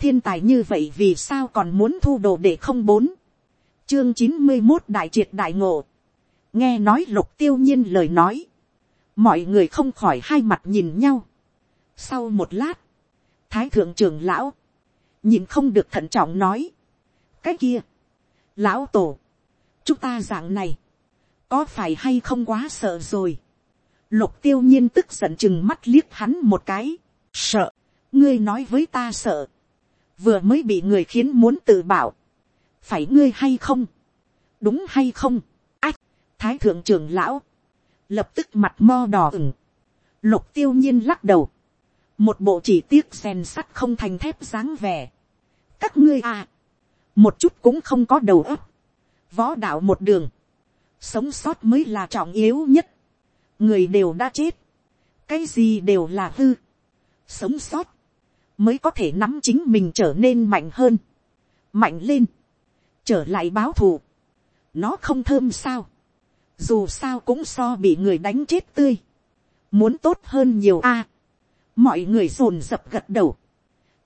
thiên tài như vậy vì sao còn muốn thu đồ để không bốn. chương chín mươi một đại triệt đại ngộ. nghe nói lục tiêu nhiên lời nói. mọi người không khỏi hai mặt nhìn nhau. sau một lát, thái thượng trưởng lão, nhìn không được thận trọng nói. cái kia, lão tổ, chúng ta dạng này, có phải hay không quá sợ rồi. lục tiêu nhiên tức giận chừng mắt liếc hắn một cái, sợ, ngươi nói với ta sợ, vừa mới bị người khiến muốn tự bảo, phải ngươi hay không, đúng hay không, ách, thái thượng trưởng lão, lập tức mặt mo đỏ ửng, lục tiêu nhiên lắc đầu, một bộ chỉ tiếc rèn sắt không thành thép dáng vẻ, các ngươi à, một chút cũng không có đầu óc, võ đạo một đường, sống sót mới là trọng yếu nhất, người đều đã chết, cái gì đều là hư, sống sót, mới có thể nắm chính mình trở nên mạnh hơn, mạnh lên, trở lại báo thù, nó không thơm sao, dù sao cũng so bị người đánh chết tươi, muốn tốt hơn nhiều a, mọi người rồn rập gật đầu,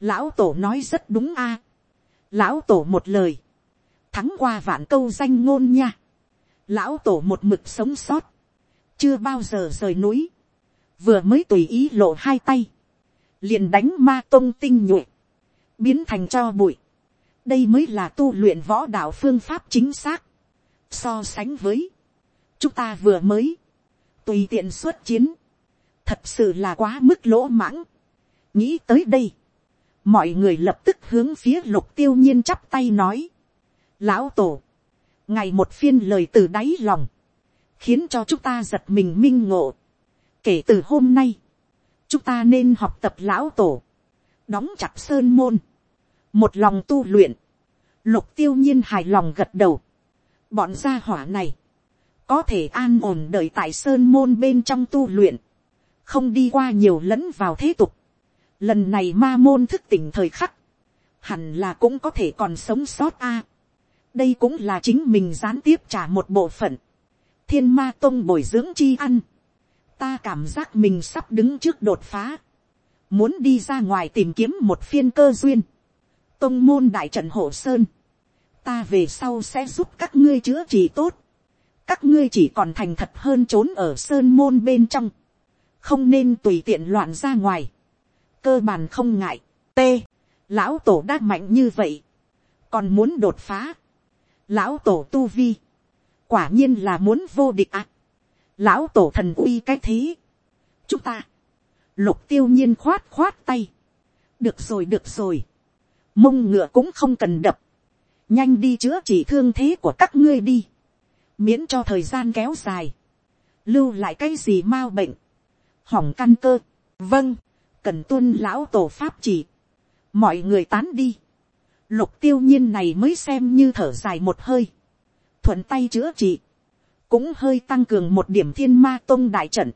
lão tổ nói rất đúng a, lão tổ một lời, thắng qua vạn câu danh ngôn nha, lão tổ một mực sống sót, chưa bao giờ rời núi, vừa mới tùy ý lộ hai tay, liền đánh ma tông tinh nhuệ, biến thành cho bụi. đây mới là tu luyện võ đạo phương pháp chính xác. so sánh với, chúng ta vừa mới, tùy tiện xuất chiến, thật sự là quá mức lỗ mãng. nghĩ tới đây, mọi người lập tức hướng phía lục tiêu nhiên chắp tay nói. lão tổ, ngày một phiên lời từ đáy lòng, khiến cho chúng ta giật mình minh ngộ. kể từ hôm nay, chúng ta nên học tập lão tổ, đóng chặt sơn môn, một lòng tu luyện, lục tiêu nhiên hài lòng gật đầu, bọn gia hỏa này, có thể an ổn đợi tại sơn môn bên trong tu luyện, không đi qua nhiều lẫn vào thế tục, lần này ma môn thức tỉnh thời khắc, hẳn là cũng có thể còn sống sót a. đây cũng là chính mình gián tiếp trả một bộ phận, thiên ma tông bồi dưỡng chi ăn, ta cảm giác mình sắp đứng trước đột phá, muốn đi ra ngoài tìm kiếm một phiên cơ duyên, tông môn đại trận hộ sơn, ta về sau sẽ giúp các ngươi chữa trị tốt, các ngươi chỉ còn thành thật hơn trốn ở sơn môn bên trong, không nên tùy tiện loạn ra ngoài, cơ bản không ngại, t, lão tổ đã mạnh như vậy, còn muốn đột phá, lão tổ tu vi, quả nhiên là muốn vô địch ạ, lão tổ thần uy cái thế, chúng ta, lục tiêu nhiên khoát khoát tay, được rồi được rồi, mông ngựa cũng không cần đập, nhanh đi chữa trị thương thế của các ngươi đi, miễn cho thời gian kéo dài, lưu lại cái gì m a bệnh, hỏng căn cơ, vâng, cần tuân lão tổ pháp chỉ, mọi người tán đi, lục tiêu nhiên này mới xem như thở dài một hơi, thuận tay chữa trị, cũng hơi tăng cường một điểm thiên ma tôn đại trận,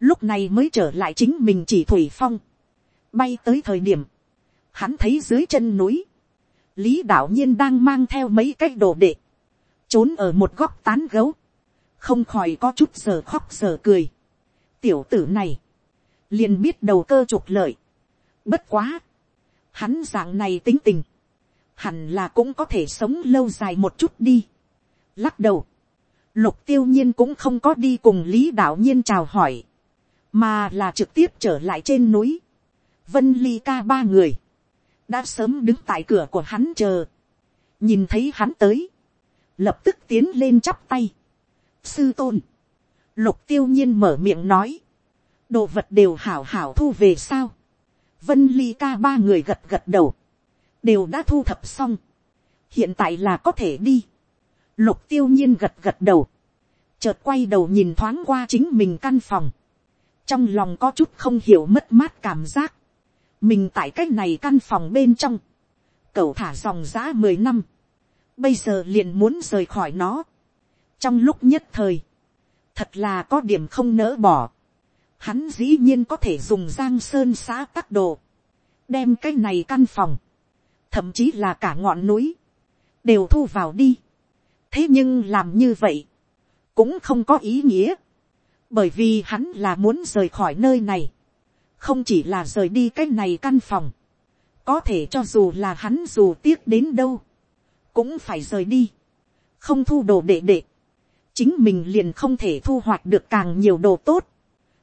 lúc này mới trở lại chính mình chỉ thủy phong, bay tới thời điểm, hắn thấy dưới chân núi, lý đạo nhiên đang mang theo mấy cái đồ đệ, trốn ở một góc tán gấu, không khỏi có chút giờ khóc giờ cười. tiểu tử này, liền biết đầu cơ trục lợi, bất quá, hắn dạng này tính tình, hẳn là cũng có thể sống lâu dài một chút đi. lắc đầu, lục tiêu nhiên cũng không có đi cùng lý đạo nhiên chào hỏi, mà là trực tiếp trở lại trên núi. vân ly ca ba người, đã sớm đứng tại cửa của hắn chờ, nhìn thấy hắn tới, lập tức tiến lên chắp tay. sư tôn, lục tiêu nhiên mở miệng nói, đồ vật đều hảo hảo thu về sao. vân ly ca ba người gật gật đầu, đều đã thu thập xong, hiện tại là có thể đi. Lục tiêu nhiên gật gật đầu. Chợt quay đầu nhìn thoáng qua chính mình căn phòng. Trong lòng có chút không hiểu mất mát cảm giác. Mình tại cách này căn phòng bên trong. Cậu thả dòng giã mười năm. Bây giờ liền muốn rời khỏi nó. Trong lúc nhất thời. Thật là có điểm không nỡ bỏ. Hắn dĩ nhiên có thể dùng giang sơn xã tắc đồ. Đem cái này căn phòng. Thậm chí là cả ngọn núi. Đều thu vào đi thế nhưng làm như vậy, cũng không có ý nghĩa, bởi vì hắn là muốn rời khỏi nơi này, không chỉ là rời đi cái này căn phòng, có thể cho dù là hắn dù tiếc đến đâu, cũng phải rời đi, không thu đồ đệ đệ, chính mình liền không thể thu hoạch được càng nhiều đồ tốt,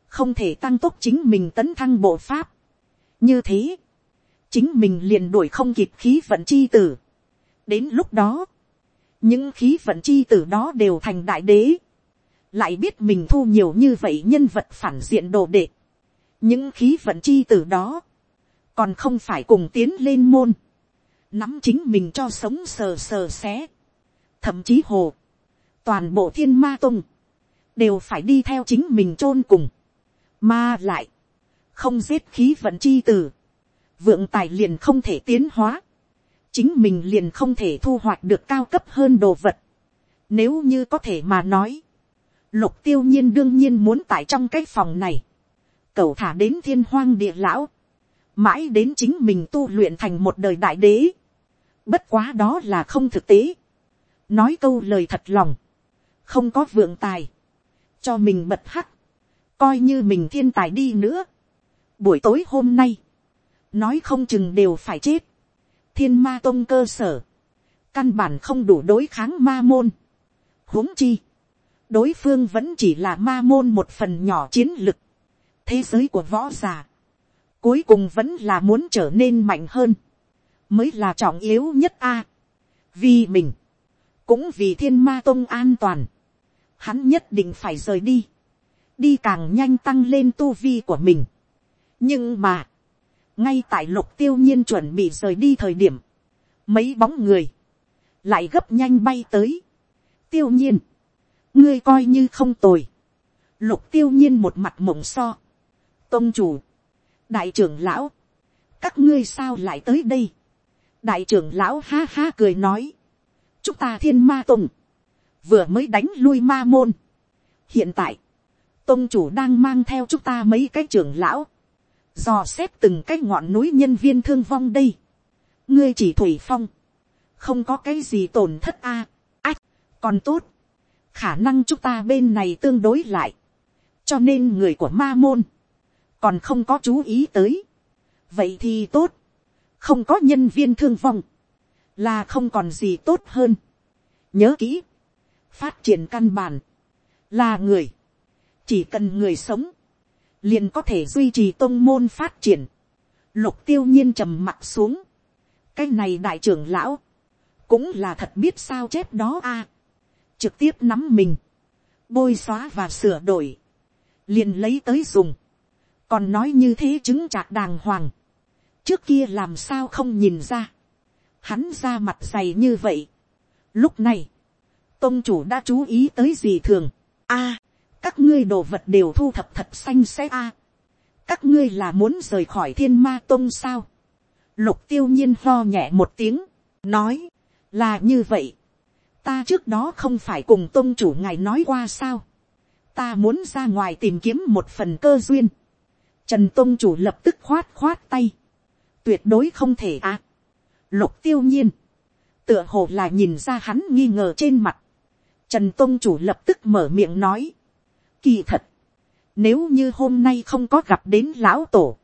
không thể tăng tốc chính mình tấn thăng bộ pháp. như thế, chính mình liền đuổi không kịp khí vận chi tử. đến lúc đó, những khí vận chi tử đó đều thành đại đế, lại biết mình thu nhiều như vậy nhân vật phản diện đồ đệ, những khí vận chi tử đó, còn không phải cùng tiến lên môn, nắm chính mình cho sống sờ sờ xé, thậm chí hồ, toàn bộ thiên ma tung, đều phải đi theo chính mình chôn cùng, mà lại, không giết khí vận chi tử, vượng tài liền không thể tiến hóa, chính mình liền không thể thu hoạch được cao cấp hơn đồ vật. Nếu như có thể mà nói, lục tiêu nhiên đương nhiên muốn tại trong cái phòng này, cậu thả đến thiên hoang địa lão, mãi đến chính mình tu luyện thành một đời đại đế. Bất quá đó là không thực tế. Nói câu lời thật lòng, không có vượng tài, cho mình bật hắc, coi như mình thiên tài đi nữa. Buổi tối hôm nay, nói không chừng đều phải chết. Thiên ma tông cơ sở, căn bản không đủ đối kháng ma môn. huống chi, đối phương vẫn chỉ là ma môn một phần nhỏ chiến lực. Thế giới của võ giả, cuối cùng vẫn là muốn trở nên mạnh hơn, mới là trọng yếu nhất a. vì mình, cũng vì thiên ma tông an toàn, hắn nhất định phải rời đi, đi càng nhanh tăng lên tu vi của mình. nhưng mà, ngay tại lục tiêu nhiên chuẩn bị rời đi thời điểm, mấy bóng người, lại gấp nhanh bay tới. tiêu nhiên, ngươi coi như không tồi, lục tiêu nhiên một mặt mộng so, tôn chủ, đại trưởng lão, các ngươi sao lại tới đây, đại trưởng lão ha ha cười nói, chúng ta thiên ma tùng, vừa mới đánh lui ma môn, hiện tại, tôn chủ đang mang theo chúng ta mấy cái trưởng lão, dò xét từng cái ngọn núi nhân viên thương vong đây, ngươi chỉ thủy phong, không có cái gì tổn thất a, ách, còn tốt, khả năng chúng ta bên này tương đối lại, cho nên người của ma môn, còn không có chú ý tới, vậy thì tốt, không có nhân viên thương vong, là không còn gì tốt hơn. nhớ kỹ, phát triển căn bản, là người, chỉ cần người sống, liền có thể duy trì tôn môn phát triển, lục tiêu nhiên trầm mặt xuống, cái này đại trưởng lão, cũng là thật biết sao chép đó a, trực tiếp nắm mình, bôi xóa và sửa đổi, liền lấy tới dùng, còn nói như thế chứng chạc đàng hoàng, trước kia làm sao không nhìn ra, hắn ra mặt dày như vậy. Lúc này, tôn chủ đã chú ý tới gì thường, a, các ngươi đồ vật đều thu thập thật xanh xé a, các ngươi là muốn rời khỏi thiên ma tông sao, lục tiêu nhiên lo nhẹ một tiếng, nói, là như vậy, ta trước đó không phải cùng tôn chủ ngài nói qua sao, ta muốn ra ngoài tìm kiếm một phần cơ duyên, Trần tôn chủ lập tức khoát khoát tay. Tuyệt đối không thể à. Lục tiêu nhiên. Tựa hồ là nhìn ra hắn nghi ngờ trên mặt. Trần Tông chủ lập tức mở miệng nói. Kỳ thật. Nếu như hôm nay không có gặp đến lão tổ.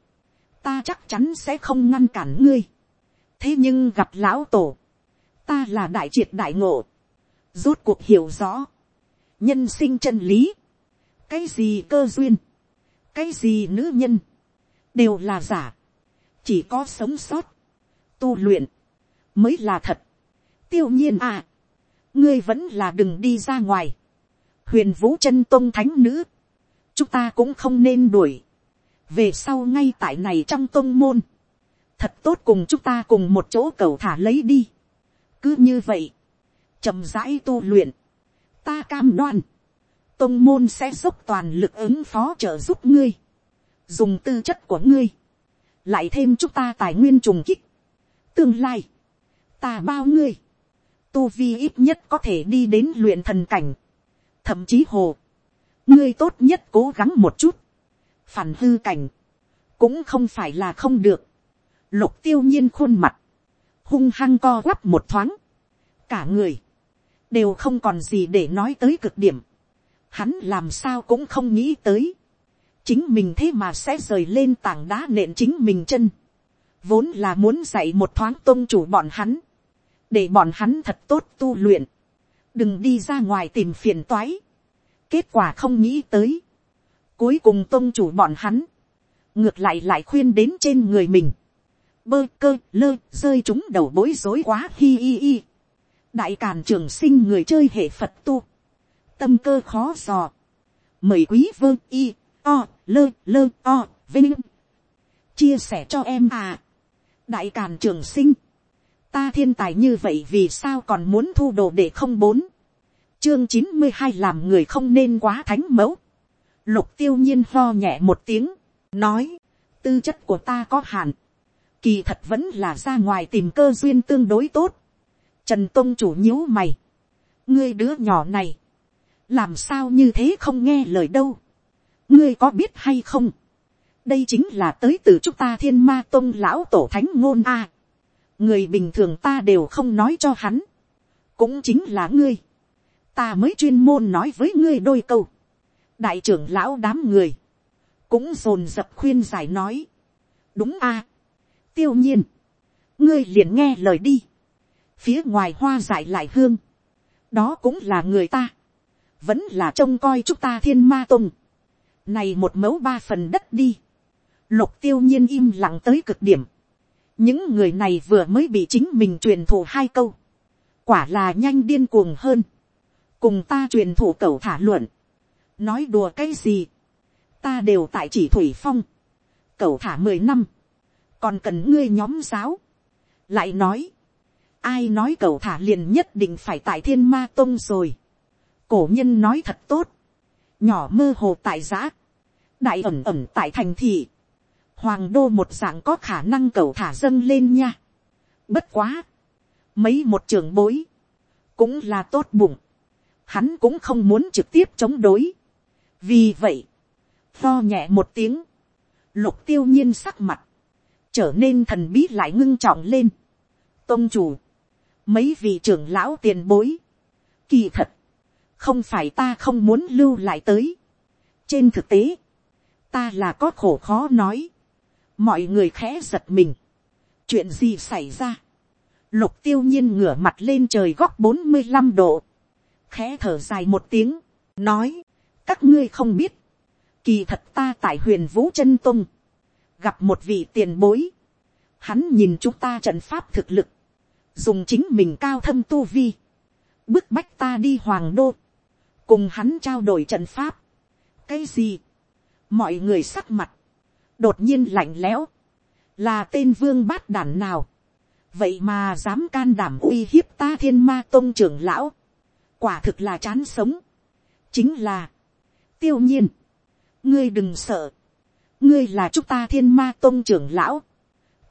Ta chắc chắn sẽ không ngăn cản ngươi. Thế nhưng gặp lão tổ. Ta là đại triệt đại ngộ. Rốt cuộc hiểu rõ. Nhân sinh chân lý. Cái gì cơ duyên cái gì nữ nhân, đều là giả, chỉ có sống sót, tu luyện, mới là thật. tiêu nhiên à, ngươi vẫn là đừng đi ra ngoài, huyền vũ chân tôn thánh nữ, chúng ta cũng không nên đuổi, về sau ngay tại này trong tôn môn, thật tốt cùng chúng ta cùng một chỗ cầu thả lấy đi, cứ như vậy, chậm rãi tu luyện, ta cam đoan, tôn môn sẽ dốc toàn lực ứng phó trợ giúp ngươi, dùng tư chất của ngươi, lại thêm chúng ta tài nguyên trùng kích, tương lai, ta bao ngươi, tu vi ít nhất có thể đi đến luyện thần cảnh, thậm chí hồ, ngươi tốt nhất cố gắng một chút, phản hư cảnh, cũng không phải là không được, lục tiêu nhiên khuôn mặt, hung hăng co quắp một thoáng, cả người, đều không còn gì để nói tới cực điểm, hắn làm sao cũng không nghĩ tới, chính mình thế mà sẽ rời lên tảng đá nện chính mình chân, vốn là muốn dạy một thoáng tôn chủ bọn hắn, để bọn hắn thật tốt tu luyện, đừng đi ra ngoài tìm phiền toái, kết quả không nghĩ tới, cuối cùng tôn chủ bọn hắn, ngược lại lại khuyên đến trên người mình, bơ cơ lơ rơi chúng đầu bối rối quá hi hi hi, đại càn trường sinh người chơi hệ phật tu, tâm cơ khó dò, mời quý vơ y, o, lơ lơ o, vinh, chia sẻ cho em à, đại càn trường sinh, ta thiên tài như vậy vì sao còn muốn thu đồ để không bốn, chương chín mươi hai làm người không nên quá thánh mẫu, lục tiêu nhiên lo nhẹ một tiếng, nói, tư chất của ta có hạn, kỳ thật vẫn là ra ngoài tìm cơ duyên tương đối tốt, trần tôn chủ nhíu mày, ngươi đứa nhỏ này, làm sao như thế không nghe lời đâu, ngươi có biết hay không, đây chính là tới từ chúng ta thiên ma tôn lão tổ thánh ngôn a, người bình thường ta đều không nói cho hắn, cũng chính là ngươi, ta mới chuyên môn nói với ngươi đôi câu, đại trưởng lão đám người, cũng dồn dập khuyên giải nói, đúng a, tiêu nhiên, ngươi liền nghe lời đi, phía ngoài hoa dại lại hương, đó cũng là người ta, vẫn là trông coi chúng ta thiên ma tùng, này một mẫu ba phần đất đi, lục tiêu nhiên im lặng tới cực điểm, những người này vừa mới bị chính mình truyền thụ hai câu, quả là nhanh điên cuồng hơn, cùng ta truyền thụ cậu thả luận, nói đùa cái gì, ta đều tại chỉ thủy phong, cậu thả mười năm, còn cần ngươi nhóm giáo, lại nói, ai nói cậu thả liền nhất định phải tại thiên ma tông rồi, cổ nhân nói thật tốt, nhỏ mơ hồ tại giã, đại ẩm ẩm tại thành thị, hoàng đô một dạng có khả năng cầu thả dâng lên nha. Bất quá, mấy một trưởng bối, cũng là tốt bụng, hắn cũng không muốn trực tiếp chống đối. vì vậy, pho nhẹ một tiếng, lục tiêu nhiên sắc mặt, trở nên thần bí lại ngưng trọng lên. tôn chủ, mấy vị trưởng lão tiền bối, kỳ thật, không phải ta không muốn lưu lại tới. trên thực tế, ta là có khổ khó nói, mọi người khẽ giật mình, chuyện gì xảy ra, lục tiêu nhiên ngửa mặt lên trời góc bốn mươi năm độ, khẽ thở dài một tiếng, nói, các ngươi không biết, kỳ thật ta tại huyền vũ chân tung, gặp một vị tiền bối, hắn nhìn chúng ta trận pháp thực lực, dùng chính mình cao thâm tu vi, bức bách ta đi hoàng đô, cùng hắn trao đổi trận pháp. cái gì, mọi người sắc mặt, đột nhiên lạnh lẽo, là tên vương bát đản nào, vậy mà dám can đảm uy hiếp ta thiên ma tôn trưởng lão, quả thực là chán sống, chính là, tiêu nhiên, ngươi đừng sợ, ngươi là chúng ta thiên ma tôn trưởng lão,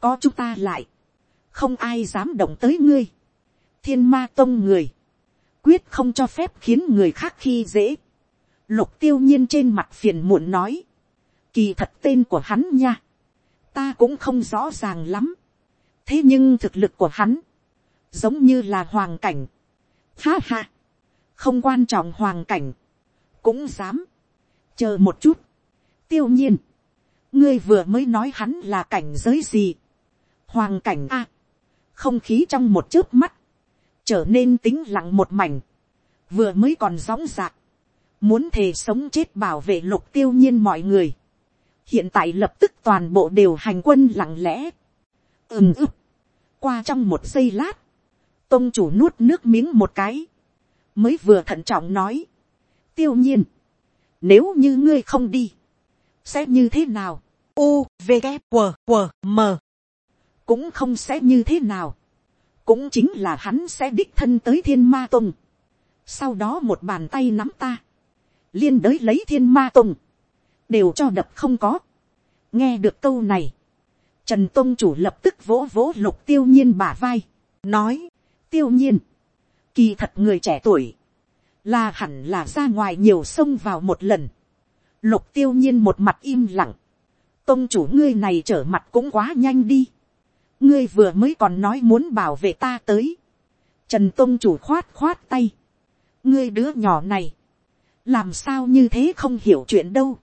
có chúng ta lại, không ai dám động tới ngươi, thiên ma tôn người, quyết không cho phép khiến người khác khi dễ. Lục tiêu nhiên trên mặt phiền muộn nói. Kỳ thật tên của hắn nha. Ta cũng không rõ ràng lắm. Thế nhưng thực lực của hắn. Giống như là hoàng cảnh. Ha ha. Không quan trọng hoàng cảnh. Cũng dám. Chờ một chút. Tiêu nhiên. Ngươi vừa mới nói hắn là cảnh giới gì. Hoàng cảnh A. Không khí trong một chớp mắt trở nên tính lặng một mảnh, vừa mới còn gióng dạc, muốn thề sống chết bảo vệ lục tiêu nhiên mọi người, hiện tại lập tức toàn bộ đều hành quân lặng lẽ, ừm ức, qua trong một giây lát, tôn chủ nuốt nước miếng một cái, mới vừa thận trọng nói, tiêu nhiên, nếu như ngươi không đi, sẽ như thế nào, u v g w w m. Cũng không sẽ như thế nào, cũng chính là hắn sẽ đích thân tới thiên ma tông, sau đó một bàn tay nắm ta, liên đới lấy thiên ma tông, đều cho đập không có. nghe được câu này, trần tông chủ lập tức vỗ vỗ lục tiêu nhiên bả vai, nói, tiêu nhiên, kỳ thật người trẻ tuổi, là hẳn là ra ngoài nhiều sông vào một lần, lục tiêu nhiên một mặt im lặng, tông chủ ngươi này trở mặt cũng quá nhanh đi, ngươi vừa mới còn nói muốn bảo vệ ta tới. Trần tôn chủ khoát khoát tay. ngươi đứa nhỏ này, làm sao như thế không hiểu chuyện đâu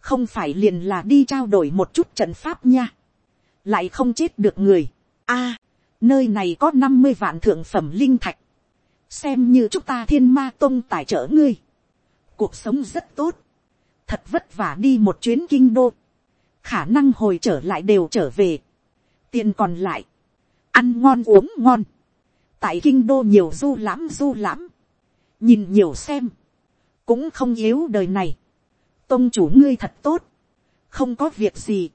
không phải liền là đi trao đổi một chút trận pháp nha. lại không chết được người. a, nơi này có năm mươi vạn thượng phẩm linh thạch, xem như chúng ta thiên ma tông tài trợ ngươi, cuộc sống rất tốt, thật vất vả đi một chuyến kinh đô, khả năng hồi trở lại đều trở về, tiền còn lại, ăn ngon uống ngon, tại kinh đô nhiều du lãm du lãm, nhìn nhiều xem, cũng không yếu đời này, tôn chủ ngươi thật tốt, không có việc gì,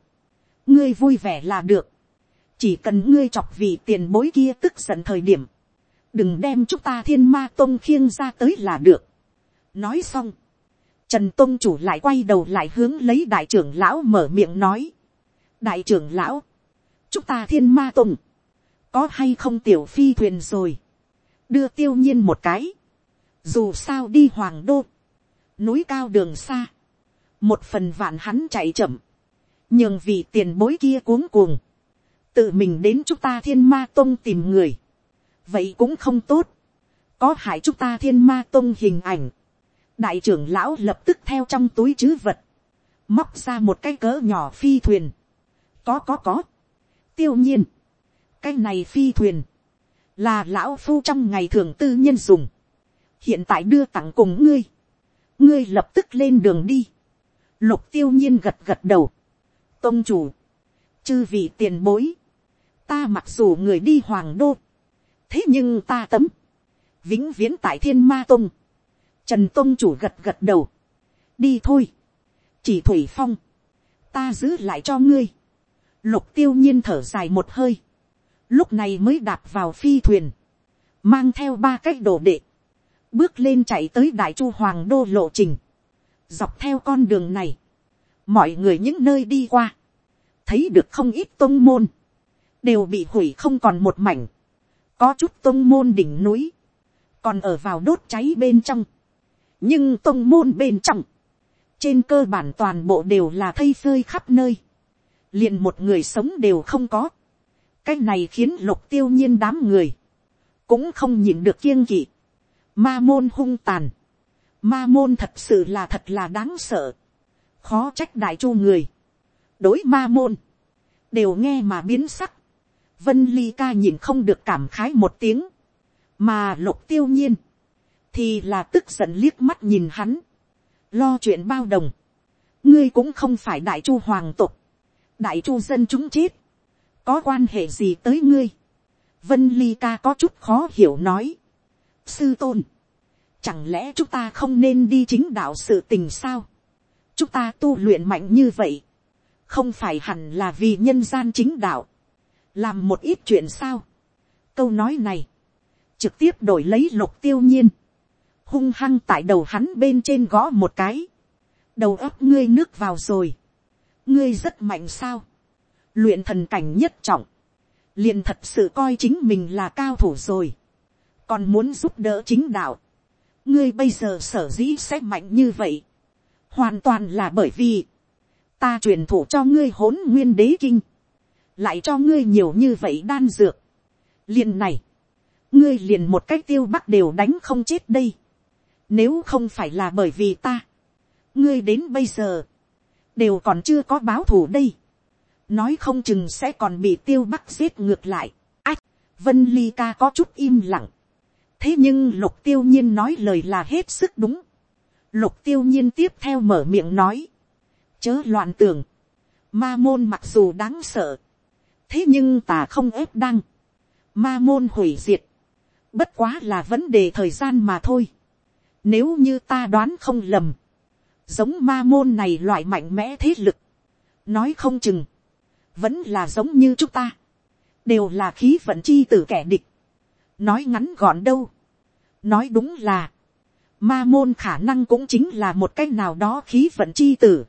ngươi vui vẻ là được, chỉ cần ngươi chọc vì tiền bối kia tức giận thời điểm, đừng đem chúng ta thiên ma tôn khiêng ra tới là được. nói xong, trần tôn chủ lại quay đầu lại hướng lấy đại trưởng lão mở miệng nói, đại trưởng lão, chúng ta thiên ma tôn, có hay không tiểu phi thuyền rồi, đưa tiêu nhiên một cái, dù sao đi hoàng đô, núi cao đường xa, một phần vạn hắn chạy chậm, nhưng vì tiền bối kia cuống cuồng, tự mình đến chúng ta thiên ma tông tìm người, vậy cũng không tốt, có hại chúng ta thiên ma tông hình ảnh, đại trưởng lão lập tức theo trong túi chứ vật, móc ra một cái cỡ nhỏ phi thuyền, có có có, tiêu nhiên, cái này phi thuyền, là lão phu trong ngày thường tư nhân dùng, hiện tại đưa tặng cùng ngươi, ngươi lập tức lên đường đi, lục tiêu nhiên gật gật đầu, Tông chủ, chư vị tiền bối, ta mặc dù người đi hoàng đô, thế nhưng ta tấm, vĩnh viễn tại thiên ma Tông. trần Tông chủ gật gật đầu, đi thôi, chỉ thủy phong, ta giữ lại cho ngươi, lục tiêu nhiên thở dài một hơi, lúc này mới đạp vào phi thuyền, mang theo ba cách đồ đệ, bước lên chạy tới đại chu hoàng đô lộ trình, dọc theo con đường này, mọi người những nơi đi qua, thấy được không ít tôn môn, đều bị hủy không còn một mảnh, có chút tôn môn đỉnh núi, còn ở vào đốt cháy bên trong, nhưng tôn môn bên trong, trên cơ bản toàn bộ đều là thây phơi khắp nơi, liền một người sống đều không có, cái này khiến lục tiêu nhiên đám người, cũng không nhìn được kiêng kỵ, ma môn hung tàn, ma môn thật sự là thật là đáng sợ, khó trách đại chu người, đối ma môn, đều nghe mà biến sắc, vân ly ca nhìn không được cảm khái một tiếng, mà lục tiêu nhiên, thì là tức giận liếc mắt nhìn hắn, lo chuyện bao đồng, ngươi cũng không phải đại chu hoàng tục, đại chu dân chúng chết, có quan hệ gì tới ngươi, vân ly ca có chút khó hiểu nói, sư tôn, chẳng lẽ chúng ta không nên đi chính đạo sự tình sao, chúng ta tu luyện mạnh như vậy, không phải hẳn là vì nhân gian chính đạo, làm một ít chuyện sao. câu nói này, trực tiếp đổi lấy lục tiêu nhiên, hung hăng tại đầu hắn bên trên gõ một cái, đầu óc ngươi nước vào rồi, ngươi rất mạnh sao, luyện thần cảnh nhất trọng, liền thật sự coi chính mình là cao thủ rồi, còn muốn giúp đỡ chính đạo, ngươi bây giờ sở dĩ sẽ mạnh như vậy, hoàn toàn là bởi vì, ta truyền thụ cho ngươi hỗn nguyên đế kinh, lại cho ngươi nhiều như vậy đan dược. liền này, ngươi liền một cách tiêu bắc đều đánh không chết đây. nếu không phải là bởi vì ta, ngươi đến bây giờ, đều còn chưa có báo thù đây. nói không chừng sẽ còn bị tiêu bắc giết ngược lại. ách, vân ly ca có chút im lặng thế nhưng lục tiêu nhiên nói lời là hết sức đúng. lục tiêu nhiên tiếp theo mở miệng nói. chớ loạn tưởng. ma môn mặc dù đáng sợ thế nhưng ta không ép đăng, ma môn hủy diệt, bất quá là vấn đề thời gian mà thôi. Nếu như ta đoán không lầm, giống ma môn này loại mạnh mẽ thế lực, nói không chừng, vẫn là giống như chúng ta, đều là khí vận chi tử kẻ địch, nói ngắn gọn đâu, nói đúng là, ma môn khả năng cũng chính là một cách nào đó khí vận chi tử,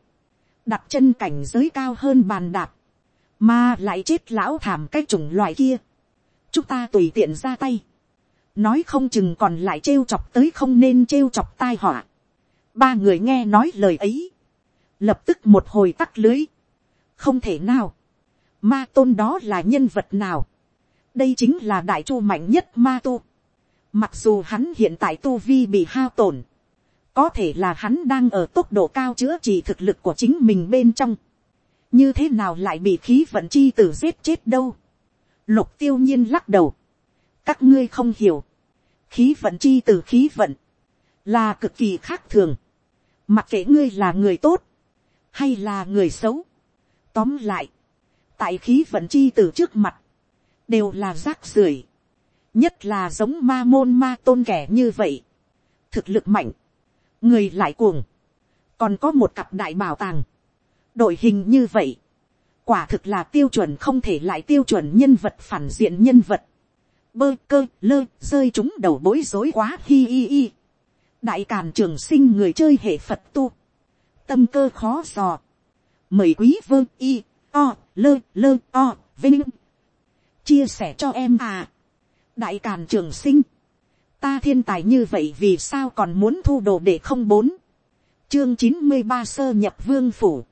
đặt chân cảnh giới cao hơn bàn đạp, mà lại chết lão thảm cái chủng loại kia, chúng ta tùy tiện ra tay, nói không chừng còn lại trêu chọc tới không nên trêu chọc tai họa. ba người nghe nói lời ấy, lập tức một hồi tắt lưới, không thể nào, ma tôn đó là nhân vật nào, đây chính là đại chu mạnh nhất ma tu, mặc dù hắn hiện tại tu vi bị hao tổn, có thể là hắn đang ở tốc độ cao chữa trị thực lực của chính mình bên trong, như thế nào lại bị khí vận chi tử giết chết đâu. lục tiêu nhiên lắc đầu. các ngươi không hiểu. khí vận chi tử khí vận, là cực kỳ khác thường. mặc kệ ngươi là người tốt, hay là người xấu. tóm lại, tại khí vận chi tử trước mặt, đều là rác rưởi. nhất là giống ma môn ma tôn kẻ như vậy. thực lực mạnh, người lại cuồng, còn có một cặp đại bảo tàng. Đội hình như vậy, quả thực là tiêu chuẩn không thể lại tiêu chuẩn nhân vật phản diện nhân vật, bơ cơ lơ rơi chúng đầu bối rối quá hi hi hi. đại càn trường sinh người chơi hệ phật tu, tâm cơ khó dò, mời quý vơ y o lơ lơ o vinh chia sẻ cho em à. đại càn trường sinh, ta thiên tài như vậy vì sao còn muốn thu đồ để không bốn, chương chín mươi ba sơ nhập vương phủ,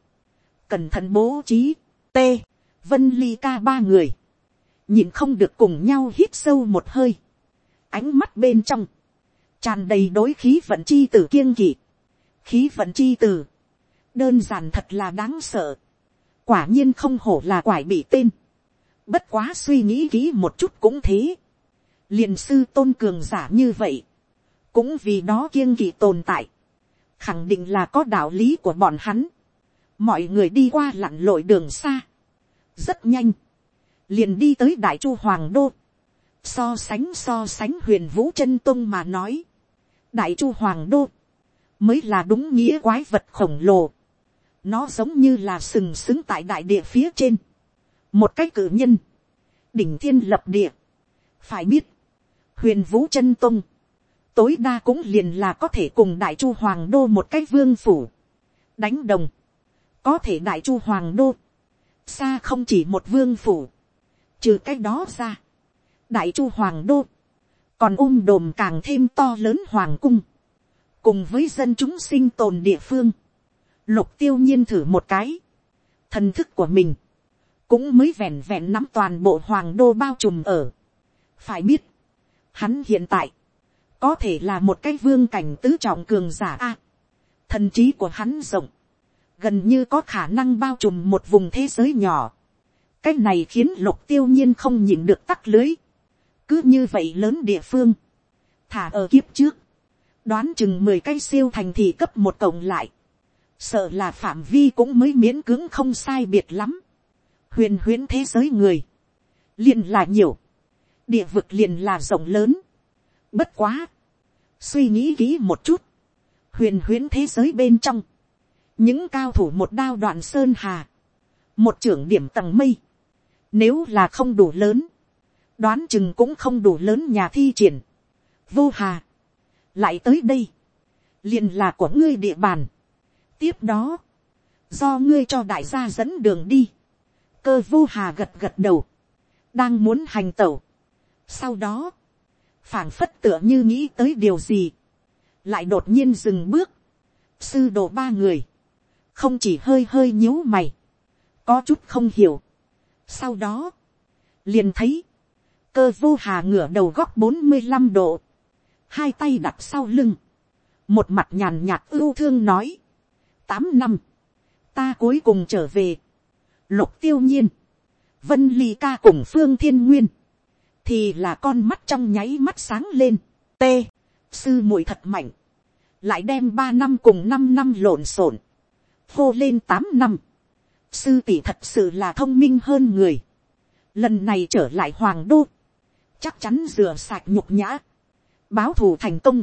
cẩn thận bố trí, t, vân ly ca ba người, nhìn không được cùng nhau hít sâu một hơi, ánh mắt bên trong, tràn đầy đối khí vận chi t ử kiêng kỵ, khí vận chi t ử đơn giản thật là đáng sợ, quả nhiên không hổ là quải bị tên, bất quá suy nghĩ kỹ một chút cũng thế, liền sư tôn cường giả như vậy, cũng vì đó kiêng kỵ tồn tại, khẳng định là có đạo lý của bọn hắn, mọi người đi qua lặn lội đường xa, rất nhanh, liền đi tới đại chu hoàng đô, so sánh so sánh huyền vũ chân tông mà nói, đại chu hoàng đô, mới là đúng nghĩa quái vật khổng lồ, nó giống như là sừng sững tại đại địa phía trên, một cái cử nhân, đỉnh thiên lập địa, phải biết, huyền vũ chân tông, tối đa cũng liền là có thể cùng đại chu hoàng đô một cái vương phủ, đánh đồng, có thể đại chu hoàng đô, xa không chỉ một vương phủ, trừ cái đó ra, đại chu hoàng đô, còn um đồm càng thêm to lớn hoàng cung, cùng với dân chúng sinh tồn địa phương, lục tiêu nhiên thử một cái, thần thức của mình, cũng mới vẹn vẹn nắm toàn bộ hoàng đô bao trùm ở. phải biết, hắn hiện tại, có thể là một cái vương cảnh tứ trọng cường giả a. thần trí của hắn rộng, gần như có khả năng bao trùm một vùng thế giới nhỏ. cái này khiến lục tiêu nhiên không nhìn được tắc lưới. cứ như vậy lớn địa phương, thả ở kiếp trước, đoán chừng mười cái siêu thành thị cấp một cộng lại, sợ là phạm vi cũng mới miễn cưỡng không sai biệt lắm huyền huyễn thế giới người, liền là nhiều, địa vực liền là rộng lớn. bất quá, suy nghĩ kỹ một chút, huyền huyễn thế giới bên trong, những cao thủ một đao đoạn sơn hà, một trưởng điểm tầng mây, nếu là không đủ lớn, đoán chừng cũng không đủ lớn nhà thi triển. vô hà, lại tới đây, liền là của ngươi địa bàn. tiếp đó, do ngươi cho đại gia dẫn đường đi, cơ vô hà gật gật đầu, đang muốn hành tẩu. sau đó, phảng phất tựa như nghĩ tới điều gì, lại đột nhiên dừng bước, sư đồ ba người, không chỉ hơi hơi nhíu mày, có chút không hiểu. sau đó, liền thấy, cơ vô hà ngửa đầu góc bốn mươi năm độ, hai tay đặt sau lưng, một mặt nhàn nhạt ưu thương nói, tám năm, ta cuối cùng trở về, lục tiêu nhiên, vân ly ca cùng phương thiên nguyên, thì là con mắt trong nháy mắt sáng lên, t, sư muội thật mạnh, lại đem ba năm cùng năm năm lộn xộn, hô lên tám năm, sư tỷ thật sự là thông minh hơn người, lần này trở lại hoàng đô, chắc chắn rửa sạch nhục nhã, báo thù thành công,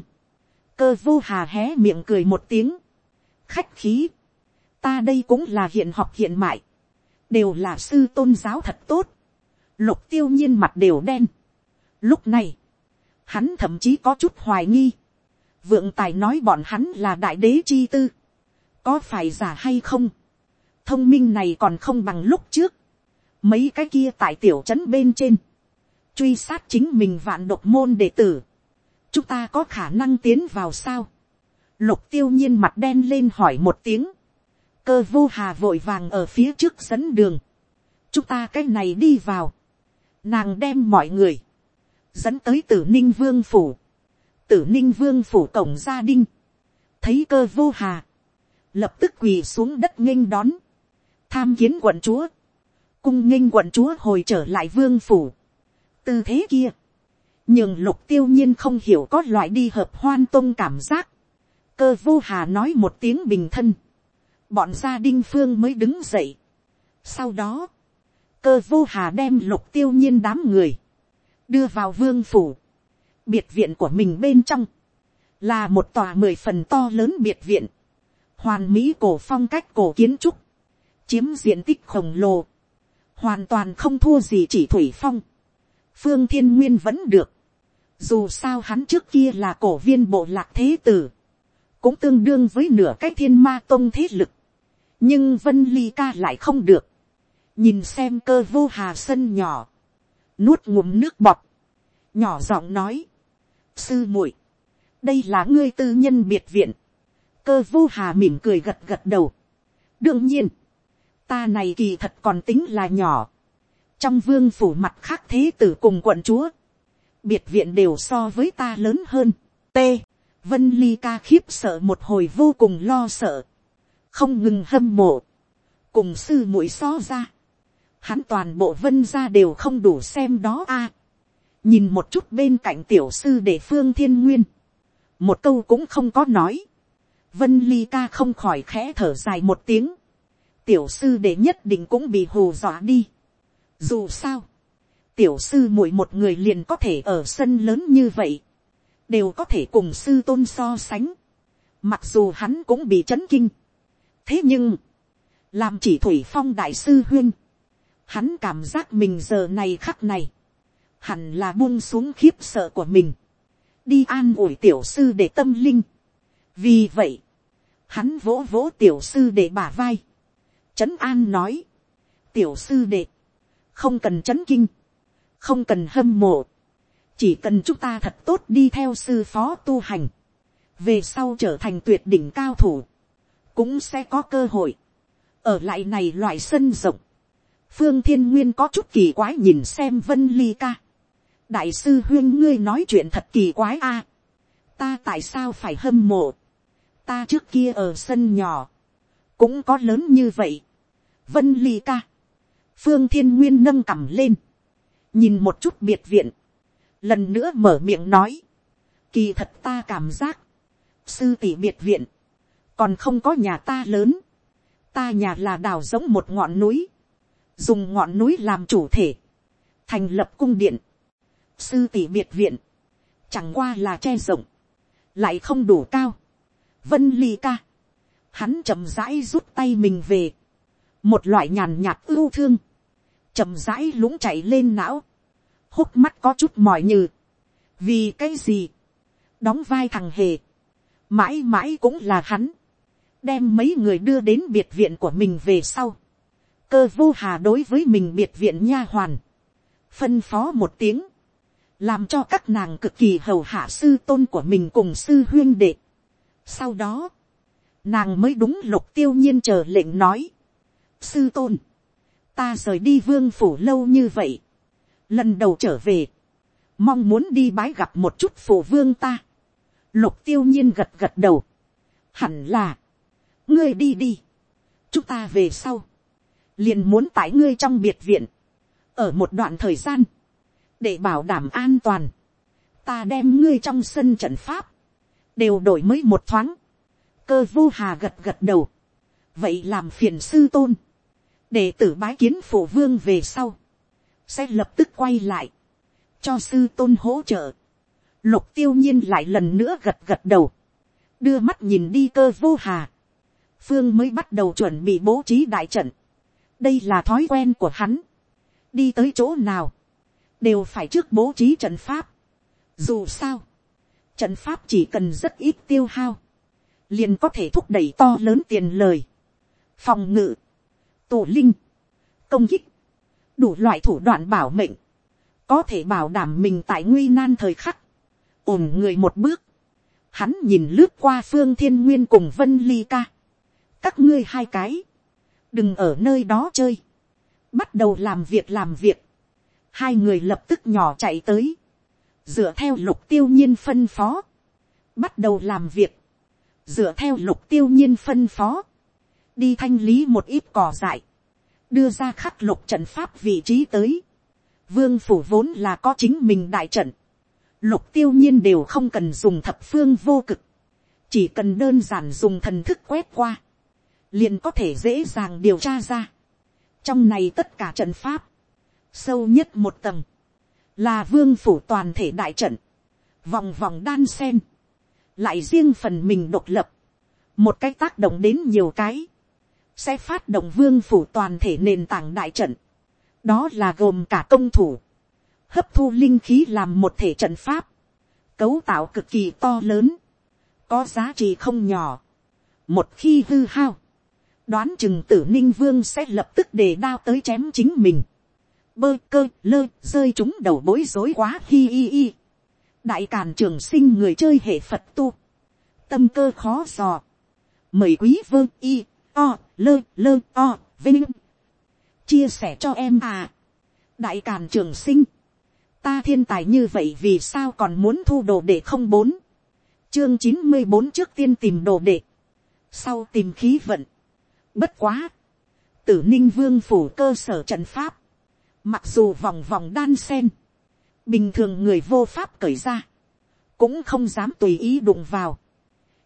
cơ vô hà hé miệng cười một tiếng, khách khí, ta đây cũng là hiện học hiện mại, đều là sư tôn giáo thật tốt, lục tiêu nhiên mặt đều đen. Lúc này, hắn thậm chí có chút hoài nghi, vượng tài nói bọn hắn là đại đế chi tư, có phải giả hay không, thông minh này còn không bằng lúc trước, mấy cái kia tại tiểu trấn bên trên, truy sát chính mình vạn độc môn đệ tử, chúng ta có khả năng tiến vào sao, lục tiêu nhiên mặt đen lên hỏi một tiếng, cơ vô hà vội vàng ở phía trước dẫn đường, chúng ta cái này đi vào, nàng đem mọi người, dẫn tới tử ninh vương phủ, tử ninh vương phủ cổng gia đình, thấy cơ vô hà, lập tức quỳ xuống đất nghênh đón, tham kiến quận chúa, cung nghênh quận chúa hồi trở lại vương phủ, tư thế kia, nhưng lục tiêu nhiên không hiểu có loại đi hợp hoan tôn cảm giác, cơ vô hà nói một tiếng bình thân, bọn gia đinh phương mới đứng dậy. sau đó, cơ vô hà đem lục tiêu nhiên đám người, đưa vào vương phủ, biệt viện của mình bên trong, là một tòa mười phần to lớn biệt viện, hoàn mỹ cổ phong cách cổ kiến trúc, chiếm diện tích khổng lồ, hoàn toàn không thua gì chỉ thủy phong, phương thiên nguyên vẫn được, dù sao hắn trước kia là cổ viên bộ lạc thế tử, cũng tương đương với nửa cái thiên ma tông thế lực, nhưng vân ly ca lại không được, nhìn xem cơ vô hà sân nhỏ, nuốt ngụm nước bọt, nhỏ giọng nói, sư muội, đây là ngươi tư nhân biệt viện, cơ vô hà mỉm cười gật gật đầu. đương nhiên, ta này kỳ thật còn tính là nhỏ, trong vương phủ mặt khác thế tử cùng quận chúa, biệt viện đều so với ta lớn hơn. t, vân ly ca khiếp sợ một hồi vô cùng lo sợ, không ngừng hâm mộ, cùng sư muội so ra, hắn toàn bộ vân ra đều không đủ xem đó a. nhìn một chút bên cạnh tiểu sư để phương thiên nguyên, một câu cũng không có nói, vân ly ca không khỏi khẽ thở dài một tiếng, tiểu sư để nhất định cũng bị hù dọa đi. dù sao, tiểu sư muội một người liền có thể ở sân lớn như vậy, đều có thể cùng sư tôn so sánh, mặc dù hắn cũng bị chấn kinh thế nhưng, làm chỉ thủy phong đại sư huyên, hắn cảm giác mình giờ này khắc này, hẳn là buông xuống khiếp sợ của mình, đi an ủi tiểu sư để tâm linh. vì vậy, hắn vỗ vỗ tiểu sư để bả vai, trấn an nói, tiểu sư đệ, không cần chấn kinh, không cần hâm mộ, chỉ cần chúng ta thật tốt đi theo sư phó tu hành, về sau trở thành tuyệt đỉnh cao thủ, cũng sẽ có cơ hội, ở lại này loại sân rộng, phương thiên nguyên có chút kỳ quái nhìn xem vân ly ca, đại sư huyên ngươi nói chuyện thật kỳ quái a, ta tại sao phải hâm mộ, ta trước kia ở sân nhỏ, cũng có lớn như vậy, vân ly ca, phương thiên nguyên nâng cằm lên, nhìn một chút biệt viện, lần nữa mở miệng nói, kỳ thật ta cảm giác, sư tỷ biệt viện, còn không có nhà ta lớn, ta nhà là đào giống một ngọn núi, dùng ngọn núi làm chủ thể, thành lập cung điện, sư tỷ biệt viện, chẳng qua là che rộng, lại không đủ cao, vân ly ca, hắn chậm rãi rút tay mình về, một loại nhàn nhạt ưu thương, chậm rãi lũng chạy lên não, hốc mắt có chút mỏi nhừ, vì cái gì, đóng vai thằng hề, mãi mãi cũng là hắn, đem mấy người đưa đến biệt viện của mình về sau, cơ vô hà đối với mình biệt viện nha hoàn, phân phó một tiếng, làm cho các nàng cực kỳ hầu hạ sư tôn của mình cùng sư huyên đệ. Sau đó, nàng mới đúng lục tiêu nhiên chờ lệnh nói, sư tôn, ta rời đi vương phủ lâu như vậy, lần đầu trở về, mong muốn đi bái gặp một chút phủ vương ta, lục tiêu nhiên gật gật đầu, hẳn là, ngươi đi đi, chúng ta về sau, liền muốn tải ngươi trong biệt viện, ở một đoạn thời gian, để bảo đảm an toàn, ta đem ngươi trong sân trận pháp, đều đổi mới một thoáng, cơ vô hà gật gật đầu, vậy làm phiền sư tôn, để tử bái kiến phổ vương về sau, sẽ lập tức quay lại, cho sư tôn hỗ trợ. Lục tiêu nhiên lại lần nữa gật gật đầu, đưa mắt nhìn đi cơ vô hà. Phương mới bắt đầu chuẩn bị bố trí đại trận. Đây là thói quen của hắn. Đi tới chỗ nào, đều phải trước bố trí trận pháp. Dù sao, trận pháp chỉ cần rất ít tiêu hao, liền có thể thúc đẩy to lớn tiền lời. Phòng ngự, tổ linh, công kích, đủ loại thủ đoạn bảo mệnh, có thể bảo đảm mình tại nguy nan thời khắc, ổn người một bước, hắn nhìn lướt qua phương thiên nguyên cùng vân ly ca, các ngươi hai cái, đừng ở nơi đó chơi, bắt đầu làm việc làm việc, hai người lập tức nhỏ chạy tới, dựa theo lục tiêu nhiên phân phó, bắt đầu làm việc, dựa theo lục tiêu nhiên phân phó, đi thanh lý một ít cỏ dại, đưa ra khắc lục trận pháp vị trí tới. vương phủ vốn là có chính mình đại trận. lục tiêu nhiên đều không cần dùng thập phương vô cực. chỉ cần đơn giản dùng thần thức quét qua liền có thể dễ dàng điều tra ra. trong này tất cả trận pháp, sâu nhất một tầng, là vương phủ toàn thể đại trận, vòng vòng đan sen, lại riêng phần mình độc lập, một cái tác động đến nhiều cái, sẽ phát động vương phủ toàn thể nền tảng đại trận, đó là gồm cả công thủ, hấp thu linh khí làm một thể trận pháp, cấu tạo cực kỳ to lớn, có giá trị không nhỏ. một khi hư hao, đoán chừng tử ninh vương sẽ lập tức để đao tới chém chính mình, bơ cơ lơ rơi chúng đầu bối rối quá hi hi hi. đại càn trường sinh người chơi hệ phật tu, tâm cơ khó dò, mời quý vương y o lơ lơ o vinh. Chia sẻ cho em à. Đại càn trường sinh. Ta thiên tài như vậy vì sao còn muốn thu đồ để không bốn? Chương chín mươi bốn trước tiên tìm đồ đệ. Sau tìm khí vận bất quá. Tử ninh vương phủ cơ sở trận pháp. Mặc dù vòng vòng đan sen. Bình thường người vô pháp cởi ra. Cũng không dám tùy ý đụng vào.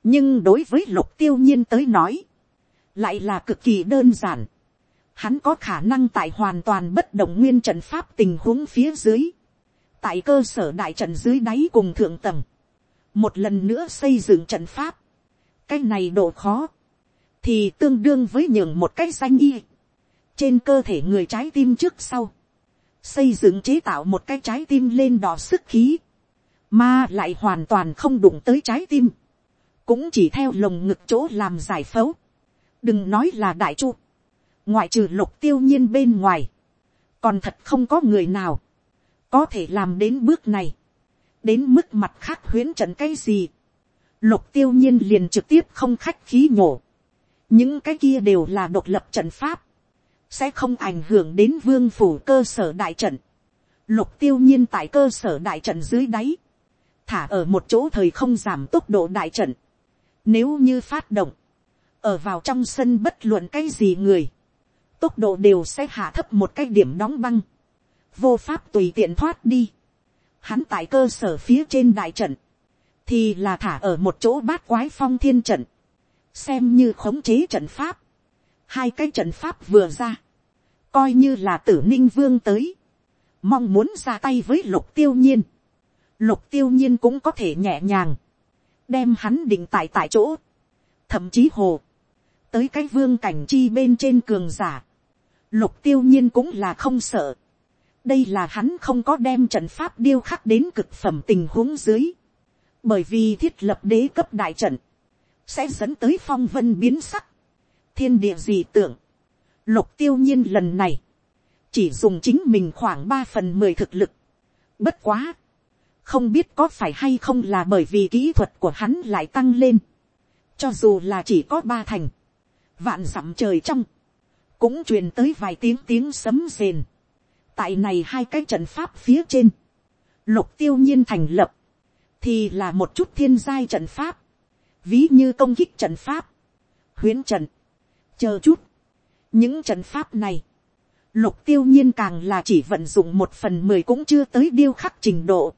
Nhưng đối với lục tiêu nhiên tới nói. Lại là cực kỳ đơn giản. Hắn có khả năng tại hoàn toàn bất động nguyên trận pháp tình huống phía dưới, tại cơ sở đại trận dưới đáy cùng thượng tầng, một lần nữa xây dựng trận pháp. cái này độ khó, thì tương đương với nhường một cái danh y, trên cơ thể người trái tim trước sau, xây dựng chế tạo một cái trái tim lên đỏ sức khí, mà lại hoàn toàn không đụng tới trái tim, cũng chỉ theo lồng ngực chỗ làm giải phẫu, đừng nói là đại chu, ngoại trừ lục tiêu nhiên bên ngoài, còn thật không có người nào, có thể làm đến bước này, đến mức mặt khác huyễn trận cái gì, lục tiêu nhiên liền trực tiếp không khách khí nhổ, những cái kia đều là độc lập trận pháp, sẽ không ảnh hưởng đến vương phủ cơ sở đại trận, lục tiêu nhiên tại cơ sở đại trận dưới đáy, thả ở một chỗ thời không giảm tốc độ đại trận, nếu như phát động, ở vào trong sân bất luận cái gì người, tốc độ đều sẽ hạ thấp một cái điểm đóng băng, vô pháp tùy tiện thoát đi. Hắn tại cơ sở phía trên đại trận, thì là thả ở một chỗ bát quái phong thiên trận, xem như khống chế trận pháp. Hai cái trận pháp vừa ra, coi như là tử ninh vương tới, mong muốn ra tay với lục tiêu nhiên. Lục tiêu nhiên cũng có thể nhẹ nhàng, đem hắn định tại tại chỗ, thậm chí hồ, tới cái vương cảnh chi bên trên cường giả. Lục tiêu nhiên cũng là không sợ. Đây là hắn không có đem trận pháp điêu khắc đến cực phẩm tình huống dưới. Bởi vì thiết lập đế cấp đại trận. Sẽ dẫn tới phong vân biến sắc. Thiên địa dị tưởng. Lục tiêu nhiên lần này. Chỉ dùng chính mình khoảng ba phần mười thực lực. Bất quá. Không biết có phải hay không là bởi vì kỹ thuật của hắn lại tăng lên. Cho dù là chỉ có ba thành vạn dặm trời trong, cũng truyền tới vài tiếng tiếng sấm rền. tại này hai cái trận pháp phía trên, lục tiêu nhiên thành lập, thì là một chút thiên giai trận pháp, ví như công kích trận pháp, huyến trận, chờ chút, những trận pháp này, lục tiêu nhiên càng là chỉ vận dụng một phần mười cũng chưa tới điêu khắc trình độ,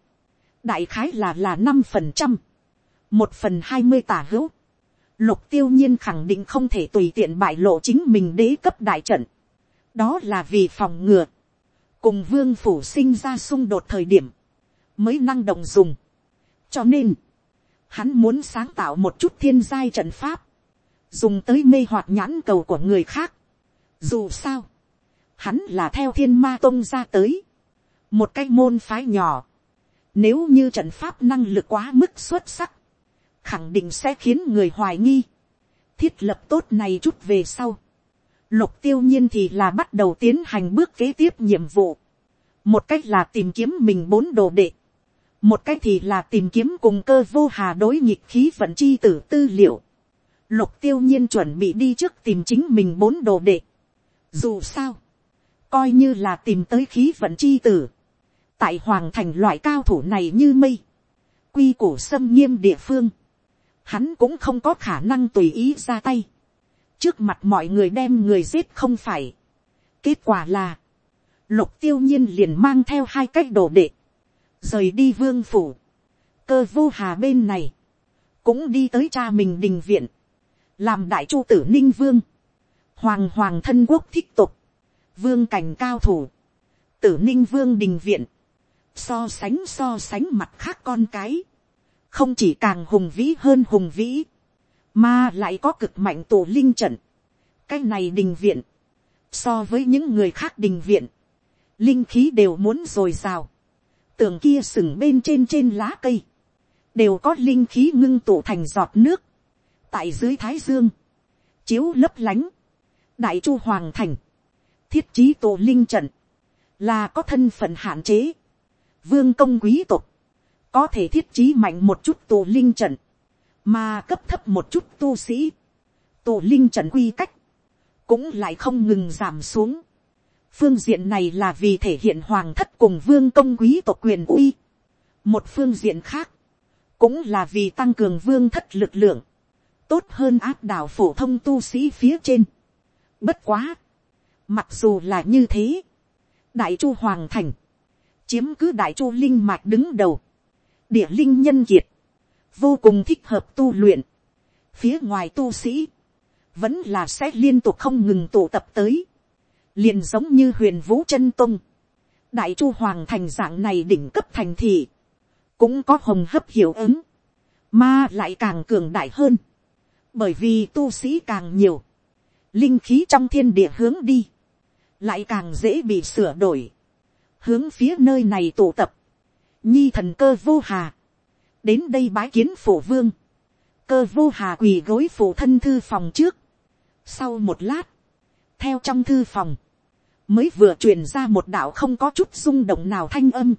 đại khái là là năm phần trăm, một phần hai mươi tả hữu, Lục tiêu nhiên khẳng định không thể tùy tiện bại lộ chính mình đế cấp đại trận. Đó là vì phòng ngừa. Cùng vương phủ sinh ra xung đột thời điểm. Mới năng động dùng. Cho nên. Hắn muốn sáng tạo một chút thiên giai trận pháp. Dùng tới mê hoạt nhãn cầu của người khác. Dù sao. Hắn là theo thiên ma tông ra tới. Một cái môn phái nhỏ. Nếu như trận pháp năng lực quá mức xuất sắc, khẳng định sẽ khiến người hoài nghi. thiết lập tốt này chút về sau. lục tiêu nhiên thì là bắt đầu tiến hành bước kế tiếp nhiệm vụ. một cách là tìm kiếm mình bốn đồ đệ một cách thì là tìm kiếm cùng cơ vô hà đối nhịp khí vận chi tử tư liệu. lục tiêu nhiên chuẩn bị đi trước tìm chính mình bốn đồ đệ. dù sao, coi như là tìm tới khí vận chi tử. tại hoàng thành loại cao thủ này như mây quy củ xâm nghiêm địa phương, hắn cũng không có khả năng tùy ý ra tay. trước mặt mọi người đem người giết không phải. Kết quả là, lục tiêu nhiên liền mang theo hai cách đồ đệ, rời đi vương phủ, cơ vô hà bên này, cũng đi tới cha mình đình viện, làm đại chu tử ninh vương, hoàng hoàng thân quốc thích tục, vương cảnh cao thủ, tử ninh vương đình viện, so sánh so sánh mặt khác con cái, không chỉ càng hùng vĩ hơn hùng vĩ, mà lại có cực mạnh tổ linh trận. cái này đình viện, so với những người khác đình viện, linh khí đều muốn dồi tường kia sừng bên trên trên lá cây, đều có linh khí ngưng tụ thành giọt nước, tại dưới thái dương, chiếu lấp lánh, đại chu hoàng thành, thiết trí tổ linh trận, là có thân phận hạn chế, vương công quý tộc, có thể thiết trí mạnh một chút tổ linh trận, mà cấp thấp một chút tu sĩ, tổ linh trận quy cách, cũng lại không ngừng giảm xuống phương diện này là vì thể hiện hoàng thất cùng vương công quý tộc quyền uy. một phương diện khác, cũng là vì tăng cường vương thất lực lượng, tốt hơn áp đảo phổ thông tu sĩ phía trên. bất quá, mặc dù là như thế, đại chu hoàng thành, chiếm cứ đại chu linh mạch đứng đầu, địa linh nhân kiệt, vô cùng thích hợp tu luyện. Phía ngoài tu sĩ, vẫn là sẽ liên tục không ngừng tụ tập tới liền giống như huyền vũ chân tung. đại chu hoàng thành dạng này đỉnh cấp thành thị, cũng có hồng hấp hiệu ứng, mà lại càng cường đại hơn. bởi vì tu sĩ càng nhiều, linh khí trong thiên địa hướng đi, lại càng dễ bị sửa đổi, hướng phía nơi này tụ tập, nhi thần cơ vô hà, đến đây bái kiến phổ vương, cơ vô hà quỳ gối phổ thân thư phòng trước. Sau một lát, theo trong thư phòng, mới vừa truyền ra một đạo không có chút rung động nào thanh âm.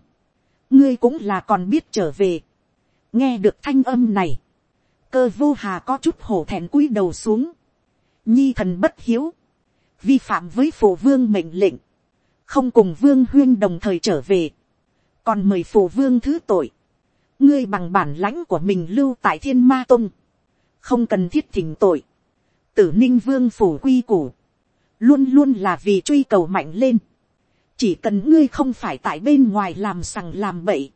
ngươi cũng là còn biết trở về. nghe được thanh âm này, cơ vô hà có chút hổ thẹn cúi đầu xuống. nhi thần bất hiếu, vi phạm với phổ vương mệnh lệnh, không cùng vương huyên đồng thời trở về, còn mời phổ vương thứ tội. Ngươi bằng bản lãnh của mình lưu tại thiên ma tông, không cần thiết thỉnh tội, tử ninh vương phủ quy củ, luôn luôn là vì truy cầu mạnh lên, chỉ cần ngươi không phải tại bên ngoài làm sằng làm bậy,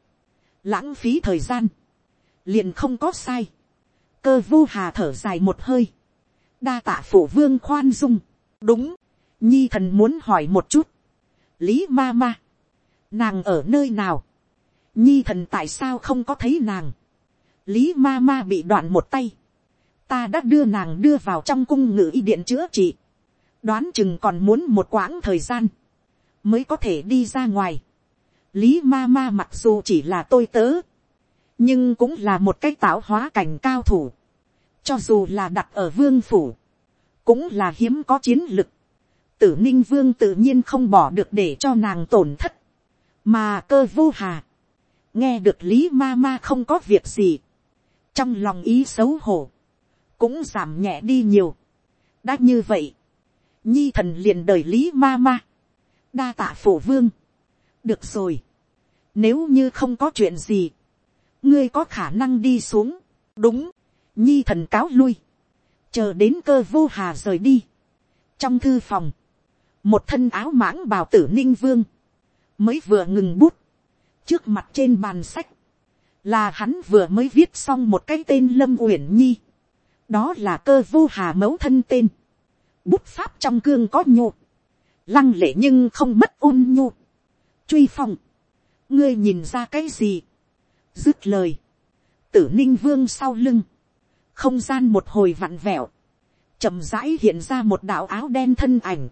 lãng phí thời gian, liền không có sai, cơ vô hà thở dài một hơi, đa tạ phủ vương khoan dung, đúng, nhi thần muốn hỏi một chút, lý ma ma, nàng ở nơi nào, nhi thần tại sao không có thấy nàng, lý ma ma bị đoạn một tay, ta đã đưa nàng đưa vào trong cung ngự y điện chữa trị, đoán chừng còn muốn một quãng thời gian, mới có thể đi ra ngoài. lý ma ma mặc dù chỉ là tôi tớ, nhưng cũng là một cái tạo hóa cảnh cao thủ, cho dù là đặt ở vương phủ, cũng là hiếm có chiến lực, tử ninh vương tự nhiên không bỏ được để cho nàng tổn thất, mà cơ vô hà, nghe được lý ma ma không có việc gì, trong lòng ý xấu hổ, cũng giảm nhẹ đi nhiều. đã như vậy, nhi thần liền đời lý ma ma, đa tạ phổ vương, được rồi, nếu như không có chuyện gì, ngươi có khả năng đi xuống, đúng, nhi thần cáo lui, chờ đến cơ vô hà rời đi. trong thư phòng, một thân áo mãng bào tử ninh vương, mới vừa ngừng bút, trước mặt trên bàn sách, là hắn vừa mới viết xong một cái tên lâm uyển nhi, đó là cơ vô hà mẫu thân tên, bút pháp trong cương có nhô, lăng lệ nhưng không mất ôn nhô, truy phong, ngươi nhìn ra cái gì, dứt lời, tử ninh vương sau lưng, không gian một hồi vặn vẹo, chậm rãi hiện ra một đạo áo đen thân ảnh,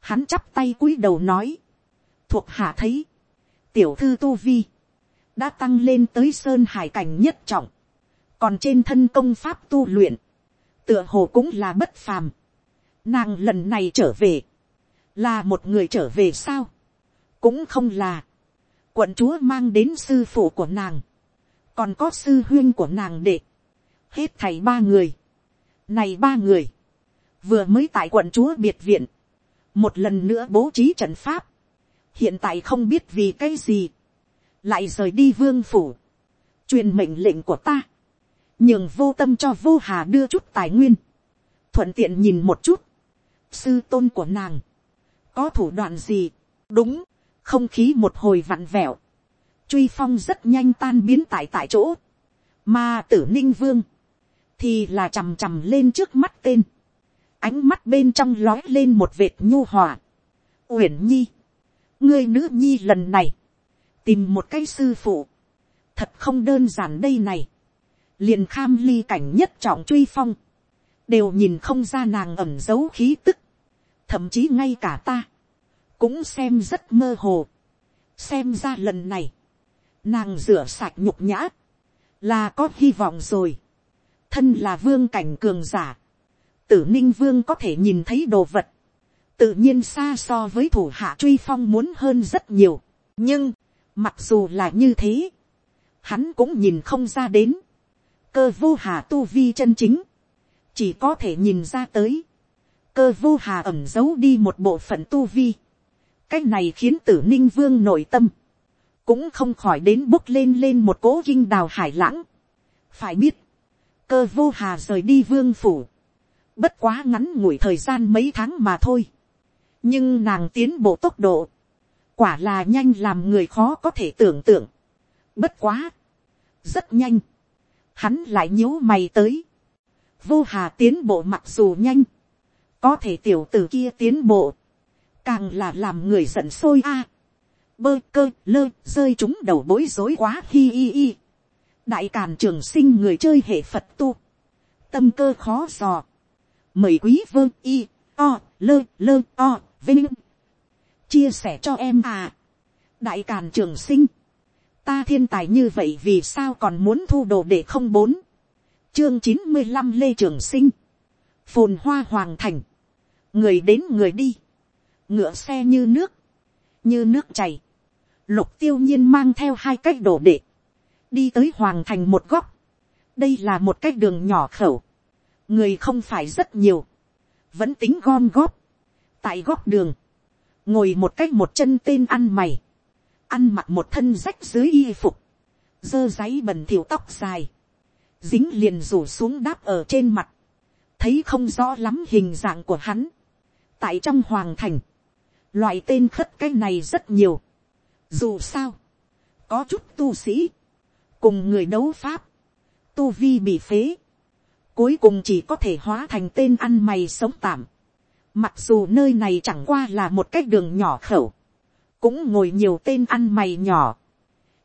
hắn chắp tay cúi đầu nói, thuộc hạ thấy, tiểu thư tu vi, đã tăng lên tới sơn hải cảnh nhất trọng, còn trên thân công pháp tu luyện, tựa hồ cũng là bất phàm. Nàng lần này trở về, là một người trở về sao, cũng không là, quận chúa mang đến sư phụ của nàng, còn có sư huyên của nàng đệ, hết thầy ba người, này ba người, vừa mới tại quận chúa biệt viện, một lần nữa bố trí trận pháp, hiện tại không biết vì cái gì, lại rời đi vương phủ, truyền mệnh lệnh của ta, nhường vô tâm cho vô hà đưa chút tài nguyên, thuận tiện nhìn một chút, sư tôn của nàng, có thủ đoạn gì, đúng, không khí một hồi vặn vẹo, truy phong rất nhanh tan biến tại tại chỗ, mà tử ninh vương, thì là chằm chằm lên trước mắt tên, ánh mắt bên trong lói lên một vệt nhu hòa, uyển nhi, ngươi nữ nhi lần này, tìm một cái sư phụ, thật không đơn giản đây này, liền kham ly cảnh nhất trọng truy phong, đều nhìn không ra nàng ẩm giấu khí tức, thậm chí ngay cả ta, cũng xem rất mơ hồ, xem ra lần này, nàng rửa sạch nhục nhã, là có hy vọng rồi, thân là vương cảnh cường giả, tử ninh vương có thể nhìn thấy đồ vật, tự nhiên xa so với thủ hạ truy phong muốn hơn rất nhiều, nhưng, mặc dù là như thế, hắn cũng nhìn không ra đến, cơ vô hà tu vi chân chính, chỉ có thể nhìn ra tới, cơ vô hà ẩm giấu đi một bộ phận tu vi, cái này khiến tử ninh vương nội tâm, cũng không khỏi đến bốc lên lên một cố kinh đào hải lãng. phải biết, cơ vô hà rời đi vương phủ, bất quá ngắn ngủi thời gian mấy tháng mà thôi, nhưng nàng tiến bộ tốc độ, quả là nhanh làm người khó có thể tưởng tượng. bất quá, rất nhanh, hắn lại nhíu mày tới, vô hà tiến bộ mặc dù nhanh, có thể tiểu t ử kia tiến bộ, càng là làm người giận sôi a. bơ cơ lơ rơi chúng đầu bối rối quá hi hi hi. đại càn trường sinh người chơi hệ phật tu. tâm cơ khó dò. mời quý vơ y o lơ lơ o vinh. chia sẻ cho em à. đại càn trường sinh. ta thiên tài như vậy vì sao còn muốn thu đồ để không bốn. chương chín mươi năm lê trường sinh. phồn hoa hoàng thành người đến người đi. Ngựa xe như nước, như nước chảy, lục tiêu nhiên mang theo hai cái đổ đệ, đi tới hoàng thành một góc, đây là một cái đường nhỏ khẩu, người không phải rất nhiều, vẫn tính gom góp, tại góc đường, ngồi một cách một chân tên ăn mày, ăn mặc một thân rách dưới y phục, dơ giấy bẩn thỉu tóc dài, dính liền rủ xuống đáp ở trên mặt, thấy không rõ lắm hình dạng của hắn, tại trong hoàng thành, Loại tên khất cái này rất nhiều. Dù sao, có chút tu sĩ, cùng người đấu pháp, tu vi bị phế, cuối cùng chỉ có thể hóa thành tên ăn mày sống tạm. Mặc dù nơi này chẳng qua là một cái đường nhỏ khẩu, cũng ngồi nhiều tên ăn mày nhỏ,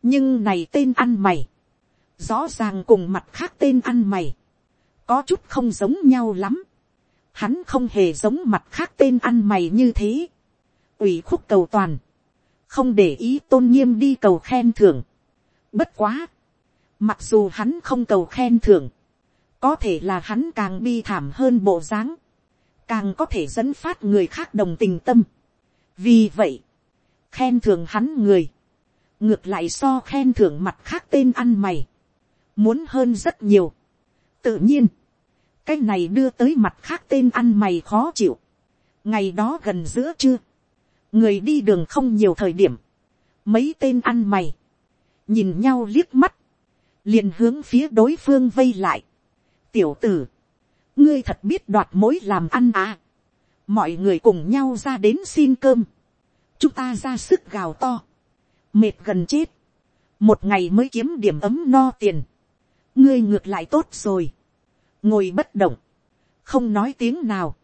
nhưng này tên ăn mày, rõ ràng cùng mặt khác tên ăn mày, có chút không giống nhau lắm. Hắn không hề giống mặt khác tên ăn mày như thế. Ủy khúc cầu toàn, không để ý tôn nghiêm đi cầu khen thưởng. Bất quá, mặc dù hắn không cầu khen thưởng, có thể là hắn càng bi thảm hơn bộ dáng, càng có thể dẫn phát người khác đồng tình tâm. vì vậy, khen thưởng hắn người, ngược lại so khen thưởng mặt khác tên ăn mày, muốn hơn rất nhiều. tự nhiên, cái này đưa tới mặt khác tên ăn mày khó chịu. ngày đó gần giữa trưa, người đi đường không nhiều thời điểm, mấy tên ăn mày, nhìn nhau liếc mắt, liền hướng phía đối phương vây lại. tiểu tử, ngươi thật biết đoạt mối làm ăn à. mọi người cùng nhau ra đến xin cơm, chúng ta ra sức gào to, mệt gần chết, một ngày mới kiếm điểm ấm no tiền, ngươi ngược lại tốt rồi, ngồi bất động, không nói tiếng nào,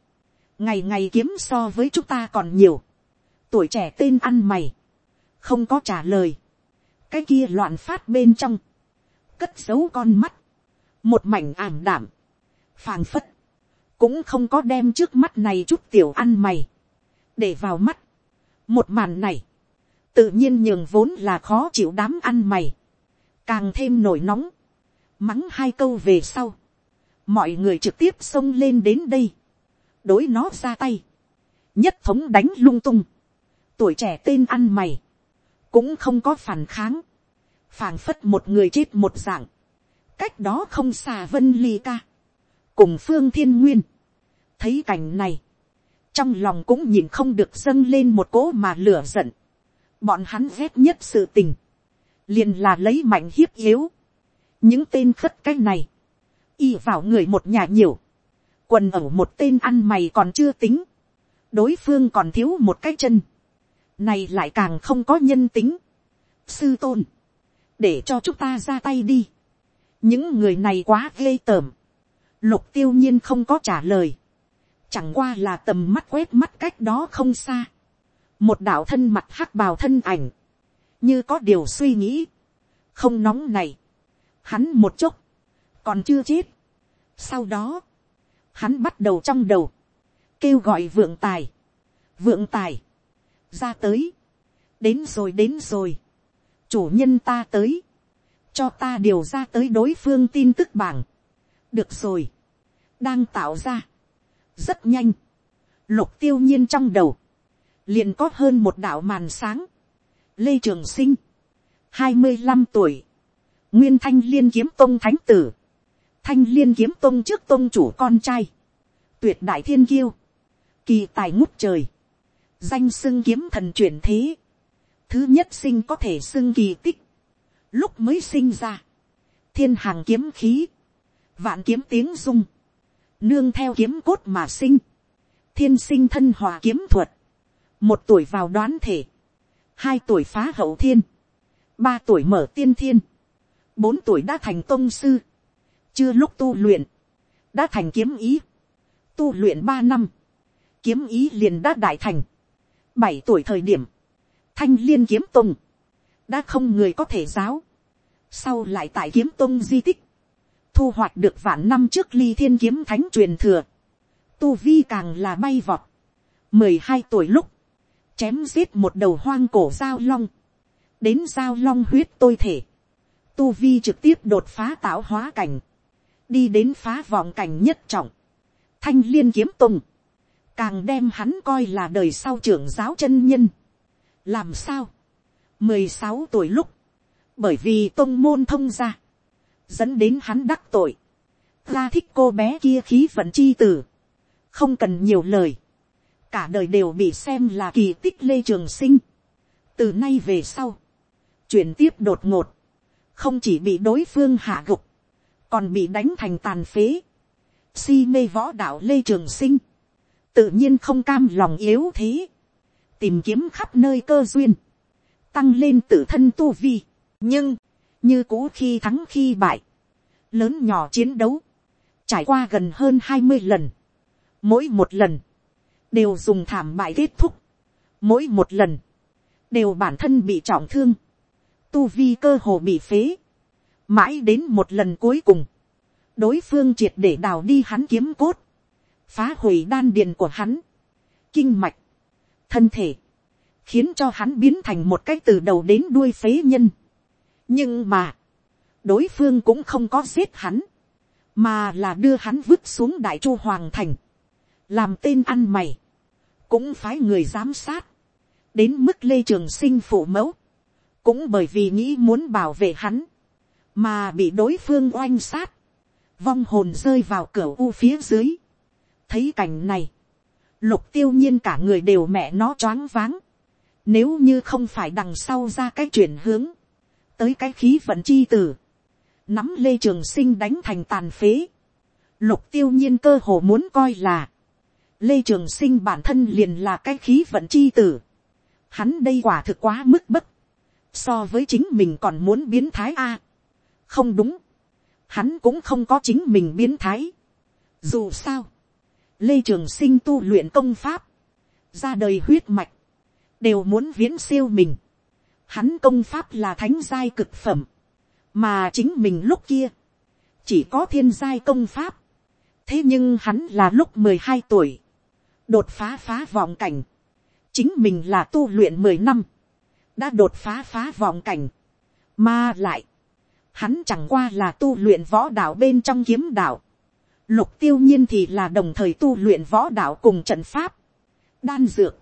ngày ngày kiếm so với chúng ta còn nhiều, tuổi trẻ tên ăn mày, không có trả lời, cái kia loạn phát bên trong, cất giấu con mắt, một mảnh ảm đảm, phàng phất, cũng không có đem trước mắt này chút tiểu ăn mày, để vào mắt. một màn này, tự nhiên nhường vốn là khó chịu đám ăn mày, càng thêm nổi nóng, mắng hai câu về sau, mọi người trực tiếp xông lên đến đây, đối nó ra tay, nhất thống đánh lung tung, tuổi trẻ tên ăn mày, cũng không có phản kháng, phảng phất một người chết một dạng, cách đó không xa vân ly ca, cùng phương thiên nguyên, thấy cảnh này, trong lòng cũng nhìn không được dâng lên một cỗ mà lửa giận, bọn hắn ghét nhất sự tình, liền là lấy mạnh hiếp yếu, những tên khất cái này, y vào người một nhà nhiều, quần ở một tên ăn mày còn chưa tính, đối phương còn thiếu một cái chân, này lại càng không có nhân tính. sư tôn, để cho chúng ta ra tay đi. những người này quá ghê tởm. lục tiêu nhiên không có trả lời. chẳng qua là tầm mắt quét mắt cách đó không xa. một đạo thân mặt hắc bào thân ảnh, như có điều suy nghĩ, không nóng này. hắn một chốc, còn chưa chết. sau đó, hắn bắt đầu trong đầu, kêu gọi vượng tài, vượng tài, ra tới, đến rồi đến rồi, chủ nhân ta tới, cho ta điều ra tới đối phương tin tức bảng, được rồi, đang tạo ra, rất nhanh, lục tiêu nhiên trong đầu, liền có hơn một đạo màn sáng, lê trường sinh, hai mươi năm tuổi, nguyên thanh liên kiếm tông thánh tử, thanh liên kiếm tôn trước tôn chủ con trai, tuyệt đại thiên kiêu, kỳ tài ngút trời, danh xưng kiếm thần chuyển thế, thứ nhất sinh có thể xưng kỳ tích, lúc mới sinh ra, thiên hàng kiếm khí, vạn kiếm tiếng dung, nương theo kiếm cốt mà sinh, thiên sinh thân hòa kiếm thuật, một tuổi vào đoán thể, hai tuổi phá hậu thiên, ba tuổi mở tiên thiên, bốn tuổi đã thành tôn sư, chưa lúc tu luyện, đã thành kiếm ý, tu luyện ba năm, kiếm ý liền đã đại thành, bảy tuổi thời điểm, thanh liên kiếm tùng, đã không người có thể giáo, sau lại tại kiếm tông di tích, thu hoạch được vạn năm trước ly thiên kiếm thánh truyền thừa, tu vi càng là bay vọt, mười hai tuổi lúc, chém giết một đầu hoang cổ giao long, đến giao long huyết tôi thể, tu vi trực tiếp đột phá tạo hóa cảnh, đi đến phá vọng cảnh nhất trọng, thanh liên kiếm tùng, càng đem hắn coi là đời sau trưởng giáo chân nhân. làm sao, mười sáu tuổi lúc, bởi vì tôn môn thông ra, dẫn đến hắn đắc tội, ra thích cô bé kia khí vận chi tử, không cần nhiều lời, cả đời đều bị xem là kỳ tích lê trường sinh. từ nay về sau, chuyển tiếp đột ngột, không chỉ bị đối phương hạ gục, còn bị đánh thành tàn phế, si mê võ đạo lê trường sinh, tự nhiên không cam lòng yếu thế, tìm kiếm khắp nơi cơ duyên, tăng lên tự thân tu vi, nhưng, như cũ khi thắng khi bại, lớn nhỏ chiến đấu, trải qua gần hơn hai mươi lần, mỗi một lần, đều dùng thảm bại kết thúc, mỗi một lần, đều bản thân bị trọng thương, tu vi cơ hồ bị phế, mãi đến một lần cuối cùng, đối phương triệt để đào đi hắn kiếm cốt, phá hủy đan điền của hắn, kinh mạch, thân thể, khiến cho hắn biến thành một cái từ đầu đến đuôi phế nhân. nhưng mà, đối phương cũng không có giết hắn, mà là đưa hắn vứt xuống đại chu hoàng thành, làm tên ăn mày, cũng phái người giám sát, đến mức lê trường sinh phụ mẫu, cũng bởi vì nghĩ muốn bảo vệ hắn, mà bị đối phương oanh sát, vong hồn rơi vào cửa u phía dưới, thấy cảnh này, lục tiêu nhiên cả người đều mẹ nó choáng váng. Nếu như không phải đằng sau ra cái chuyển hướng, tới cái khí vận chi tử, nắm lê trường sinh đánh thành tàn phế. Lục tiêu nhiên cơ hồ muốn coi là, lê trường sinh bản thân liền là cái khí vận chi tử. Hắn đây quả thực quá mức bất, so với chính mình còn muốn biến thái a không đúng, hắn cũng không có chính mình biến thái. Dù sao, lê trường sinh tu luyện công pháp, ra đời huyết mạch, đều muốn viễn siêu mình. Hắn công pháp là thánh giai cực phẩm, mà chính mình lúc kia, chỉ có thiên giai công pháp. thế nhưng hắn là lúc mười hai tuổi, đột phá phá vọng cảnh, chính mình là tu luyện mười năm, đã đột phá phá vọng cảnh, mà lại, hắn chẳng qua là tu luyện võ đạo bên trong kiếm đạo, Lục tiêu nhiên thì là đồng thời tu luyện võ đạo cùng trận pháp, đan dược,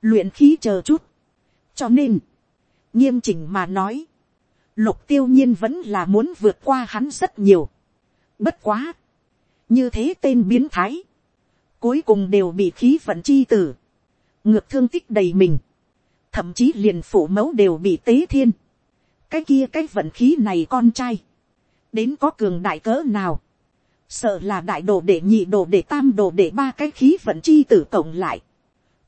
luyện khí chờ chút. Cho nên, nghiêm chỉnh mà nói, lục tiêu nhiên vẫn là muốn vượt qua hắn rất nhiều. Bất quá, như thế tên biến thái, cuối cùng đều bị khí vận chi tử, ngược thương tích đầy mình, thậm chí liền phủ mẫu đều bị tế thiên cái kia cái vận khí này con trai, đến có cường đại cỡ nào, sợ là đại đồ để nhị đồ để tam đồ để ba cái khí vận chi tử cộng lại,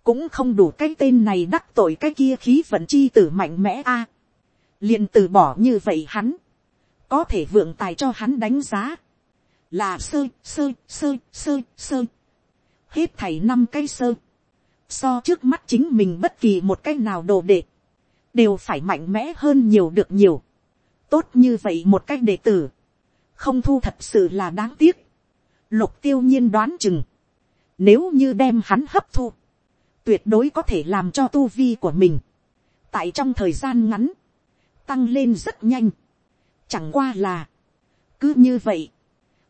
cũng không đủ cái tên này đắc tội cái kia khí vận chi tử mạnh mẽ a. liền từ bỏ như vậy hắn, có thể vượng tài cho hắn đánh giá, là sơ sơ sơ sơ sơ, hết thảy năm cái sơ, so trước mắt chính mình bất kỳ một cái nào đồ đệ, đều phải mạnh mẽ hơn nhiều được nhiều, tốt như vậy một cách đệ tử, không thu thật sự là đáng tiếc, lục tiêu nhiên đoán chừng, nếu như đem hắn hấp thu, tuyệt đối có thể làm cho tu vi của mình, tại trong thời gian ngắn, tăng lên rất nhanh. Chẳng qua là, cứ như vậy,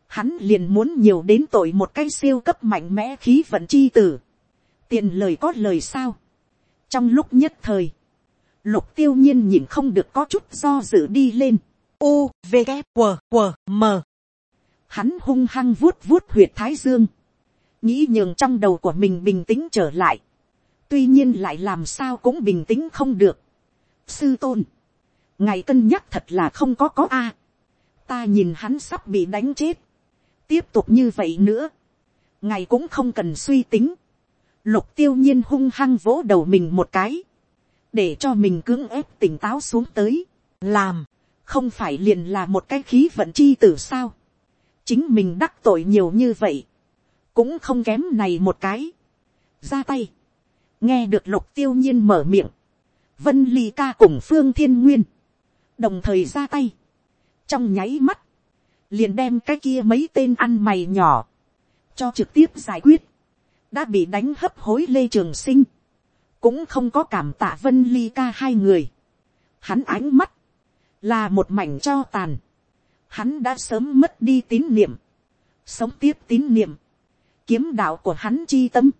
hắn liền muốn nhiều đến tội một cái siêu cấp mạnh mẽ khí vận chi tử. tiền lời có lời sao. trong lúc nhất thời, lục tiêu nhiên nhìn không được có chút do dự đi lên. U, V, K, W, W, M. Hắn hung hăng vuốt vuốt huyệt thái dương. nghĩ nhường trong đầu của mình bình tĩnh trở lại tuy nhiên lại làm sao cũng bình tĩnh không được. sư tôn, ngài cân nhắc thật là không có có a. ta nhìn hắn sắp bị đánh chết. tiếp tục như vậy nữa, ngài cũng không cần suy tính. lục tiêu nhiên hung hăng vỗ đầu mình một cái, để cho mình cưỡng ép tỉnh táo xuống tới, làm, không phải liền là một cái khí vận chi tử sao. chính mình đắc tội nhiều như vậy, cũng không kém này một cái. ra tay, nghe được lục tiêu nhiên mở miệng, vân ly ca cùng phương thiên nguyên, đồng thời ra tay, trong nháy mắt, liền đem cái kia mấy tên ăn mày nhỏ, cho trực tiếp giải quyết, đã bị đánh hấp hối lê trường sinh, cũng không có cảm tạ vân ly ca hai người, hắn ánh mắt, là một mảnh cho tàn, hắn đã sớm mất đi tín niệm, sống tiếp tín niệm, kiếm đạo của hắn chi tâm,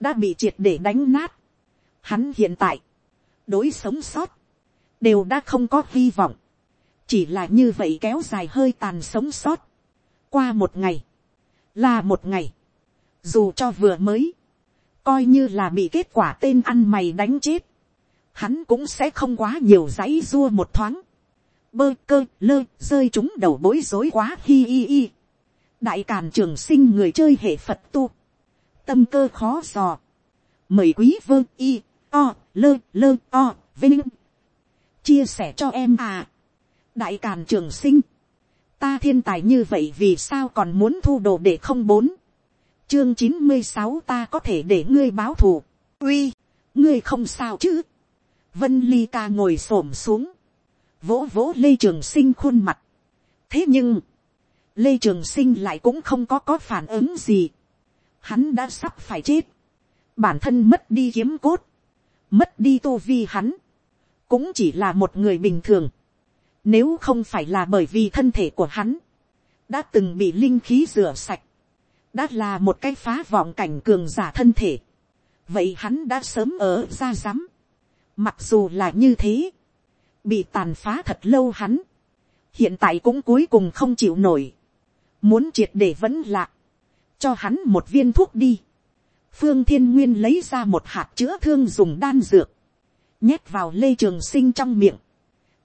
đã bị triệt để đánh nát. Hắn hiện tại, đối sống sót, đều đã không có hy vọng. Chỉ là như vậy kéo dài hơi tàn sống sót. Qua một ngày, là một ngày. Dù cho vừa mới, coi như là bị kết quả tên ăn mày đánh chết. Hắn cũng sẽ không quá nhiều giấy dua một thoáng. Bơ cơ lơ rơi chúng đầu bối rối quá hi hi hi. Đại càn trường sinh người chơi hệ Phật tu tâm cơ khó dò. Mời quý vơ y, o, lơ, lơ, o, vinh. Chia sẻ cho em à. Đại Càn Trường Sinh. Ta thiên tài như vậy vì sao còn muốn thu đồ để không bốn. Chương chín mươi sáu ta có thể để ngươi báo thù. Uy, ngươi không sao chứ. Vân Ly ca ngồi xổm xuống. Vỗ vỗ Lê Trường Sinh khuôn mặt. Thế nhưng, Lê Trường Sinh lại cũng không có có phản ứng gì hắn đã sắp phải chết, bản thân mất đi kiếm cốt, mất đi tô vi hắn, cũng chỉ là một người bình thường, nếu không phải là bởi vì thân thể của hắn, đã từng bị linh khí rửa sạch, đã là một cái phá vọng cảnh cường giả thân thể, vậy hắn đã sớm ở ra rắm, mặc dù là như thế, bị tàn phá thật lâu hắn, hiện tại cũng cuối cùng không chịu nổi, muốn triệt để vẫn lạc, cho hắn một viên thuốc đi. phương thiên nguyên lấy ra một hạt chữa thương dùng đan dược, nhét vào lê trường sinh trong miệng,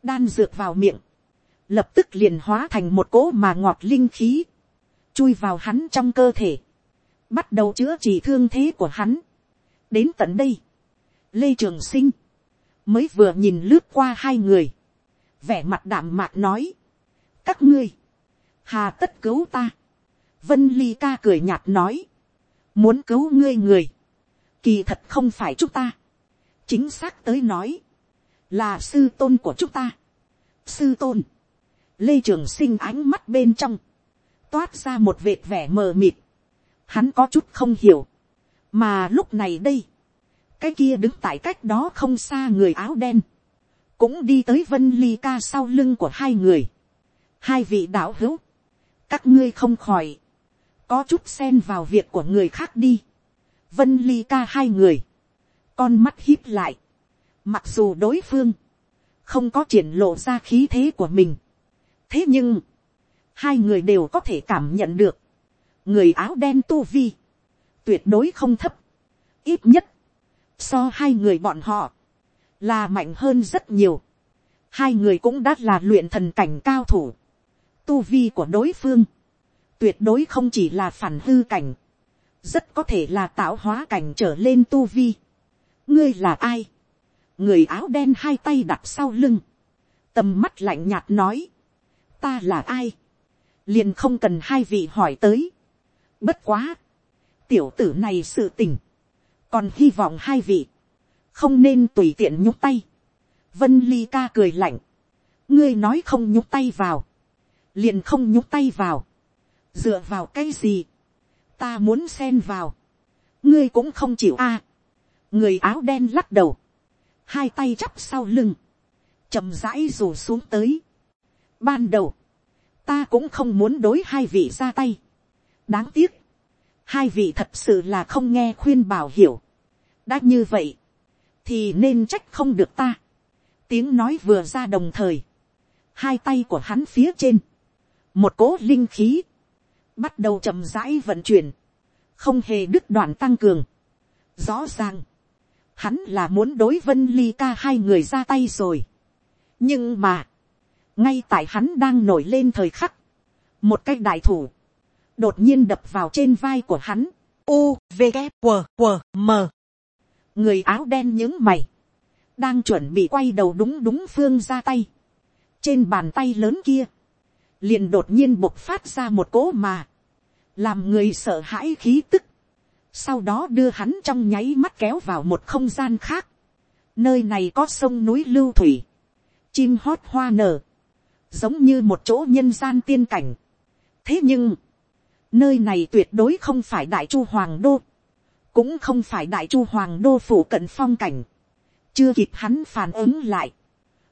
đan dược vào miệng, lập tức liền hóa thành một cỗ mà ngọt linh khí, chui vào hắn trong cơ thể, bắt đầu chữa trị thương thế của hắn. đến tận đây, lê trường sinh, mới vừa nhìn lướt qua hai người, vẻ mặt đảm mạc nói, các ngươi, hà tất cứu ta, Vân Ly ca cười nhạt nói. Muốn cứu ngươi người. Kỳ thật không phải chúng ta. Chính xác tới nói. Là sư tôn của chúng ta. Sư tôn. Lê Trường Sinh ánh mắt bên trong. Toát ra một vệt vẻ mờ mịt. Hắn có chút không hiểu. Mà lúc này đây. Cái kia đứng tại cách đó không xa người áo đen. Cũng đi tới Vân Ly ca sau lưng của hai người. Hai vị đạo hữu. Các ngươi không khỏi có chút xen vào việc của người khác đi. vân ly ca hai người, con mắt hít lại, mặc dù đối phương, không có triển lộ ra khí thế của mình. thế nhưng, hai người đều có thể cảm nhận được, người áo đen tu vi, tuyệt đối không thấp, ít nhất, so hai người bọn họ, là mạnh hơn rất nhiều. hai người cũng đã là luyện thần cảnh cao thủ, tu vi của đối phương, tuyệt đối không chỉ là phản hư cảnh, rất có thể là tạo hóa cảnh trở lên tu vi. ngươi là ai, người áo đen hai tay đặt sau lưng, tầm mắt lạnh nhạt nói, ta là ai, liền không cần hai vị hỏi tới. bất quá, tiểu tử này sự tình, còn hy vọng hai vị, không nên tùy tiện nhúc tay. vân ly ca cười lạnh, ngươi nói không nhúc tay vào, liền không nhúc tay vào, dựa vào cái gì, ta muốn xen vào, ngươi cũng không chịu a, người áo đen lắc đầu, hai tay chắp sau lưng, chậm rãi rủ xuống tới. Ban đầu, ta cũng không muốn đối hai vị ra tay. đáng tiếc, hai vị thật sự là không nghe khuyên bảo hiểu. đã như vậy, thì nên trách không được ta. tiếng nói vừa ra đồng thời, hai tay của hắn phía trên, một cỗ linh khí, bắt đầu chậm rãi vận chuyển, không hề đứt đoạn tăng cường. rõ ràng, hắn là muốn đối vân ly ca hai người ra tay rồi. nhưng mà, ngay tại hắn đang nổi lên thời khắc, một cái đại thủ, đột nhiên đập vào trên vai của hắn, u v g q q m. Người áo đen những mày, đang chuẩn bị quay đầu đúng đúng phương ra tay, trên bàn tay lớn kia, liền đột nhiên bộc phát ra một cỗ mà, làm người sợ hãi khí tức, sau đó đưa hắn trong nháy mắt kéo vào một không gian khác, nơi này có sông núi lưu thủy, chim hót hoa nở, giống như một chỗ nhân gian tiên cảnh. thế nhưng, nơi này tuyệt đối không phải đại chu hoàng đô, cũng không phải đại chu hoàng đô phủ cận phong cảnh, chưa kịp hắn phản ứng lại,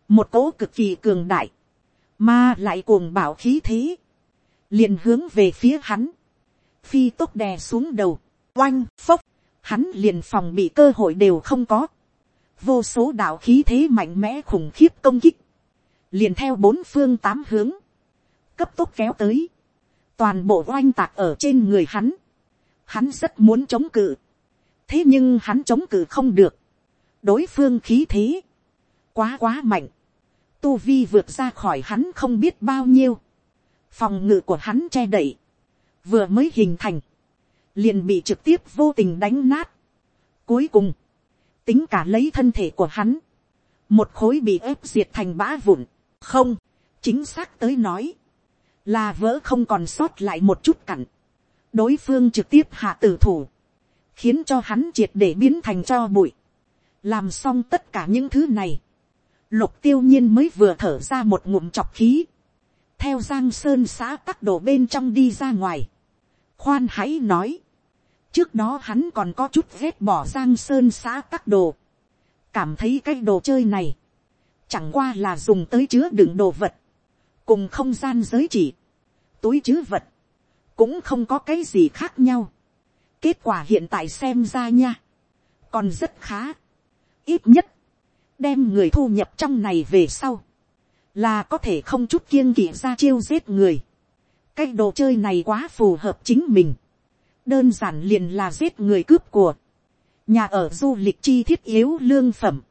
một cỗ cực kỳ cường đại, mà lại cuồng bảo khí thế, liền hướng về phía hắn, phi tốc đè xuống đầu, oanh phốc, hắn liền phòng bị cơ hội đều không có, vô số đạo khí thế mạnh mẽ khủng khiếp công kích, liền theo bốn phương tám hướng, cấp tốc kéo tới, toàn bộ oanh tạc ở trên người hắn, hắn rất muốn chống cự, thế nhưng hắn chống cự không được, đối phương khí thế, quá quá mạnh, tu vi vượt ra khỏi hắn không biết bao nhiêu, phòng ngự của hắn che đậy, vừa mới hình thành, liền bị trực tiếp vô tình đánh nát. Cuối cùng, tính cả lấy thân thể của hắn, một khối bị ép diệt thành bã vụn, không, chính xác tới nói, là vỡ không còn sót lại một chút cặn. đối phương trực tiếp hạ tử thủ, khiến cho hắn triệt để biến thành cho bụi. làm xong tất cả những thứ này, lục tiêu nhiên mới vừa thở ra một ngụm chọc khí, theo giang sơn xã tắc đổ bên trong đi ra ngoài. khoan hãy nói, trước đó hắn còn có chút ghét bỏ giang sơn xã tắc đồ, cảm thấy cái đồ chơi này, chẳng qua là dùng tới chứa đựng đồ vật, cùng không gian giới chỉ, túi chứa vật, cũng không có cái gì khác nhau. kết quả hiện tại xem ra nha, còn rất khá, ít nhất, đem người thu nhập trong này về sau, là có thể không chút kiêng kỵ ra chiêu giết người. cái đồ chơi này quá phù hợp chính mình, đơn giản liền là giết người cướp của, nhà ở du lịch chi thiết yếu lương phẩm,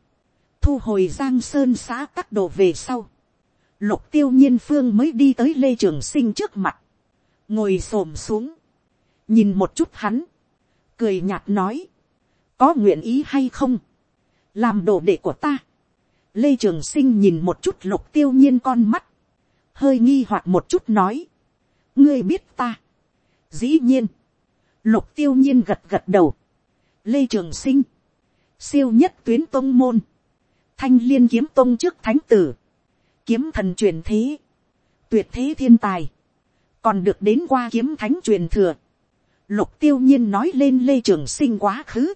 thu hồi giang sơn xã các đồ về sau, lục tiêu nhiên phương mới đi tới lê trường sinh trước mặt, ngồi s m xuống, nhìn một chút hắn, cười nhạt nói, có nguyện ý hay không, làm đồ đệ của ta, lê trường sinh nhìn một chút lục tiêu nhiên con mắt, hơi nghi hoặc một chút nói, ngươi biết ta, dĩ nhiên, lục tiêu nhiên gật gật đầu, lê trường sinh, siêu nhất tuyến tông môn, thanh liên kiếm tông trước thánh tử, kiếm thần truyền thế, tuyệt thế thiên tài, còn được đến qua kiếm thánh truyền thừa, lục tiêu nhiên nói lên lê trường sinh quá khứ,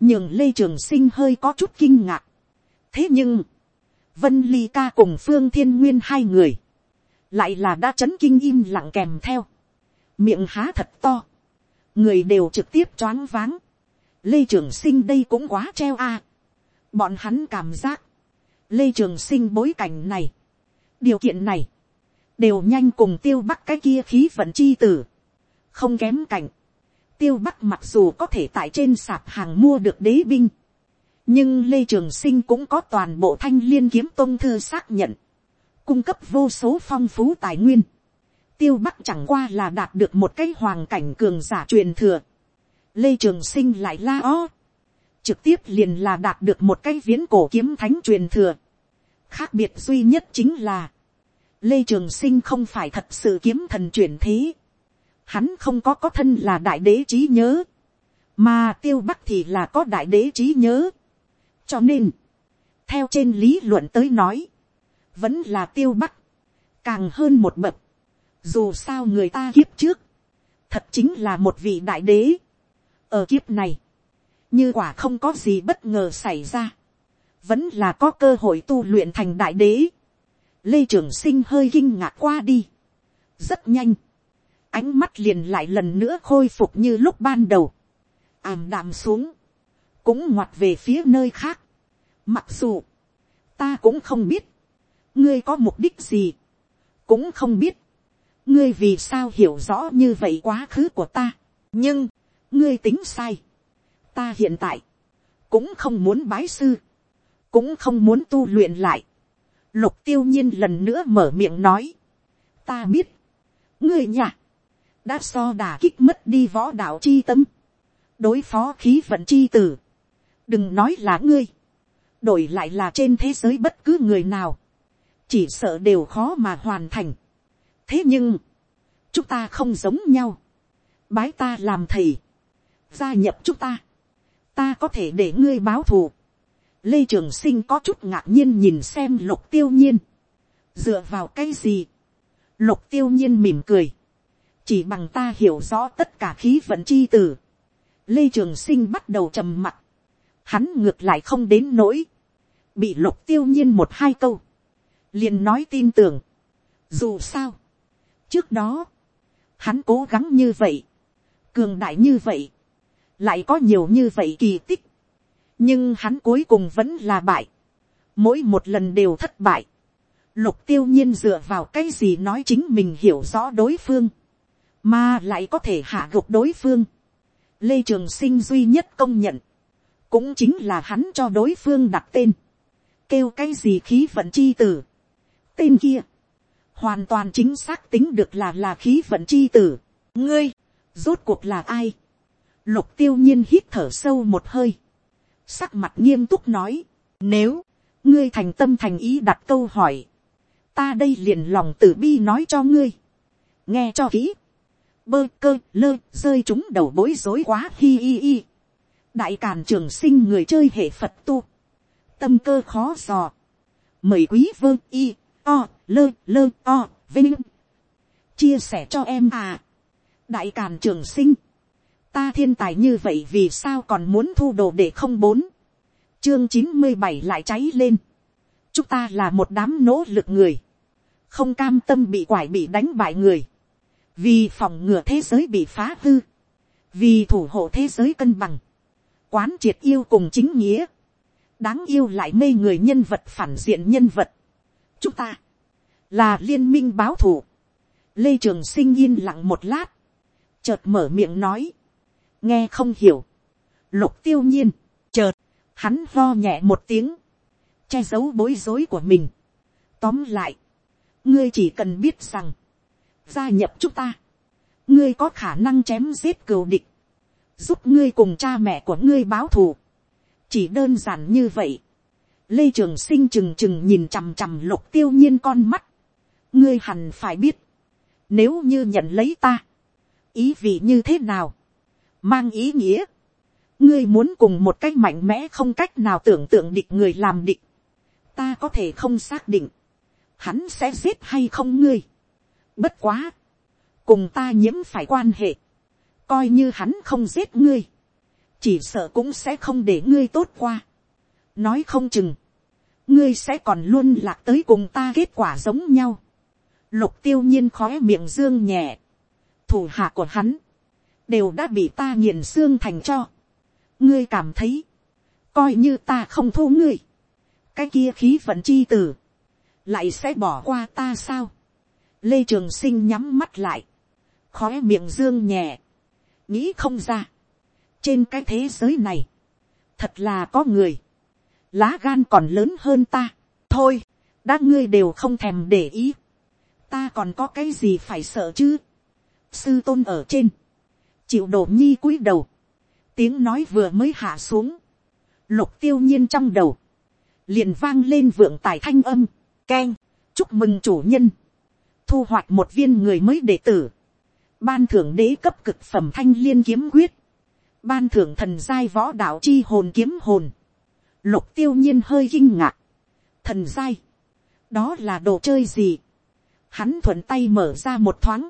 nhưng lê trường sinh hơi có chút kinh ngạc. thế nhưng, vân ly ca cùng phương thiên nguyên hai người, lại là đã chấn kinh im lặng kèm theo, miệng há thật to, người đều trực tiếp choáng váng, lê trường sinh đây cũng quá treo a, bọn hắn cảm giác, lê trường sinh bối cảnh này, điều kiện này, đều nhanh cùng tiêu bắc cái kia khí vận chi tử, không kém cảnh, tiêu bắc mặc dù có thể tại trên sạp hàng mua được đế binh, nhưng lê trường sinh cũng có toàn bộ thanh liên kiếm tôn thư xác nhận, cung cấp vô số phong phú tài nguyên, tiêu bắc chẳng qua là đạt được một cái hoàng cảnh cường giả truyền thừa, lê trường sinh lại la o trực tiếp liền là đạt được một cái viễn cổ kiếm thánh truyền thừa. khác biệt duy nhất chính là, lê trường sinh không phải thật sự kiếm thần truyền thế, hắn không có có thân là đại đế trí nhớ, mà tiêu bắc thì là có đại đế trí nhớ. cho nên, theo trên lý luận tới nói, vẫn là tiêu bắc, càng hơn một bậc, dù sao người ta kiếp trước, thật chính là một vị đại đế. ở kiếp này, như quả không có gì bất ngờ xảy ra, vẫn là có cơ hội tu luyện thành đại đế. lê trường sinh hơi kinh ngạc qua đi. rất nhanh, ánh mắt liền lại lần nữa khôi phục như lúc ban đầu, ảm đạm xuống, cũng ngoặt về phía nơi khác. mặc dù, ta cũng không biết, ngươi có mục đích gì, cũng không biết, ngươi vì sao hiểu rõ như vậy quá khứ của ta, nhưng, ngươi tính sai, ta hiện tại, cũng không muốn bái sư, cũng không muốn tu luyện lại. Lục tiêu nhiên lần nữa mở miệng nói, ta biết, ngươi nhà, đã so đà kích mất đi võ đạo chi tâm, đối phó khí vận chi tử, đừng nói là ngươi, đổi lại là trên thế giới bất cứ người nào, chỉ sợ đều khó mà hoàn thành. thế nhưng, chúng ta không giống nhau, bái ta làm thầy, gia nhập chúng ta, ta có thể để ngươi báo thù. lê trường sinh có chút ngạc nhiên nhìn xem lục tiêu nhiên, dựa vào cái gì, lục tiêu nhiên mỉm cười, chỉ bằng ta hiểu rõ tất cả khí vận chi tử, lê trường sinh bắt đầu trầm mặt. hắn ngược lại không đến nỗi, bị lục tiêu nhiên một hai câu, liền nói tin tưởng, dù sao, trước đó, hắn cố gắng như vậy, cường đại như vậy, lại có nhiều như vậy kỳ tích, nhưng hắn cuối cùng vẫn là bại, mỗi một lần đều thất bại, lục tiêu nhiên dựa vào cái gì nói chính mình hiểu rõ đối phương, mà lại có thể hạ gục đối phương. Lê Trường Sinh duy nhất công nhận, cũng chính là hắn cho đối phương đặt tên, kêu cái gì khí vận chi tử. Tên kia, hoàn toàn chính xác tính được là là khí vận chi tử. Ngươi, rốt cuộc là ai? Lục tiêu nhiên hít thở sâu một hơi. Sắc mặt nghiêm túc nói. Nếu, ngươi thành tâm thành ý đặt câu hỏi. Ta đây liền lòng tử bi nói cho ngươi. Nghe cho kỹ. Bơ cơ lơ rơi chúng đầu bối rối quá hi hi hi. Đại càn trường sinh người chơi hệ Phật tu. Tâm cơ khó dò. Mời quý vơ y o lơ lơ o vinh. Chia sẻ cho em à. Đại càn trường sinh ta thiên tài như vậy vì sao còn muốn thu đồ để không bốn? Chương chín mươi bảy lại cháy lên. Chúng ta là một đám nỗ lực người. Không cam tâm bị quải bị đánh bại người. Vì phòng ngừa thế giới bị phá hư. Vì thủ hộ thế giới cân bằng. Quán triệt yêu cùng chính nghĩa. Đáng yêu lại mê người nhân vật phản diện nhân vật. Chúng ta là liên minh báo thù. Lê trường sinh yên lặng một lát. Chợt mở miệng nói nghe không hiểu, lục tiêu nhiên, chợt, hắn lo nhẹ một tiếng, che giấu bối rối của mình. Tóm lại, ngươi chỉ cần biết rằng, gia nhập chúng ta, ngươi có khả năng chém giết cừu địch, giúp ngươi cùng cha mẹ của ngươi báo thù. chỉ đơn giản như vậy. lê trường sinh chừng chừng nhìn chằm chằm lục tiêu nhiên con mắt. ngươi hẳn phải biết, nếu như nhận lấy ta, ý vị như thế nào, mang ý nghĩa, ngươi muốn cùng một cách mạnh mẽ không cách nào tưởng tượng địch người làm địch, ta có thể không xác định, hắn sẽ giết hay không ngươi. Bất quá, cùng ta nhiễm phải quan hệ, coi như hắn không giết ngươi, chỉ sợ cũng sẽ không để ngươi tốt qua. nói không chừng, ngươi sẽ còn luôn lạc tới cùng ta kết quả giống nhau. lục tiêu nhiên khói miệng dương nhẹ, thủ hạ của hắn, đều đã bị ta nghiền xương thành cho. ngươi cảm thấy, coi như ta không thu ngươi, cái kia khí vận chi tử, lại sẽ bỏ qua ta sao. lê trường sinh nhắm mắt lại, khói miệng dương nhẹ, nghĩ không ra. trên cái thế giới này, thật là có người, lá gan còn lớn hơn ta. thôi, đã ngươi đều không thèm để ý, ta còn có cái gì phải sợ chứ. sư tôn ở trên, chịu đổ nhi cúi đầu, tiếng nói vừa mới hạ xuống, lục tiêu nhiên trong đầu, liền vang lên vượng tài thanh âm, keng, chúc mừng chủ nhân, thu hoạch một viên người mới đệ tử, ban thưởng đế cấp cực phẩm thanh liên kiếm quyết, ban thưởng thần giai võ đạo chi hồn kiếm hồn, lục tiêu nhiên hơi kinh ngạc, thần giai, đó là đồ chơi gì, hắn thuận tay mở ra một thoáng,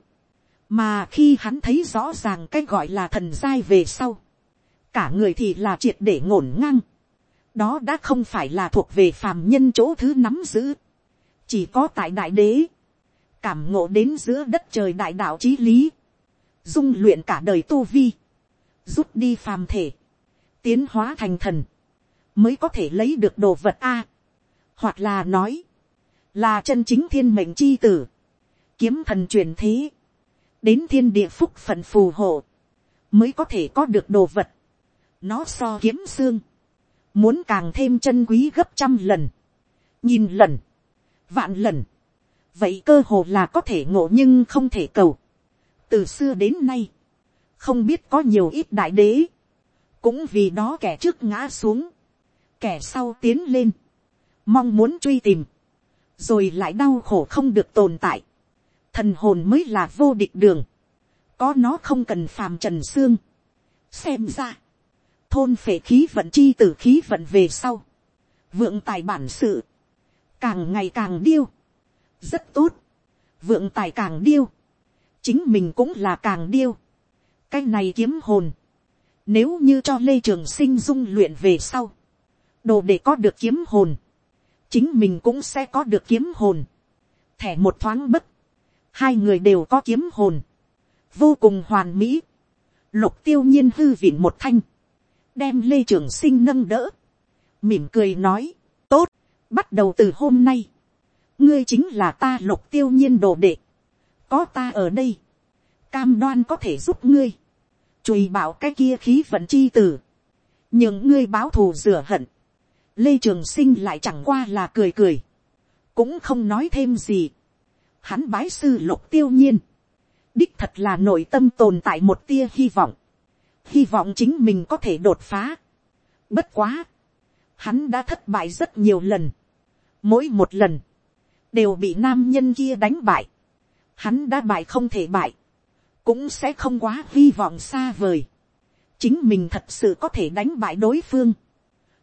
mà khi hắn thấy rõ ràng cái gọi là thần giai về sau, cả người thì là triệt để ngổn ngang, đó đã không phải là thuộc về phàm nhân chỗ thứ nắm giữ, chỉ có tại đại đế, cảm ngộ đến giữa đất trời đại đạo trí lý, dung luyện cả đời tu vi, rút đi phàm thể, tiến hóa thành thần, mới có thể lấy được đồ vật a, hoặc là nói, là chân chính thiên mệnh chi tử, kiếm thần truyền thế, đến thiên địa phúc phận phù hộ, mới có thể có được đồ vật, nó so kiếm xương, muốn càng thêm chân quý gấp trăm lần, nhìn lần, vạn lần, vậy cơ hồ là có thể ngộ nhưng không thể cầu. từ xưa đến nay, không biết có nhiều ít đại đế, cũng vì đó kẻ trước ngã xuống, kẻ sau tiến lên, mong muốn truy tìm, rồi lại đau khổ không được tồn tại, thần hồn mới là vô địch đường, có nó không cần phàm trần xương, xem ra, thôn phệ khí vận chi t ử khí vận về sau, vượng tài bản sự, càng ngày càng điêu, rất tốt, vượng tài càng điêu, chính mình cũng là càng điêu, cái này kiếm hồn, nếu như cho lê trường sinh dung luyện về sau, đồ để có được kiếm hồn, chính mình cũng sẽ có được kiếm hồn, thẻ một thoáng bất, hai người đều có kiếm hồn, vô cùng hoàn mỹ, lục tiêu nhiên hư vịn một thanh, đem lê trường sinh nâng đỡ, mỉm cười nói, tốt, bắt đầu từ hôm nay, ngươi chính là ta lục tiêu nhiên đồ đệ, có ta ở đây, cam đoan có thể giúp ngươi, chùi bảo cái kia khí vận chi tử, nhưng ngươi báo thù rửa hận, lê trường sinh lại chẳng qua là cười cười, cũng không nói thêm gì, hắn bái sư lục tiêu nhiên, đích thật là nội tâm tồn tại một tia hy vọng, hy vọng chính mình có thể đột phá. Bất quá, hắn đã thất bại rất nhiều lần, mỗi một lần, đều bị nam nhân kia đánh bại, hắn đã bại không thể bại, cũng sẽ không quá hy vọng xa vời, chính mình thật sự có thể đánh bại đối phương.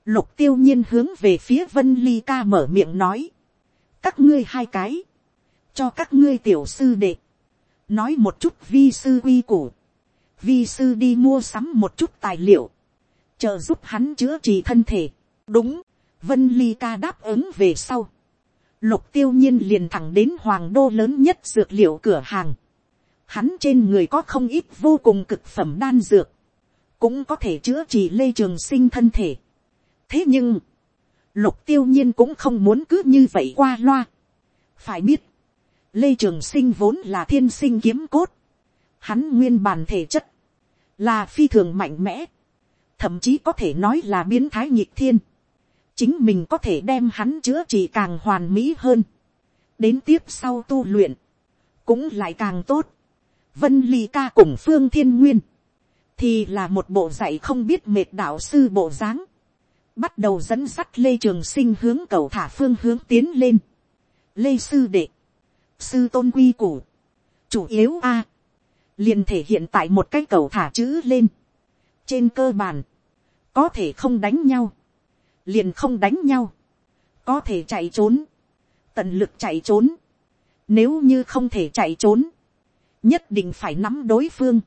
Lục tiêu nhiên hướng về phía vân ly ca mở miệng nói, các ngươi hai cái, cho các ngươi tiểu sư đệ, nói một chút vi sư quy củ, vi sư đi mua sắm một chút tài liệu, chờ giúp hắn chữa trị thân thể. đúng, vân ly ca đáp ứng về sau. lục tiêu nhiên liền thẳng đến hoàng đô lớn nhất dược liệu cửa hàng. hắn trên người có không ít vô cùng cực phẩm đan dược, cũng có thể chữa trị lê trường sinh thân thể. thế nhưng, lục tiêu nhiên cũng không muốn cứ như vậy qua loa. phải biết, lê trường sinh vốn là thiên sinh kiếm cốt, hắn nguyên bản thể chất, là phi thường mạnh mẽ, thậm chí có thể nói là biến thái nhịp thiên, chính mình có thể đem hắn chữa trị càng hoàn mỹ hơn, đến tiếp sau tu luyện, cũng lại càng tốt, vân ly ca cùng phương thiên nguyên, thì là một bộ dạy không biết mệt đạo sư bộ dáng, bắt đầu dẫn sắt lê trường sinh hướng cầu thả phương hướng tiến lên, lê sư đệ, sư tôn quy củ, chủ yếu a, liền thể hiện tại một cái cầu thả chữ lên. trên cơ bản, có thể không đánh nhau, liền không đánh nhau, có thể chạy trốn, tận lực chạy trốn, nếu như không thể chạy trốn, nhất định phải nắm đối phương,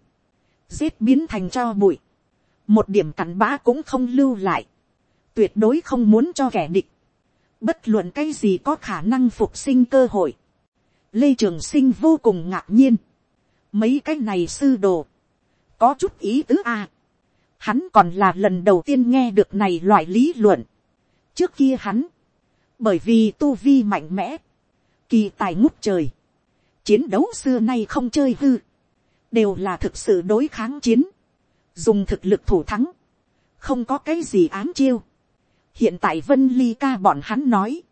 giết biến thành cho bụi, một điểm cặn bã cũng không lưu lại, tuyệt đối không muốn cho kẻ địch, bất luận cái gì có khả năng phục sinh cơ hội, lê trường sinh vô cùng ngạc nhiên, mấy cái này sư đồ, có chút ý tứ a. À. Hắn còn là lần đầu tiên nghe được này loại lý luận. trước kia hắn, bởi vì tu vi mạnh mẽ, kỳ tài ngút trời, chiến đấu xưa nay không chơi hư, đều là thực sự đối kháng chiến, dùng thực lực thủ thắng, không có cái gì ám chiêu. hiện tại vân ly ca bọn hắn nói,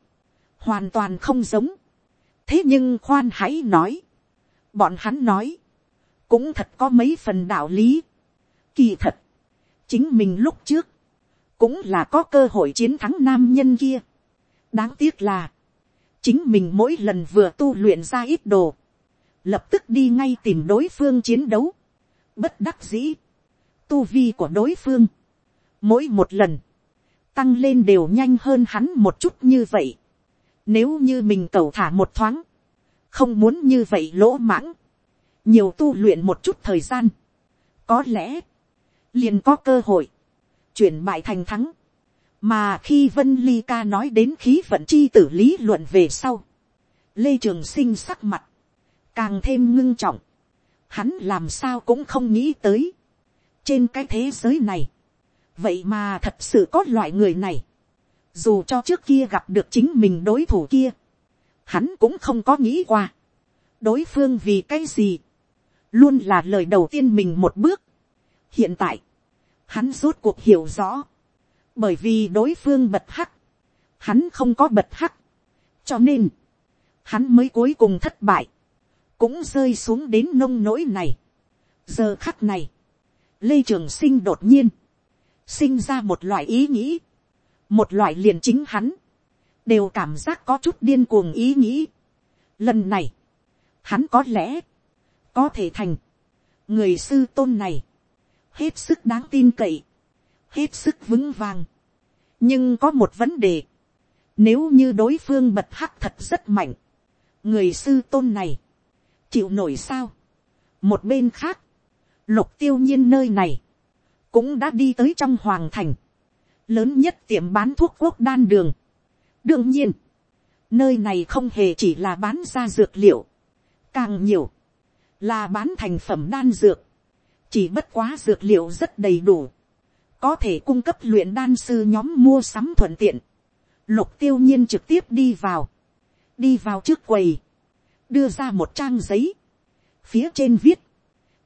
hoàn toàn không giống thế nhưng khoan hãy nói, bọn hắn nói, cũng thật có mấy phần đạo lý. Kỳ thật, chính mình lúc trước, cũng là có cơ hội chiến thắng nam nhân kia. đáng tiếc là, chính mình mỗi lần vừa tu luyện ra ít đồ, lập tức đi ngay tìm đối phương chiến đấu, bất đắc dĩ, tu vi của đối phương, mỗi một lần, tăng lên đều nhanh hơn hắn một chút như vậy. Nếu như mình cầu thả một thoáng, không muốn như vậy lỗ mãng, nhiều tu luyện một chút thời gian, có lẽ, liền có cơ hội, chuyển bại thành thắng, mà khi vân ly ca nói đến khí vận chi tử lý luận về sau, lê trường sinh sắc mặt, càng thêm ngưng trọng, hắn làm sao cũng không nghĩ tới, trên cái thế giới này, vậy mà thật sự có loại người này, dù cho trước kia gặp được chính mình đối thủ kia, hắn cũng không có nghĩ qua, đối phương vì cái gì, luôn là lời đầu tiên mình một bước. hiện tại, hắn rốt cuộc hiểu rõ, bởi vì đối phương bật hắc, hắn không có bật hắc, cho nên, hắn mới cuối cùng thất bại, cũng rơi xuống đến nông nỗi này. giờ khắc này, lê trường sinh đột nhiên, sinh ra một loại ý nghĩ, một loại liền chính hắn, đều cảm giác có chút điên cuồng ý nghĩ. Lần này, hắn có lẽ, có thể thành, người sư tôn này, hết sức đáng tin cậy, hết sức vững vàng. nhưng có một vấn đề, nếu như đối phương bật hắc thật rất mạnh, người sư tôn này, chịu nổi sao. một bên khác, lục tiêu nhiên nơi này, cũng đã đi tới trong hoàng thành, lớn nhất tiệm bán thuốc quốc đan đường. đương nhiên, nơi này không hề chỉ là bán ra dược liệu, càng nhiều, là bán thành phẩm đan dược, chỉ bất quá dược liệu rất đầy đủ, có thể cung cấp luyện đan sư nhóm mua sắm thuận tiện, lục tiêu nhiên trực tiếp đi vào, đi vào trước quầy, đưa ra một trang giấy, phía trên viết,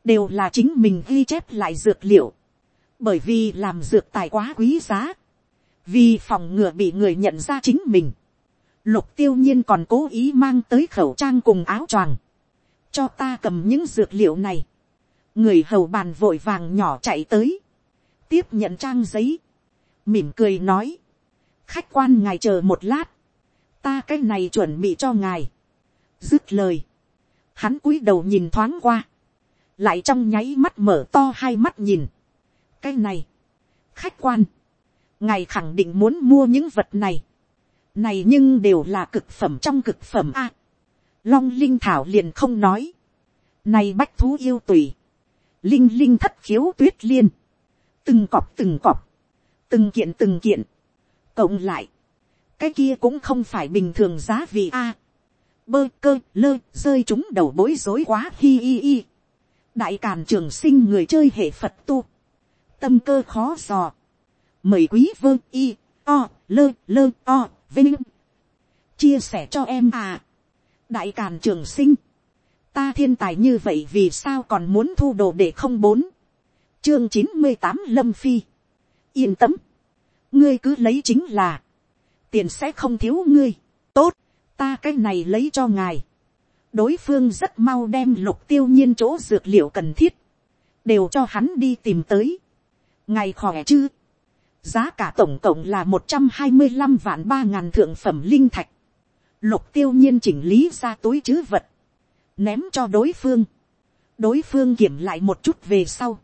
đều là chính mình ghi chép lại dược liệu, bởi vì làm dược tài quá quý giá, vì phòng ngừa bị người nhận ra chính mình, lục tiêu nhiên còn cố ý mang tới khẩu trang cùng áo choàng, cho ta cầm những dược liệu này, người hầu bàn vội vàng nhỏ chạy tới, tiếp nhận trang giấy, mỉm cười nói, khách quan ngài chờ một lát, ta cái này chuẩn bị cho ngài, dứt lời, hắn cúi đầu nhìn thoáng qua, lại trong nháy mắt mở to hai mắt nhìn, cái này, khách quan, ngài khẳng định muốn mua những vật này, này nhưng đều là cực phẩm trong cực phẩm a. long linh thảo liền không nói, này bách thú yêu tùy, linh linh thất khiếu tuyết liên, từng cọp từng cọp, từng kiện từng kiện, cộng lại, cái kia cũng không phải bình thường giá vị a. bơ cơ lơ rơi chúng đầu bối rối quá hi hi hi. đại càn trường sinh người chơi hệ phật tu, tâm cơ khó dò, mời quý vương y, o, lơ lơ o, vinh, chia sẻ cho em à. đại càn trường sinh, ta thiên tài như vậy vì sao còn muốn thu đồ để không bốn, chương chín mươi tám lâm phi, yên tâm, ngươi cứ lấy chính là, tiền sẽ không thiếu ngươi, tốt, ta cái này lấy cho ngài, đối phương rất mau đem lục tiêu nhiên chỗ dược liệu cần thiết, đều cho hắn đi tìm tới, ngày khỏe chứ, giá cả tổng cộng là một trăm hai mươi năm vạn ba ngàn thượng phẩm linh thạch, lục tiêu nhiên chỉnh lý ra túi chứ vật, ném cho đối phương, đối phương kiểm lại một chút về sau,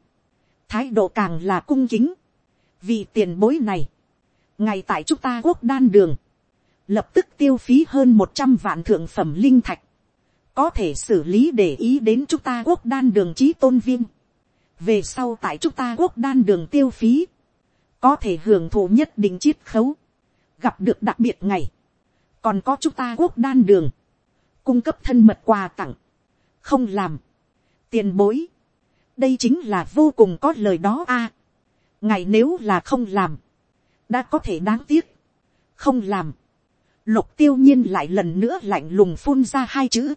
thái độ càng là cung kính, vì tiền bối này, ngày tại chúng ta quốc đan đường, lập tức tiêu phí hơn một trăm vạn thượng phẩm linh thạch, có thể xử lý để ý đến chúng ta quốc đan đường trí tôn viên, về sau tại chúng ta quốc đan đường tiêu phí, có thể hưởng thụ nhất định chiết khấu, gặp được đặc biệt ngày, còn có chúng ta quốc đan đường, cung cấp thân mật quà tặng, không làm, tiền bối, đây chính là vô cùng có lời đó a, ngày nếu là không làm, đã có thể đáng tiếc, không làm, lục tiêu nhiên lại lần nữa lạnh lùng phun ra hai chữ,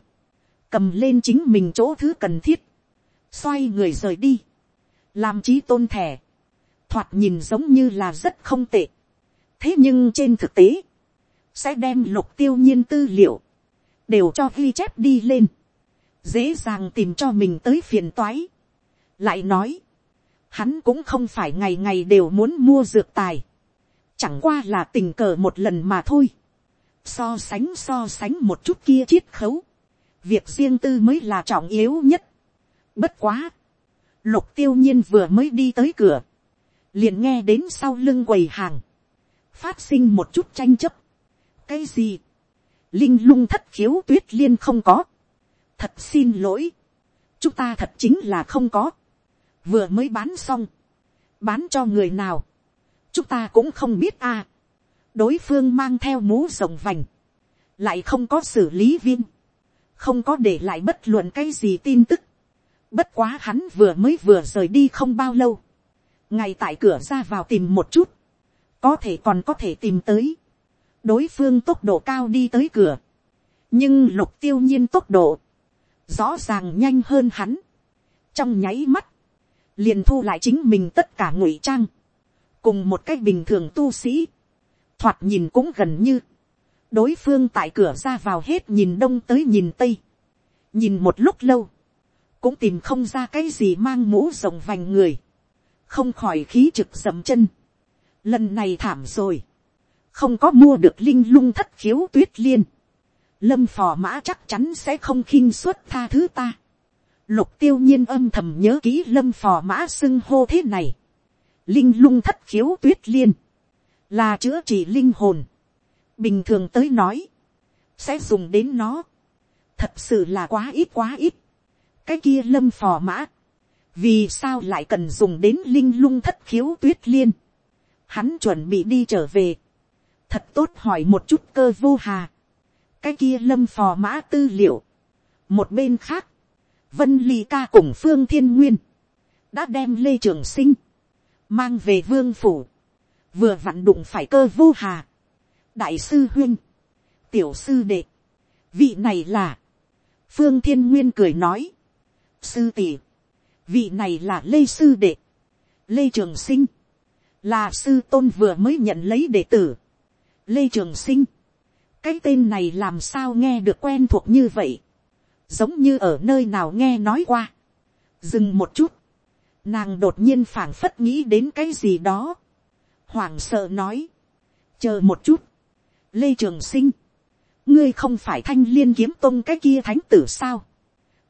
cầm lên chính mình chỗ thứ cần thiết, xoay người rời đi, làm trí tôn thẻ, thoạt nhìn giống như là rất không tệ. thế nhưng trên thực tế, sẽ đem lục tiêu nhiên tư liệu, đều cho ghi chép đi lên, dễ dàng tìm cho mình tới phiền toái. lại nói, Hắn cũng không phải ngày ngày đều muốn mua dược tài. Chẳng qua là tình cờ một lần mà thôi. So sánh so sánh một chút kia chiết khấu. Việc riêng tư mới là trọng yếu nhất. Bất quá. Lục tiêu nhiên vừa mới đi tới cửa. Liền nghe đến sau lưng quầy hàng. Phát sinh một chút tranh chấp. Cái gì? Linh lung thất khiếu tuyết liên không có. Thật xin lỗi. Chúng ta thật chính là không có. Vừa mới bán xong. Bán cho người nào? Chúng ta cũng không biết a. Đối phương mang theo mũ rộng vành. Lại không có xử lý viên. Không có để lại bất luận cái gì tin tức. Bất quá hắn vừa mới vừa rời đi không bao lâu. Ngay tại cửa ra vào tìm một chút. Có thể còn có thể tìm tới. Đối phương tốc độ cao đi tới cửa. Nhưng lục tiêu nhiên tốc độ. Rõ ràng nhanh hơn hắn. Trong nháy mắt. Liền thu lại chính mình tất cả ngụy trang. Cùng một cách bình thường tu sĩ. Thoạt nhìn cũng gần như. Đối phương tại cửa ra vào hết nhìn đông tới nhìn tây. Nhìn một lúc lâu cũng tìm không ra cái gì mang mũ rộng vành người, không khỏi khí trực dầm chân. Lần này thảm rồi, không có mua được linh lung thất khiếu tuyết liên, lâm phò mã chắc chắn sẽ không khinh suất tha thứ ta. Lục tiêu nhiên âm thầm nhớ kỹ lâm phò mã xưng hô thế này. Linh lung thất khiếu tuyết liên, là chữa trị linh hồn. Bình thường tới nói, sẽ dùng đến nó. Thật sự là quá ít quá ít cái kia lâm phò mã, vì sao lại cần dùng đến linh lung thất khiếu tuyết liên, hắn chuẩn bị đi trở về, thật tốt hỏi một chút cơ vô hà, cái kia lâm phò mã tư liệu, một bên khác, vân ly ca cùng phương thiên nguyên, đã đem lê trường sinh, mang về vương phủ, vừa vặn đụng phải cơ vô hà, đại sư huyên, tiểu sư đệ, vị này là, phương thiên nguyên cười nói, sư tỷ, vị này là lê sư đệ, lê trường sinh, là sư tôn vừa mới nhận lấy đệ tử, lê trường sinh, cái tên này làm sao nghe được quen thuộc như vậy, giống như ở nơi nào nghe nói qua, dừng một chút, nàng đột nhiên phảng phất nghĩ đến cái gì đó, hoảng sợ nói, chờ một chút, lê trường sinh, ngươi không phải thanh liên kiếm tôn cái kia thánh tử sao,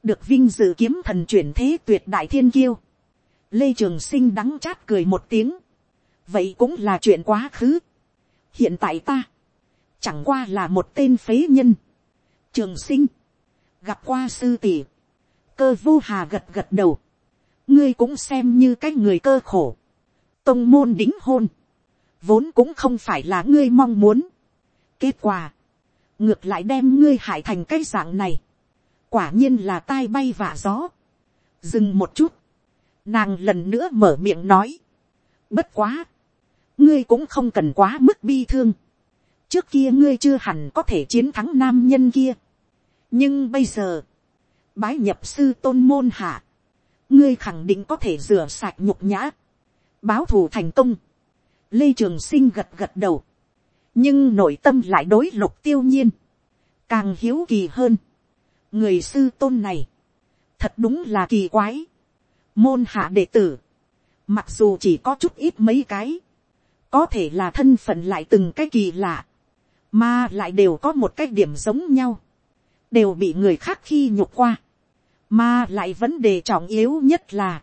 được vinh dự kiếm thần chuyển thế tuyệt đại thiên kiêu. Lê Trường Sinh đắng chát cười một tiếng. Vậy cũng là chuyện quá khứ. Hiện tại ta. Chẳng qua là một tên phế nhân. Trường Sinh. Gặp qua sư tỷ. Cơ vô hà gật gật đầu. Ngươi cũng xem như cái người cơ khổ. Tông môn đính hôn. Vốn cũng không phải là ngươi mong muốn. Kết quả. Ngược lại đem ngươi hại thành cái dạng này quả nhiên là tai bay vạ gió. dừng một chút, nàng lần nữa mở miệng nói, bất quá, ngươi cũng không cần quá mức bi thương, trước kia ngươi chưa hẳn có thể chiến thắng nam nhân kia, nhưng bây giờ, bái nhập sư tôn môn hạ, ngươi khẳng định có thể rửa sạch nhục nhã, báo thù thành công, lê trường sinh gật gật đầu, nhưng nội tâm lại đối lục tiêu nhiên, càng hiếu kỳ hơn, người sư tôn này, thật đúng là kỳ quái. môn hạ đệ tử, mặc dù chỉ có chút ít mấy cái, có thể là thân phận lại từng cái kỳ lạ, mà lại đều có một cái điểm giống nhau, đều bị người khác khi nhục qua, mà lại vấn đề trọng yếu nhất là,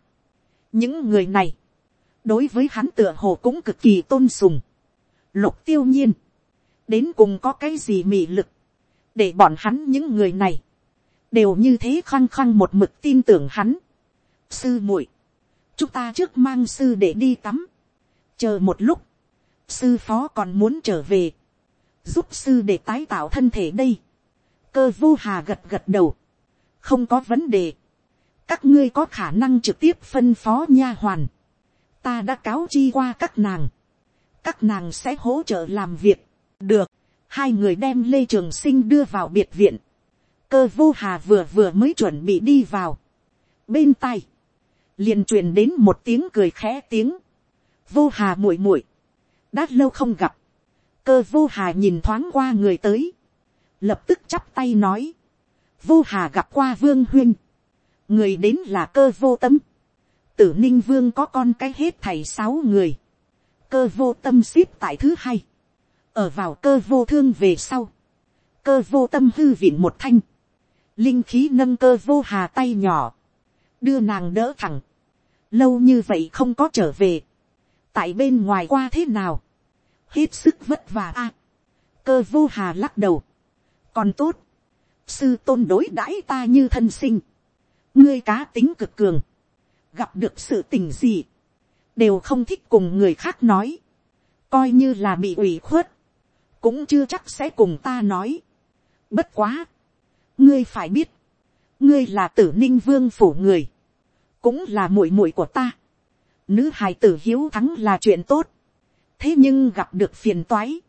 những người này, đối với hắn tựa hồ cũng cực kỳ tôn sùng, lục tiêu nhiên, đến cùng có cái gì mị lực, để bọn hắn những người này, đều như thế khăng khăng một mực tin tưởng hắn. sư muội, chúng ta trước mang sư để đi tắm, chờ một lúc, sư phó còn muốn trở về, giúp sư để tái tạo thân thể đây. cơ vô hà gật gật đầu, không có vấn đề, các ngươi có khả năng trực tiếp phân phó nha hoàn, ta đã cáo chi qua các nàng, các nàng sẽ hỗ trợ làm việc, được, hai người đem lê trường sinh đưa vào biệt viện, cơ vô hà vừa vừa mới chuẩn bị đi vào. bên tai, liền truyền đến một tiếng cười khẽ tiếng. vô hà muội muội, đã lâu không gặp. cơ vô hà nhìn thoáng qua người tới, lập tức chắp tay nói. vô hà gặp qua vương huyên, người đến là cơ vô tâm. tử ninh vương có con cái hết thầy sáu người, cơ vô tâm ship tại thứ hai, ở vào cơ vô thương về sau, cơ vô tâm hư viện một thanh, linh khí nâng cơ vô hà tay nhỏ, đưa nàng đỡ thẳng, lâu như vậy không có trở về, tại bên ngoài qua thế nào, hết sức vất vả a, cơ vô hà lắc đầu, còn tốt, sư tôn đối đãi ta như thân sinh, ngươi cá tính cực cường, gặp được sự tình gì, đều không thích cùng người khác nói, coi như là bị ủy khuất, cũng chưa chắc sẽ cùng ta nói. Bất quá, ngươi phải biết, ngươi là tử ninh vương phủ người, cũng là muội muội của ta. Nữ hài tử hiếu thắng là chuyện tốt, thế nhưng gặp được phiền toái,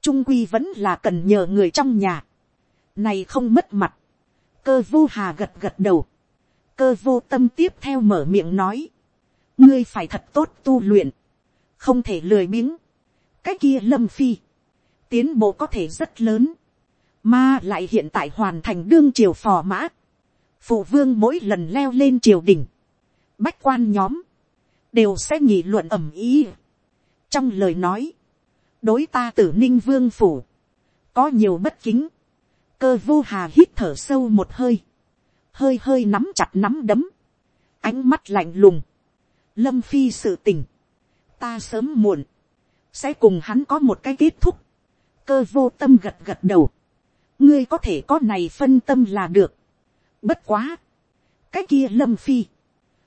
trung quy vẫn là cần nhờ người trong nhà, này không mất mặt, cơ vô hà gật gật đầu, cơ vô tâm tiếp theo mở miệng nói, ngươi phải thật tốt tu luyện, không thể lười biếng, cái kia lâm phi, tiến bộ có thể rất lớn, mà lại hiện tại hoàn thành đương triều phò mã, phụ vương mỗi lần leo lên triều đình, bách quan nhóm, đều sẽ nghị luận ẩm ý. trong lời nói, đối ta tử ninh vương phủ, có nhiều bất kính, cơ vô hà hít thở sâu một hơi, hơi hơi nắm chặt nắm đấm, ánh mắt lạnh lùng, lâm phi sự tình, ta sớm muộn, sẽ cùng hắn có một cái kết thúc, cơ vô tâm gật gật đầu, ngươi có thể có này phân tâm là được, bất quá, cái kia lâm phi,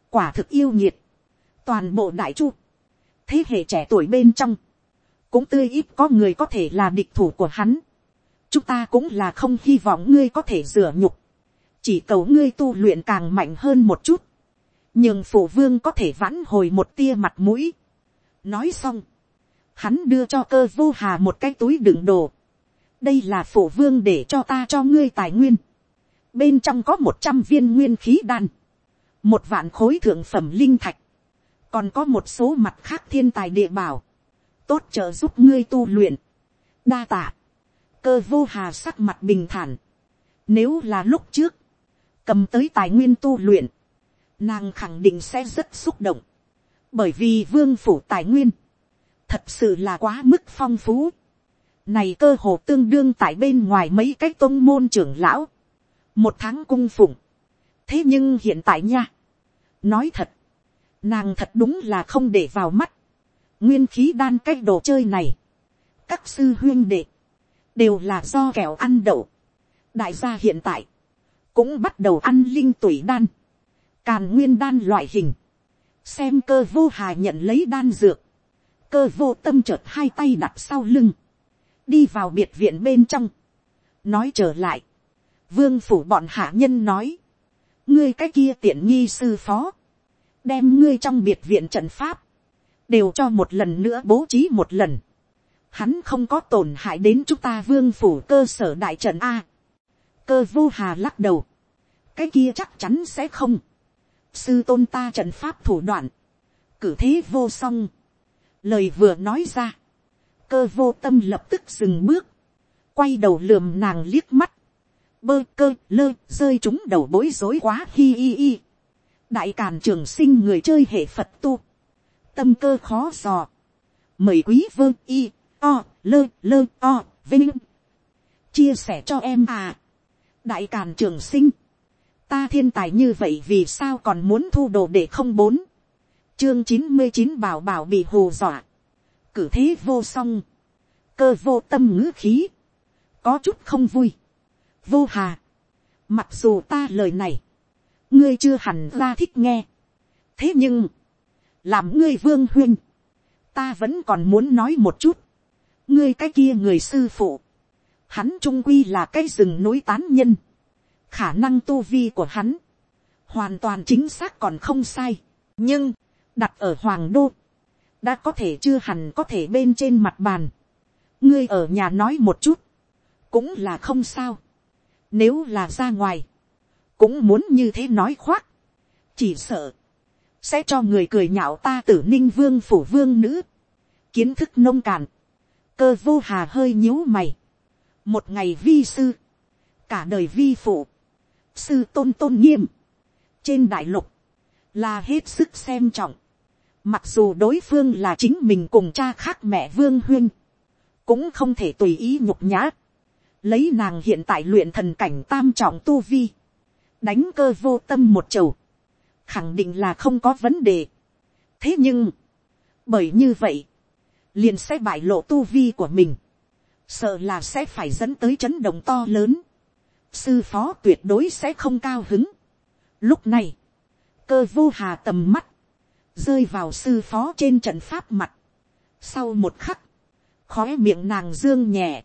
quả thực yêu nhiệt, toàn bộ đại chu, thế hệ trẻ tuổi bên trong, cũng tươi ít có người có thể là địch thủ của hắn, chúng ta cũng là không hy vọng ngươi có thể rửa nhục, chỉ cầu ngươi tu luyện càng mạnh hơn một chút, nhưng phụ vương có thể vãn hồi một tia mặt mũi. nói xong, hắn đưa cho cơ vô hà một cái túi đựng đồ đây là phổ vương để cho ta cho ngươi tài nguyên. bên trong có một trăm viên nguyên khí đan, một vạn khối thượng phẩm linh thạch, còn có một số mặt khác thiên tài địa bảo, tốt trợ giúp ngươi tu luyện. đa tạ, cơ vô hà sắc mặt bình thản. nếu là lúc trước, cầm tới tài nguyên tu luyện, nàng khẳng định sẽ rất xúc động, bởi vì vương phủ tài nguyên, thật sự là quá mức phong phú. Này cơ hồ tương đương tại bên ngoài mấy cái tôn môn trưởng lão. Một tháng cung phụng. Thế nhưng hiện tại nha. Nói thật. Nàng thật đúng là không để vào mắt. Nguyên khí đan cái đồ chơi này. Các sư huyên đệ. Đều là do kẹo ăn đậu. Đại gia hiện tại. Cũng bắt đầu ăn linh tủy đan. Càn nguyên đan loại hình. Xem cơ vô hà nhận lấy đan dược cơ vô tâm chợt hai tay đặt sau lưng, đi vào biệt viện bên trong, nói trở lại, vương phủ bọn hạ nhân nói, ngươi cái kia tiện nghi sư phó, đem ngươi trong biệt viện trận pháp, đều cho một lần nữa bố trí một lần, hắn không có tổn hại đến chúng ta vương phủ cơ sở đại trận a, cơ vô hà lắc đầu, cái kia chắc chắn sẽ không, sư tôn ta trận pháp thủ đoạn, cử thế vô song, lời vừa nói ra, cơ vô tâm lập tức dừng bước, quay đầu lườm nàng liếc mắt, bơ cơ lơ rơi chúng đầu bối rối quá hi hi hi. đại càn trường sinh người chơi hệ phật tu, tâm cơ khó dò, mời quý vơ y o lơ lơ o vinh chia sẻ cho em à. đại càn trường sinh, ta thiên tài như vậy vì sao còn muốn thu đồ để không bốn, chương chín mươi chín bảo bảo bị hù dọa, cử thế vô song, cơ vô tâm ngữ khí, có chút không vui, vô hà, mặc dù ta lời này, ngươi chưa hẳn ra thích nghe, thế nhưng, làm ngươi vương huyên, ta vẫn còn muốn nói một chút, ngươi cái kia người sư phụ, hắn trung quy là cái rừng núi tán nhân, khả năng tu vi của hắn, hoàn toàn chính xác còn không sai, nhưng, đặt ở hoàng đô, đã có thể chưa hẳn có thể bên trên mặt bàn, ngươi ở nhà nói một chút, cũng là không sao, nếu là ra ngoài, cũng muốn như thế nói khoác, chỉ sợ, sẽ cho người cười nhạo ta tử ninh vương phủ vương nữ, kiến thức nông cạn, cơ vô hà hơi nhíu mày, một ngày vi sư, cả đời vi phụ, sư tôn tôn nghiêm, trên đại lục, là hết sức xem trọng. Mặc dù đối phương là chính mình cùng cha khác mẹ Vương Huyên, cũng không thể tùy ý nhục nhã. Lấy nàng hiện tại luyện thần cảnh tam trọng tu vi, đánh cơ vô tâm một chầu, khẳng định là không có vấn đề. Thế nhưng, bởi như vậy, liền sẽ bại lộ tu vi của mình, sợ là sẽ phải dẫn tới chấn động to lớn. Sư phó tuyệt đối sẽ không cao hứng. Lúc này, cơ vô hà tầm mắt, rơi vào sư phó trên trận pháp mặt. Sau một khắc, khói miệng nàng dương nhẹ,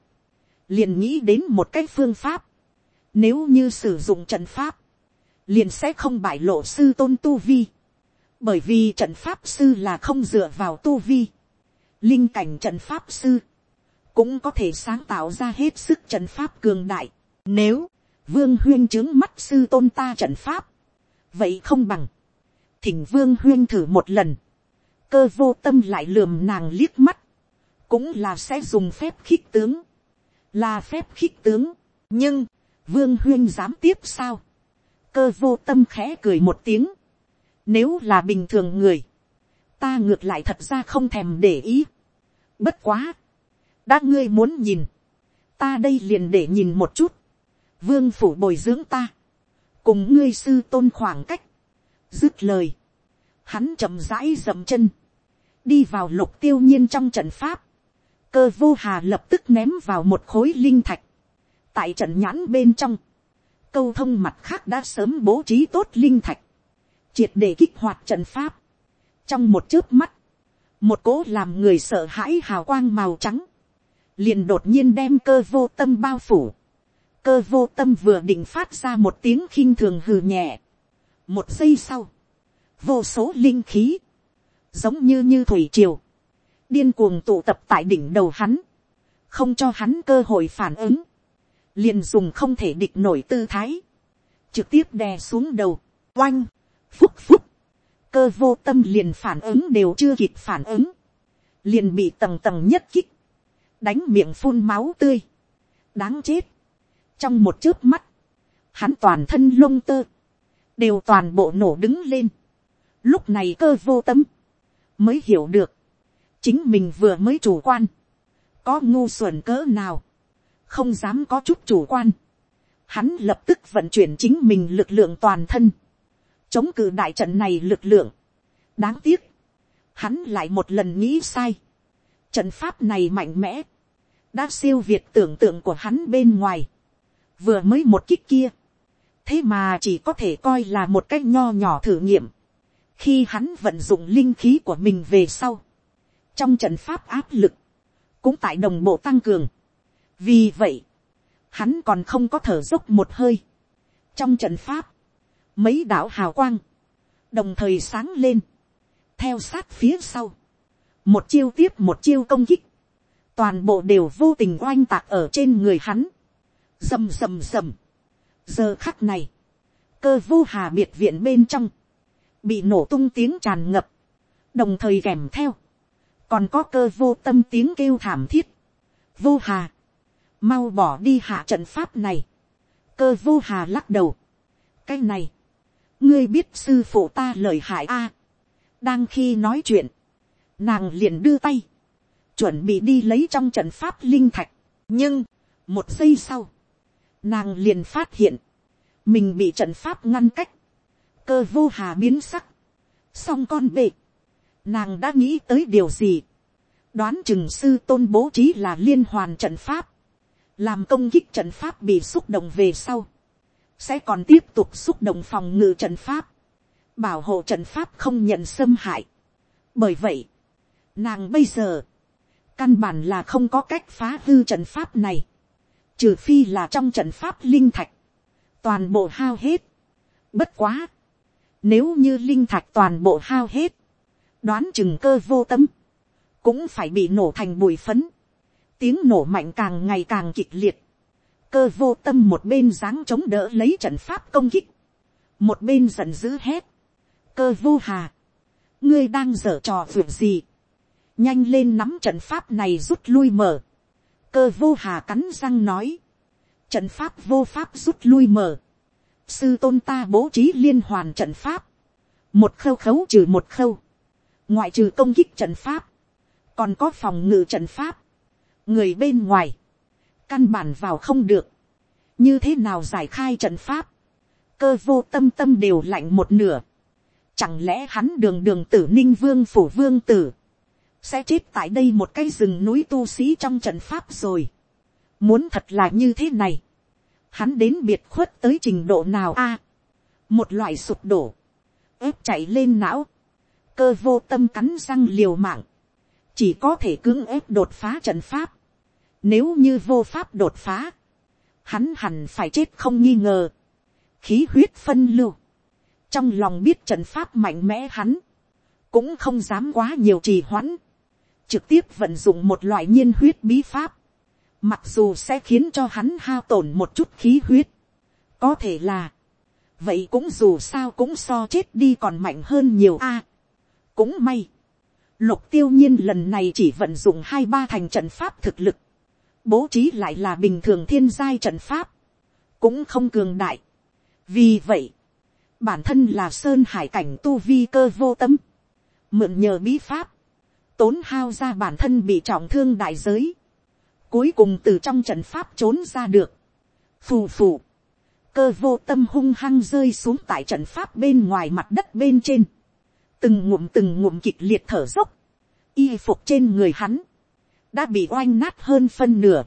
liền nghĩ đến một cái phương pháp. Nếu như sử dụng trận pháp, liền sẽ không bại lộ sư tôn tu vi. Bởi vì trận pháp sư là không dựa vào tu vi. Linh cảnh trận pháp sư, cũng có thể sáng tạo ra hết sức trận pháp cường đại. Nếu, vương huyên chứng mắt sư tôn ta trận pháp, vậy không bằng, thỉnh vương huyên thử một lần, cơ vô tâm lại lườm nàng liếc mắt, cũng là sẽ dùng phép khích tướng, là phép khích tướng, nhưng, vương huyên dám tiếp sao, cơ vô tâm khẽ cười một tiếng, nếu là bình thường người, ta ngược lại thật ra không thèm để ý, bất quá, đã ngươi muốn nhìn, ta đây liền để nhìn một chút, vương phủ bồi dưỡng ta, cùng ngươi sư tôn khoảng cách, dứt lời, hắn chậm rãi dậm chân, đi vào lục tiêu nhiên trong trận pháp, cơ vô hà lập tức ném vào một khối linh thạch, tại trận nhãn bên trong, câu thông mặt khác đã sớm bố trí tốt linh thạch, triệt để kích hoạt trận pháp, trong một chớp mắt, một cỗ làm người sợ hãi hào quang màu trắng, liền đột nhiên đem cơ vô tâm bao phủ, cơ vô tâm vừa định phát ra một tiếng khinh thường hừ nhẹ một giây sau, vô số linh khí, giống như như thủy triều, điên cuồng tụ tập tại đỉnh đầu hắn, không cho hắn cơ hội phản ứng, liền dùng không thể địch nổi tư thái, trực tiếp đè xuống đầu, oanh, phúc phúc, cơ vô tâm liền phản ứng đều chưa kịp phản ứng, liền bị tầng tầng nhất kích, đánh miệng phun máu tươi, đáng chết, trong một chớp mắt, hắn toàn thân lông tơ, đều toàn bộ nổ đứng lên. Lúc này cơ vô tâm, mới hiểu được, chính mình vừa mới chủ quan, có ngu xuẩn cỡ nào, không dám có chút chủ quan. Hắn lập tức vận chuyển chính mình lực lượng toàn thân, chống cự đại trận này lực lượng. đáng tiếc, hắn lại một lần nghĩ sai. trận pháp này mạnh mẽ, đã siêu việt tưởng tượng của hắn bên ngoài vừa mới một kích kia, thế mà chỉ có thể coi là một cái nho nhỏ thử nghiệm, khi hắn vận dụng linh khí của mình về sau, trong trận pháp áp lực, cũng tại đồng bộ tăng cường. vì vậy, hắn còn không có thở dốc một hơi. trong trận pháp, mấy đạo hào quang, đồng thời sáng lên, theo sát phía sau, một chiêu tiếp một chiêu công kích, toàn bộ đều vô tình oanh tạc ở trên người hắn rầm rầm rầm giờ khắc này, cơ vô hà biệt viện bên trong, bị nổ tung tiếng tràn ngập, đồng thời kèm theo, còn có cơ vô tâm tiếng kêu thảm thiết. vô hà, mau bỏ đi hạ trận pháp này, cơ vô hà lắc đầu. cái này, ngươi biết sư phụ ta lời hại a. đang khi nói chuyện, nàng liền đưa tay, chuẩn bị đi lấy trong trận pháp linh thạch. nhưng, một giây sau, nàng liền phát hiện, mình bị trận pháp ngăn cách, cơ vô hà biến sắc, song con bệ, nàng đã nghĩ tới điều gì, đoán chừng sư tôn bố trí là liên hoàn trận pháp, làm công kích trận pháp bị xúc động về sau, sẽ còn tiếp tục xúc động phòng ngự trận pháp, bảo hộ trận pháp không nhận xâm hại. bởi vậy, nàng bây giờ, căn bản là không có cách phá hư trận pháp này trừ phi là trong trận pháp linh thạch, toàn bộ hao hết. Bất quá, nếu như linh thạch toàn bộ hao hết, đoán chừng cơ vô tâm, cũng phải bị nổ thành bụi phấn. Tiếng nổ mạnh càng ngày càng kịch liệt. Cơ vô tâm một bên dáng chống đỡ lấy trận pháp công kích. Một bên giận dữ hét. Cơ vô hà. Ngươi đang dở trò việc gì? Nhanh lên nắm trận pháp này rút lui mở cơ vô hà cắn răng nói, trận pháp vô pháp rút lui mở, sư tôn ta bố trí liên hoàn trận pháp, một khâu khấu trừ một khâu, ngoại trừ công kích trận pháp, còn có phòng ngự trận pháp, người bên ngoài, căn bản vào không được, như thế nào giải khai trận pháp, cơ vô tâm tâm đều lạnh một nửa, chẳng lẽ hắn đường đường tử ninh vương phủ vương tử, sẽ chết tại đây một cái rừng núi tu sĩ trong trận pháp rồi, muốn thật là như thế này, hắn đến biệt khuất tới trình độ nào a, một loại sụp đổ, ép chạy lên não, cơ vô tâm cắn răng liều mạng, chỉ có thể cưỡng ép đột phá trận pháp, nếu như vô pháp đột phá, hắn hẳn phải chết không nghi ngờ, khí huyết phân lưu, trong lòng biết trận pháp mạnh mẽ hắn, cũng không dám quá nhiều trì hoãn, trực tiếp vận dụng một loại nhiên huyết bí pháp, mặc dù sẽ khiến cho hắn hao tổn một chút khí huyết, có thể là, vậy cũng dù sao cũng so chết đi còn mạnh hơn nhiều a. cũng may, lục tiêu nhiên lần này chỉ vận dụng hai ba thành trận pháp thực lực, bố trí lại là bình thường thiên giai trận pháp, cũng không cường đại. vì vậy, bản thân là sơn hải cảnh tu vi cơ vô tâm, mượn nhờ bí pháp, tốn hao ra bản thân bị trọng thương đại giới, cuối cùng từ trong trận pháp trốn ra được, phù phù, cơ vô tâm hung hăng rơi xuống tại trận pháp bên ngoài mặt đất bên trên, từng ngụm từng ngụm kịch liệt thở dốc, y phục trên người hắn, đã bị oanh nát hơn phân nửa,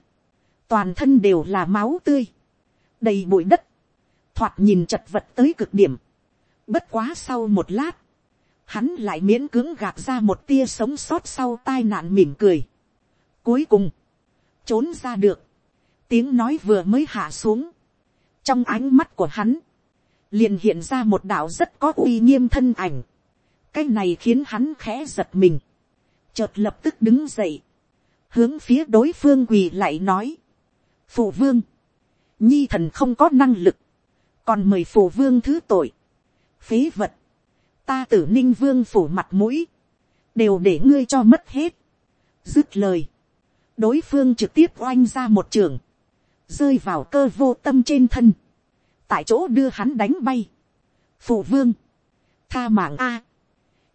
toàn thân đều là máu tươi, đầy bụi đất, thoạt nhìn chật vật tới cực điểm. Bất quá sau một lát, hắn lại miễn cưỡng gạt ra một tia sống sót sau tai nạn mỉm cười. Cuối cùng, trốn ra được, tiếng nói vừa mới hạ xuống, trong ánh mắt của hắn, liền hiện ra một đạo rất có uy nghiêm thân ảnh. cái này khiến hắn khẽ giật mình, chợt lập tức đứng dậy, hướng phía đối phương quỳ lại nói, phụ vương, nhi thần không có năng lực, còn mời phụ vương thứ tội, phế vật, ta tử ninh vương phủ mặt mũi, đều để ngươi cho mất hết, dứt lời, đối phương trực tiếp oanh ra một trường, rơi vào cơ vô tâm trên thân, tại chỗ đưa hắn đánh bay, phụ vương, tha mạng a,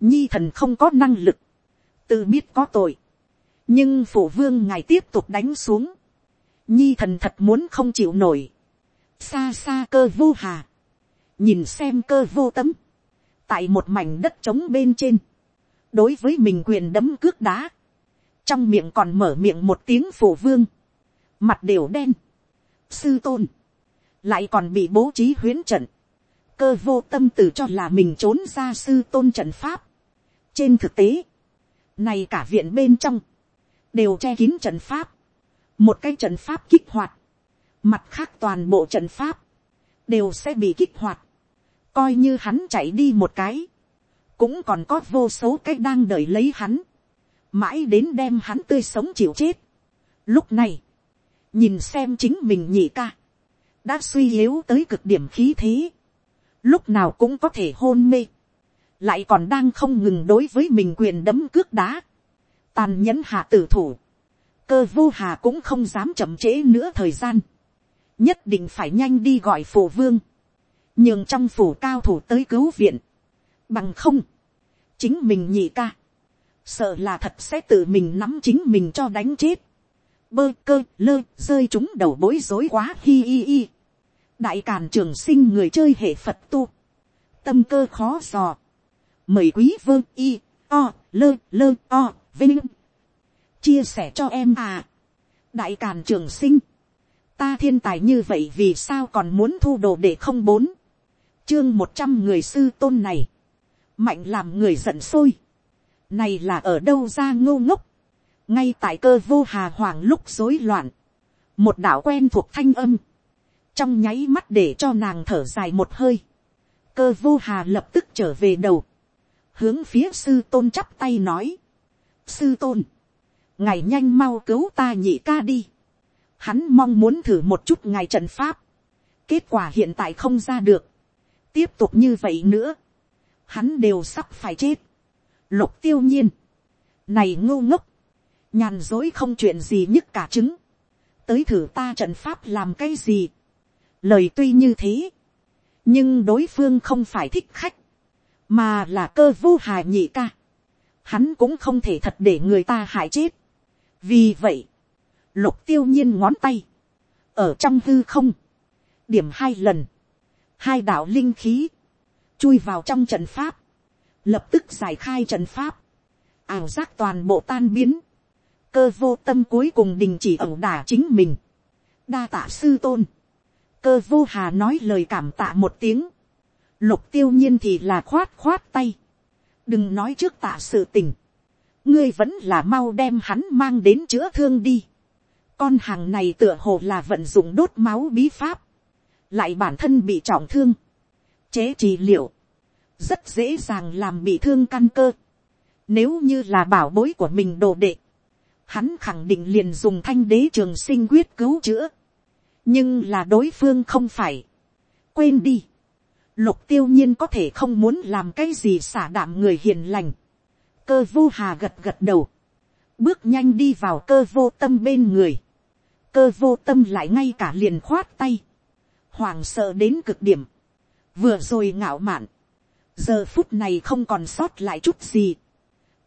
nhi thần không có năng lực, tự biết có tội, nhưng phụ vương ngài tiếp tục đánh xuống, nhi thần thật muốn không chịu nổi, xa xa cơ vô hà, nhìn xem cơ vô tấm, tại một mảnh đất trống bên trên, đối với mình quyền đấm cước đá, trong miệng còn mở miệng một tiếng phổ vương, mặt đều đen, sư tôn, lại còn bị bố trí huyến trận, cơ vô tâm tự cho là mình trốn ra sư tôn trận pháp. trên thực tế, này cả viện bên trong, đều che kín trận pháp, một cái trận pháp kích hoạt, mặt khác toàn bộ trận pháp, đều sẽ bị kích hoạt, coi như hắn chạy đi một cái, cũng còn có vô số cái đang đợi lấy hắn, mãi đến đem hắn tươi sống chịu chết. Lúc này, nhìn xem chính mình nhị ca, đã suy yếu tới cực điểm khí thế, lúc nào cũng có thể hôn mê, lại còn đang không ngừng đối với mình quyền đấm cước đá, tàn nhẫn hạ tử thủ, cơ vô hà cũng không dám chậm trễ nữa thời gian, nhất định phải nhanh đi gọi phổ vương, nhường trong phủ cao thủ tới cứu viện, bằng không, chính mình nhị ca, sợ là thật sẽ tự mình nắm chính mình cho đánh chết, bơ cơ lơ rơi chúng đầu bối rối quá hi hi hi. đại càn trường sinh người chơi hệ phật tu, tâm cơ khó dò, mời quý vơ y o lơ lơ o vinh. Chia sẻ cho em à. đại càn trường sinh, ta thiên tài như vậy vì sao còn muốn thu đồ để không bốn, chương một trăm người sư tôn này, mạnh làm người giận sôi, này là ở đâu ra ngô ngốc, ngay tại cơ vô hà hoàng lúc rối loạn, một đạo quen thuộc thanh âm, trong nháy mắt để cho nàng thở dài một hơi, cơ vô hà lập tức trở về đầu, hướng phía sư tôn chắp tay nói, sư tôn, ngài nhanh mau cứu ta nhị ca đi, hắn mong muốn thử một chút ngài trận pháp, kết quả hiện tại không ra được, tiếp tục như vậy nữa, hắn đều sắp phải chết, lục tiêu nhiên, này ngô ngốc, nhàn dối không chuyện gì nhất cả chứng, tới thử ta trận pháp làm cái gì, lời tuy như thế, nhưng đối phương không phải thích khách, mà là cơ vô hài nhị ca. Hắn cũng không thể thật để người ta hại chết. vì vậy, lục tiêu nhiên ngón tay, ở trong hư không, điểm hai lần, hai đạo linh khí, chui vào trong trận pháp, lập tức giải khai trận pháp, ảo giác toàn bộ tan biến, cơ vô tâm cuối cùng đình chỉ ẩu đả chính mình, đa tạ sư tôn, cơ vô hà nói lời cảm tạ một tiếng, lục tiêu nhiên thì là khoát khoát tay, đừng nói trước tạ sự tình, ngươi vẫn là mau đem hắn mang đến chữa thương đi, con hàng này tựa hồ là vận dụng đốt máu bí pháp, lại bản thân bị trọng thương, chế trị liệu, rất dễ dàng làm bị thương căn cơ. Nếu như là bảo bối của mình đồ đệ, hắn khẳng định liền dùng thanh đế trường sinh quyết cứu chữa. nhưng là đối phương không phải. quên đi. lục tiêu nhiên có thể không muốn làm cái gì xả đạm người hiền lành. cơ vô hà gật gật đầu. bước nhanh đi vào cơ vô tâm bên người. cơ vô tâm lại ngay cả liền khoát tay hoàng sợ đến cực điểm. vừa rồi ngạo mạn giờ phút này không còn sót lại chút gì.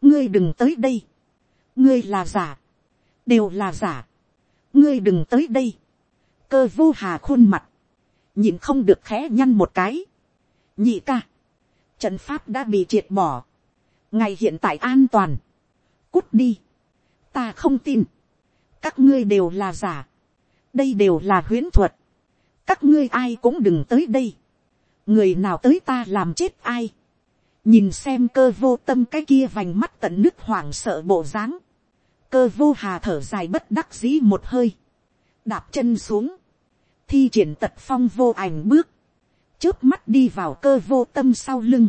ngươi đừng tới đây. ngươi là giả. đều là giả. ngươi đừng tới đây. cơ vô hà khuôn mặt. nhìn không được khẽ nhăn một cái. nhị ca. trận pháp đã bị triệt bỏ. ngày hiện tại an toàn. cút đi. ta không tin. các ngươi đều là giả. đây đều là huyễn thuật các ngươi ai cũng đừng tới đây. Người nào tới ta làm chết ai, nhìn xem cơ vô tâm cái kia vành mắt tận nước hoảng sợ bộ dáng, cơ vô hà thở dài bất đắc dĩ một hơi, đạp chân xuống, thi triển tật phong vô ảnh bước, trước mắt đi vào cơ vô tâm sau lưng,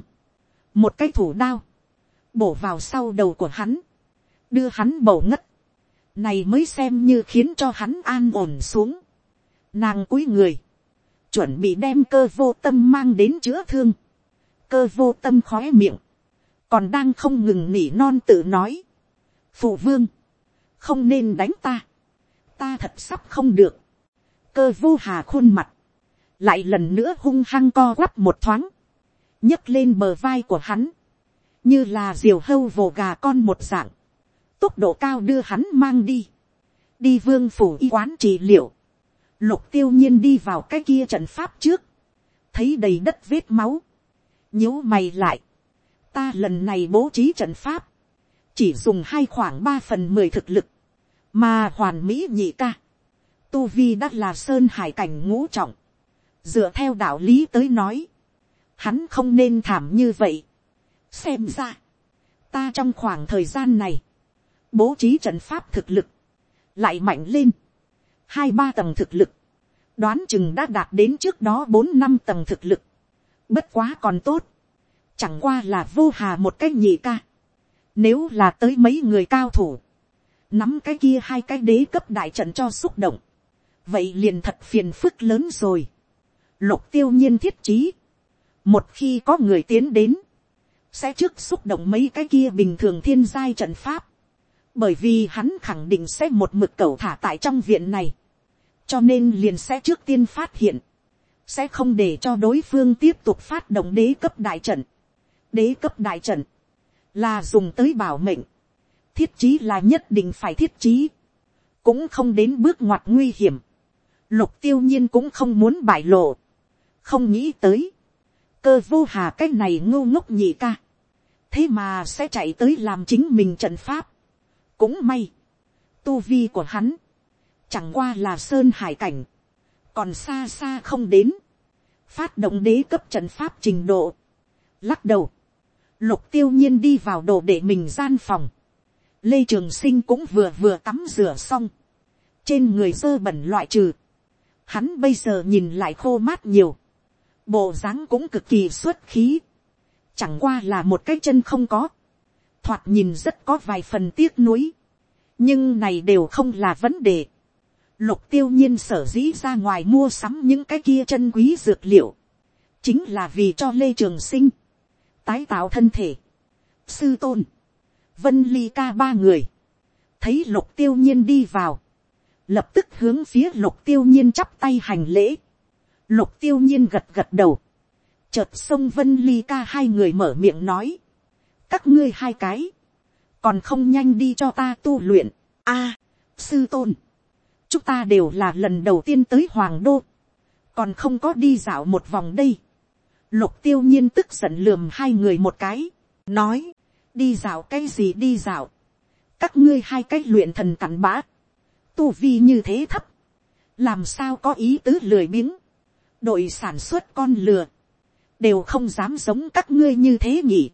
một cái thủ đao, bổ vào sau đầu của hắn, đưa hắn bổ ngất, này mới xem như khiến cho hắn an ổn xuống, nàng cúi người, chuẩn bị đem cơ vô tâm mang đến chữa thương. cơ vô tâm khói miệng, còn đang không ngừng nỉ non tự nói. phụ vương, không nên đánh ta, ta thật sắp không được. cơ vô hà khuôn mặt, lại lần nữa hung hăng co quắp một thoáng, nhấc lên bờ vai của hắn, như là diều hâu vồ gà con một dạng, tốc độ cao đưa hắn mang đi, đi vương phủ y quán trị liệu, lục tiêu nhiên đi vào cái kia trận pháp trước, thấy đầy đất vết máu, nhíu mày lại, ta lần này bố trí trận pháp, chỉ dùng hai khoảng ba phần mười thực lực, mà hoàn mỹ nhị ca, tu vi đã là sơn hải cảnh ngũ trọng, dựa theo đạo lý tới nói, hắn không nên thảm như vậy. xem ra, ta trong khoảng thời gian này, bố trí trận pháp thực lực, lại mạnh lên, hai ba tầng thực lực, đoán chừng đã đạt đến trước đó bốn năm tầng thực lực, bất quá còn tốt, chẳng qua là vô hà một cái nhị ca, nếu là tới mấy người cao thủ, nắm cái kia hai cái đế cấp đại trận cho xúc động, vậy liền thật phiền phức lớn rồi, lục tiêu nhiên thiết trí, một khi có người tiến đến, sẽ trước xúc động mấy cái kia bình thường thiên giai trận pháp, bởi vì hắn khẳng định sẽ một mực cầu thả tại trong viện này, cho nên liền sẽ trước tiên phát hiện, sẽ không để cho đối phương tiếp tục phát động đế cấp đại trận. đế cấp đại trận, là dùng tới bảo mệnh, thiết chí là nhất định phải thiết chí, cũng không đến bước ngoặt nguy hiểm, lục tiêu nhiên cũng không muốn bại lộ, không nghĩ tới, cơ vô hà cái này ngô ngốc nhị ca, thế mà sẽ chạy tới làm chính mình trận pháp, cũng may, tu vi của hắn, chẳng qua là sơn hải cảnh, còn xa xa không đến, phát động đế cấp trận pháp trình độ, lắc đầu, lục tiêu nhiên đi vào đồ để mình gian phòng, lê trường sinh cũng vừa vừa tắm rửa xong, trên người dơ bẩn loại trừ, hắn bây giờ nhìn lại khô mát nhiều, bộ dáng cũng cực kỳ xuất khí, chẳng qua là một cái chân không có, thoạt nhìn rất có vài phần tiếc nuối, nhưng này đều không là vấn đề. Lục tiêu nhiên sở dĩ ra ngoài mua sắm những cái kia chân quý dược liệu. Chính là vì cho Lê Trường Sinh. Tái tạo thân thể. Sư Tôn. Vân Ly ca ba người. Thấy lục tiêu nhiên đi vào. Lập tức hướng phía lục tiêu nhiên chắp tay hành lễ. Lục tiêu nhiên gật gật đầu. chợt sông vân ly ca hai người mở miệng nói, các ngươi hai cái, còn không nhanh đi cho ta tu luyện, a, à, sư tôn, chúng ta đều là lần đầu tiên tới hoàng đô, còn không có đi dạo một vòng đây, lục tiêu nhiên tức giận lườm hai người một cái, nói, đi dạo cái gì đi dạo, các ngươi hai cái luyện thần cặn bã, tu vi như thế thấp, làm sao có ý tứ lười biếng, đội sản xuất con lừa, đều không dám giống các ngươi như thế nhỉ,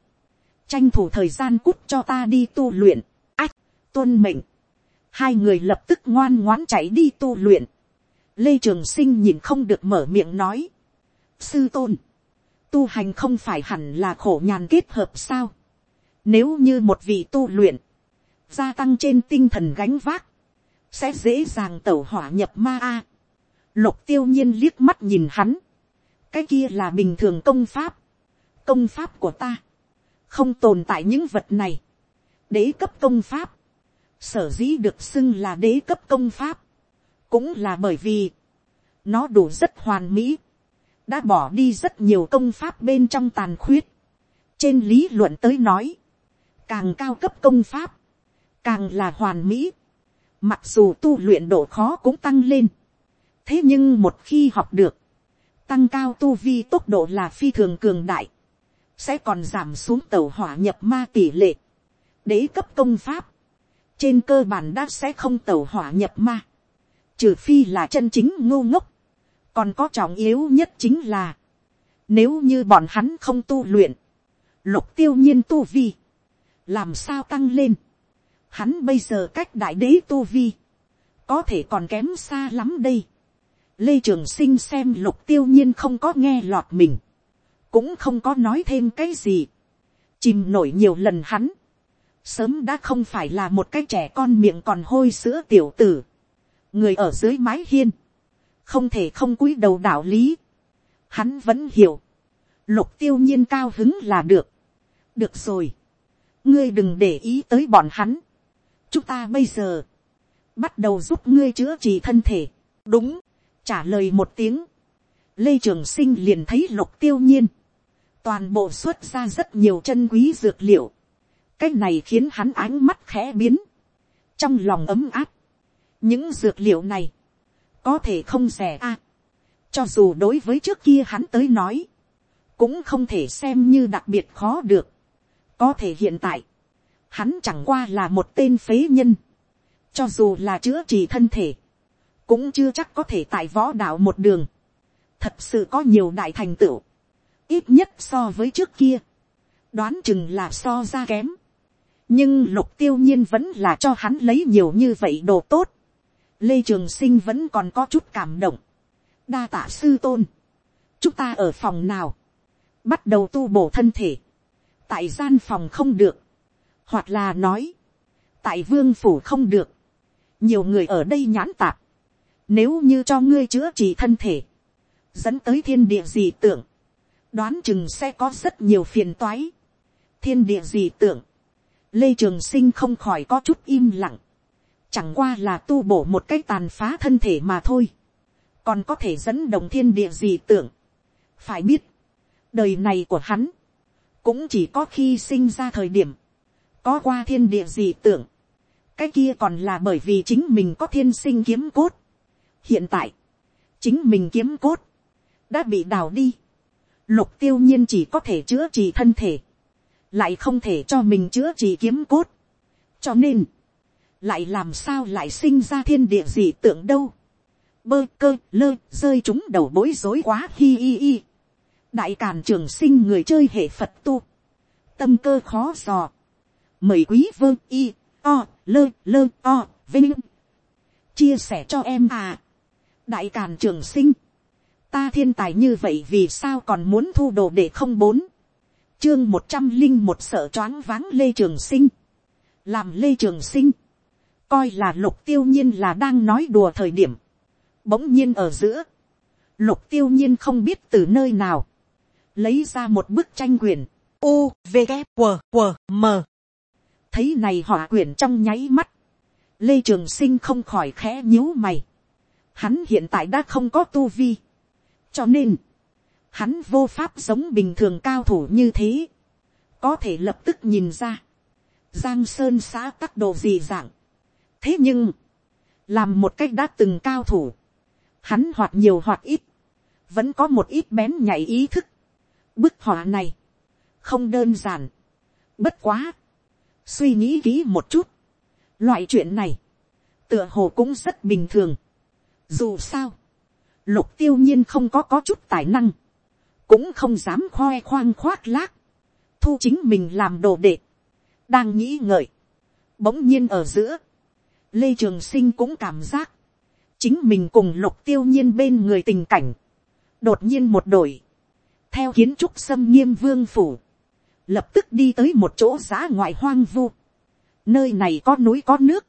tranh thủ thời gian cút cho ta đi tu luyện, ách, tuân mệnh, hai người lập tức ngoan ngoãn chạy đi tu luyện, lê trường sinh nhìn không được mở miệng nói, sư tôn, tu hành không phải hẳn là khổ nhàn kết hợp sao, nếu như một vị tu luyện, gia tăng trên tinh thần gánh vác, sẽ dễ dàng tẩu hỏa nhập ma a. Lục tiêu nhiên liếc mắt nhìn hắn. Cái kia là bình thường công pháp. Công pháp của ta. Không tồn tại những vật này. Đế cấp công pháp. Sở dĩ được xưng là đế cấp công pháp. Cũng là bởi vì. Nó đủ rất hoàn mỹ. Đã bỏ đi rất nhiều công pháp bên trong tàn khuyết. Trên lý luận tới nói. Càng cao cấp công pháp. Càng là hoàn mỹ Mặc dù tu luyện độ khó cũng tăng lên. Thế nhưng một khi học được. Tăng cao tu vi tốc độ là phi thường cường đại. Sẽ còn giảm xuống tàu hỏa nhập ma tỷ lệ. Đế cấp công pháp. Trên cơ bản đã sẽ không tàu hỏa nhập ma. Trừ phi là chân chính ngu ngốc. Còn có trọng yếu nhất chính là. Nếu như bọn hắn không tu luyện. Lục tiêu nhiên tu vi. Làm sao tăng lên hắn bây giờ cách đại đế tu vi, có thể còn kém xa lắm đây. Lê Trường Sinh xem lục tiêu nhiên không có nghe lọt mình, cũng không có nói thêm cái gì, chìm nổi nhiều lần hắn, sớm đã không phải là một cái trẻ con miệng còn hôi sữa tiểu tử, người ở dưới mái hiên, không thể không cúi đầu đạo lý, hắn vẫn hiểu, lục tiêu nhiên cao hứng là được, được rồi, ngươi đừng để ý tới bọn hắn, chúng ta bây giờ, bắt đầu giúp ngươi chữa trị thân thể, đúng, trả lời một tiếng, lê trường sinh liền thấy lục tiêu nhiên, toàn bộ xuất ra rất nhiều chân quý dược liệu, cái này khiến hắn ánh mắt khẽ biến, trong lòng ấm áp, những dược liệu này, có thể không rẻ a, cho dù đối với trước kia hắn tới nói, cũng không thể xem như đặc biệt khó được, có thể hiện tại, hắn chẳng qua là một tên phế nhân, cho dù là chữa trị thân thể, cũng chưa chắc có thể tại võ đạo một đường, thật sự có nhiều đại thành tựu, ít nhất so với trước kia, đoán chừng là so ra kém, nhưng lục tiêu nhiên vẫn là cho hắn lấy nhiều như vậy đồ tốt, lê trường sinh vẫn còn có chút cảm động, đa tạ sư tôn, chúng ta ở phòng nào, bắt đầu tu bổ thân thể, tại gian phòng không được, hoặc là nói, tại vương phủ không được, nhiều người ở đây nhãn tạp, nếu như cho ngươi chữa trị thân thể, dẫn tới thiên địa gì tưởng, đoán chừng sẽ có rất nhiều phiền toái. thiên địa gì tưởng, lê trường sinh không khỏi có chút im lặng, chẳng qua là tu bổ một cái tàn phá thân thể mà thôi, còn có thể dẫn động thiên địa gì tưởng. phải biết, đời này của hắn, cũng chỉ có khi sinh ra thời điểm, có qua thiên địa gì tưởng, cái kia còn là bởi vì chính mình có thiên sinh kiếm cốt. hiện tại, chính mình kiếm cốt, đã bị đào đi lục tiêu nhiên chỉ có thể chữa trị thân thể, lại không thể cho mình chữa trị kiếm cốt. cho nên, lại làm sao lại sinh ra thiên địa gì tưởng đâu. bơ cơ lơ rơi chúng đầu bối rối quá hi hi hi. đại càn trường sinh người chơi hệ phật tu. tâm cơ khó dò mời quý vơ y o lơ lơ o vinh chia sẻ cho em à đại càn trường sinh ta thiên tài như vậy vì sao còn muốn thu đồ để không bốn? Chương một trăm linh một sợ choáng váng lê trường sinh. Làm lê trường sinh. Coi là lục tiêu nhiên là đang nói đùa thời điểm. Bỗng nhiên ở giữa. Lục tiêu nhiên không biết từ nơi nào. Lấy ra một bức tranh quyền u v g q q m. Thấy này họ quyển trong nháy mắt, lê trường sinh không khỏi khẽ nhíu mày. Hắn hiện tại đã không có tu vi, cho nên, hắn vô pháp giống bình thường cao thủ như thế, có thể lập tức nhìn ra, giang sơn xã tắc đồ gì dạng. thế nhưng, làm một cách đã từng cao thủ, hắn hoặc nhiều hoặc ít, vẫn có một ít bén nhảy ý thức. bức họa này, không đơn giản, bất quá, suy nghĩ kỹ một chút, loại chuyện này, tựa hồ cũng rất bình thường. dù sao, lục tiêu nhiên không có có chút tài năng, cũng không dám khoe khoang khoác lác, thu chính mình làm đồ đệ, đang nghĩ ngợi, bỗng nhiên ở giữa, lê trường sinh cũng cảm giác, chính mình cùng lục tiêu nhiên bên người tình cảnh, đột nhiên một đổi, theo kiến trúc xâm nghiêm vương phủ, lập tức đi tới một chỗ giã ngoại hoang vu, nơi này có núi có nước,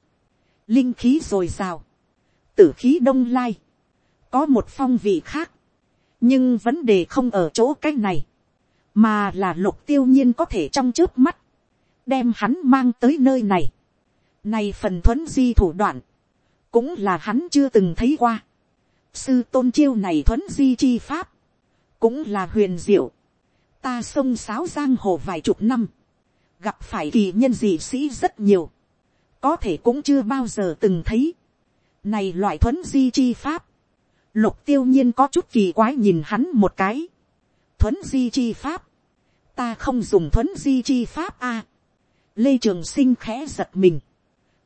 linh khí r ồ i r à o tử khí đông lai, có một phong vị khác, nhưng vấn đề không ở chỗ cái này, mà là lục tiêu nhiên có thể trong trước mắt, đem hắn mang tới nơi này. Này phần thuấn di thủ đoạn, cũng là hắn chưa từng thấy qua. Sư tôn chiêu này thuấn di chi pháp, cũng là huyền diệu. Ta sông sáo giang hồ vài chục năm, gặp phải kỳ nhân dị sĩ rất nhiều có thể cũng chưa bao giờ từng thấy. Này loại thuấn di chi pháp. Lục tiêu nhiên có chút kỳ quái nhìn hắn một cái. Thuấn di chi pháp. Ta không dùng thuấn di chi pháp a Lê Trường Sinh khẽ giật mình.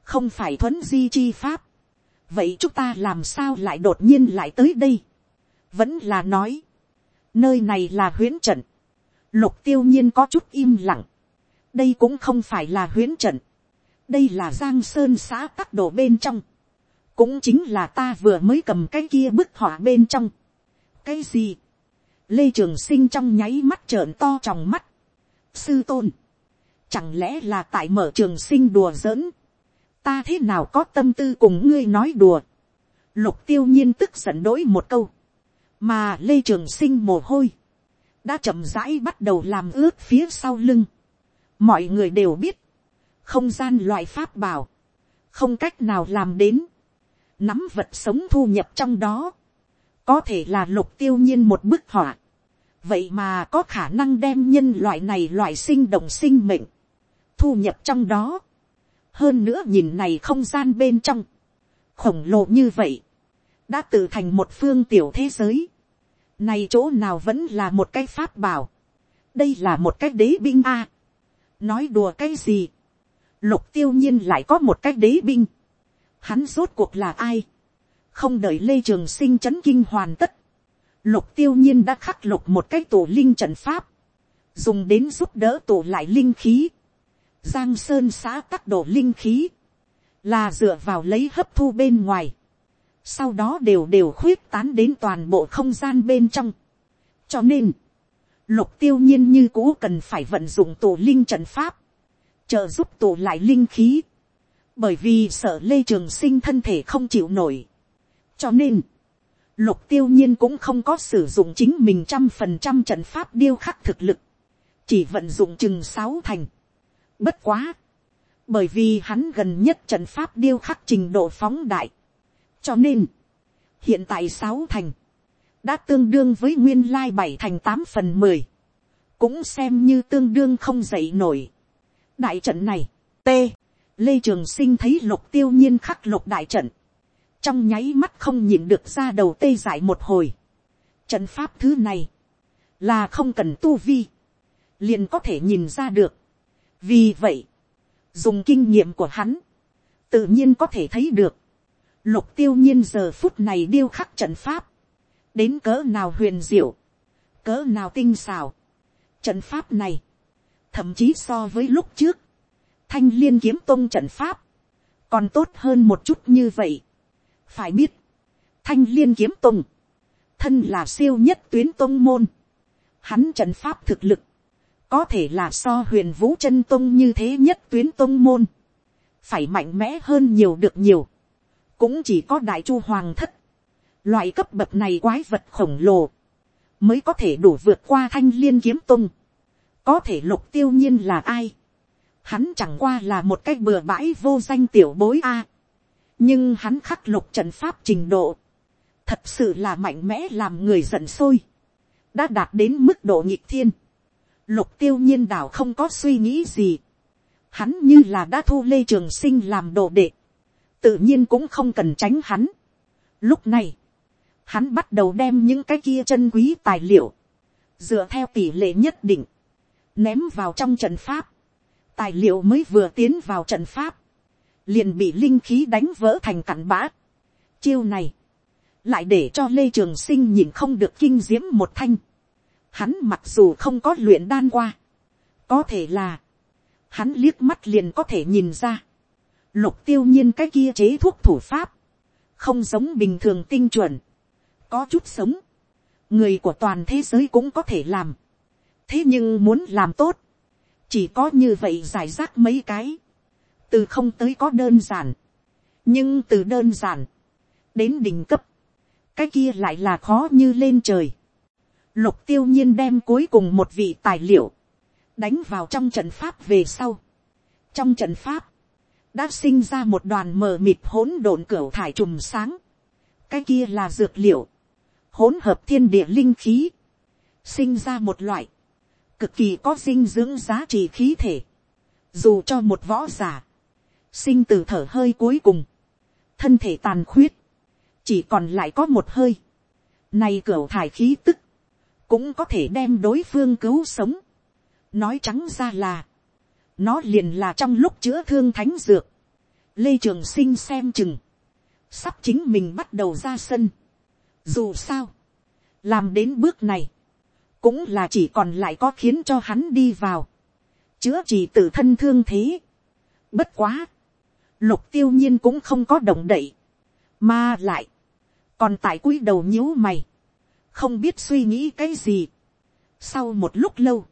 Không phải thuấn di chi pháp. Vậy chúng ta làm sao lại đột nhiên lại tới đây? Vẫn là nói. Nơi này là huyến trận. Lục tiêu nhiên có chút im lặng. Đây cũng không phải là huyến trận đây là giang sơn xã tắc đồ bên trong, cũng chính là ta vừa mới cầm cái kia bức họa bên trong. cái gì, lê trường sinh trong nháy mắt trợn to trong mắt, sư tôn, chẳng lẽ là tại mở trường sinh đùa giỡn, ta thế nào có tâm tư cùng ngươi nói đùa, lục tiêu nhiên tức giận đỗi một câu, mà lê trường sinh mồ hôi, đã chậm rãi bắt đầu làm ướt phía sau lưng. mọi người đều biết, không gian loại pháp bảo, không cách nào làm đến, nắm vật sống thu nhập trong đó, có thể là lục tiêu nhiên một bức họa, vậy mà có khả năng đem nhân loại này loại sinh động sinh mệnh, thu nhập trong đó, hơn nữa nhìn này không gian bên trong, khổng lồ như vậy, đã tự thành một phương tiểu thế giới, này chỗ nào vẫn là một cái pháp bảo, đây là một cái đế binh a, nói đùa cái gì, lục tiêu nhiên lại có một cái đế binh. Hắn rốt cuộc là ai? Không đợi Lê Trường Sinh chấn kinh hoàn tất. Lục tiêu nhiên đã khắc lục một cái tổ linh trận pháp. Dùng đến giúp đỡ tổ lại linh khí. Giang Sơn xã tắc đổ linh khí. Là dựa vào lấy hấp thu bên ngoài. Sau đó đều đều khuyết tán đến toàn bộ không gian bên trong. Cho nên, lục tiêu nhiên như cũ cần phải vận dụng tổ linh trận pháp trợ giúp tổ lại linh khí, bởi vì sợ lê trường sinh thân thể không chịu nổi. cho nên, lục tiêu nhiên cũng không có sử dụng chính mình trăm phần trăm trận pháp điêu khắc thực lực, chỉ vận dụng chừng sáu thành. bất quá, bởi vì hắn gần nhất trận pháp điêu khắc trình độ phóng đại, cho nên, hiện tại sáu thành, đã tương đương với nguyên lai bảy thành tám phần mười, cũng xem như tương đương không dậy nổi. Đại trận này, t, lê trường sinh thấy lục tiêu nhiên khắc lục đại trận, trong nháy mắt không nhìn được ra đầu tê dại một hồi. Trận pháp thứ này, là không cần tu vi, liền có thể nhìn ra được. vì vậy, dùng kinh nghiệm của hắn, tự nhiên có thể thấy được, lục tiêu nhiên giờ phút này điêu khắc trận pháp, đến cỡ nào huyền diệu, cỡ nào tinh xào. Trận pháp này, thậm chí so với lúc trước, thanh liên kiếm tông trận pháp, còn tốt hơn một chút như vậy. phải biết, thanh liên kiếm tông, thân là siêu nhất tuyến tông môn, hắn trận pháp thực lực, có thể là so huyền vũ chân tông như thế nhất tuyến tông môn, phải mạnh mẽ hơn nhiều được nhiều, cũng chỉ có đại chu hoàng thất, loại cấp bậc này quái vật khổng lồ, mới có thể đủ vượt qua thanh liên kiếm tông. Có thể lục tiêu nhiên là ai, hắn chẳng qua là một cái bừa bãi vô danh tiểu bối a, nhưng hắn khắc lục trận pháp trình độ, thật sự là mạnh mẽ làm người giận sôi, đã đạt đến mức độ nhịp thiên. Lục tiêu nhiên đảo không có suy nghĩ gì. Hắn như là đã thu lê trường sinh làm đồ đệ. Tự nhiên cũng không cần tránh hắn. Lúc này, hắn bắt đầu đem những cái kia chân quý tài liệu, dựa theo tỷ lệ nhất định, ném vào trong trận pháp. Tài liệu mới vừa tiến vào trận pháp, liền bị linh khí đánh vỡ thành cặn bã. Chiêu này, lại để cho lê trường sinh nhìn không được kinh diễm một thanh. Hắn mặc dù không có luyện đan qua, có thể là, hắn liếc mắt liền có thể nhìn ra, lục tiêu nhiên cái kia chế thuốc thủ pháp, không giống bình thường tinh chuẩn, có chút sống, người của toàn thế giới cũng có thể làm, thế nhưng muốn làm tốt, chỉ có như vậy giải rác mấy cái, từ không tới có đơn giản, nhưng từ đơn giản, đến đỉnh cấp, cái kia lại là khó như lên trời. Lục tiêu nhiên đem cuối cùng một vị tài liệu, đánh vào trong trận pháp về sau. Trong trận pháp, đã sinh ra một đoàn mờ mịt hỗn độn cửa thải trùm sáng. Cái kia là dược liệu, hỗn hợp thiên địa linh khí, sinh ra một loại, cực kỳ có dinh dưỡng giá trị khí thể. Dù cho một võ giả, sinh từ thở hơi cuối cùng, thân thể tàn khuyết, chỉ còn lại có một hơi, nay cửa thải khí tức, cũng có thể đem đối phương cứu sống. nói trắng ra là, nó liền là trong lúc chữa thương thánh dược, lê trường sinh xem chừng, sắp chính mình bắt đầu ra sân. dù sao, làm đến bước này, cũng là chỉ còn lại có khiến cho hắn đi vào, chữa trị tự thân thương thế. bất quá, lục tiêu nhiên cũng không có động đậy, mà lại, còn tại cúi đầu nhíu mày, không biết suy nghĩ cái gì. sau một lúc lâu,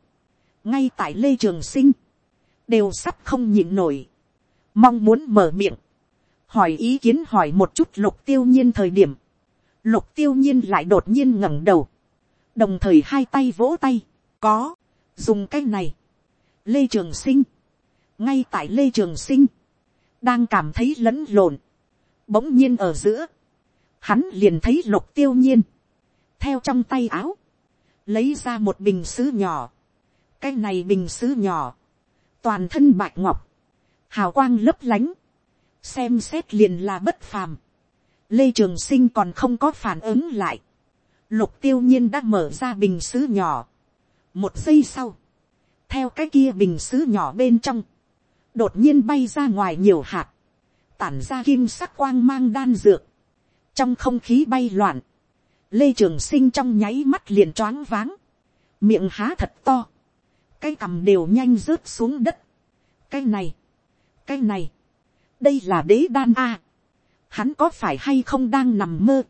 ngay tại lê trường sinh, đều sắp không nhịn nổi, mong muốn mở miệng, hỏi ý kiến hỏi một chút lục tiêu nhiên thời điểm, lục tiêu nhiên lại đột nhiên ngẩng đầu, đồng thời hai tay vỗ tay, có, dùng cái này, lê trường sinh, ngay tại lê trường sinh, đang cảm thấy lẫn lộn, bỗng nhiên ở giữa, hắn liền thấy lục tiêu nhiên, theo trong tay áo, lấy ra một bình sứ nhỏ, cái này bình sứ nhỏ, toàn thân bạch ngọc, hào quang lấp lánh, xem xét liền là bất phàm, lê trường sinh còn không có phản ứng lại, lục tiêu nhiên đã mở ra bình sứ nhỏ, một giây sau, theo cái kia bình sứ nhỏ bên trong, đột nhiên bay ra ngoài nhiều hạt, tản ra kim sắc quang mang đan dược, trong không khí bay loạn, lê trường sinh trong nháy mắt liền choáng váng, miệng há thật to, cái cằm đều nhanh rớt xuống đất, cái này, cái này, đây là đế đan a, hắn có phải hay không đang nằm mơ,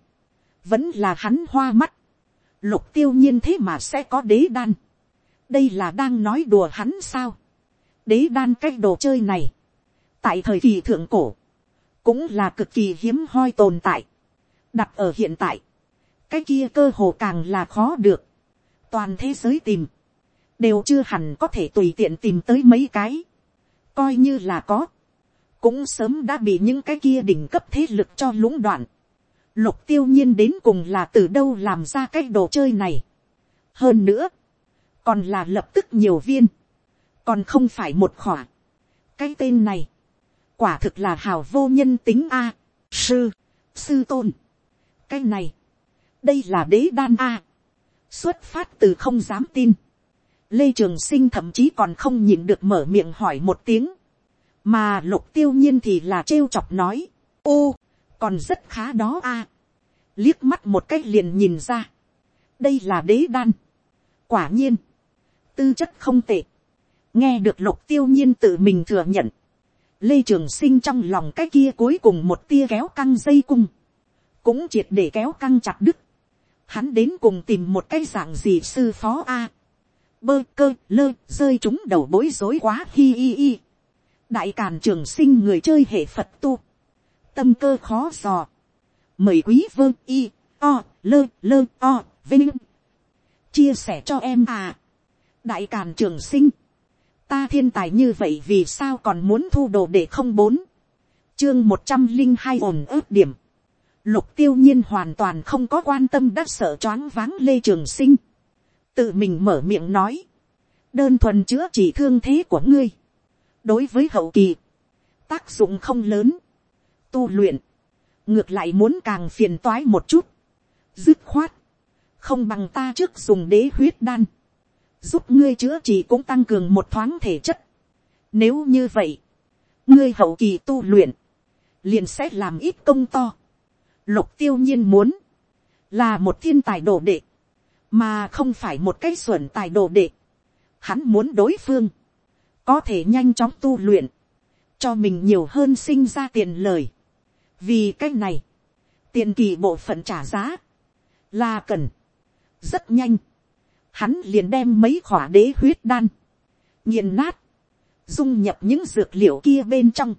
vẫn là hắn hoa mắt, lục tiêu nhiên thế mà sẽ có đế đan, đây là đang nói đùa hắn sao, đế đan cái đồ chơi này, tại thời kỳ thượng cổ, cũng là cực kỳ hiếm hoi tồn tại, đặt ở hiện tại, cái kia cơ hồ càng là khó được, toàn thế giới tìm, đều chưa hẳn có thể tùy tiện tìm tới mấy cái, coi như là có, cũng sớm đã bị những cái kia đỉnh cấp thế lực cho lũng đoạn, lục tiêu nhiên đến cùng là từ đâu làm ra cái đồ chơi này, hơn nữa, còn là lập tức nhiều viên, còn không phải một khỏa, cái tên này, quả thực là hào vô nhân tính a, sư, sư tôn, cái này, đây là đế đan a. xuất phát từ không dám tin. lê trường sinh thậm chí còn không nhìn được mở miệng hỏi một tiếng. mà lục tiêu nhiên thì là trêu chọc nói. ô, còn rất khá đó a. liếc mắt một cách liền nhìn ra. đây là đế đan. quả nhiên, tư chất không tệ. nghe được lục tiêu nhiên tự mình thừa nhận. lê trường sinh trong lòng cái kia cuối cùng một tia kéo căng dây cung cũng triệt để kéo căng chặt đứt. Hắn đến cùng tìm một cái dạng gì sư phó a. Bơ cơ lơ rơi chúng đầu bối rối quá hi hi hi. Đại càn trường sinh người chơi hệ Phật tu. Tâm cơ khó dò. Mời quý vương y o lơ lơ o vinh. Chia sẻ cho em à. Đại càn trường sinh. Ta thiên tài như vậy vì sao còn muốn thu đồ để không bốn. Chương một trăm linh hai ổn ớt điểm Lục tiêu nhiên hoàn toàn không có quan tâm đắc sợ choáng váng lê trường sinh. tự mình mở miệng nói, đơn thuần chữa chỉ thương thế của ngươi, đối với hậu kỳ, tác dụng không lớn, tu luyện, ngược lại muốn càng phiền toái một chút, dứt khoát, không bằng ta trước dùng đế huyết đan, giúp ngươi chữa trị cũng tăng cường một thoáng thể chất. Nếu như vậy, ngươi hậu kỳ tu luyện, liền sẽ làm ít công to. Lục tiêu nhiên muốn, là một thiên tài đồ đệ, mà không phải một cái xuẩn tài đồ đệ. Hắn muốn đối phương, có thể nhanh chóng tu luyện, cho mình nhiều hơn sinh ra tiền lời vì cái này, tiền kỳ bộ phận trả giá, là cần, rất nhanh, hắn liền đem mấy khỏa đế huyết đan, nghiền nát, dung nhập những dược liệu kia bên trong,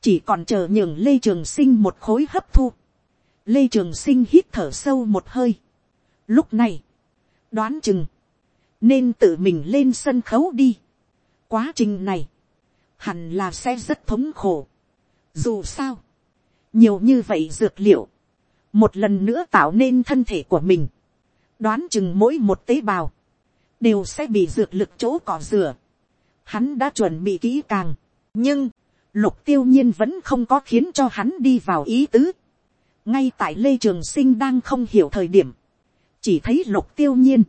chỉ còn chờ nhường lê trường sinh một khối hấp thu, lê trường sinh hít thở sâu một hơi, lúc này, đoán chừng, nên tự mình lên sân khấu đi, quá trình này, hẳn là sẽ rất thống khổ, dù sao, nhiều như vậy dược liệu, một lần nữa tạo nên thân thể của mình, đoán chừng mỗi một tế bào, đều sẽ bị dược lực chỗ cỏ rửa. Hắn đã chuẩn bị kỹ càng, nhưng, lục tiêu nhiên vẫn không có khiến cho hắn đi vào ý tứ. ngay tại lê trường sinh đang không hiểu thời điểm, chỉ thấy lục tiêu nhiên,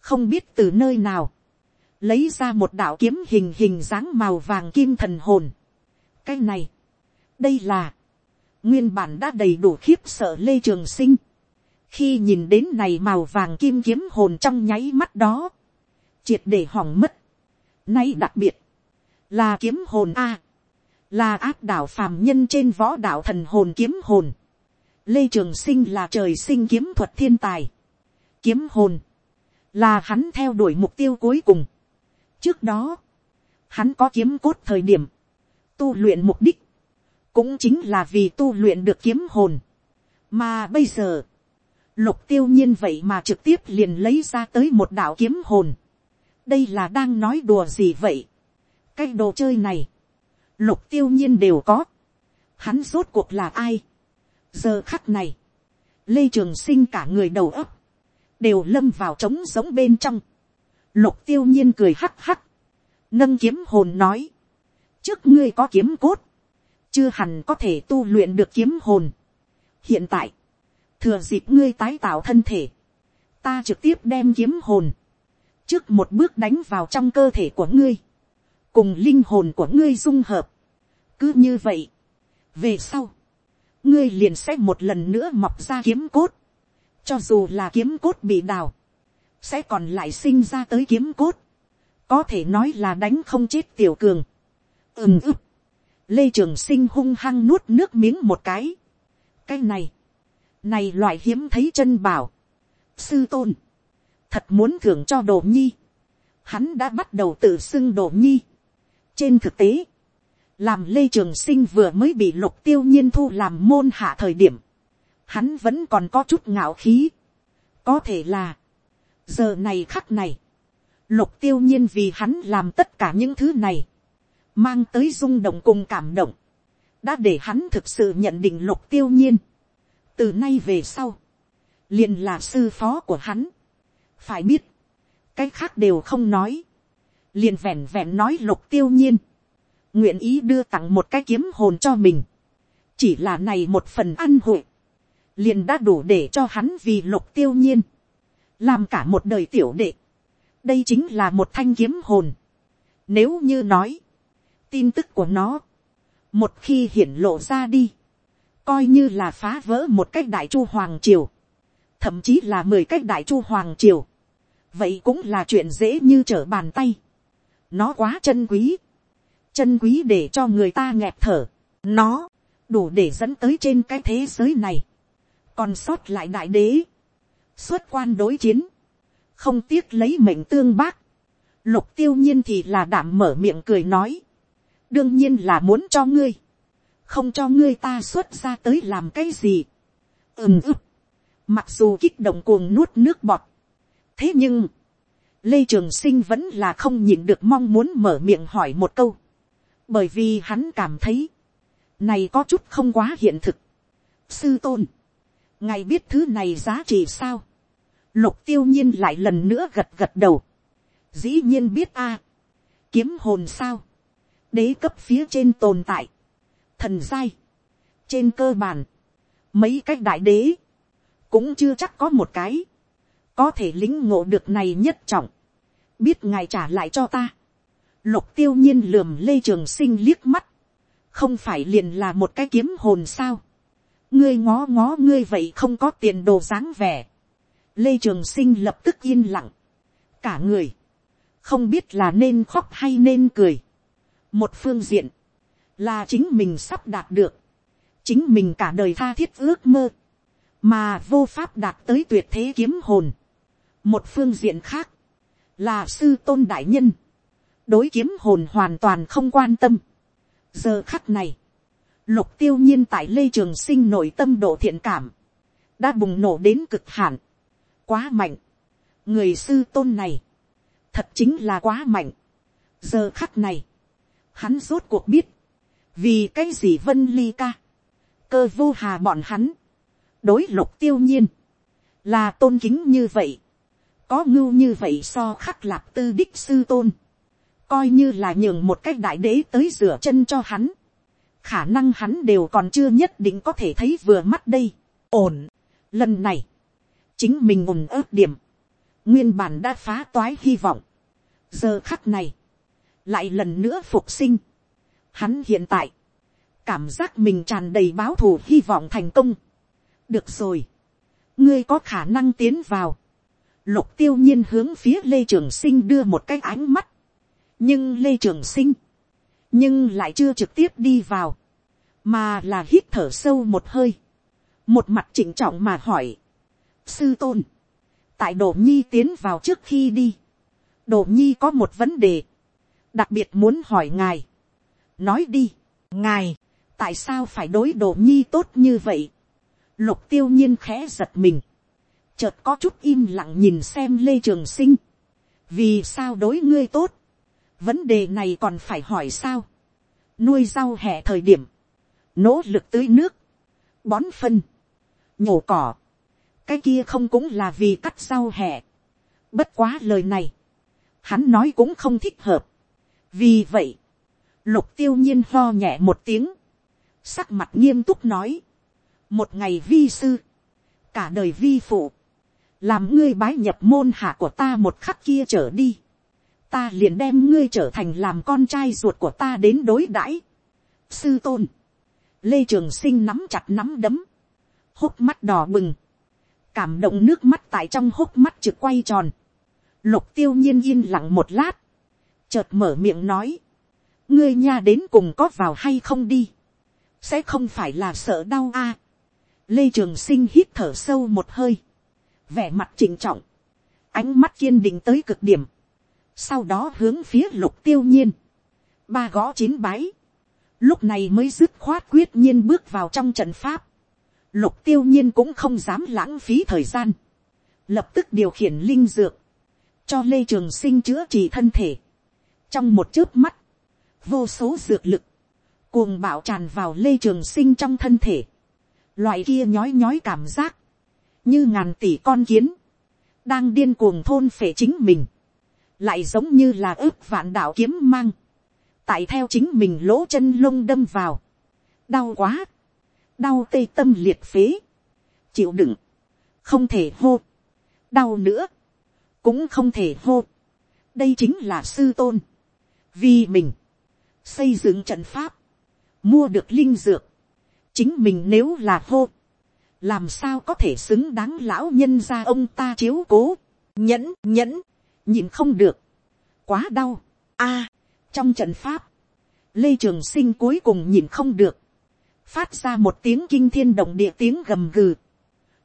không biết từ nơi nào, lấy ra một đạo kiếm hình hình dáng màu vàng kim thần hồn. cái này, đây là, nguyên bản đã đầy đủ khiếp sợ lê trường sinh khi nhìn đến này màu vàng kim kiếm hồn trong nháy mắt đó, triệt để hỏng mất. Nay đặc biệt, là kiếm hồn A, là áp đảo phàm nhân trên võ đạo thần hồn kiếm hồn. Lê Trường Sinh là trời sinh kiếm thuật thiên tài. Kiếm hồn, là hắn theo đuổi mục tiêu cuối cùng. Trước đó, hắn có kiếm cốt thời điểm, tu luyện mục đích, cũng chính là vì tu luyện được kiếm hồn. Mà bây giờ, lục tiêu nhiên vậy mà trực tiếp liền lấy ra tới một đạo kiếm hồn. đây là đang nói đùa gì vậy. cái đồ chơi này, lục tiêu nhiên đều có. hắn rốt cuộc là ai. giờ khắc này, lê trường sinh cả người đầu ấp, đều lâm vào trống giống bên trong. lục tiêu nhiên cười hắc hắc, nâng kiếm hồn nói, trước ngươi có kiếm cốt, chưa hẳn có thể tu luyện được kiếm hồn. hiện tại, thừa dịp ngươi tái tạo thân thể, ta trực tiếp đem kiếm hồn, trước một bước đánh vào trong cơ thể của ngươi, cùng linh hồn của ngươi dung hợp. cứ như vậy, về sau, ngươi liền sẽ một lần nữa mọc ra kiếm cốt, cho dù là kiếm cốt bị đào, sẽ còn lại sinh ra tới kiếm cốt, có thể nói là đánh không chết tiểu cường. ừm ức, lê trường sinh hung hăng nuốt nước miếng một cái. cái này, này loại hiếm thấy chân bảo. Sư tôn. Thật muốn thưởng cho đồ nhi. Hắn đã bắt đầu tự xưng đồ nhi. Trên thực tế. Làm Lê Trường Sinh vừa mới bị lục tiêu nhiên thu làm môn hạ thời điểm. Hắn vẫn còn có chút ngạo khí. Có thể là. Giờ này khắc này. Lục tiêu nhiên vì hắn làm tất cả những thứ này. Mang tới rung động cùng cảm động. Đã để hắn thực sự nhận định lục tiêu nhiên từ nay về sau, liền là sư phó của hắn. phải biết, cái khác đều không nói, liền vẹn vẹn nói lục tiêu nhiên, nguyện ý đưa tặng một cái kiếm hồn cho mình, chỉ là này một phần ăn hội, liền đã đủ để cho hắn vì lục tiêu nhiên, làm cả một đời tiểu đệ, đây chính là một thanh kiếm hồn. Nếu như nói, tin tức của nó, một khi hiển lộ ra đi, coi như là phá vỡ một cách đại chu hoàng triều, thậm chí là mười cách đại chu hoàng triều, vậy cũng là chuyện dễ như trở bàn tay. nó quá chân quý, chân quý để cho người ta nghẹt thở, nó đủ để dẫn tới trên cái thế giới này, còn sót lại đại đế, xuất quan đối chiến, không tiếc lấy mệnh tương bác, lục tiêu nhiên thì là đảm mở miệng cười nói, đương nhiên là muốn cho ngươi, không cho ngươi ta xuất ra tới làm cái gì. ừm ức, mặc dù kích động cuồng nuốt nước bọt. thế nhưng, lê trường sinh vẫn là không nhịn được mong muốn mở miệng hỏi một câu. bởi vì hắn cảm thấy, này có chút không quá hiện thực. sư tôn, ngài biết thứ này giá trị sao. lục tiêu nhiên lại lần nữa gật gật đầu, dĩ nhiên biết a, kiếm hồn sao, đế cấp phía trên tồn tại, thần giai, trên cơ bản, mấy cách đại đế, cũng chưa chắc có một cái, có thể lính ngộ được này nhất trọng, biết ngài trả lại cho ta, lục tiêu nhiên lườm lê trường sinh liếc mắt, không phải liền là một cái kiếm hồn sao, ngươi ngó ngó ngươi vậy không có tiền đồ dáng vẻ, lê trường sinh lập tức yên lặng, cả người, không biết là nên khóc hay nên cười, một phương diện, là chính mình sắp đạt được, chính mình cả đời tha thiết ước mơ, mà vô pháp đạt tới tuyệt thế kiếm hồn. một phương diện khác, là sư tôn đại nhân, đối kiếm hồn hoàn toàn không quan tâm. giờ khắc này, lục tiêu nhiên tại lê trường sinh nội tâm độ thiện cảm, đã bùng nổ đến cực hạn, quá mạnh. người sư tôn này, thật chính là quá mạnh. giờ khắc này, hắn rốt cuộc biết, vì cái gì vân ly ca, cơ vô hà bọn hắn, đối lục tiêu nhiên, là tôn kính như vậy, có ngưu như vậy so khắc lạp tư đích sư tôn, coi như là nhường một cách đại đế tới rửa chân cho hắn, khả năng hắn đều còn chưa nhất định có thể thấy vừa mắt đây, ổn, lần này, chính mình ổn ớt điểm, nguyên bản đã phá toái hy vọng, giờ khắc này, lại lần nữa phục sinh, hắn hiện tại, cảm giác mình tràn đầy báo thù hy vọng thành công, được rồi, ngươi có khả năng tiến vào, lục tiêu nhiên hướng phía lê trường sinh đưa một cái ánh mắt, nhưng lê trường sinh, nhưng lại chưa trực tiếp đi vào, mà là hít thở sâu một hơi, một mặt chỉnh trọng mà hỏi, sư tôn, tại đồ nhi tiến vào trước khi đi, đồ nhi có một vấn đề, đặc biệt muốn hỏi ngài, nói đi, ngài, tại sao phải đối đồ nhi tốt như vậy, lục tiêu nhiên khẽ giật mình, chợt có chút im lặng nhìn xem lê trường sinh, vì sao đối ngươi tốt, vấn đề này còn phải hỏi sao, nuôi rau hẹ thời điểm, nỗ lực tưới nước, bón phân, nhổ cỏ, cái kia không cũng là vì cắt rau hẹ, bất quá lời này, hắn nói cũng không thích hợp, vì vậy, lục tiêu nhiên lo nhẹ một tiếng, sắc mặt nghiêm túc nói, một ngày vi sư, cả đời vi phụ, làm ngươi bái nhập môn hạ của ta một khắc kia trở đi, ta liền đem ngươi trở thành làm con trai ruột của ta đến đối đãi. sư tôn, lê trường sinh nắm chặt nắm đấm, hốc mắt đỏ bừng, cảm động nước mắt tại trong hốc mắt trực quay tròn, lục tiêu nhiên yên lặng một lát, chợt mở miệng nói, ngươi nha đến cùng có vào hay không đi, sẽ không phải là sợ đau a. lê trường sinh hít thở sâu một hơi, vẻ mặt trịnh trọng, ánh mắt kiên định tới cực điểm, sau đó hướng phía lục tiêu nhiên, ba gõ chín bái, lúc này mới dứt khoát quyết nhiên bước vào trong trận pháp, lục tiêu nhiên cũng không dám lãng phí thời gian, lập tức điều khiển linh dược, cho lê trường sinh chữa trị thân thể, trong một chớp mắt, vô số dược lực, cuồng bạo tràn vào lê trường sinh trong thân thể, loại kia nhói nhói cảm giác, như ngàn tỷ con kiến, đang điên cuồng thôn phệ chính mình, lại giống như là ước vạn đạo kiếm mang, tại theo chính mình lỗ chân lông đâm vào, đau quá, đau tê tâm liệt phế, chịu đựng, không thể hô, đau nữa, cũng không thể hô, đây chính là sư tôn, vì mình, xây dựng trận pháp, mua được linh dược, chính mình nếu là hô, làm sao có thể xứng đáng lão nhân ra ông ta chiếu cố, nhẫn nhẫn, nhìn không được, quá đau, a, trong trận pháp, lê trường sinh cuối cùng nhìn không được, phát ra một tiếng kinh thiên động địa tiếng gầm gừ,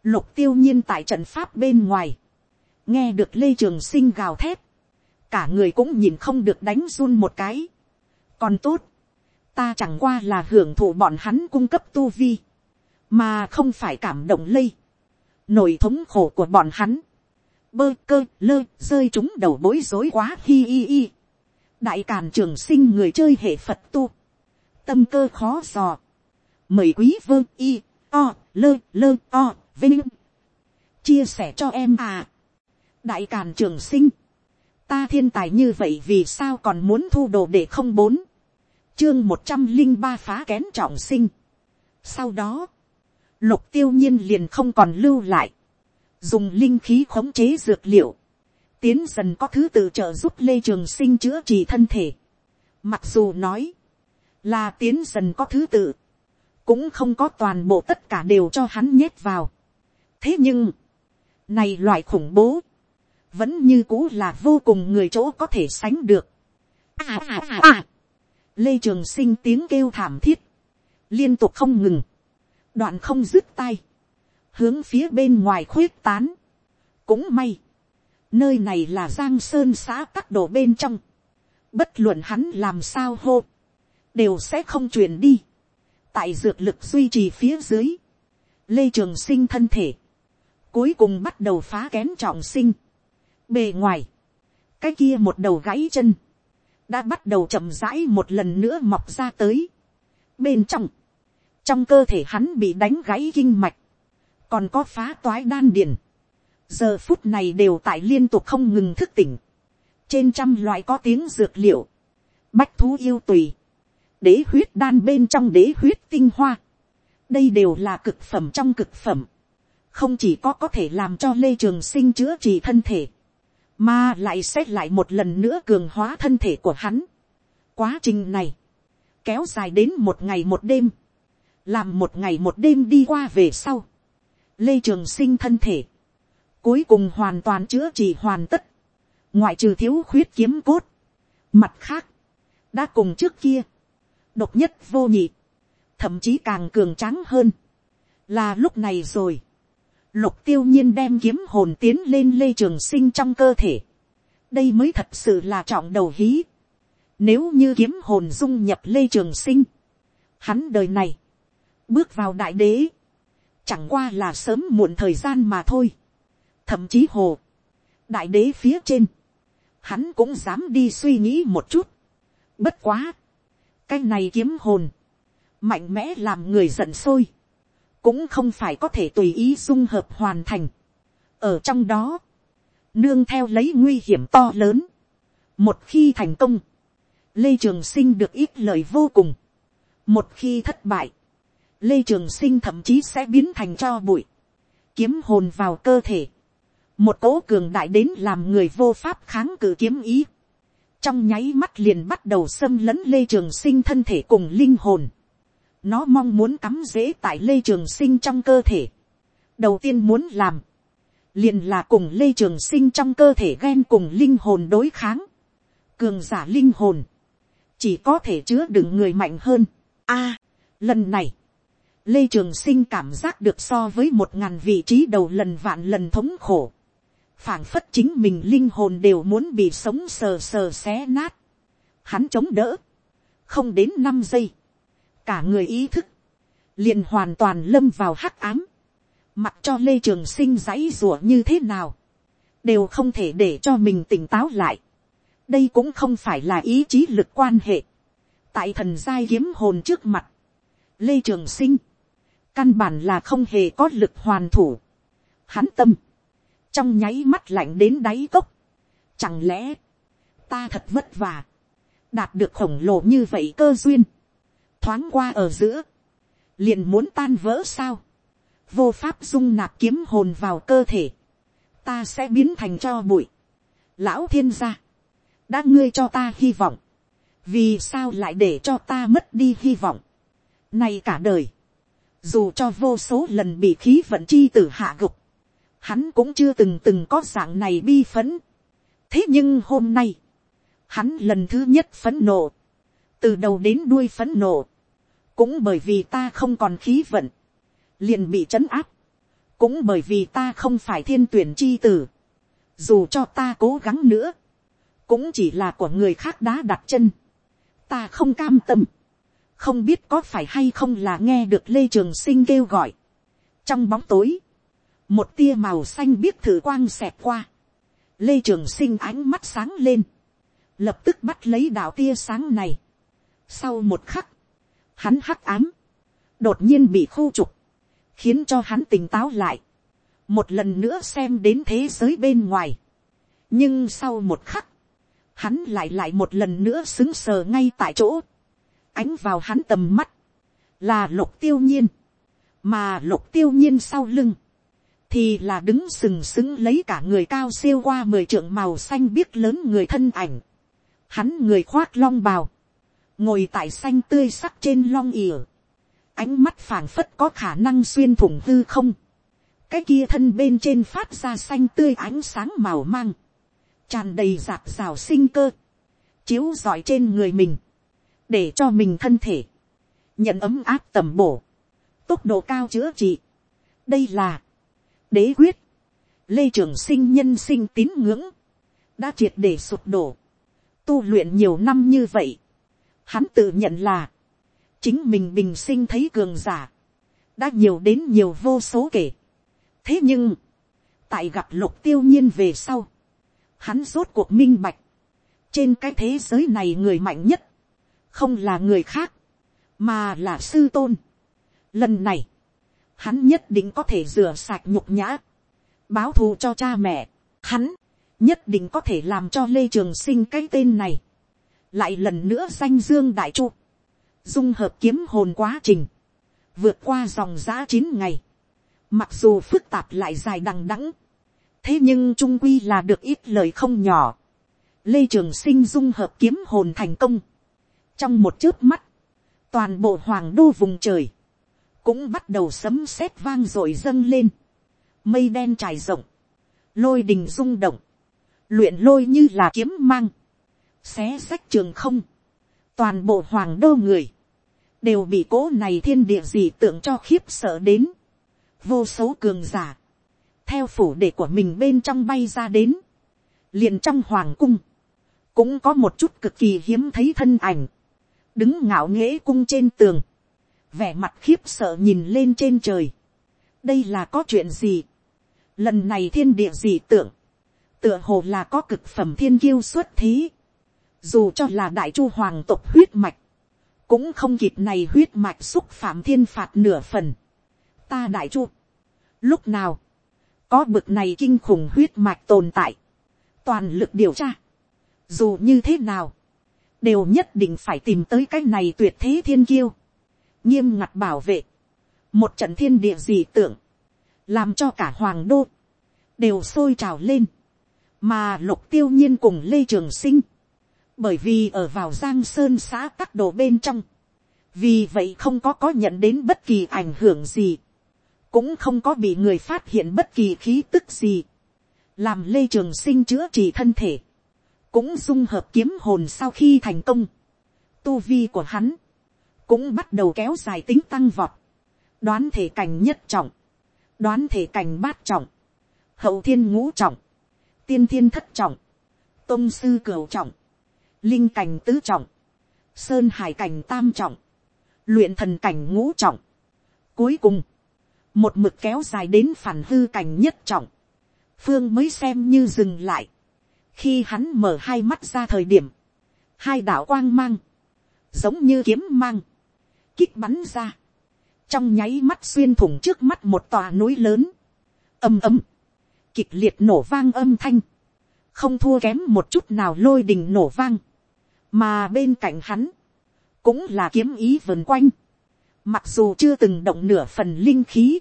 lục tiêu nhiên tại trận pháp bên ngoài, nghe được lê trường sinh gào thét, cả người cũng nhìn không được đánh run một cái, còn tốt, ta chẳng qua là hưởng thụ bọn hắn cung cấp tu vi, mà không phải cảm động lây, nổi thống khổ của bọn hắn, bơ cơ lơ rơi chúng đầu bối rối quá hi hi hi. đại càn trường sinh người chơi hệ phật tu, tâm cơ khó dò, mời quý vơ y o lơ lơ o vinh. Chia sẻ cho em à. Đại càn trường sinh, ta thiên tài như vậy vì sao còn muốn thu đồ để không bốn, chương một trăm linh ba phá kén trọng sinh. sau đó, lục tiêu nhiên liền không còn lưu lại, dùng linh khí khống chế dược liệu, tiến dần có thứ tự trợ giúp lê trường sinh chữa trị thân thể. Mặc dù nói, là tiến dần có thứ tự, cũng không có toàn bộ tất cả đều cho hắn nhét vào. thế nhưng, này loại khủng bố, vẫn như cũ là vô cùng người chỗ có thể sánh được. À, à, à, à. Lê Trường Sinh tiếng kêu thảm thiết, liên tục không ngừng, đoạn không dứt tay, hướng phía bên ngoài khuyết tán. cũng may, nơi này là giang sơn xã các đồ bên trong, bất luận hắn làm sao hô, đều sẽ không chuyển đi. tại dược lực duy trì phía dưới, lê trường sinh thân thể, cuối cùng bắt đầu phá kén trọng sinh bề ngoài, cái kia một đầu gãy chân, đã bắt đầu chậm rãi một lần nữa mọc ra tới. bên trong, trong cơ thể hắn bị đánh gãy kinh mạch, còn có phá toái đan điền, giờ phút này đều tại liên tục không ngừng thức tỉnh, trên trăm loại có tiếng dược liệu, bách thú yêu tùy, đế huyết đan bên trong đế huyết tinh hoa, đây đều là cực phẩm trong cực phẩm, không chỉ có có thể làm cho lê trường sinh chữa trị thân thể, mà lại xét lại một lần nữa cường hóa thân thể của hắn. Quá trình này, kéo dài đến một ngày một đêm, làm một ngày một đêm đi qua về sau, lê trường sinh thân thể, cuối cùng hoàn toàn chữa trị hoàn tất, ngoại trừ thiếu khuyết kiếm cốt, mặt khác, đã cùng trước kia, độc nhất vô nhị, thậm chí càng cường tráng hơn, là lúc này rồi, lục tiêu nhiên đem kiếm hồn tiến lên lê trường sinh trong cơ thể, đây mới thật sự là trọng đầu hí, nếu như kiếm hồn dung nhập lê trường sinh, hắn đời này, bước vào đại đế, chẳng qua là sớm muộn thời gian mà thôi, thậm chí hồ, đại đế phía trên, hắn cũng dám đi suy nghĩ một chút, bất quá, cái này kiếm hồn, mạnh mẽ làm người giận sôi, cũng không phải có thể tùy ý dung hợp hoàn thành. ở trong đó, nương theo lấy nguy hiểm to lớn, một khi thành công, lê trường sinh được ít lời vô cùng, một khi thất bại, lê trường sinh thậm chí sẽ biến thành cho bụi, kiếm hồn vào cơ thể, một cỗ cường đại đến làm người vô pháp kháng cự kiếm ý, trong nháy mắt liền bắt đầu xâm lấn lê trường sinh thân thể cùng linh hồn, nó mong muốn cắm dễ tại lê trường sinh trong cơ thể, đầu tiên muốn làm, liền là cùng lê trường sinh trong cơ thể ghen cùng linh hồn đối kháng, cường giả linh hồn, chỉ có thể chứa đựng người mạnh hơn. A, lần này, lê trường sinh cảm giác được so với một ngàn vị trí đầu lần vạn lần thống khổ, phảng phất chính mình linh hồn đều muốn bị sống sờ sờ xé nát. Hắn chống đỡ, không đến năm giây, cả người ý thức, liền hoàn toàn lâm vào hắc ám, mặc cho lê trường sinh dãy rủa như thế nào, đều không thể để cho mình tỉnh táo lại. đây cũng không phải là ý chí lực quan hệ. tại thần giai kiếm hồn trước mặt, lê trường sinh, căn bản là không hề có lực hoàn thủ. hắn tâm, trong nháy mắt lạnh đến đáy cốc. Chẳng lẽ, ta thật vất vả, đạt được khổng lồ như vậy cơ duyên, thoáng qua ở giữa, liền muốn tan vỡ sao, vô pháp dung nạp kiếm hồn vào cơ thể, ta sẽ biến thành cho bụi. Lão thiên gia, đã ngươi cho ta hy vọng, vì sao lại để cho ta mất đi hy vọng. Nay cả đời, dù cho vô số lần bị khí vận chi tử hạ gục, hắn cũng chưa từng từng có dạng này bi phấn. thế nhưng hôm nay, hắn lần thứ nhất phấn nộ, từ đầu đến đuôi phấn nộ, cũng bởi vì ta không còn khí vận, liền bị trấn áp, cũng bởi vì ta không phải thiên tuyển chi tử, dù cho ta cố gắng nữa, cũng chỉ là của người khác đã đặt chân, ta không cam tâm, không biết có phải hay không là nghe được lê trường sinh kêu gọi, trong bóng tối, một tia màu xanh biết thử quang xẹt qua, lê trường sinh ánh mắt sáng lên, lập tức bắt lấy đạo tia sáng này. Sau một khắc, hắn hắc ám, đột nhiên bị khu trục, khiến cho hắn tỉnh táo lại, một lần nữa xem đến thế giới bên ngoài, nhưng sau một khắc, hắn lại lại một lần nữa xứng sờ ngay tại chỗ, ánh vào hắn tầm mắt, là lục tiêu nhiên, mà lục tiêu nhiên sau lưng, thì là đứng sừng sững lấy cả người cao siêu qua mười trượng màu xanh biếc lớn người thân ảnh, hắn người khoác long bào, ngồi tại xanh tươi sắc trên long ỉa, ánh mắt phảng phất có khả năng xuyên thủng hư không, cái kia thân bên trên phát ra xanh tươi ánh sáng màu mang, tràn đầy rạp rào sinh cơ, chiếu rọi trên người mình, để cho mình thân thể, nhận ấm áp tầm bổ, tốc độ cao chữa trị. đây là, đế quyết, lê trường sinh nhân sinh tín ngưỡng, đã triệt để sụp đổ, tu luyện nhiều năm như vậy, hắn tự nhận là, chính mình bình sinh thấy cường giả, đã nhiều đến nhiều vô số kể. thế nhưng, tại gặp lục tiêu nhiên về sau, hắn rốt cuộc minh bạch, trên cái thế giới này người mạnh nhất, không là người khác, mà là sư tôn. Lần này, hắn nhất định có thể rửa sạch nhục nhã, báo thù cho cha mẹ, hắn nhất định có thể làm cho lê trường sinh cái tên này, lại lần nữa danh dương đại chu, dung hợp kiếm hồn quá trình, vượt qua dòng giã chín ngày, mặc dù phức tạp lại dài đằng đẵng, thế nhưng trung quy là được ít lời không nhỏ, lê trường sinh dung hợp kiếm hồn thành công, trong một chớp mắt, toàn bộ hoàng đô vùng trời, cũng bắt đầu sấm sét vang r ộ i dâng lên, mây đen trải rộng, lôi đình rung động, luyện lôi như là kiếm mang, xé sách trường không, toàn bộ hoàng đô người, đều bị cố này thiên địa gì tượng cho khiếp sợ đến, vô số cường giả, theo phủ đệ của mình bên trong bay ra đến, liền trong hoàng cung, cũng có một chút cực kỳ hiếm thấy thân ảnh, đứng ngạo nghễ cung trên tường, vẻ mặt khiếp sợ nhìn lên trên trời. đây là có chuyện gì. lần này thiên địa gì tưởng, tựa hồ là có cực phẩm thiên kiêu xuất thế dù cho là đại chu hoàng tộc huyết mạch, cũng không kịp này huyết mạch xúc phạm thiên phạt nửa phần. ta đại chu, lúc nào, có bực này kinh khủng huyết mạch tồn tại, toàn lực điều tra. dù như thế nào, đều nhất định phải tìm tới cái này tuyệt thế thiên kiêu, nghiêm ngặt bảo vệ, một trận thiên địa gì tưởng, làm cho cả hoàng đô, đều sôi trào lên, mà lục tiêu nhiên cùng lê trường sinh, bởi vì ở vào giang sơn xã các đồ bên trong, vì vậy không có có nhận đến bất kỳ ảnh hưởng gì, cũng không có bị người phát hiện bất kỳ khí tức gì, làm lê trường sinh chữa trị thân thể, cũng dung hợp kiếm hồn sau khi thành công, tu vi của hắn, cũng bắt đầu kéo dài tính tăng vọt, đoán thể cảnh nhất trọng, đoán thể cảnh bát trọng, hậu thiên ngũ trọng, tiên thiên thất trọng, tôn sư cửu trọng, linh cảnh tứ trọng, sơn hải cảnh tam trọng, luyện thần cảnh ngũ trọng. Cuối cùng, một mực kéo dài đến phản hư cảnh nhất trọng, phương mới xem như dừng lại. Khi hắn mở hai mắt ra thời điểm, hai đạo quang mang, giống như kiếm mang, kích bắn ra, trong nháy mắt xuyên thủng trước mắt một tòa núi lớn, ầm ầm, kịch liệt nổ vang âm thanh, không thua kém một chút nào lôi đình nổ vang, mà bên cạnh hắn, cũng là kiếm ý vần quanh, mặc dù chưa từng động nửa phần linh khí,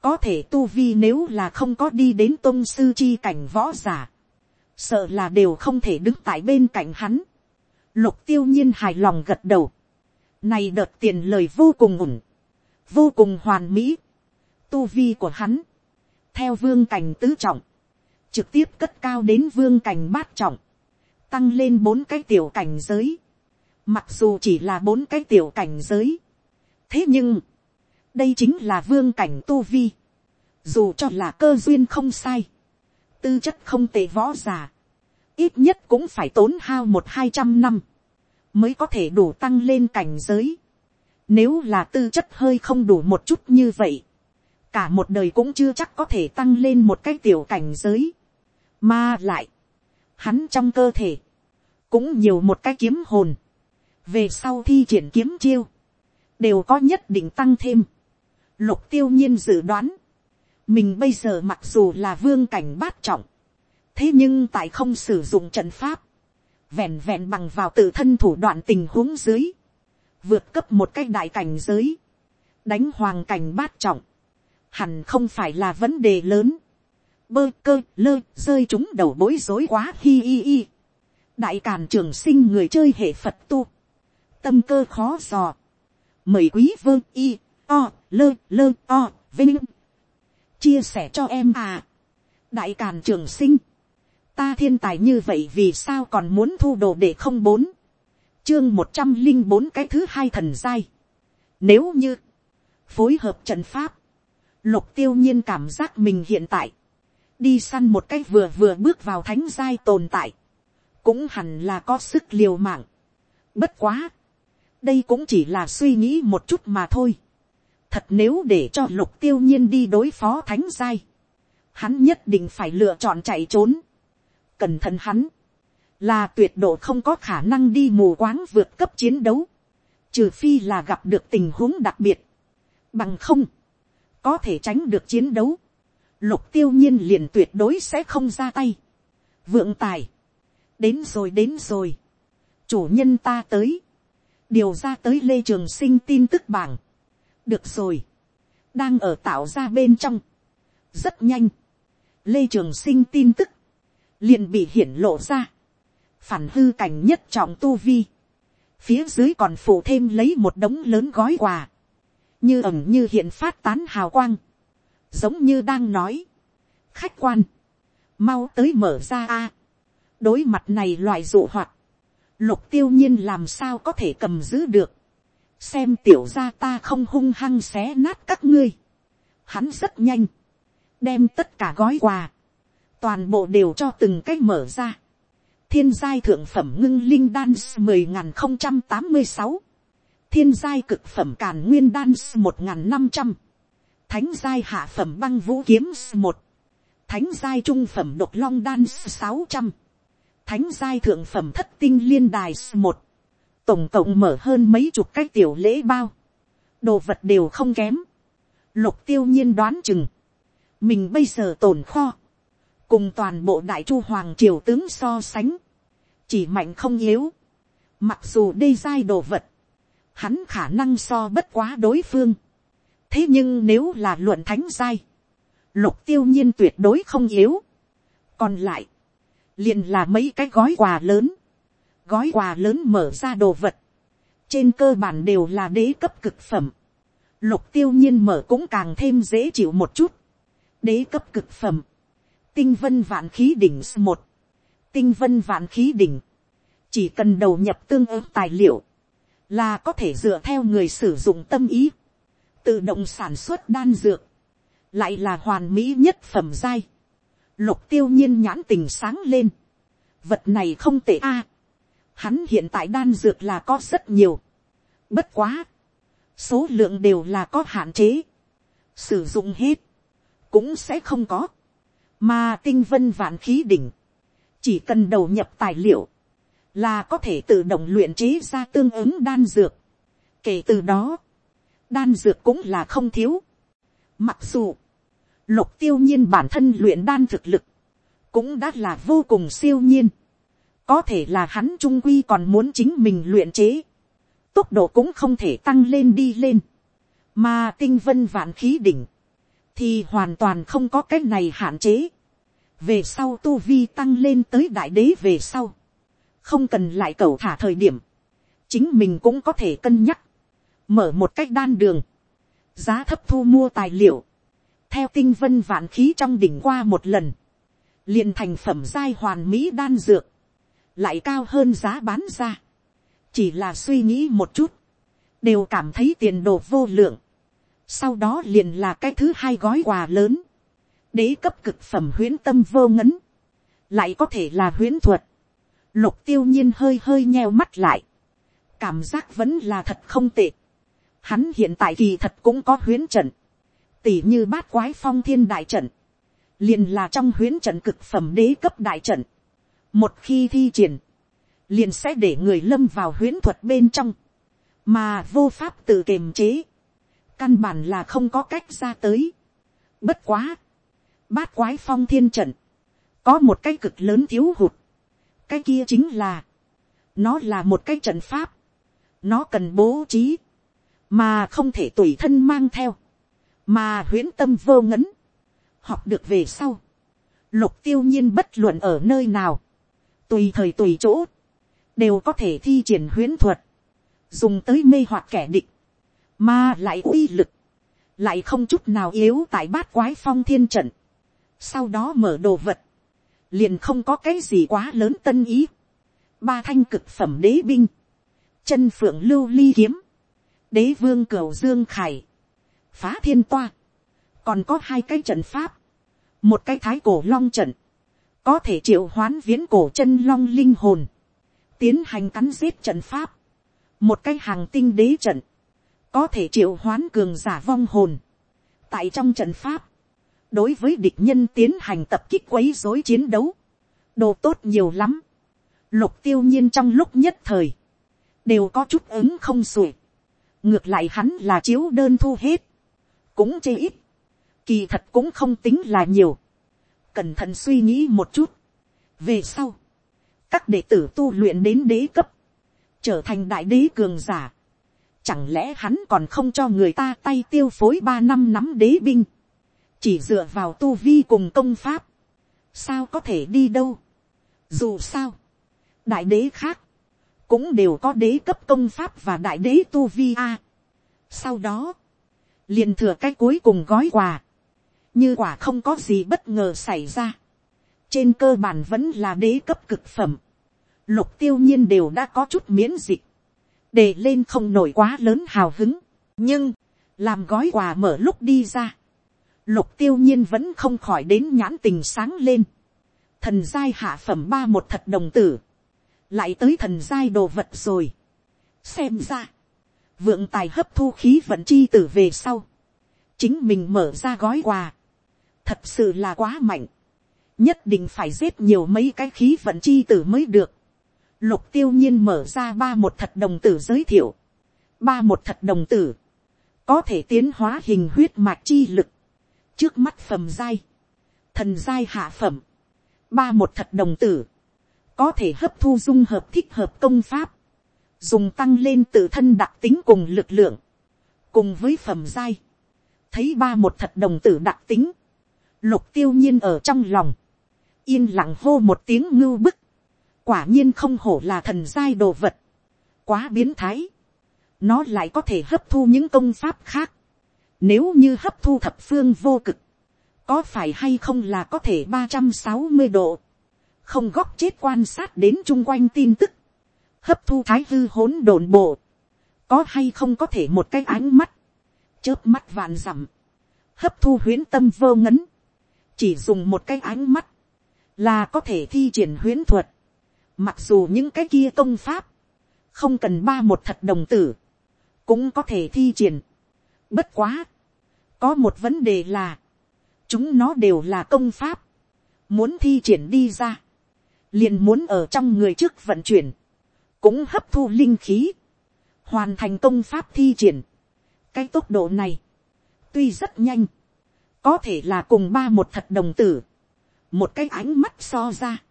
có thể tu vi nếu là không có đi đến tôn sư chi cảnh võ giả, sợ là đều không thể đứng tại bên cạnh hắn. Lục tiêu nhiên hài lòng gật đầu. Này đợt tiền lời vô cùng ủng, vô cùng hoàn mỹ. Tu vi của hắn, theo vương cảnh tứ trọng, trực tiếp cất cao đến vương cảnh bát trọng, tăng lên bốn cái tiểu cảnh giới. Mặc dù chỉ là bốn cái tiểu cảnh giới. Thế nhưng, đây chính là vương cảnh tu vi. Dù cho là cơ duyên không sai tư chất không tệ võ giả, ít nhất cũng phải tốn hao một hai trăm năm, mới có thể đủ tăng lên cảnh giới. Nếu là tư chất hơi không đủ một chút như vậy, cả một đời cũng chưa chắc có thể tăng lên một cái tiểu cảnh giới. Mà lại, hắn trong cơ thể, cũng nhiều một cái kiếm hồn. Về sau thi triển kiếm chiêu, đều có nhất định tăng thêm. Lục tiêu nhiên dự đoán, mình bây giờ mặc dù là vương cảnh bát trọng, thế nhưng tại không sử dụng trận pháp, vẹn vẹn bằng vào tự thân thủ đoạn tình huống dưới, vượt cấp một cách đại cảnh giới, đánh hoàng cảnh bát trọng, hẳn không phải là vấn đề lớn, bơ cơ lơ rơi chúng đầu bối rối quá hi hi hi. đại càn trường sinh người chơi hệ phật tu, tâm cơ khó dò, mời quý vơ y o lơ lơ o vinh. Chia sẻ cho em à. Đại càn trường sinh. Ta thiên tài như vậy vì sao còn muốn thu đồ để không bốn? Chương một trăm linh bốn cái thứ hai thần giai. Nếu như phối hợp trận pháp lục tiêu nhiên cảm giác mình hiện tại đi săn một cái vừa vừa bước vào thánh giai tồn tại. Cũng hẳn là có sức liều mạng. Bất quá. Đây cũng chỉ là suy nghĩ một chút mà thôi. Thật nếu để cho lục tiêu nhiên đi đối phó thánh giai. Hắn nhất định phải lựa chọn chạy trốn. Cẩn thận hắn, là tuyệt độ không có khả năng đi mù quáng vượt cấp chiến đấu, trừ phi là gặp được tình huống đặc biệt, bằng không, có thể tránh được chiến đấu, lục tiêu nhiên liền tuyệt đối sẽ không ra tay. vượng tài, đến rồi đến rồi, chủ nhân ta tới, điều ra tới lê trường sinh tin tức bảng, được rồi, đang ở tạo ra bên trong, rất nhanh, lê trường sinh tin tức, liền bị hiển lộ ra, phản hư cảnh nhất trọng tu vi, phía dưới còn phủ thêm lấy một đống lớn gói quà, như ẩm như hiện phát tán hào quang, giống như đang nói, khách quan, mau tới mở ra a, đối mặt này loại dụ hoạt, lục tiêu nhiên làm sao có thể cầm giữ được, xem tiểu gia ta không hung hăng xé nát các ngươi, hắn rất nhanh, đem tất cả gói quà, toàn bộ đều cho từng cách mở ra. thiên giai thượng phẩm ngưng linh đan mười nghìn không trăm tám mươi sáu, thiên giai cực phẩm càn nguyên đan một nghìn năm trăm, thánh giai hạ phẩm băng vũ kiếm một, thánh giai trung phẩm độc long đan sáu trăm, thánh giai thượng phẩm thất tinh liên đài một, tổng cộng mở hơn mấy chục cái tiểu lễ bao, đồ vật đều không kém, lục tiêu nhiên đoán chừng, mình bây giờ tồn kho, cùng toàn bộ đại chu hoàng triều tướng so sánh, chỉ mạnh không yếu, mặc dù đây giai đồ vật, hắn khả năng so bất quá đối phương, thế nhưng nếu là luận thánh giai, lục tiêu nhiên tuyệt đối không yếu, còn lại, liền là mấy cái gói quà lớn, gói quà lớn mở ra đồ vật, trên cơ bản đều là đế cấp cực phẩm, lục tiêu nhiên mở cũng càng thêm dễ chịu một chút, đế cấp cực phẩm, tinh vân vạn khí đỉnh một, tinh vân vạn khí đỉnh, chỉ cần đầu nhập tương ứng tài liệu, là có thể dựa theo người sử dụng tâm ý, tự động sản xuất đan dược, lại là hoàn mỹ nhất phẩm giai, lục tiêu nhiên nhãn tình sáng lên, vật này không tệ a, hắn hiện tại đan dược là có rất nhiều, bất quá, số lượng đều là có hạn chế, sử dụng hết, cũng sẽ không có, mà tinh vân vạn khí đỉnh, chỉ cần đầu nhập tài liệu, là có thể tự động luyện chế ra tương ứng đan dược. Kể từ đó, đan dược cũng là không thiếu. Mặc dù, lục tiêu nhiên bản thân luyện đan thực lực, cũng đã là vô cùng siêu nhiên. Có thể là hắn trung quy còn muốn chính mình luyện chế. Tốc độ cũng không thể tăng lên đi lên. Mà tinh vân vạn khí đỉnh, thì hoàn toàn không có cái này hạn chế. về sau tu vi tăng lên tới đại đế về sau, không cần lại cầu thả thời điểm, chính mình cũng có thể cân nhắc, mở một cách đan đường, giá thấp thu mua tài liệu, theo tinh vân vạn khí trong đỉnh qua một lần, liền thành phẩm giai hoàn mỹ đan dược, lại cao hơn giá bán ra, chỉ là suy nghĩ một chút, đều cảm thấy tiền đồ vô lượng, sau đó liền là cái thứ hai gói quà lớn, đế cấp cực phẩm huyễn tâm vô ngấn, lại có thể là huyễn thuật, lục tiêu nhiên hơi hơi nheo mắt lại, cảm giác vẫn là thật không tệ, hắn hiện tại kỳ thật cũng có huyễn trận, tỉ như bát quái phong thiên đại trận, liền là trong huyễn trận cực phẩm đế cấp đại trận, một khi thi triển, liền sẽ để người lâm vào huyễn thuật bên trong, mà vô pháp tự kiềm chế, căn bản là không có cách ra tới. Bất quá, bát quái phong thiên trận, có một cái cực lớn thiếu hụt, cái kia chính là, nó là một cái trận pháp, nó cần bố trí, mà không thể tùy thân mang theo, mà huyễn tâm vô ngấn, học được về sau, lục tiêu nhiên bất luận ở nơi nào, tùy thời tùy chỗ, đều có thể thi triển huyễn thuật, dùng tới mê hoặc kẻ địch, mà lại uy lực, lại không chút nào yếu tại bát quái phong thiên trận, sau đó mở đồ vật, liền không có cái gì quá lớn tân ý, ba thanh cực phẩm đế binh, chân phượng lưu ly kiếm, đế vương cửu dương khải, phá thiên toa, còn có hai cái trận pháp, một cái thái cổ long trận, có thể triệu hoán viễn cổ chân long linh hồn, tiến hành cắn giết trận pháp, một cái hàng tinh đế trận, có thể triệu hoán cường giả vong hồn, tại trong trận pháp, đối với địch nhân tiến hành tập kích quấy dối chiến đấu, đồ tốt nhiều lắm, lục tiêu nhiên trong lúc nhất thời, đều có chút ứng không sủi, ngược lại hắn là chiếu đơn thu hết, cũng chê ít, kỳ thật cũng không tính là nhiều, cẩn thận suy nghĩ một chút, về sau, các đệ tử tu luyện đến đế cấp, trở thành đại đế cường giả, chẳng lẽ hắn còn không cho người ta tay tiêu phối ba năm nắm đế binh, chỉ dựa vào tu vi cùng công pháp, sao có thể đi đâu, dù sao, đại đế khác, cũng đều có đế cấp công pháp và đại đế tu vi a. sau đó, liền thừa cái cuối cùng gói quà, như quả không có gì bất ngờ xảy ra, trên cơ bản vẫn là đế cấp cực phẩm, lục tiêu nhiên đều đã có chút miễn dịch, để lên không nổi quá lớn hào hứng, nhưng, làm gói quà mở lúc đi ra, lục tiêu nhiên vẫn không khỏi đến nhãn tình sáng lên, thần giai hạ phẩm ba một thật đồng tử, lại tới thần giai đồ vật rồi. xem ra, vượng tài hấp thu khí vận chi tử về sau, chính mình mở ra gói quà, thật sự là quá mạnh, nhất định phải giết nhiều mấy cái khí vận chi tử mới được. Lục tiêu nhiên mở ra ba một thật đồng tử giới thiệu, ba một thật đồng tử, có thể tiến hóa hình huyết mạch chi lực, trước mắt phẩm giai, thần giai hạ phẩm, ba một thật đồng tử, có thể hấp thu dung hợp thích hợp công pháp, dùng tăng lên tự thân đặc tính cùng lực lượng, cùng với phẩm giai, thấy ba một thật đồng tử đặc tính, lục tiêu nhiên ở trong lòng, yên lặng hô một tiếng ngưu bức, quả nhiên không hổ là thần giai đồ vật, quá biến thái, nó lại có thể hấp thu những công pháp khác, nếu như hấp thu thập phương vô cực, có phải hay không là có thể ba trăm sáu mươi độ, không góc chết quan sát đến chung quanh tin tức, hấp thu thái hư hỗn độn bộ, có hay không có thể một cái ánh mắt, chớp mắt vạn dặm, hấp thu huyến tâm vô ngấn, chỉ dùng một cái ánh mắt, là có thể thi triển huyến thuật, mặc dù những cái kia công pháp, không cần ba một thật đồng tử, cũng có thể thi triển. Bất quá, có một vấn đề là, chúng nó đều là công pháp, muốn thi triển đi ra, liền muốn ở trong người trước vận chuyển, cũng hấp thu linh khí, hoàn thành công pháp thi triển. cái tốc độ này, tuy rất nhanh, có thể là cùng ba một thật đồng tử, một cái ánh mắt so ra,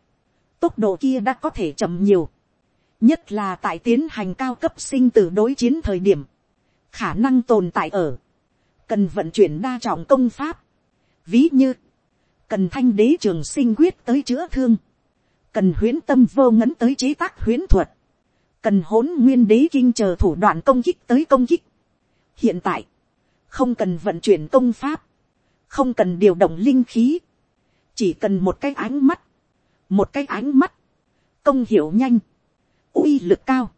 tốc độ kia đã có thể chậm nhiều, nhất là tại tiến hành cao cấp sinh tử đối chiến thời điểm, khả năng tồn tại ở, cần vận chuyển đa trọng công pháp, ví như, cần thanh đế trường sinh quyết tới chữa thương, cần huyến tâm vô ngấn tới chế tác huyến thuật, cần hỗn nguyên đế kinh chờ thủ đoạn công kích tới công kích. hiện tại, không cần vận chuyển công pháp, không cần điều động linh khí, chỉ cần một cái ánh mắt, một cái ánh mắt, công hiểu nhanh, uy lực cao,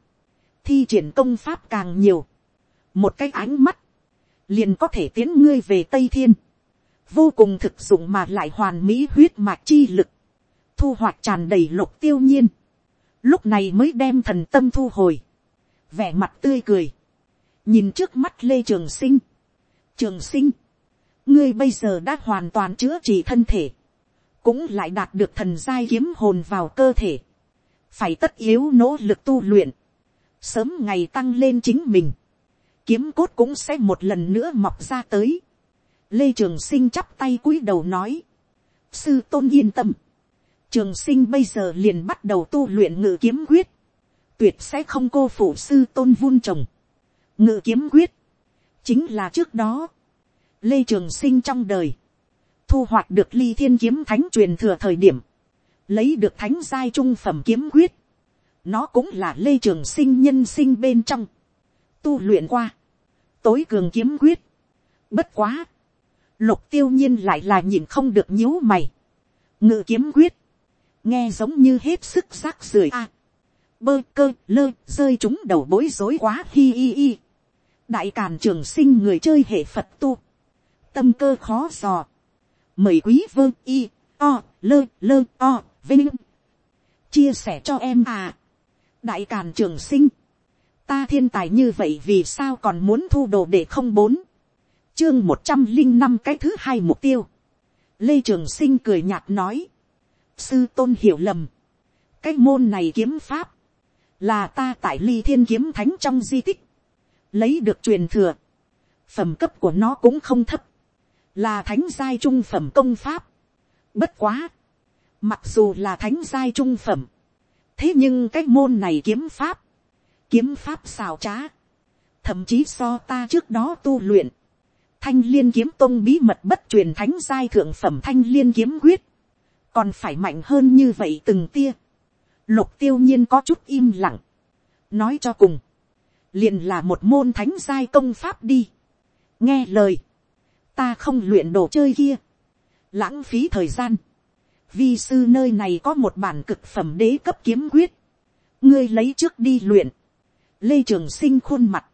thi triển công pháp càng nhiều, một cái ánh mắt, liền có thể tiến ngươi về tây thiên, vô cùng thực dụng mà lại hoàn mỹ huyết mạch chi lực, thu hoạch tràn đầy lục tiêu nhiên, lúc này mới đem thần tâm thu hồi, vẻ mặt tươi cười, nhìn trước mắt lê trường sinh, trường sinh, ngươi bây giờ đã hoàn toàn chữa trị thân thể, cũng lại đạt được thần giai kiếm hồn vào cơ thể, phải tất yếu nỗ lực tu luyện, sớm ngày tăng lên chính mình, kiếm cốt cũng sẽ một lần nữa mọc ra tới. Lê Trường Sinh chắp tay cúi đầu nói, sư tôn yên tâm, trường sinh bây giờ liền bắt đầu tu luyện ngự kiếm quyết, tuyệt sẽ không cô phụ sư tôn vun trồng, ngự kiếm quyết, chính là trước đó, lê trường sinh trong đời, thu hoạch được ly thiên kiếm thánh truyền thừa thời điểm, lấy được thánh giai trung phẩm kiếm quyết, nó cũng là lê trường sinh nhân sinh bên trong, tu luyện qua, tối cường kiếm quyết, bất quá, lục tiêu nhiên lại là nhìn không được nhíu mày, ngự kiếm quyết, nghe giống như hết sức rác rưởi a, bơ cơ lơ rơi chúng đầu bối rối quá hi hi hi, đại càn trường sinh người chơi hệ phật tu, tâm cơ khó dò, mời quý vơ y o lơ lơ o vinh. Chia sẻ cho em à. Đại càn trường sinh. Ta thiên tài như vậy vì sao còn muốn thu đồ để không bốn? Chương một trăm linh năm cái thứ hai mục tiêu. Lê trường sinh cười nhạt nói sư tôn hiểu lầm. Cái môn này kiếm pháp là ta tại ly thiên kiếm thánh trong di tích lấy được truyền thừa. Phẩm cấp của nó cũng không thấp là thánh giai trung phẩm công pháp. Bất quá, mặc dù là thánh giai trung phẩm, thế nhưng cái môn này kiếm pháp, kiếm pháp xào trá, thậm chí so ta trước đó tu luyện, thanh liên kiếm tông bí mật bất truyền thánh giai thượng phẩm thanh liên kiếm quyết, còn phải mạnh hơn như vậy từng tia. Lục tiêu nhiên có chút im lặng, nói cho cùng, liền là một môn thánh giai công pháp đi. nghe lời, ta không luyện đồ chơi kia, lãng phí thời gian, vi sư nơi này có một bản cực phẩm đế cấp kiếm quyết, ngươi lấy trước đi luyện, lê trường sinh khuôn mặt,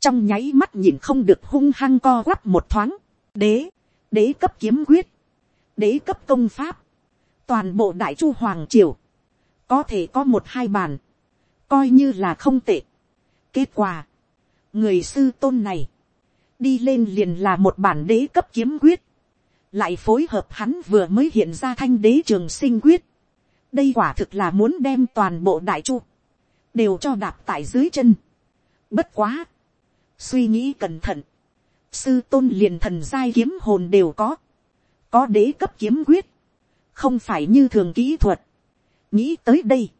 trong nháy mắt nhìn không được hung hăng co quắp một thoáng, đế, đế cấp kiếm quyết, đế cấp công pháp, toàn bộ đại chu hoàng triều, có thể có một hai bản, coi như là không tệ. kết quả, người sư tôn này, đi lên liền là một bản đế cấp kiếm quyết, lại phối hợp hắn vừa mới hiện ra thanh đế trường sinh quyết. đây quả thực là muốn đem toàn bộ đại chu, đều cho đạp tại dưới chân. bất quá, suy nghĩ cẩn thận, sư tôn liền thần giai kiếm hồn đều có, có đế cấp kiếm quyết, không phải như thường kỹ thuật. nghĩ tới đây,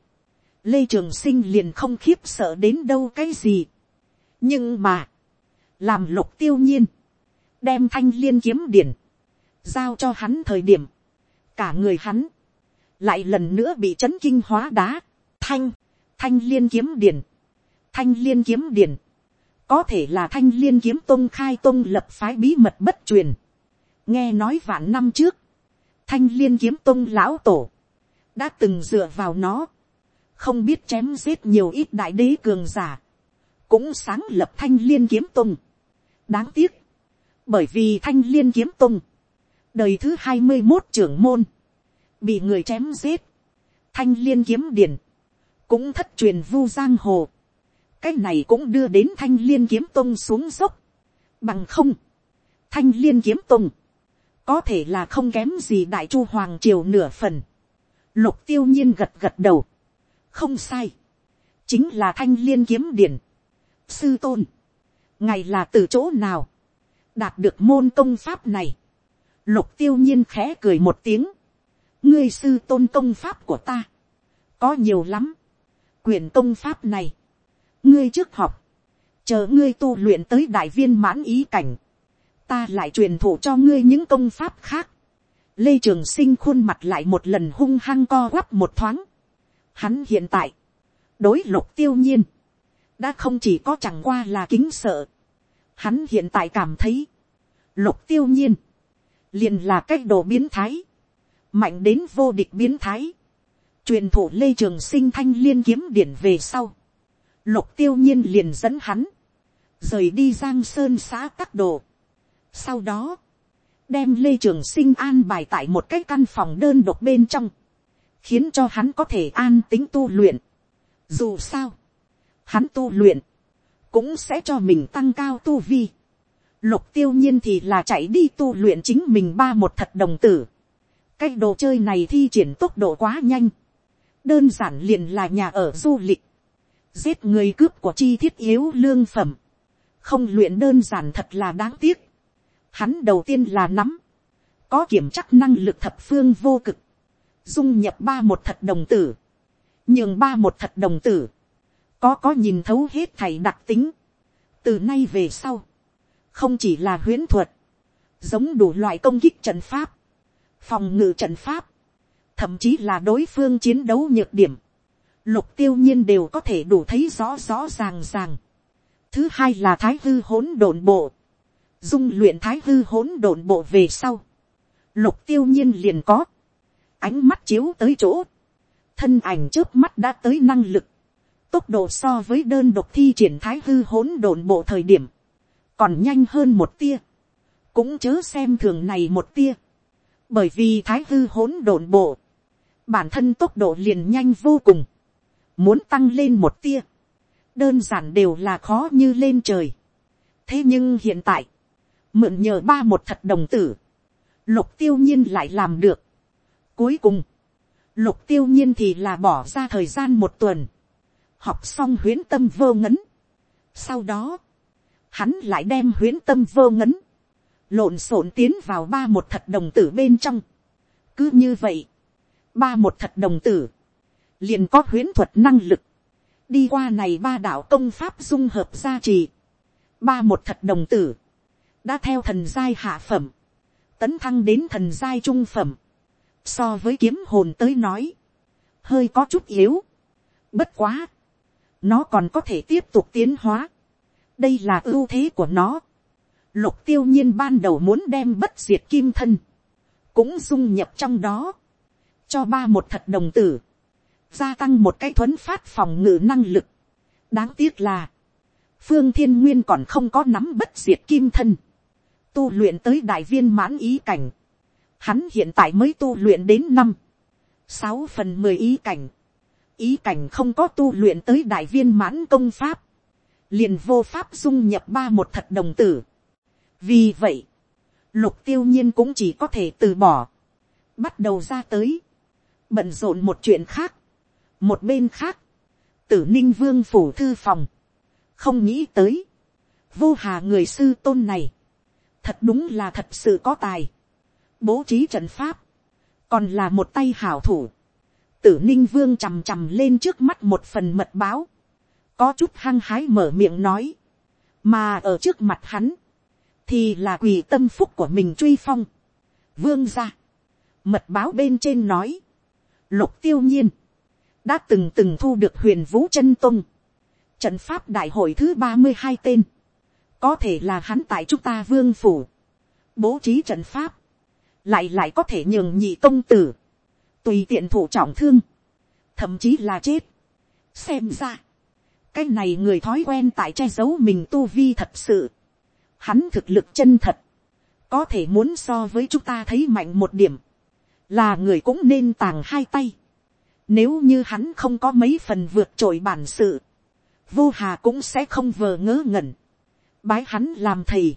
lê trường sinh liền không khiếp sợ đến đâu cái gì. nhưng mà, làm lục tiêu nhiên, đem thanh liên kiếm điển, giao cho hắn thời điểm, cả người hắn, lại lần nữa bị chấn kinh hóa đá, thanh, thanh liên kiếm điển, thanh liên kiếm điển, có thể là thanh liên kiếm tôn khai tôn lập phái bí mật bất truyền, nghe nói vạn năm trước, thanh liên kiếm tôn lão tổ, đã từng dựa vào nó, không biết chém giết nhiều ít đại đế cường giả, cũng sáng lập thanh liên kiếm tôn đáng tiếc, bởi vì thanh liên kiếm Tông đời thứ hai mươi một trưởng môn, bị người chém giết, thanh liên kiếm điển, cũng thất truyền vu giang hồ, cái này cũng đưa đến thanh liên kiếm Tông xuống dốc, bằng không, thanh liên kiếm Tông có thể là không kém gì đại chu hoàng triều nửa phần, lục tiêu nhiên gật gật đầu, không sai, chính là thanh liên kiếm điển, sư tôn, ngày là từ chỗ nào, đạt được môn công pháp này, lục tiêu nhiên khẽ cười một tiếng, ngươi sư tôn công pháp của ta, có nhiều lắm, quyền công pháp này, ngươi trước học, chờ ngươi tu luyện tới đại viên mãn ý cảnh, ta lại truyền thụ cho ngươi những công pháp khác, lê trường sinh khuôn mặt lại một lần hung hăng co quắp một thoáng, hắn hiện tại, đối lục tiêu nhiên, đã không chỉ có chẳng qua là kính sợ. Hắn hiện tại cảm thấy, lục tiêu nhiên, liền là cách đồ biến thái, mạnh đến vô địch biến thái, truyền thủ lê trường sinh thanh liên kiếm điển về sau, lục tiêu nhiên liền dẫn hắn, rời đi giang sơn xã các đồ. Sau đó, đem lê trường sinh an bài tại một cái căn phòng đơn độc bên trong, khiến cho hắn có thể an tính tu luyện. Dù sao, hắn tu luyện, cũng sẽ cho mình tăng cao tu vi. Lục tiêu nhiên thì là chạy đi tu luyện chính mình ba một thật đồng tử. Cái đồ chơi này thi triển tốc độ quá nhanh. Đơn giản liền là nhà ở du lịch. Giết người cướp của chi thiết yếu lương phẩm. Không luyện đơn giản thật là đáng tiếc. Hắn đầu tiên là nắm. Có kiểm chắc năng lực thập phương vô cực. dung nhập ba một thật đồng tử, nhường ba một thật đồng tử, có có nhìn thấu hết thầy đặc tính, từ nay về sau, không chỉ là huyễn thuật, giống đủ loại công kích trận pháp, phòng ngự trận pháp, thậm chí là đối phương chiến đấu nhược điểm, lục tiêu nhiên đều có thể đủ thấy rõ rõ ràng ràng. Thứ hai là thái hư hỗn độn bộ, dung luyện thái hư hỗn độn bộ về sau, lục tiêu nhiên liền có, ánh mắt chiếu tới chỗ, thân ảnh trước mắt đã tới năng lực, tốc độ so với đơn độc thi triển thái hư hỗn độn bộ thời điểm, còn nhanh hơn một tia, cũng chớ xem thường này một tia, bởi vì thái hư hỗn độn bộ, bản thân tốc độ liền nhanh vô cùng, muốn tăng lên một tia, đơn giản đều là khó như lên trời. thế nhưng hiện tại, mượn nhờ ba một thật đồng tử, lục tiêu nhiên lại làm được. cuối cùng, lục tiêu nhiên thì là bỏ ra thời gian một tuần, học xong huyến tâm vô ngấn. sau đó, hắn lại đem huyến tâm vô ngấn, lộn xộn tiến vào ba một thật đồng tử bên trong. cứ như vậy, ba một thật đồng tử, liền có huyễn thuật năng lực, đi qua này ba đạo công pháp dung hợp gia trì, ba một thật đồng tử, đã theo thần giai hạ phẩm, tấn thăng đến thần giai trung phẩm, so với kiếm hồn tới nói, hơi có chút yếu, bất quá, nó còn có thể tiếp tục tiến hóa, đây là ưu thế của nó, lục tiêu nhiên ban đầu muốn đem bất diệt kim thân, cũng dung nhập trong đó, cho ba một thật đồng tử, gia tăng một cái thuấn phát phòng ngự năng lực. đáng tiếc là, phương thiên nguyên còn không có nắm bất diệt kim thân, tu luyện tới đại viên mãn ý cảnh, hắn hiện tại mới tu luyện đến năm, sáu phần mười ý cảnh, ý cảnh không có tu luyện tới đại viên mãn công pháp, liền vô pháp dung nhập ba một thật đồng tử. vì vậy, lục tiêu nhiên cũng chỉ có thể từ bỏ, bắt đầu ra tới, bận rộn một chuyện khác, một bên khác, tử ninh vương phủ thư phòng, không nghĩ tới, vô hà người sư tôn này, thật đúng là thật sự có tài, bố trí trận pháp, còn là một tay hảo thủ, tử ninh vương chằm chằm lên trước mắt một phần mật báo, có chút hăng hái mở miệng nói, mà ở trước mặt hắn, thì là quỳ tâm phúc của mình truy phong, vương ra, mật báo bên trên nói, lục tiêu nhiên, đã từng từng thu được huyền vũ chân tung, trận pháp đại hội thứ ba mươi hai tên, có thể là hắn tại chúng ta vương phủ, bố trí trận pháp, lại lại có thể nhường nhị công tử, tùy tiện thủ trọng thương, thậm chí là chết. xem ra, cái này người thói quen tại che giấu mình tu vi thật sự, hắn thực lực chân thật, có thể muốn so với chúng ta thấy mạnh một điểm, là người cũng nên tàng hai tay. Nếu như hắn không có mấy phần vượt trội bản sự, vô hà cũng sẽ không vờ ngớ ngẩn, bái hắn làm thầy.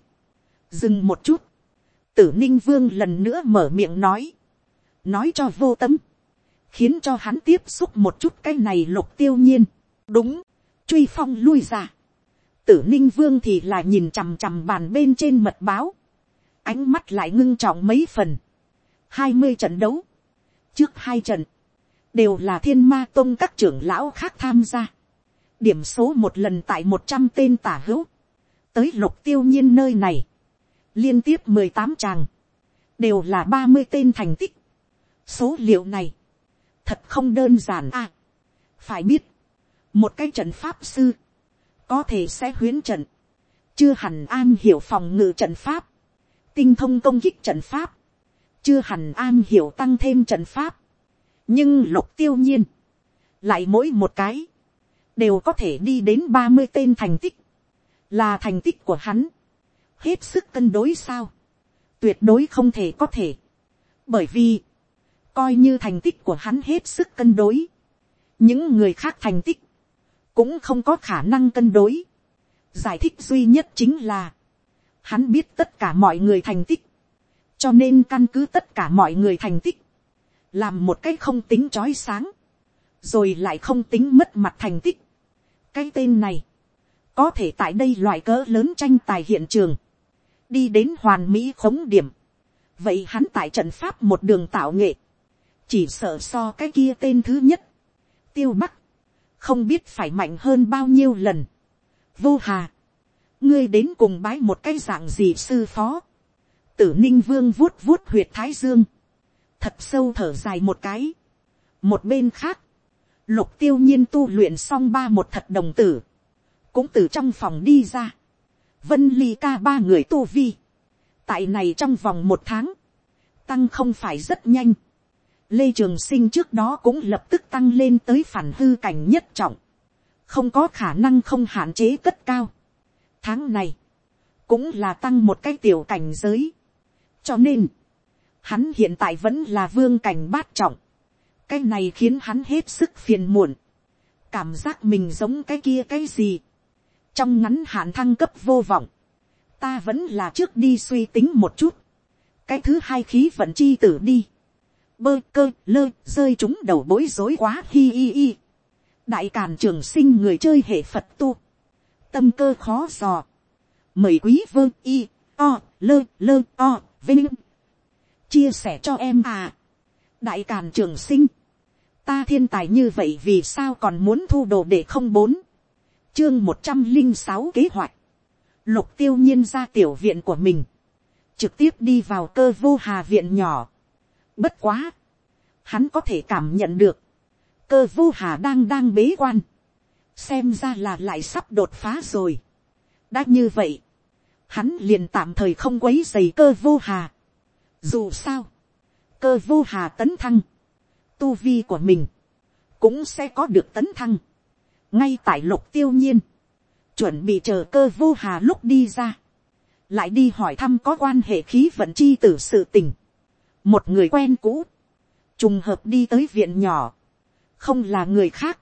Dừng một chút, tử ninh vương lần nữa mở miệng nói, nói cho vô tâm, khiến cho hắn tiếp xúc một chút cái này lục tiêu nhiên. đúng, truy phong lui ra. tử ninh vương thì lại nhìn chằm chằm bàn bên trên mật báo, ánh mắt lại ngưng trọng mấy phần, hai mươi trận đấu, trước hai trận, đều là thiên ma tông các trưởng lão khác tham gia, điểm số một lần tại một trăm tên tả hữu, tới lục tiêu nhiên nơi này, liên tiếp mười tám tràng, đều là ba mươi tên thành tích. số liệu này, thật không đơn giản à. phải biết, một cái trận pháp sư, có thể sẽ huyến trận, chưa hẳn an hiểu phòng ngự trận pháp, tinh thông công kích trận pháp, chưa hẳn an hiểu tăng thêm trận pháp, nhưng lục tiêu nhiên, lại mỗi một cái, đều có thể đi đến ba mươi tên thành tích, là thành tích của hắn, hết sức cân đối sao, tuyệt đối không thể có thể, bởi vì, coi như thành tích của hắn hết sức cân đối, những người khác thành tích, cũng không có khả năng cân đối. giải thích duy nhất chính là, hắn biết tất cả mọi người thành tích, cho nên căn cứ tất cả mọi người thành tích, làm một cái không tính trói sáng, rồi lại không tính mất mặt thành tích. cái tên này, có thể tại đây loại cỡ lớn tranh tài hiện trường, đi đến hoàn mỹ khống điểm, vậy hắn tại trận pháp một đường tạo nghệ, chỉ sợ so cái kia tên thứ nhất, tiêu bắc, không biết phải mạnh hơn bao nhiêu lần. vô hà, ngươi đến cùng bái một cái dạng gì sư phó, tử ninh vương vuốt vuốt huyệt thái dương, thật sâu thở dài một cái. một bên khác, lục tiêu nhiên tu luyện xong ba một thật đồng tử, cũng từ trong phòng đi ra. vân ly ca ba người tu vi, tại này trong vòng một tháng, tăng không phải rất nhanh. lê trường sinh trước đó cũng lập tức tăng lên tới phản hư cảnh nhất trọng, không có khả năng không hạn chế cất cao. tháng này, cũng là tăng một cái tiểu cảnh giới. cho nên, hắn hiện tại vẫn là vương cảnh bát trọng. cái này khiến hắn hết sức phiền muộn. cảm giác mình giống cái kia cái gì trong ngắn hạn thăng cấp vô vọng. ta vẫn là trước đi suy tính một chút. cái thứ hai khí vận chi tử đi. bơ cơ lơ rơi chúng đầu bối rối quá hi hi hi. đại càn trường sinh người chơi hệ phật tu. tâm cơ khó dò. mời quý vơ y o lơ lơ o vinh chia sẻ cho em à. đại càn trường sinh, ta thiên tài như vậy vì sao còn muốn thu đồ để không bốn, chương một trăm linh sáu kế hoạch, lục tiêu nhiên ra tiểu viện của mình, trực tiếp đi vào cơ vô hà viện nhỏ. Bất quá, hắn có thể cảm nhận được, cơ vô hà đang đang bế quan, xem ra là lại sắp đột phá rồi. đã như vậy, hắn liền tạm thời không quấy dày cơ vô hà. Dù sao, cơ vô hà tấn thăng, tu vi của mình, cũng sẽ có được tấn thăng. Ngay tại lục tiêu nhiên, chuẩn bị chờ cơ vô hà lúc đi ra, lại đi hỏi thăm có quan hệ khí vận chi tử sự tình. Một người quen cũ, trùng hợp đi tới viện nhỏ, không là người khác,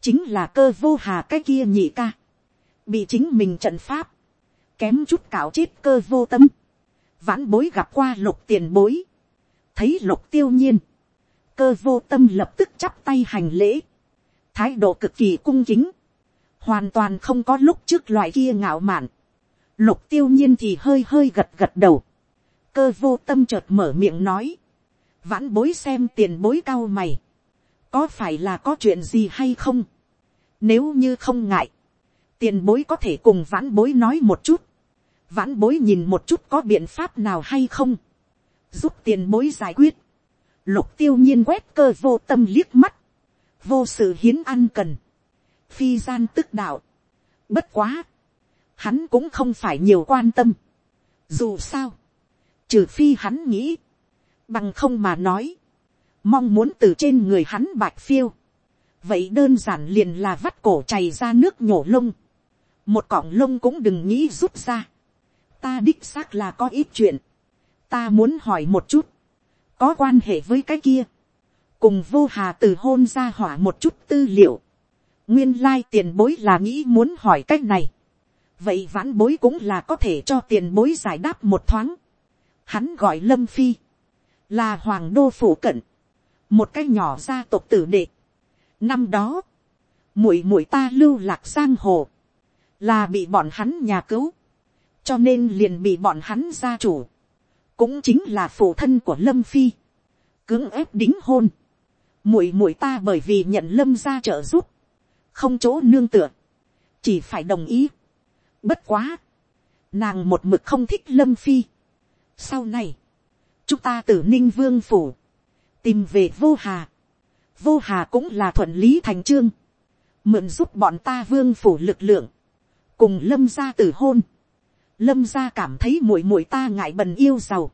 chính là cơ vô hà cái kia nhị ca, bị chính mình trận pháp, kém chút cạo chết cơ vô tâm. Vãn bối gặp qua lục tiền bối, thấy lục tiêu nhiên, cơ vô tâm lập tức chắp tay hành lễ, thái độ cực kỳ cung kính, hoàn toàn không có lúc trước loại kia ngạo mạn, lục tiêu nhiên thì hơi hơi gật gật đầu, cơ vô tâm chợt mở miệng nói, vãn bối xem tiền bối cao mày, có phải là có chuyện gì hay không, nếu như không ngại, tiền bối có thể cùng vãn bối nói một chút, vãn bối nhìn một chút có biện pháp nào hay không, giúp tiền bối giải quyết, lục tiêu nhiên quét cơ vô tâm liếc mắt, vô sự hiến ăn cần, phi gian tức đạo, bất quá, hắn cũng không phải nhiều quan tâm, dù sao, trừ phi hắn nghĩ, bằng không mà nói, mong muốn từ trên người hắn bạch phiêu, vậy đơn giản liền là vắt cổ chảy ra nước nhổ lông, một cọng lông cũng đừng nghĩ rút ra, ta đích xác là có ít chuyện, ta muốn hỏi một chút, có quan hệ với cái kia, cùng vô hà từ hôn ra hỏa một chút tư liệu, nguyên lai tiền bối là nghĩ muốn hỏi cách này, vậy vãn bối cũng là có thể cho tiền bối giải đáp một thoáng, hắn gọi lâm phi, là hoàng đô phủ cận, một cái nhỏ gia tộc tử đệ, năm đó, muội muội ta lưu lạc giang hồ, là bị bọn hắn nhà cứu, cho nên liền bị bọn hắn gia chủ, cũng chính là phụ thân của lâm phi, cưỡng ép đính hôn, muội muội ta bởi vì nhận lâm ra trợ giúp, không chỗ nương tựa, chỉ phải đồng ý. Bất quá, nàng một mực không thích lâm phi. Sau này, chúng ta từ ninh vương phủ, tìm về vô hà. vô hà cũng là thuận lý thành trương, mượn giúp bọn ta vương phủ lực lượng, cùng lâm ra từ hôn lâm gia cảm thấy muội muội ta ngại bần yêu giàu,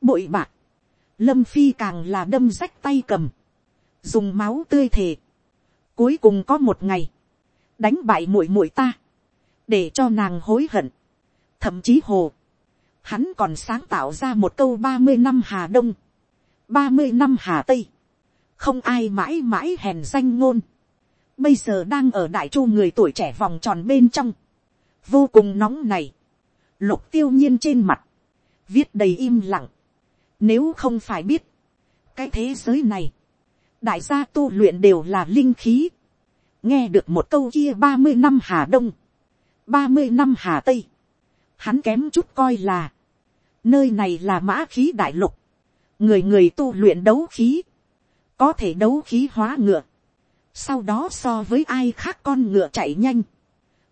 bội bạc, lâm phi càng là đâm rách tay cầm, dùng máu tươi thề, cuối cùng có một ngày, đánh bại muội muội ta, để cho nàng hối hận, thậm chí hồ, hắn còn sáng tạo ra một câu ba mươi năm hà đông, ba mươi năm hà tây, không ai mãi mãi hèn danh ngôn, bây giờ đang ở đại chu người tuổi trẻ vòng tròn bên trong, vô cùng nóng này, lục tiêu nhiên trên mặt, viết đầy im lặng. Nếu không phải biết, cái thế giới này, đại gia tu luyện đều là linh khí. nghe được một câu kia ba mươi năm hà đông, ba mươi năm hà tây, hắn kém chút coi là, nơi này là mã khí đại lục, người người tu luyện đấu khí, có thể đấu khí hóa ngựa, sau đó so với ai khác con ngựa chạy nhanh,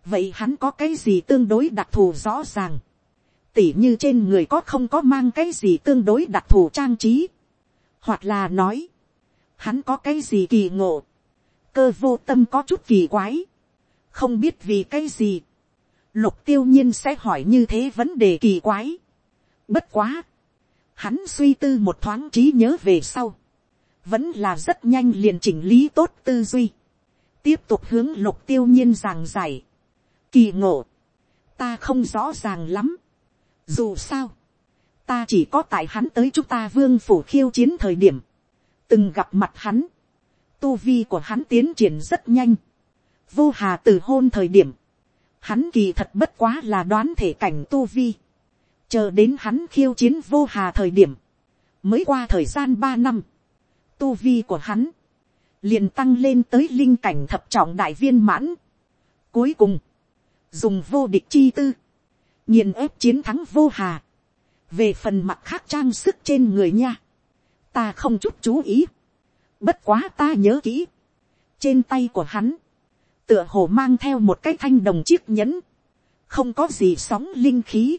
vậy hắn có cái gì tương đối đặc thù rõ ràng, tỉ như trên người có không có mang cái gì tương đối đặc thù trang trí, hoặc là nói, hắn có cái gì kỳ ngộ, cơ vô tâm có chút kỳ quái, không biết vì cái gì, lục tiêu nhiên sẽ hỏi như thế vấn đề kỳ quái. Bất quá, hắn suy tư một thoáng trí nhớ về sau, vẫn là rất nhanh liền chỉnh lý tốt tư duy, tiếp tục hướng lục tiêu nhiên giảng giải, kỳ ngộ, ta không rõ ràng lắm, dù sao, ta chỉ có tại hắn tới chúng ta vương phủ khiêu chiến thời điểm, từng gặp mặt hắn, tu vi của hắn tiến triển rất nhanh, vô hà từ hôn thời điểm, hắn kỳ thật bất quá là đoán thể cảnh tu vi, chờ đến hắn khiêu chiến vô hà thời điểm, mới qua thời gian ba năm, tu vi của hắn, liền tăng lên tới linh cảnh thập trọng đại viên mãn. Cuối cùng, dùng vô địch chi tư, nghiền ép chiến thắng vô hà, về phần mặt khác trang sức trên người nha, ta không chút chú ý, bất quá ta nhớ kỹ, trên tay của hắn, tựa hồ mang theo một cái thanh đồng chiếc nhẫn, không có gì sóng linh khí,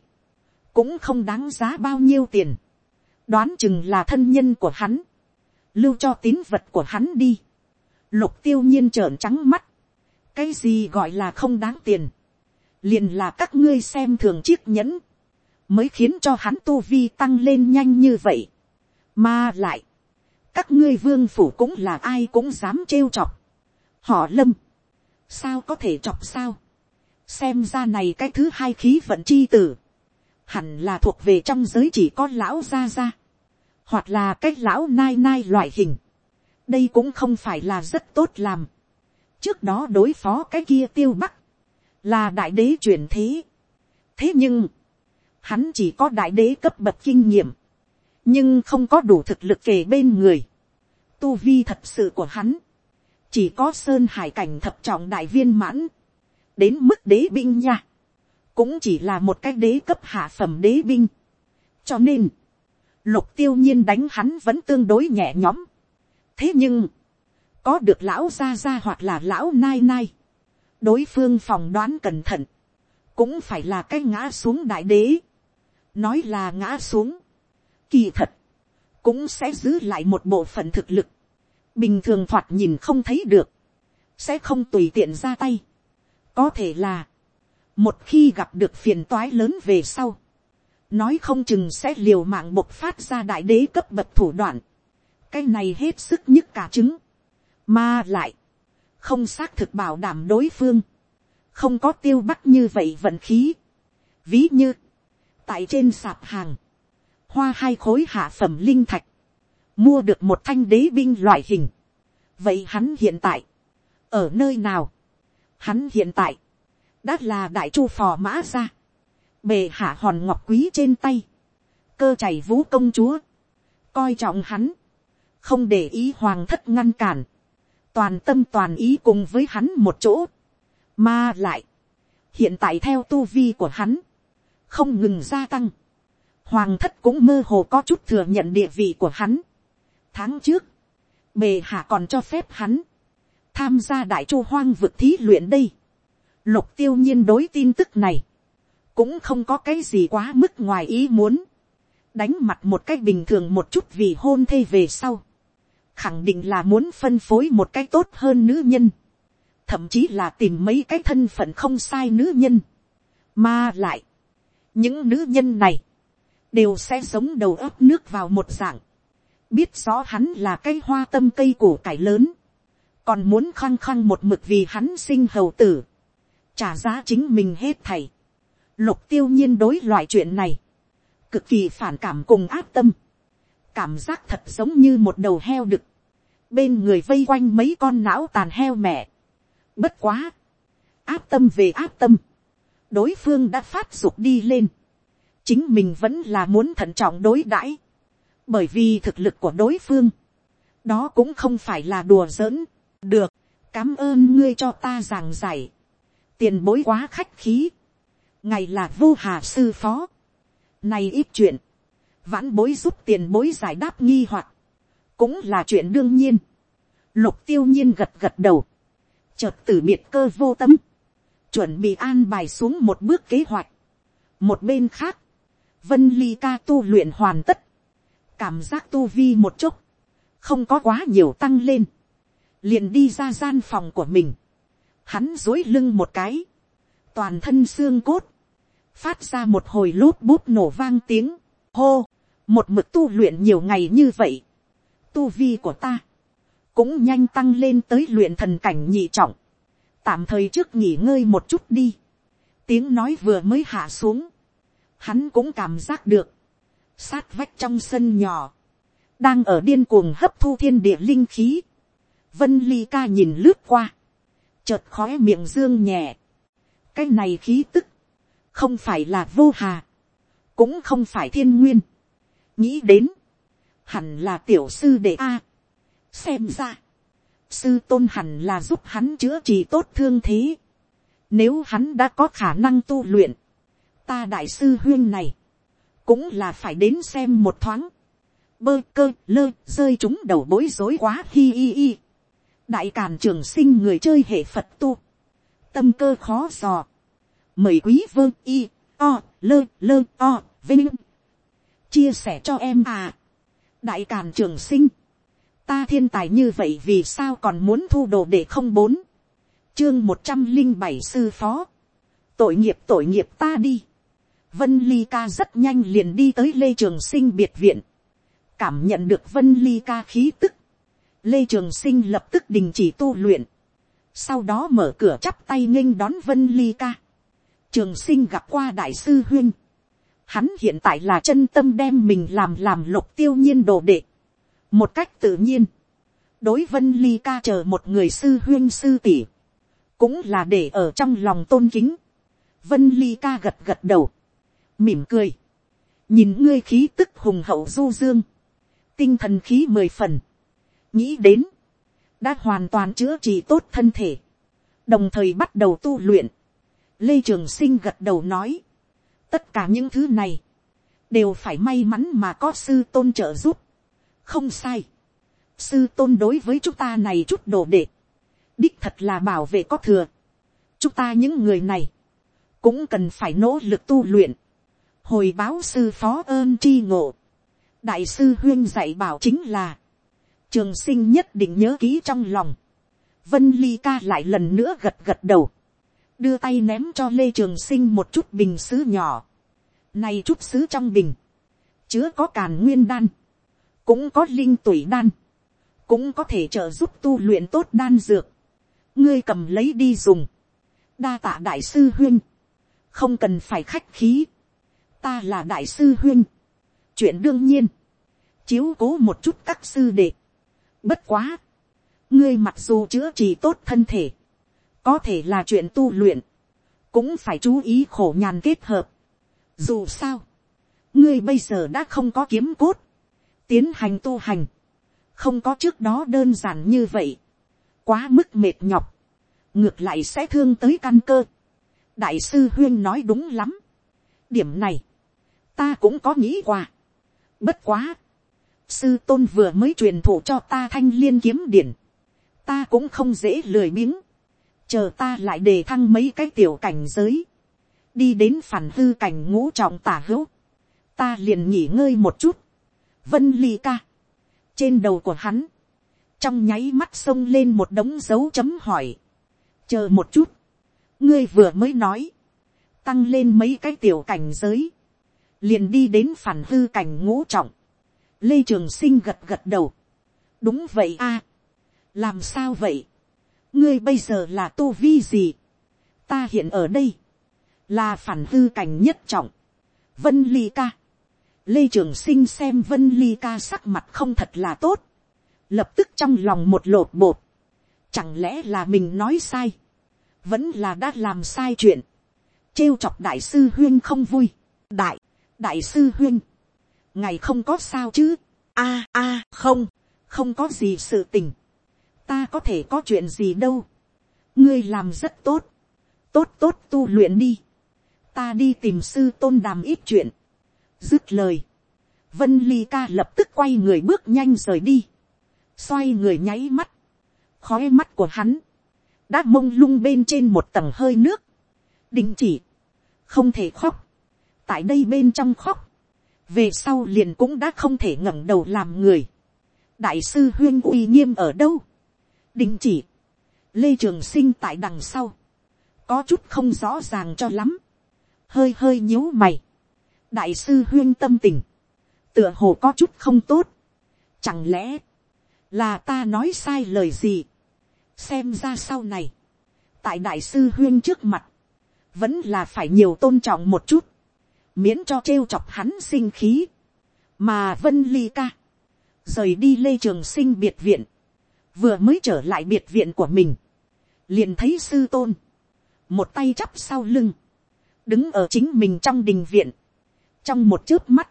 cũng không đáng giá bao nhiêu tiền, đoán chừng là thân nhân của hắn, lưu cho tín vật của hắn đi, lục tiêu nhiên trợn trắng mắt, cái gì gọi là không đáng tiền, liền là các ngươi xem thường chiếc nhẫn, mới khiến cho hắn tu vi tăng lên nhanh như vậy, mà lại, các ngươi vương phủ cũng là ai cũng dám trêu chọc, họ lâm, sao có thể chọc sao, xem ra này cái thứ hai khí vận chi tử, hẳn là thuộc về trong giới chỉ có lão gia gia, hoặc là cái lão nai nai loại hình, đây cũng không phải là rất tốt làm. trước đó đối phó cái kia tiêu bắc, là đại đế truyền thế. thế nhưng, hắn chỉ có đại đế cấp bậc kinh nghiệm, nhưng không có đủ thực lực kể bên người. tu vi thật sự của hắn, chỉ có sơn hải cảnh thập trọng đại viên mãn, đến mức đế binh nha, cũng chỉ là một cái đế cấp hạ phẩm đế binh. cho nên, lục tiêu nhiên đánh hắn vẫn tương đối nhẹ nhõm. thế nhưng, có được lão gia gia hoặc là lão nai nai, đối phương phòng đoán cẩn thận, cũng phải là cái ngã xuống đại đế. nói là ngã xuống, kỳ thật, cũng sẽ giữ lại một bộ phận thực lực, bình thường thoạt nhìn không thấy được, sẽ không tùy tiện ra tay. có thể là, một khi gặp được phiền toái lớn về sau, nói không chừng sẽ liều mạng bộc phát ra đại đế cấp bậc thủ đoạn, cái này hết sức nhức cả trứng, mà lại, không xác thực bảo đảm đối phương, không có tiêu bắc như vậy vận khí, ví như, tại trên sạp hàng, hoa hai khối hạ phẩm linh thạch, mua được một thanh đế binh loại hình, vậy hắn hiện tại, ở nơi nào, hắn hiện tại, đã là đại chu phò mã ra, bề hạ hòn ngọc quý trên tay, cơ chảy vũ công chúa, coi trọng hắn, không để ý hoàng thất ngăn cản, toàn tâm toàn ý cùng với hắn một chỗ, mà lại, hiện tại theo tu vi của hắn, không ngừng gia tăng, hoàng thất cũng mơ hồ có chút thừa nhận địa vị của hắn. tháng trước, bề hạ còn cho phép hắn, tham gia đại chu hoang vực thí luyện đây. lục tiêu nhiên đối tin tức này, cũng không có cái gì quá mức ngoài ý muốn, đánh mặt một cách bình thường một chút vì hôn thê về sau, khẳng định là muốn phân phối một cách tốt hơn nữ nhân, thậm chí là tìm mấy cái thân phận không sai nữ nhân, mà lại, những nữ nhân này, đều sẽ sống đầu ấp nước vào một dạng, biết rõ hắn là cây hoa tâm cây củ cải lớn, còn muốn khăng khăng một mực vì hắn sinh hầu tử, trả giá chính mình hết thầy. Lục tiêu nhiên đối loại chuyện này, cực kỳ phản cảm cùng áp tâm, cảm giác thật giống như một đầu heo đực, bên người vây quanh mấy con não tàn heo mẹ, bất quá, áp tâm về áp tâm, đối phương đã phát dục đi lên, chính mình vẫn là muốn thận trọng đối đãi, bởi vì thực lực của đối phương, đó cũng không phải là đùa giỡn, được, cảm ơn ngươi cho ta giảng giải, tiền bối quá khách khí, ngày là vô hà sư phó, này ít chuyện, vãn bối giúp tiền bối giải đáp nghi hoặc, cũng là chuyện đương nhiên. lục tiêu nhiên gật gật đầu, chợt từ biệt cơ vô tâm, chuẩn bị an bài xuống một bước kế hoạch. một bên khác, vân ly ca tu luyện hoàn tất, cảm giác tu vi một chút, không có quá nhiều tăng lên, liền đi ra gian phòng của mình, hắn dối lưng một cái, toàn thân xương cốt, phát ra một hồi lút bút nổ vang tiếng, hô, một mực tu luyện nhiều ngày như vậy, tu vi của ta, cũng nhanh tăng lên tới luyện thần cảnh nhị trọng, tạm thời trước nghỉ ngơi một chút đi, tiếng nói vừa mới hạ xuống, hắn cũng cảm giác được, sát vách trong sân nhỏ, đang ở điên cuồng hấp thu thiên địa linh khí, vân ly ca nhìn lướt qua, chợt khói miệng dương nhẹ, cái này khí tức, không phải là vô hà, cũng không phải thiên nguyên, nghĩ đến, hẳn là tiểu sư đệ a, xem ra, sư tôn hẳn là giúp hắn chữa trị tốt thương thế, nếu hắn đã có khả năng tu luyện, ta đại sư huyên này, cũng là phải đến xem một thoáng, bơ cơ lơ rơi chúng đầu bối rối quá hi hi hi. đại càn trường sinh người chơi hệ phật tu, tâm cơ khó dò, mời quý vơ y o lơ lơ o vinh. Chia sẻ cho em à. Đại càn trường sinh. Ta thiên tài như vậy vì sao còn muốn thu đồ để không bốn? Chương một trăm linh bảy sư phó. Tội nghiệp tội nghiệp ta đi vân ly ca rất nhanh liền đi tới lê trường sinh biệt viện. Cảm nhận được vân ly ca khí tức. Lê trường sinh lập tức đình chỉ tu luyện. Sau đó mở cửa chắp tay nghênh đón vân ly ca. Trường sinh gặp qua đại sư huyên. Hắn hiện tại là chân tâm đem mình làm làm lục tiêu nhiên đồ đệ. Một cách tự nhiên, đối vân ly ca chờ một người sư huyên sư tỷ, cũng là để ở trong lòng tôn kính. vân ly ca gật gật đầu, mỉm cười, nhìn ngươi khí tức hùng hậu du dương, tinh thần khí mười phần, nghĩ đến, đã hoàn toàn chữa trị tốt thân thể, đồng thời bắt đầu tu luyện. Lê Trường Sinh gật đầu nói, tất cả những thứ này, đều phải may mắn mà có sư tôn trợ giúp. Không sai. sư tôn đối với chúng ta này chút đồ đệ, đích thật là bảo vệ có thừa. chúng ta những người này, cũng cần phải nỗ lực tu luyện, hồi báo sư phó ơn tri ngộ. đại sư huyên dạy bảo chính là, trường sinh nhất định nhớ ký trong lòng. vân ly ca lại lần nữa gật gật đầu, đưa tay ném cho lê trường sinh một chút bình xứ nhỏ. này chút xứ trong bình, chứa có càn nguyên đan, cũng có linh tủy đan, cũng có thể trợ giúp tu luyện tốt đan dược, ngươi cầm lấy đi dùng, đa tạ đại sư huyên, không cần phải khách khí, ta là đại sư huyên, chuyện đương nhiên, chiếu cố một chút các sư đệ, bất quá, ngươi mặc dù chữa trị tốt thân thể, có thể là chuyện tu luyện, cũng phải chú ý khổ nhàn kết hợp. Dù sao, ngươi bây giờ đã không có kiếm cốt, tiến hành tu hành, không có trước đó đơn giản như vậy, quá mức mệt nhọc, ngược lại sẽ thương tới căn cơ. đại sư huyên nói đúng lắm, điểm này, ta cũng có nghĩ qua. bất quá, sư tôn vừa mới truyền thụ cho ta thanh liên kiếm điển, ta cũng không dễ lười biếng, chờ ta lại đề thăng mấy cái tiểu cảnh giới, đi đến phản hư cảnh ngũ trọng tả hữu, ta liền nghỉ ngơi một chút, vân ly ca, trên đầu của hắn, trong nháy mắt xông lên một đống dấu chấm hỏi, chờ một chút, ngươi vừa mới nói, tăng lên mấy cái tiểu cảnh giới, liền đi đến phản hư cảnh ngũ trọng, lê trường sinh gật gật đầu, đúng vậy a, làm sao vậy, ngươi bây giờ là tu vi gì, ta hiện ở đây, là phản hư cảnh nhất trọng, vân ly ca, Lê Trường Sinh xem Vân Ly ca sắc mặt không thật là tốt. Lập tức trong lòng một lột bột. Chẳng lẽ là mình nói sai. Vẫn là đã làm sai chuyện. Trêu chọc đại sư Huyên không vui. Đại, đại sư Huyên. Ngày không có sao chứ. a a không, không có gì sự tình. Ta có thể có chuyện gì đâu. Ngươi làm rất tốt. Tốt tốt tu luyện đi. Ta đi tìm sư tôn đàm ít chuyện Dứt lời. Vân Ly ca lập tức quay người bước nhanh rời đi. xoay người nháy mắt, khói mắt của hắn, đã mông lung bên trên một tầng hơi nước, đình chỉ, không thể khóc, tại đây bên trong khóc, về sau liền cũng đã không thể ngẩng đầu làm người, đại sư huyên uy nghiêm ở đâu, đình chỉ, lê trường sinh tại đằng sau, có chút không rõ ràng cho lắm, hơi hơi nhíu mày, đại sư huyên tâm tình, tựa hồ có chút không tốt, chẳng lẽ, là ta nói sai lời gì, xem ra sau này, tại đại sư huyên trước mặt, vẫn là phải nhiều tôn trọng một chút, miễn cho trêu chọc hắn sinh khí, mà vân ly ca, rời đi lê trường sinh biệt viện, vừa mới trở lại biệt viện của mình, liền thấy sư tôn, một tay chắp sau lưng, đứng ở chính mình trong đình viện, trong một chớp mắt,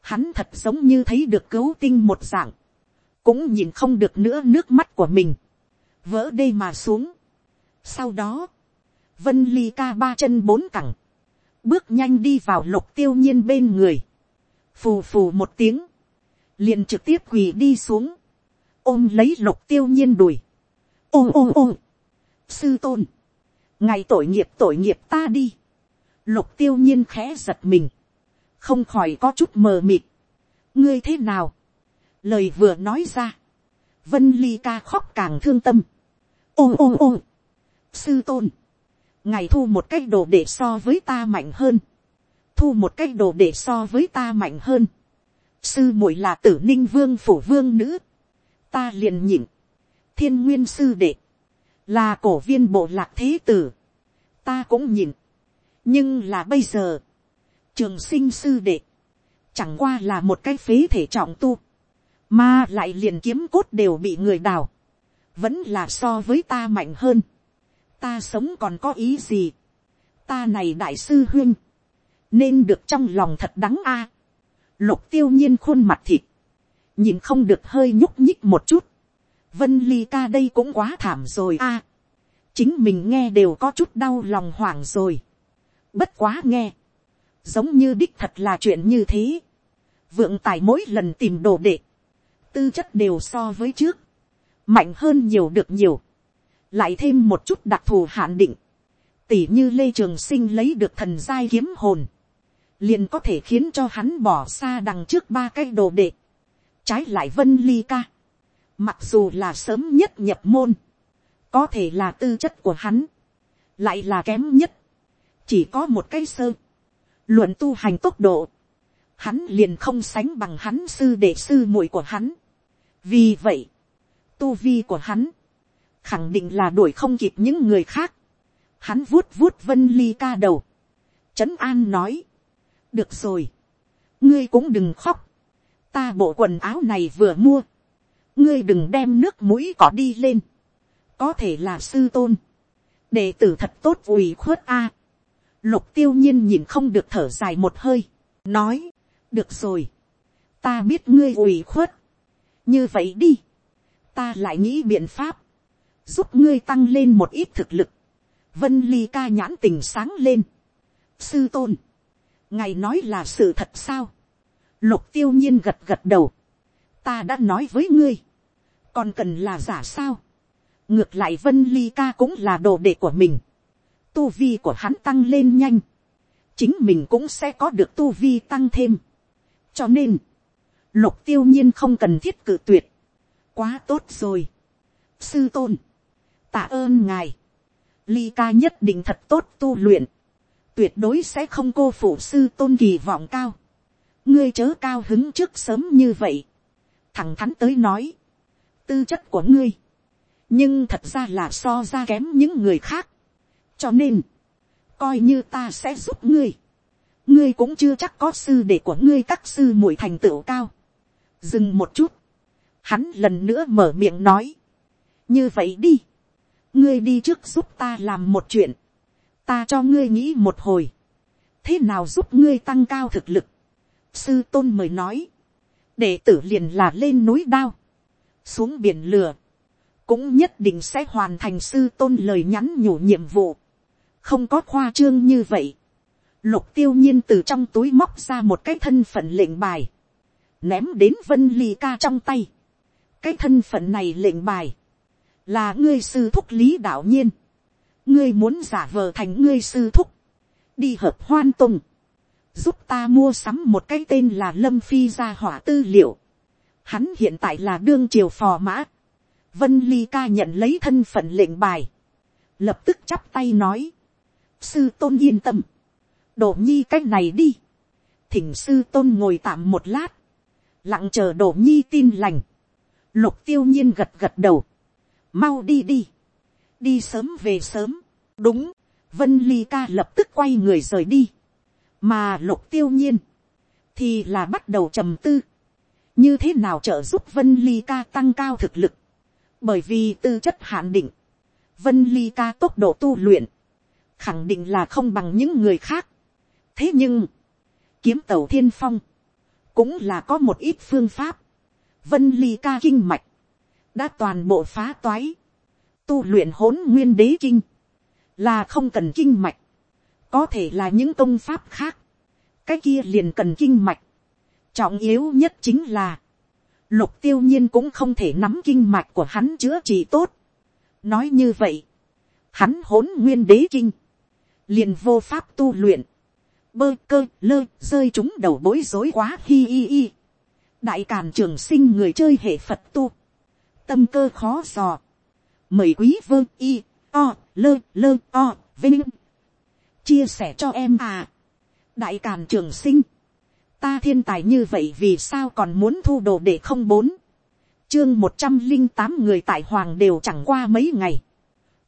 hắn thật giống như thấy được cứu tinh một dạng, cũng nhìn không được nữa nước mắt của mình, vỡ đê mà xuống. Sau đó, vân ly ca ba chân bốn cẳng, bước nhanh đi vào lục tiêu nhiên bên người, phù phù một tiếng, liền trực tiếp quỳ đi xuống, ôm lấy lục tiêu nhiên đùi, ôm ôm ôm, sư tôn, ngày tội nghiệp tội nghiệp ta đi, lục tiêu nhiên khẽ giật mình, không khỏi có chút mờ mịt, ngươi thế nào, lời vừa nói ra, vân ly ca khóc càng thương tâm, ôm ôm ôm, sư tôn, ngày thu một cái đồ để so với ta mạnh hơn, thu một cái đồ để so với ta mạnh hơn, sư muội là tử ninh vương phủ vương nữ, ta liền nhịn, thiên nguyên sư đệ, là cổ viên bộ lạc thế tử, ta cũng nhịn, nhưng là bây giờ, trường sinh sư đệ, chẳng qua là một cái phế thể trọng tu, mà lại liền kiếm cốt đều bị người đào, vẫn là so với ta mạnh hơn, ta sống còn có ý gì, ta này đại sư huyên, nên được trong lòng thật đắng a, lục tiêu nhiên khuôn mặt thịt, nhìn không được hơi nhúc nhích một chút, vân ly ca đây cũng quá thảm rồi a, chính mình nghe đều có chút đau lòng hoảng rồi, bất quá nghe, giống như đích thật là chuyện như thế, vượng tài mỗi lần tìm đồ đệ, tư chất đều so với trước, mạnh hơn nhiều được nhiều, lại thêm một chút đặc thù hạn định, tỉ như lê trường sinh lấy được thần giai kiếm hồn, liền có thể khiến cho hắn bỏ xa đằng trước ba cái đồ đệ, trái lại vân ly ca, mặc dù là sớm nhất nhập môn, có thể là tư chất của hắn, lại là kém nhất, chỉ có một cái sơ, luận tu hành tốc độ, hắn liền không sánh bằng hắn sư đệ sư muội của hắn. vì vậy, tu vi của hắn, khẳng định là đuổi không kịp những người khác. hắn vuốt vuốt vân ly ca đầu, trấn an nói, được rồi, ngươi cũng đừng khóc, ta bộ quần áo này vừa mua, ngươi đừng đem nước mũi cỏ đi lên, có thể là sư tôn, đệ tử thật tốt ủy khuất a, lục tiêu nhiên nhìn không được thở dài một hơi, nói, được rồi, ta biết ngươi ủy khuất, như vậy đi, ta lại nghĩ biện pháp, giúp ngươi tăng lên một ít thực lực, vân ly ca nhãn tình sáng lên, sư tôn, ngài nói là sự thật sao, lục tiêu nhiên gật gật đầu, ta đã nói với ngươi, còn cần là giả sao, ngược lại vân ly ca cũng là đồ đệ của mình, tu vi của hắn tăng lên nhanh, chính mình cũng sẽ có được tu vi tăng thêm. cho nên, lục tiêu nhiên không cần thiết cự tuyệt, quá tốt rồi. sư tôn, tạ ơn ngài, ly ca nhất định thật tốt tu luyện, tuyệt đối sẽ không cô phụ sư tôn kỳ vọng cao, ngươi chớ cao hứng trước sớm như vậy, thẳng thắn tới nói, tư chất của ngươi, nhưng thật ra là so ra kém những người khác, cho nên, coi như ta sẽ giúp ngươi, ngươi cũng chưa chắc có sư để của ngươi các sư muội thành tựu cao. dừng một chút, hắn lần nữa mở miệng nói, như vậy đi, ngươi đi trước giúp ta làm một chuyện, ta cho ngươi nghĩ một hồi, thế nào giúp ngươi tăng cao thực lực, sư tôn mời nói, đệ tử liền là lên núi đao, xuống biển lửa, cũng nhất định sẽ hoàn thành sư tôn lời nhắn nhủ nhiệm vụ. Không có khoa trương như vậy. Lục tiêu nhiên từ trong túi móc ra một cái thân phận lệnh bài. Ném đến vân ly ca trong tay. cái thân phận này lệnh bài, là ngươi sư thúc lý đạo nhiên, ngươi muốn giả vờ thành ngươi sư thúc, đi hợp hoan tùng, giúp ta mua sắm một cái tên là lâm phi gia hỏa tư liệu, hắn hiện tại là đương triều phò mã, vân ly ca nhận lấy thân phận lệnh bài, lập tức chắp tay nói, sư tôn yên tâm, đổ nhi c á c h này đi, thỉnh sư tôn ngồi tạm một lát, lặng chờ đổ nhi tin lành, lục tiêu nhiên gật gật đầu, mau đi đi, đi sớm về sớm, đúng, vân ly ca lập tức quay người rời đi, mà lục tiêu nhiên, thì là bắt đầu trầm tư, như thế nào trợ giúp vân ly ca tăng cao thực lực, bởi vì tư chất hạn định, vân ly ca tốc độ tu luyện, khẳng định là không bằng những người khác. thế nhưng, kiếm tàu thiên phong, cũng là có một ít phương pháp, vân ly ca kinh mạch, đã toàn bộ phá toái, tu luyện hỗn nguyên đế kinh, là không cần kinh mạch, có thể là những công pháp khác, cái kia liền cần kinh mạch, trọng yếu nhất chính là, lục tiêu nhiên cũng không thể nắm kinh mạch của hắn chữa trị tốt, nói như vậy, hắn hỗn nguyên đế kinh, liền vô pháp tu luyện, bơ cơ lơ rơi chúng đầu bối rối quá hi hi hi. đại càn trường sinh người chơi hệ phật tu, tâm cơ khó dò, mời quý vơ y o lơ lơ o vinh chia sẻ cho em à. đại càn trường sinh, ta thiên tài như vậy vì sao còn muốn thu đồ để không bốn, chương một trăm linh tám người tại hoàng đều chẳng qua mấy ngày,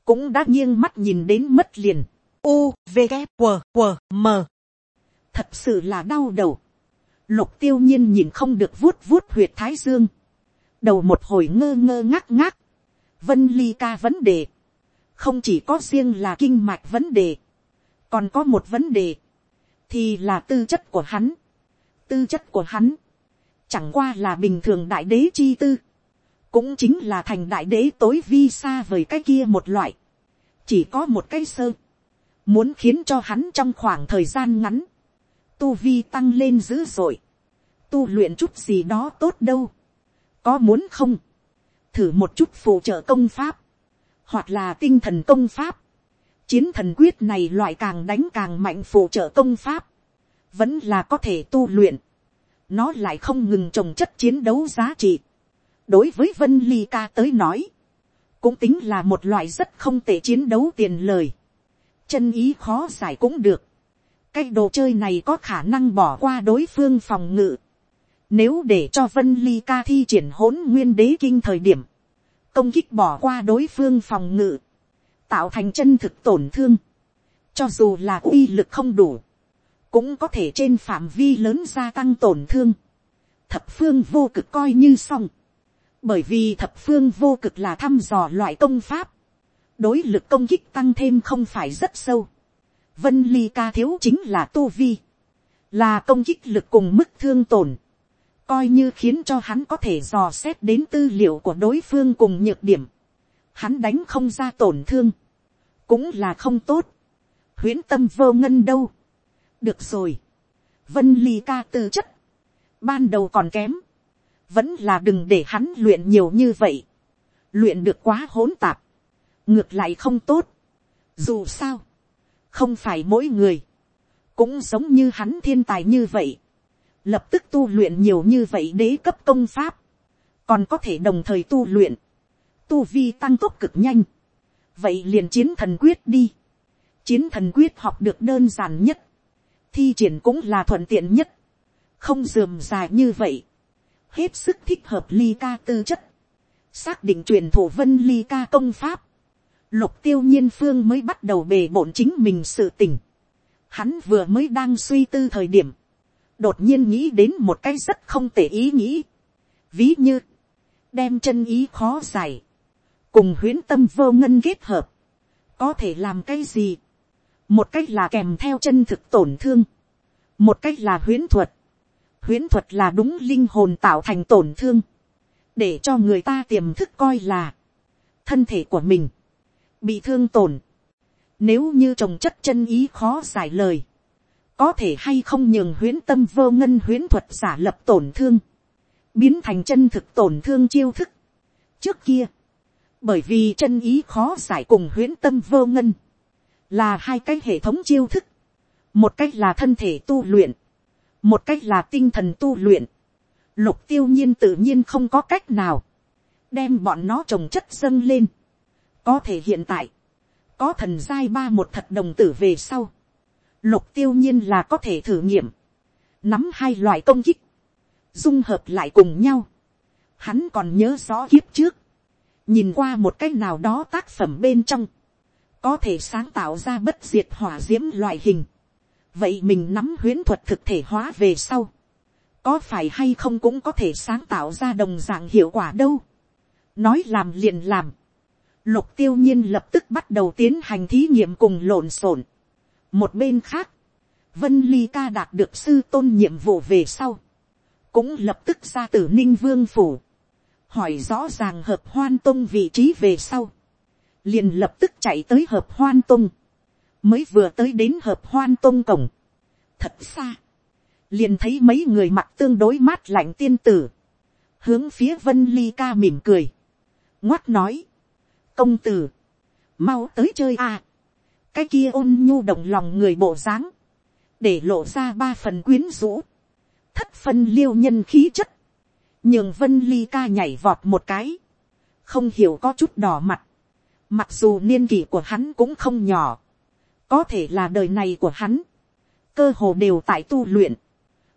cũng đã nghiêng mắt nhìn đến mất liền. U, V, K, W, W, M. Thật sự là đau đầu. Lục tiêu nhiên nhìn không được vuốt vuốt huyệt thái dương. Đầu một hồi ngơ ngơ ngác ngác. Vân ly ca vấn đề. Không chỉ có riêng là kinh mạch vấn đề. Còn có một vấn đề. Thì là tư chất của hắn. Tư chất của hắn. Chẳng qua là bình thường đại đế chi tư. Cũng chính là thành đại đế tối vi xa vời cái kia một loại. Chỉ có một cái sơ muốn khiến cho hắn trong khoảng thời gian ngắn, tu vi tăng lên dữ dội, tu luyện chút gì đó tốt đâu, có muốn không, thử một chút phụ trợ công pháp, hoặc là tinh thần công pháp, chiến thần quyết này loại càng đánh càng mạnh phụ trợ công pháp, vẫn là có thể tu luyện, nó lại không ngừng trồng chất chiến đấu giá trị. đối với vân ly ca tới nói, cũng tính là một loại rất không tệ chiến đấu tiền lời chân ý khó giải cũng được. cái đồ chơi này có khả năng bỏ qua đối phương phòng ngự nếu để cho vân ly ca thi triển hỗn nguyên đế kinh thời điểm, công kích bỏ qua đối phương phòng ngự, tạo thành chân thực tổn thương, cho dù là uy lực không đủ, cũng có thể trên phạm vi lớn gia tăng tổn thương. thập phương vô cực coi như xong, bởi vì thập phương vô cực là thăm dò loại công pháp, đối lực công kích tăng thêm không phải rất sâu. Vân ly ca thiếu chính là tu vi, là công kích lực cùng mức thương tổn, coi như khiến cho hắn có thể dò xét đến tư liệu của đối phương cùng nhược điểm, hắn đánh không ra tổn thương, cũng là không tốt, huyễn tâm vô ngân đâu. được rồi, vân ly ca tư chất, ban đầu còn kém, vẫn là đừng để hắn luyện nhiều như vậy, luyện được quá hỗn tạp, ngược lại không tốt. Dù sao, không phải mỗi người, cũng giống như hắn thiên tài như vậy, lập tức tu luyện nhiều như vậy đế cấp công pháp, còn có thể đồng thời tu luyện, tu vi tăng tốc cực nhanh, vậy liền chiến thần quyết đi, chiến thần quyết học được đơn giản nhất, thi triển cũng là thuận tiện nhất, không dườm dài như vậy, hết sức thích hợp ly ca tư chất, xác định truyền thủ vân ly ca công pháp, Lục tiêu nhiên phương mới bắt đầu bề bộn chính mình sự tình. Hắn vừa mới đang suy tư thời điểm. Đột nhiên nghĩ đến một cái rất không tệ ý nghĩ. Ví như. Đem chân ý khó giải. Cùng huyến tâm vô ngân kết hợp. Có thể làm cái gì? Một cách là kèm theo chân thực tổn thương. Một cách là huyến thuật. Huyến thuật là đúng linh hồn tạo thành tổn thương. Để cho người ta tiềm thức coi là. Thân thể của mình bị thương tổn. Nếu như trồng chất chân ý khó giải lời, có thể hay không nhường huyến tâm vô ngân huyến thuật giả lập tổn thương, biến thành chân thực tổn thương chiêu thức, trước kia, bởi vì chân ý khó giải cùng huyễn tâm vô ngân, là hai cái hệ thống chiêu thức, một cách là thân thể tu luyện, một cách là tinh thần tu luyện, lục tiêu nhiên tự nhiên không có cách nào, đem bọn nó trồng chất dâng lên, có thể hiện tại, có thần giai ba một thật đồng tử về sau, lục tiêu nhiên là có thể thử nghiệm, nắm hai loại công kích, dung hợp lại cùng nhau, hắn còn nhớ rõ kiếp trước, nhìn qua một cách nào đó tác phẩm bên trong, có thể sáng tạo ra bất diệt hỏa d i ễ m loại hình, vậy mình nắm huyễn thuật thực thể hóa về sau, có phải hay không cũng có thể sáng tạo ra đồng dạng hiệu quả đâu, nói làm liền làm, lục tiêu nhiên lập tức bắt đầu tiến hành thí nghiệm cùng lộn xộn, một bên khác, vân ly ca đạt được sư tôn nhiệm vụ về sau, cũng lập tức ra từ ninh vương phủ, hỏi rõ ràng hợp hoan tông vị trí về sau, liền lập tức chạy tới hợp hoan tông, mới vừa tới đến hợp hoan tông cổng, thật xa, liền thấy mấy người mặc tương đối mát lạnh tiên tử, hướng phía vân ly ca mỉm cười, ngoắt nói, công tử, mau tới chơi à, cái kia ôn nhu động lòng người bộ dáng, để lộ ra ba phần quyến rũ, thất phân liêu nhân khí chất, nhường vân ly ca nhảy vọt một cái, không hiểu có chút đỏ mặt, mặc dù niên kỷ của hắn cũng không nhỏ, có thể là đời này của hắn, cơ hồ đều tại tu luyện,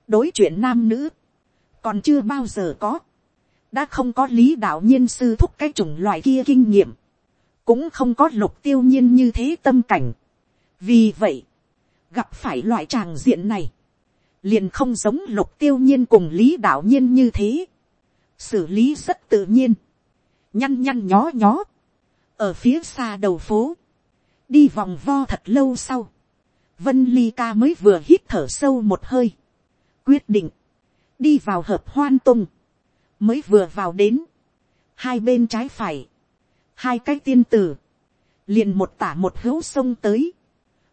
đối chuyện nam nữ, còn chưa bao giờ có, đã không có lý đạo nhiên sư thúc cái chủng loại kia kinh nghiệm, cũng không có lục tiêu nhiên như thế tâm cảnh. vì vậy, gặp phải loại tràng diện này, liền không giống lục tiêu nhiên cùng lý đạo nhiên như thế, xử lý rất tự nhiên, nhăn nhăn nhó nhó, ở phía xa đầu phố, đi vòng vo thật lâu sau, vân ly ca mới vừa hít thở sâu một hơi, quyết định, đi vào hợp hoan tung, mới vừa vào đến, hai bên trái phải, hai cái tiên tử, liền một tả một hữu sông tới,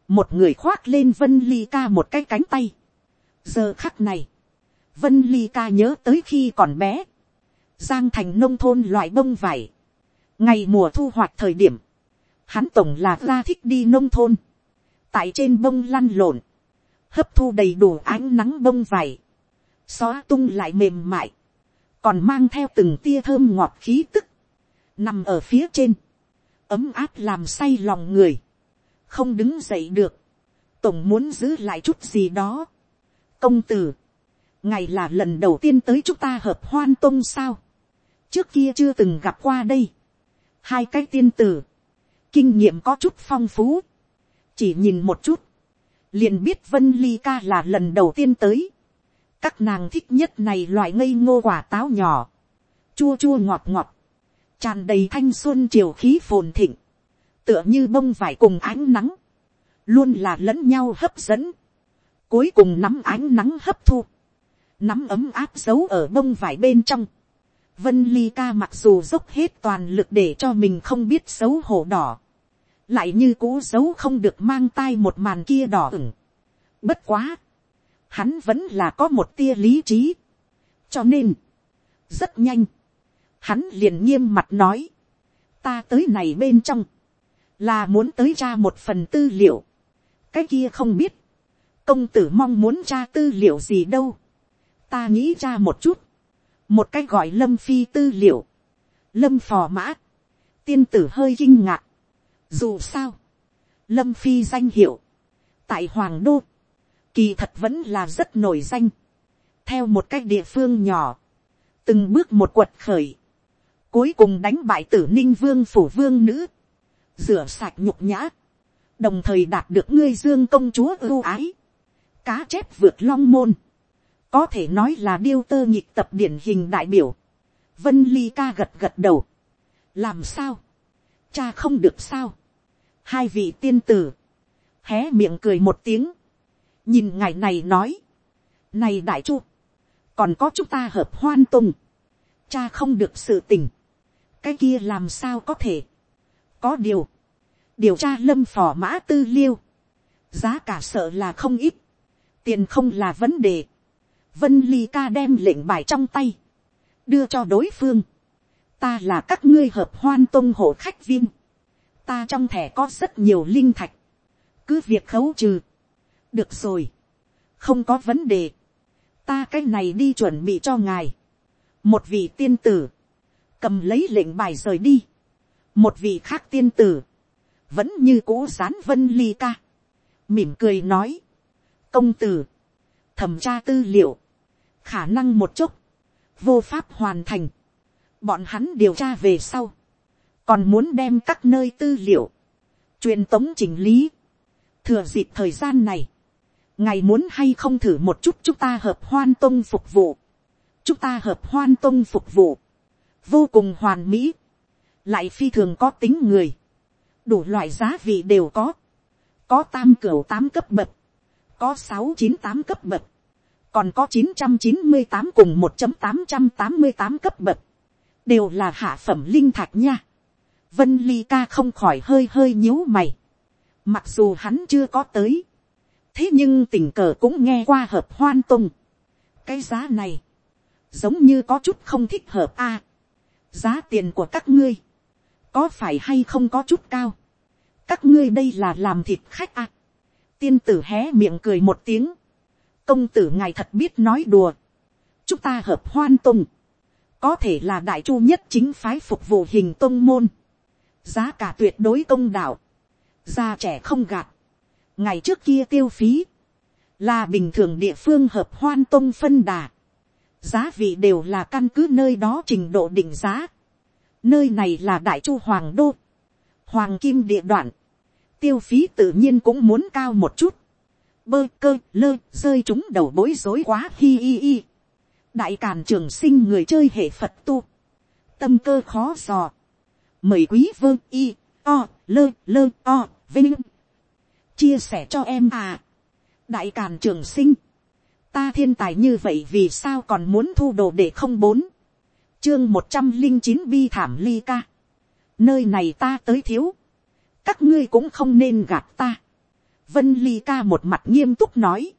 một người khoác lên vân ly ca một cái cánh tay. giờ khắc này, vân ly ca nhớ tới khi còn bé, giang thành nông thôn loại bông vải, ngày mùa thu hoạch thời điểm, hắn tổng là ra thích đi nông thôn, tại trên bông lăn lộn, hấp thu đầy đủ ánh nắng bông vải, xóa tung lại mềm mại, còn mang theo từng tia thơm ngọt khí tức, nằm ở phía trên, ấm áp làm say lòng người, không đứng dậy được, tổng muốn giữ lại chút gì đó. công tử, ngày là lần đầu tiên tới chúng ta hợp hoan tôn sao, trước kia chưa từng gặp qua đây. hai cái tiên tử, kinh nghiệm có chút phong phú, chỉ nhìn một chút, liền biết vân ly ca là lần đầu tiên tới. các nàng thích nhất này loại ngây ngô quả táo nhỏ, chua chua ngọt ngọt, tràn đầy thanh xuân triều khí phồn thịnh, tựa như bông vải cùng ánh nắng, luôn là lẫn nhau hấp dẫn, cuối cùng nắm ánh nắng hấp thu, nắm ấm áp giấu ở bông vải bên trong, Vân Ly ca mặc dù dốc hết toàn lực để cho mình không biết xấu hổ đỏ. Lại như cũ giấu không được mang tai một màn kia đỏ ửng. Bất quá. Hắn vẫn là có một tia lý trí. Cho nên. Rất nhanh. Hắn liền nghiêm mặt nói. Ta tới này bên trong. Là muốn tới ra một phần tư liệu. Cái kia không biết. Công tử mong muốn tra tư liệu gì đâu. Ta nghĩ ra một chút một cái gọi lâm phi tư liệu, lâm phò mã, tiên tử hơi kinh ngạc, dù sao, lâm phi danh hiệu, tại hoàng đô, kỳ thật vẫn là rất nổi danh, theo một cái địa phương nhỏ, từng bước một quật khởi, cuối cùng đánh bại tử ninh vương phủ vương nữ, rửa sạch nhục nhã, đồng thời đạt được ngươi dương công chúa ưu ái, cá chép vượt long môn, có thể nói là điêu tơ nhịp tập điển hình đại biểu. vân ly ca gật gật đầu. làm sao, cha không được sao. hai vị tiên tử, hé miệng cười một tiếng, nhìn ngài này nói, này đại chu, còn có chúng ta hợp hoan tùng, cha không được sự tình, cái kia làm sao có thể, có điều, điều tra lâm phò mã tư liêu, giá cả sợ là không ít, tiền không là vấn đề, Vân Ly ca đem lệnh bài trong tay. Đưa cho đối phương. ta là các ngươi hợp hoan tôn hộ khách viên, ta trong thẻ có rất nhiều linh thạch, cứ việc khấu trừ, được rồi, không có vấn đề, ta cái này đi chuẩn bị cho ngài, một vị tiên tử, cầm lấy lệnh bài rời đi, một vị khác tiên tử, vẫn như cũ sán vân ly ca, mỉm cười nói, công tử, thẩm tra tư liệu, khả năng một chút, vô pháp hoàn thành, bọn hắn điều tra về sau, còn muốn đem các nơi tư liệu, truyền tống chỉnh lý, thừa dịp thời gian này, ngài muốn hay không thử một chút chúng ta hợp hoan tông phục vụ, chúng ta hợp hoan tông phục vụ, vô cùng hoàn mỹ, lại phi thường có tính người, đủ loại giá vị đều có, có tam cửa tám cấp bậc, có sáu chín tám cấp bậc, còn có chín trăm chín mươi tám cùng một tám trăm tám mươi tám cấp bậc, đều là hạ phẩm linh thạch nha. Vân ly ca không khỏi hơi hơi nhíu mày, mặc dù hắn chưa có tới, thế nhưng tình cờ cũng nghe qua hợp hoan tung. cái giá này, giống như có chút không thích hợp a giá tiền của các ngươi, có phải hay không có chút cao. các ngươi đây là làm thịt khách à? tiên tử hé miệng cười một tiếng. công tử ngài thật biết nói đùa. chúng ta hợp hoan tùng, có thể là đại chu nhất chính phái phục vụ hình tông môn. giá cả tuyệt đối công đạo. gia trẻ không gạt ngày trước kia tiêu phí, là bình thường địa phương hợp hoan tông phân đà, giá vị đều là căn cứ nơi đó trình độ định giá, nơi này là đại chu hoàng đô, hoàng kim địa đoạn, tiêu phí tự nhiên cũng muốn cao một chút, bơ cơ lơ rơi chúng đầu bối rối quá hi hi hi, đại càn trường sinh người chơi hệ phật tu, tâm cơ khó dò, mời quý vương y o lơ lơ o vinh. Chia sẻ cho em à. đại càn trường sinh, ta thiên tài như vậy vì sao còn muốn thu đồ để không bốn, chương một trăm linh chín bi thảm ly ca, nơi này ta tới thiếu, các ngươi cũng không nên gạt ta. vân ly ca một mặt nghiêm túc nói,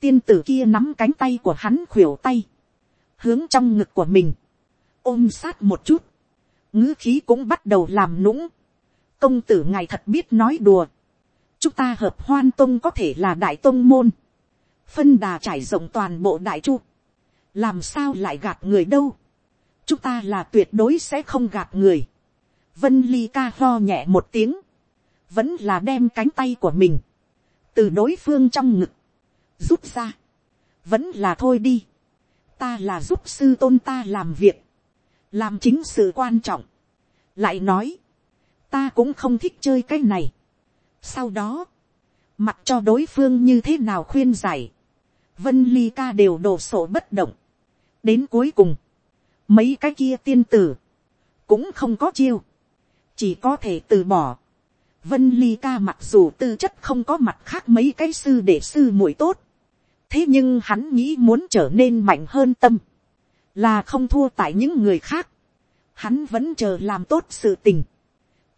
tiên tử kia nắm cánh tay của hắn khuỷu tay, hướng trong ngực của mình, ôm sát một chút, ngữ khí cũng bắt đầu làm nũng, công tử ngài thật biết nói đùa, chúng ta hợp hoan tông có thể là đại tông môn, phân đà trải rộng toàn bộ đại chu, làm sao lại gạt người đâu, chúng ta là tuyệt đối sẽ không gạt người, vân ly ca ho nhẹ một tiếng, vẫn là đem cánh tay của mình, từ đối phương trong ngực, rút ra, vẫn là thôi đi, ta là giúp sư tôn ta làm việc, làm chính sự quan trọng, lại nói, ta cũng không thích chơi cái này, sau đó, mặc cho đối phương như thế nào khuyên giải, vân ly ca đều đổ sổ bất động. đến cuối cùng, mấy cái kia tiên tử, cũng không có chiêu, chỉ có thể từ bỏ. vân ly ca mặc dù tư chất không có mặt khác mấy cái sư để sư muội tốt, thế nhưng hắn nghĩ muốn trở nên mạnh hơn tâm, là không thua tại những người khác, hắn vẫn chờ làm tốt sự tình,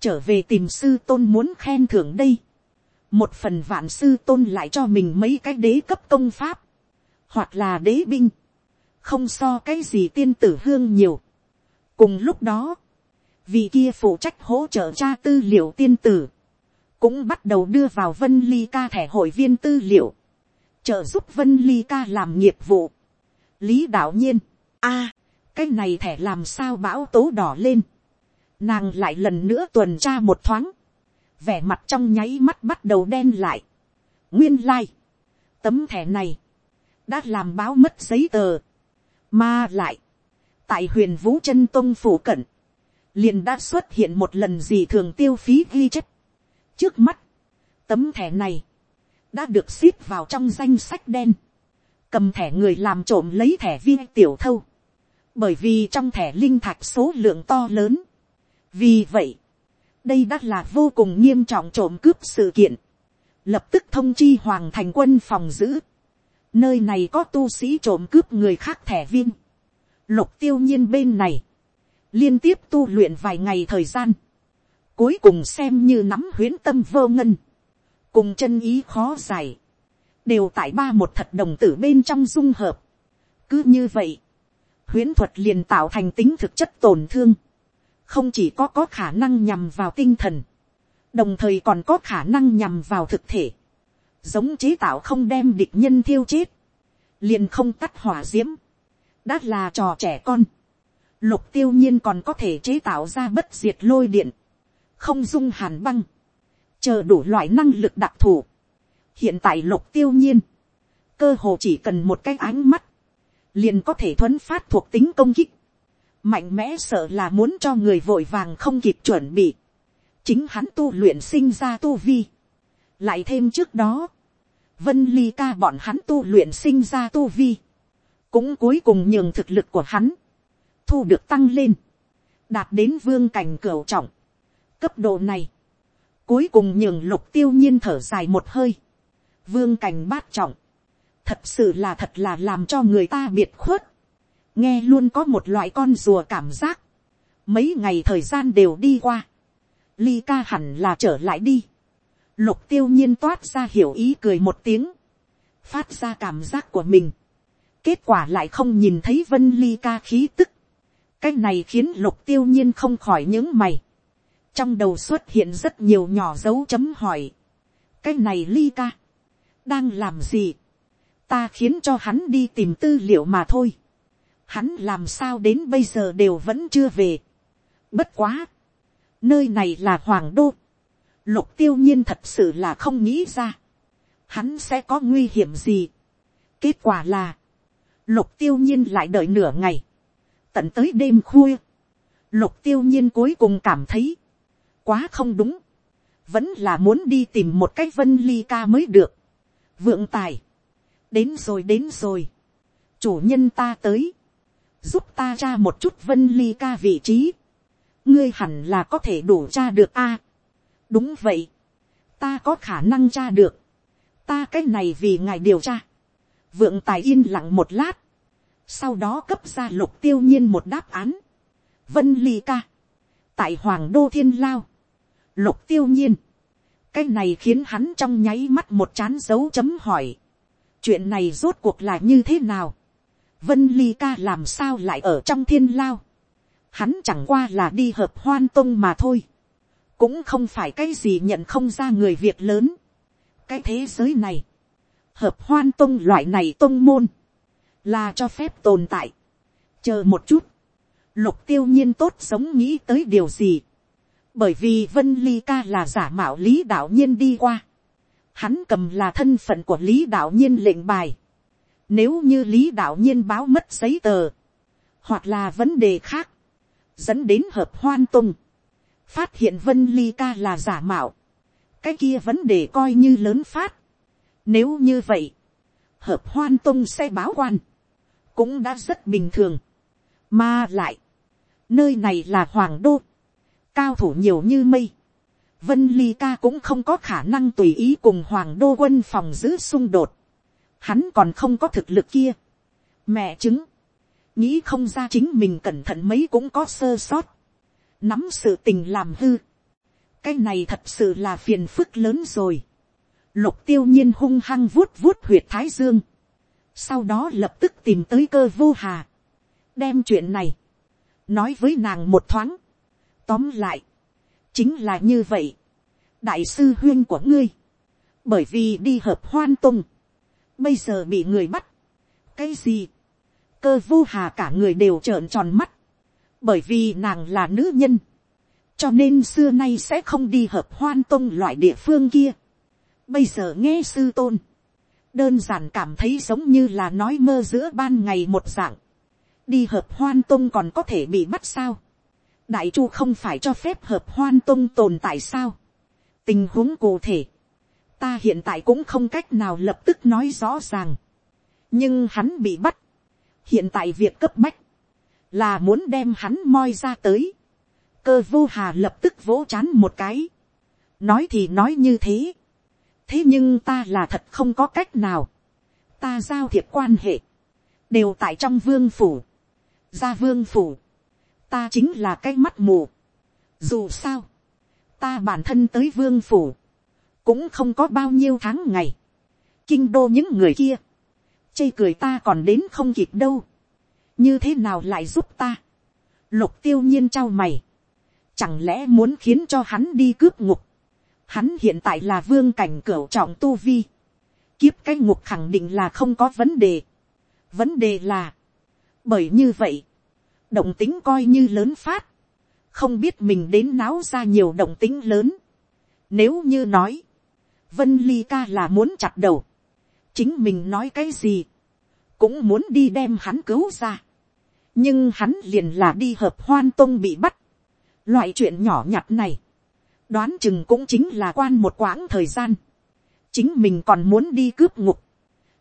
trở về tìm sư tôn muốn khen thưởng đây. một phần vạn sư tôn lại cho mình mấy cái đế cấp công pháp, hoặc là đế binh, không so cái gì tiên tử hương nhiều. cùng lúc đó, vì kia phụ trách hỗ trợ cha tư liệu tiên tử, cũng bắt đầu đưa vào vân ly ca thẻ hội viên tư liệu, trợ giúp vân ly ca làm nghiệp vụ. lý đạo nhiên, a, cái này thẻ làm sao bão tố đỏ lên, nàng lại lần nữa tuần tra một thoáng, vẻ mặt trong nháy mắt bắt đầu đen lại. nguyên lai, tấm thẻ này, đã làm báo mất giấy tờ, mà lại, tại huyền vũ chân tông phủ cận, liền đã xuất hiện một lần gì thường tiêu phí ghi chép. trước mắt, tấm thẻ này, đã được ship vào trong danh sách đen, cầm thẻ người làm trộm lấy thẻ viên tiểu thâu, bởi vì trong thẻ linh thạch số lượng to lớn, vì vậy, đây đã là vô cùng nghiêm trọng trộm cướp sự kiện, lập tức thông chi hoàng thành quân phòng giữ, nơi này có tu sĩ trộm cướp người khác thẻ viên, lục tiêu nhiên bên này, liên tiếp tu luyện vài ngày thời gian, cuối cùng xem như nắm huyến tâm vô ngân, cùng chân ý khó giải, đều tại ba một thật đồng tử bên trong dung hợp. cứ như vậy, huyễn thuật liền tạo thành tính thực chất tổn thương, không chỉ có có khả năng nhằm vào tinh thần, đồng thời còn có khả năng nhằm vào thực thể, giống chế tạo không đem địch nhân thiêu chết, liền không tắt hỏa d i ễ m đã là trò trẻ con, lục tiêu nhiên còn có thể chế tạo ra bất diệt lôi điện, không dung hàn băng, chờ đủ loại năng lực đặc thù. hiện tại lục tiêu nhiên, cơ hồ chỉ cần một cái ánh mắt, liền có thể thuấn phát thuộc tính công kích, mạnh mẽ sợ là muốn cho người vội vàng không kịp chuẩn bị, chính hắn tu luyện sinh ra tu vi, lại thêm trước đó, vân ly ca bọn hắn tu luyện sinh ra tu vi, cũng cuối cùng nhường thực lực của hắn, thu được tăng lên, đạt đến vương cảnh cửa trọng, cấp độ này, cuối cùng nhường lục tiêu nhiên thở dài một hơi, vương cảnh bát trọng, thật sự là thật là làm cho người ta biệt khuất, nghe luôn có một loại con rùa cảm giác, mấy ngày thời gian đều đi qua, ly ca hẳn là trở lại đi, Lục tiêu nhiên toát ra hiểu ý cười một tiếng. Phát ra cảm giác của mình. Kết quả lại không nhìn thấy vân ly ca khí tức. Cái này khiến lục tiêu nhiên không khỏi những mày. Trong đầu xuất hiện rất nhiều nhỏ dấu chấm hỏi. Cái này ly ca. Đang làm gì? Ta khiến cho hắn đi tìm tư liệu mà thôi. Hắn làm sao đến bây giờ đều vẫn chưa về. Bất quá. Nơi này là Hoàng Đô lục tiêu nhiên thật sự là không nghĩ ra, hắn sẽ có nguy hiểm gì. kết quả là, lục tiêu nhiên lại đợi nửa ngày, tận tới đêm khuya, lục tiêu nhiên cuối cùng cảm thấy, quá không đúng, vẫn là muốn đi tìm một cái vân ly ca mới được, vượng tài, đến rồi đến rồi, chủ nhân ta tới, giúp ta ra một chút vân ly ca vị trí, ngươi hẳn là có thể đủ tra được a đúng vậy, ta có khả năng tra được, ta cái này vì ngài điều tra, vượng tài yên lặng một lát, sau đó cấp ra lục tiêu nhiên một đáp án, vân ly ca, tại hoàng đô thiên lao, lục tiêu nhiên, cái này khiến hắn trong nháy mắt một chán dấu chấm hỏi, chuyện này rốt cuộc là như thế nào, vân ly ca làm sao lại ở trong thiên lao, hắn chẳng qua là đi hợp hoan tông mà thôi, cũng không phải cái gì nhận không ra người việc lớn. cái thế giới này, hợp hoan tông loại này tông môn, là cho phép tồn tại. chờ một chút, lục tiêu nhiên tốt sống nghĩ tới điều gì. bởi vì vân ly ca là giả mạo lý đạo nhiên đi qua. hắn cầm là thân phận của lý đạo nhiên lệnh bài. nếu như lý đạo nhiên báo mất giấy tờ, hoặc là vấn đề khác, dẫn đến hợp hoan tông phát hiện vân ly ca là giả mạo, cái kia vấn đề coi như lớn phát. Nếu như vậy, hợp hoan tông sẽ báo quan, cũng đã rất bình thường. Mà lại, nơi này là hoàng đô, cao thủ nhiều như mây. Vân ly ca cũng không có khả năng tùy ý cùng hoàng đô quân phòng giữ xung đột. Hắn còn không có thực lực kia. Mẹ chứng, nghĩ không ra chính mình cẩn thận mấy cũng có sơ sót nắm sự tình làm hư, cái này thật sự là phiền phức lớn rồi. Lục tiêu nhiên hung hăng vuốt vuốt huyệt thái dương, sau đó lập tức tìm tới cơ vô hà, đem chuyện này, nói với nàng một thoáng, tóm lại, chính là như vậy, đại sư huyên của ngươi, bởi vì đi hợp hoan tung, bây giờ bị người bắt, cái gì, cơ vô hà cả người đều trợn tròn mắt, bởi vì nàng là nữ nhân, cho nên xưa nay sẽ không đi hợp hoan tông loại địa phương kia. Bây giờ nghe sư tôn, đơn giản cảm thấy giống như là nói mơ giữa ban ngày một dạng, đi hợp hoan tông còn có thể bị bắt sao. đại chu không phải cho phép hợp hoan tông tồn tại sao. tình huống cụ thể, ta hiện tại cũng không cách nào lập tức nói rõ ràng. nhưng hắn bị bắt. hiện tại việc cấp bách, là muốn đem hắn moi ra tới. cơ vô hà lập tức vỗ c h á n một cái. nói thì nói như thế. thế nhưng ta là thật không có cách nào. ta giao thiệp quan hệ, đều tại trong vương phủ. ra vương phủ, ta chính là cái mắt mù. dù sao, ta bản thân tới vương phủ, cũng không có bao nhiêu tháng ngày. kinh đô những người kia, chê cười ta còn đến không kịp đâu như thế nào lại giúp ta. lục tiêu nhiên trao mày, chẳng lẽ muốn khiến cho hắn đi cướp ngục, hắn hiện tại là vương cảnh cửa trọng tu vi, kiếp cái ngục khẳng định là không có vấn đề, vấn đề là, bởi như vậy, động tính coi như lớn phát, không biết mình đến náo ra nhiều động tính lớn. Nếu như nói, vân ly ca là muốn chặt đầu, chính mình nói cái gì, cũng muốn đi đem hắn cứu ra nhưng hắn liền là đi hợp hoan tông bị bắt. loại chuyện nhỏ nhặt này, đoán chừng cũng chính là quan một quãng thời gian. chính mình còn muốn đi cướp ngục,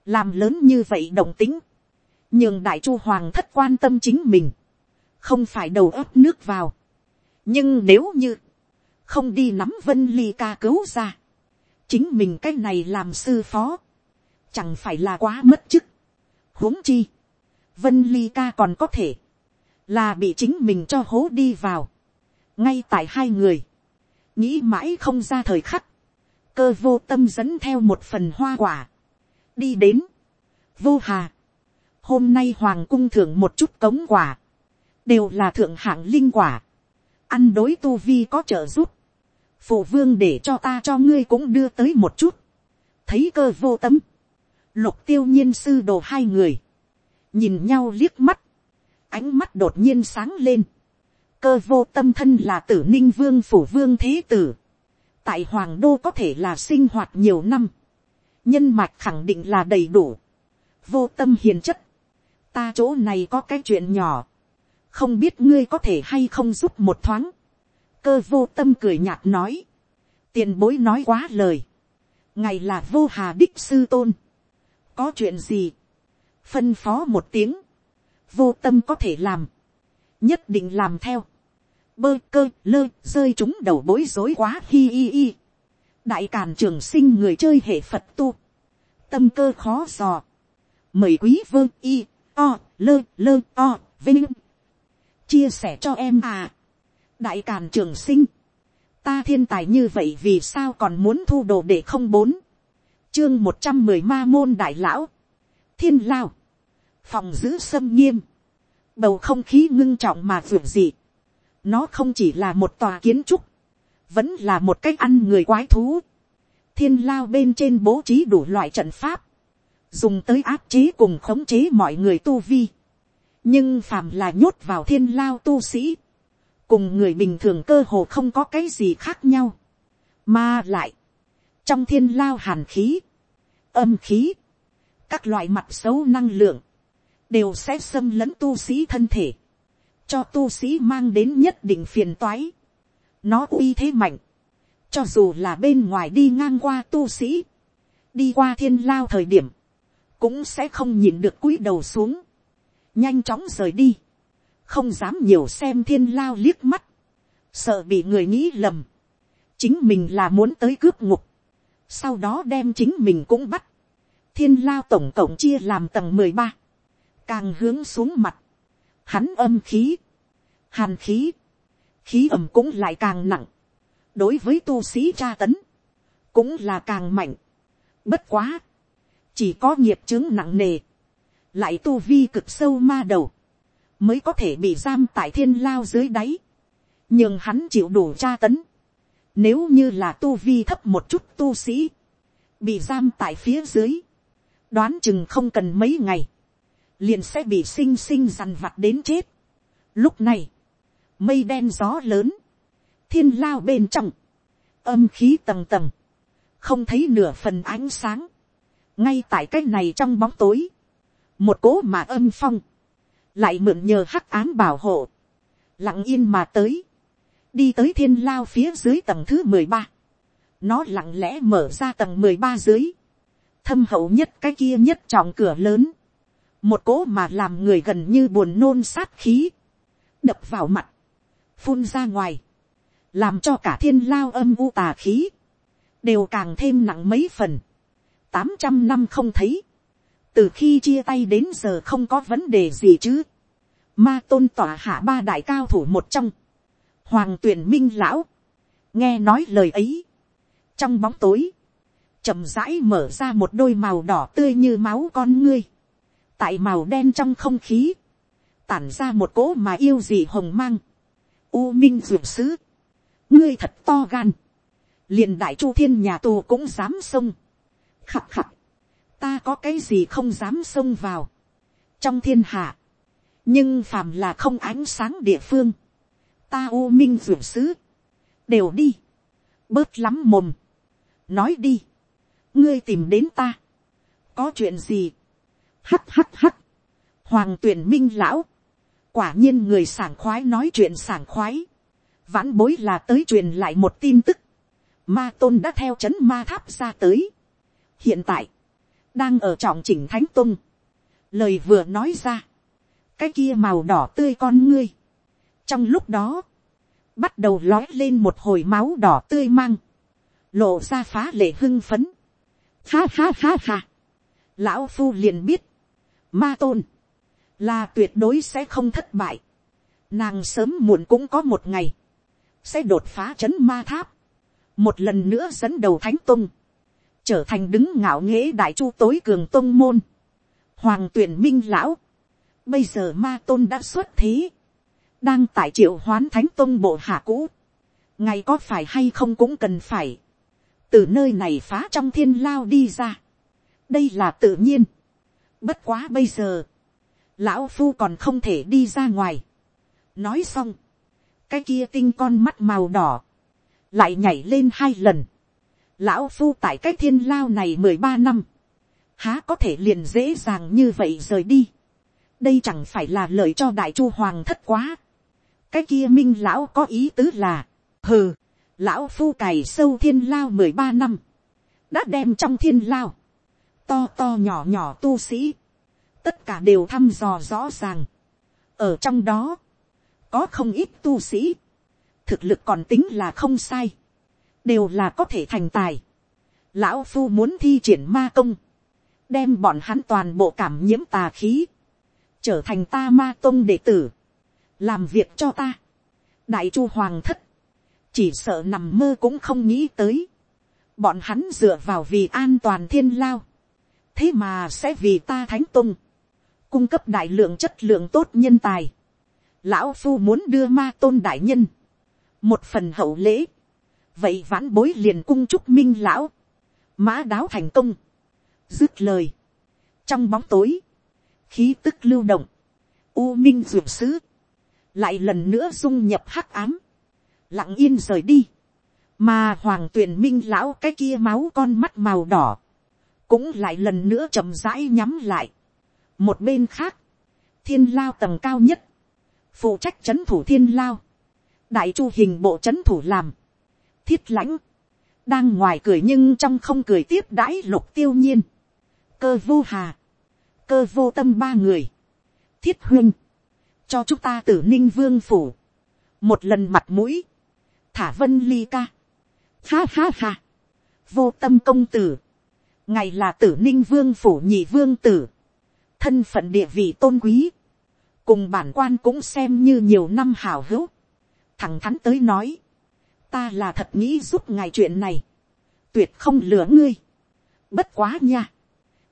làm lớn như vậy đồng tính, nhưng đại chu hoàng thất quan tâm chính mình, không phải đầu ấp nước vào. nhưng nếu như, không đi nắm vân ly ca cứu ra, chính mình cái này làm sư phó, chẳng phải là quá mất chức. huống chi, vân ly ca còn có thể, là bị chính mình cho hố đi vào, ngay tại hai người, nghĩ mãi không ra thời khắc, cơ vô tâm dẫn theo một phần hoa quả, đi đến, vô hà, hôm nay hoàng cung thưởng một chút cống quả, đều là thượng hạng linh quả, ăn đối tu vi có trợ giúp, phụ vương để cho ta cho ngươi cũng đưa tới một chút, thấy cơ vô tâm, lục tiêu nhiên sư đồ hai người, nhìn nhau liếc mắt, ánh mắt đột nhiên sáng lên, cơ vô tâm thân là tử ninh vương phủ vương thế tử, tại hoàng đô có thể là sinh hoạt nhiều năm, nhân mạch khẳng định là đầy đủ, vô tâm hiền chất, ta chỗ này có cái chuyện nhỏ, không biết ngươi có thể hay không giúp một thoáng, cơ vô tâm cười nhạt nói, tiền bối nói quá lời, ngày là vô hà đích sư tôn, có chuyện gì, phân phó một tiếng, vô tâm có thể làm, nhất định làm theo, bơ cơ lơ rơi chúng đầu bối rối quá hi hi hi, đại càn trường sinh người chơi hệ phật tu, tâm cơ khó dò, mời quý vơ y, o, lơ lơ o, vinh, chia sẻ cho em à, đại càn trường sinh, ta thiên tài như vậy vì sao còn muốn thu đồ để không bốn, chương một trăm mười ma môn đại lão, thiên lao, phòng giữ sâm nghiêm, bầu không khí ngưng trọng mà vượt dị, nó không chỉ là một tòa kiến trúc, vẫn là một cách ăn người quái thú, thiên lao bên trên bố trí đủ loại trận pháp, dùng tới áp chế cùng khống chế mọi người tu vi, nhưng phàm là nhốt vào thiên lao tu sĩ, cùng người bình thường cơ hồ không có cái gì khác nhau, mà lại, trong thiên lao hàn khí, âm khí, các loại mặt xấu năng lượng, đều sẽ xâm lấn tu sĩ thân thể, cho tu sĩ mang đến nhất định phiền toái. Nó uy thế mạnh, cho dù là bên ngoài đi ngang qua tu sĩ, đi qua thiên lao thời điểm, cũng sẽ không nhìn được cúi đầu xuống, nhanh chóng rời đi, không dám nhiều xem thiên lao liếc mắt, sợ bị người nghĩ lầm, chính mình là muốn tới cướp ngục, sau đó đem chính mình cũng bắt, thiên lao tổng cộng chia làm tầng mười ba, càng hướng xuống mặt, hắn âm khí, hàn khí, khí ẩm cũng lại càng nặng, đối với tu sĩ tra tấn, cũng là càng mạnh. Bất quá, chỉ có nghiệp chứng nặng nề, lại tu vi cực sâu ma đầu, mới có thể bị giam tại thiên lao dưới đáy, nhưng hắn chịu đủ tra tấn. Nếu như là tu vi thấp một chút tu sĩ, bị giam tại phía dưới, đoán chừng không cần mấy ngày, liền sẽ bị sinh sinh dằn vặt đến chết. Lúc này, mây đen gió lớn, thiên lao bên trong, âm khí tầng tầng, không thấy nửa phần ánh sáng, ngay tại cái này trong bóng tối, một cố mà âm phong, lại mượn nhờ hắc ám bảo hộ, lặng yên mà tới, đi tới thiên lao phía dưới tầng thứ mười ba, nó lặng lẽ mở ra tầng mười ba dưới, thâm hậu nhất cái kia nhất trọng cửa lớn, một cỗ mà làm người gần như buồn nôn sát khí, đập vào mặt, phun ra ngoài, làm cho cả thiên lao âm u tà khí, đều càng thêm nặng mấy phần, tám trăm năm không thấy, từ khi chia tay đến giờ không có vấn đề gì chứ, ma tôn tỏa hạ ba đại cao thủ một trong, hoàng tuyển minh lão, nghe nói lời ấy, trong bóng tối, chậm rãi mở ra một đôi màu đỏ tươi như máu con ngươi, tại màu đen trong không khí, tản ra một cỗ mà yêu gì hồng mang, u minh dược sứ, ngươi thật to gan, liền đại chu thiên nhà tù cũng dám xông, khập khập, ta có cái gì không dám xông vào, trong thiên hạ, nhưng phàm là không ánh sáng địa phương, ta u minh ruộng sứ, đều đi, bớt lắm mồm, nói đi, ngươi tìm đến ta, có chuyện gì, hắt hắt hắt, hoàng tuyển minh lão, quả nhiên người sảng khoái nói chuyện sảng khoái, vãn bối là tới truyền lại một tin tức, ma tôn đã theo c h ấ n ma tháp ra tới, hiện tại, đang ở trọng chỉnh thánh tung, lời vừa nói ra, cái kia màu đỏ tươi con ngươi, trong lúc đó, bắt đầu lói lên một hồi máu đỏ tươi mang, lộ ra phá lệ hưng phấn, ha ha ha ha, lão phu liền biết, ma tôn, là tuyệt đối sẽ không thất bại. Nàng sớm muộn cũng có một ngày, sẽ đột phá chấn ma tháp, một lần nữa dẫn đầu thánh tông, trở thành đứng ngạo nghễ đại chu tối cường Tông môn, hoàng tuyển minh lão, bây giờ ma tôn đã xuất thế, đang tại triệu hoán thánh tông bộ hạ cũ, ngày có phải hay không cũng cần phải, từ nơi này phá trong thiên lao đi ra, đây là tự nhiên, bất quá bây giờ, lão phu còn không thể đi ra ngoài. nói xong, cái kia tinh con mắt màu đỏ, lại nhảy lên hai lần. lão phu tại cái thiên lao này mười ba năm, há có thể liền dễ dàng như vậy rời đi. đây chẳng phải là lời cho đại chu hoàng thất quá. cái kia minh lão có ý tứ là, hừ, lão phu cày sâu thiên lao mười ba năm, đã đem trong thiên lao, to to nhỏ nhỏ tu sĩ, tất cả đều thăm dò rõ ràng. ở trong đó, có không ít tu sĩ, thực lực còn tính là không sai, đều là có thể thành tài. lão phu muốn thi triển ma công, đem bọn hắn toàn bộ cảm nhiễm tà khí, trở thành ta ma tông đệ tử, làm việc cho ta. đại chu hoàng thất, chỉ sợ nằm mơ cũng không nghĩ tới, bọn hắn dựa vào vì an toàn thiên lao, thế mà sẽ vì ta thánh tông, cung cấp đại lượng chất lượng tốt nhân tài. Lão phu muốn đưa ma tôn đại nhân, một phần hậu lễ, vậy vãn bối liền cung chúc minh lão, mã đáo thành công, dứt lời, trong bóng tối, khí tức lưu động, u minh dược sứ, lại lần nữa dung nhập hắc ám, lặng yên rời đi, mà hoàng tuyền minh lão cái kia máu con mắt màu đỏ, cũng lại lần nữa chậm rãi nhắm lại, một bên khác, thiên lao tầng cao nhất, phụ trách c h ấ n thủ thiên lao, đại chu hình bộ c h ấ n thủ làm, thiết lãnh, đang ngoài cười nhưng trong không cười tiếp đãi lục tiêu nhiên, cơ vô hà, cơ vô tâm ba người, thiết huynh, cho chúng ta tử ninh vương phủ, một lần mặt mũi, thả vân ly ca, ha ha ha, vô tâm công tử, ngày là tử ninh vương phủ nhị vương tử, thân phận địa vị tôn quý, cùng bản quan cũng xem như nhiều năm hào hữu, thẳng thắn tới nói, ta là thật nghĩ giúp ngài chuyện này, tuyệt không lừa ngươi, bất quá nha,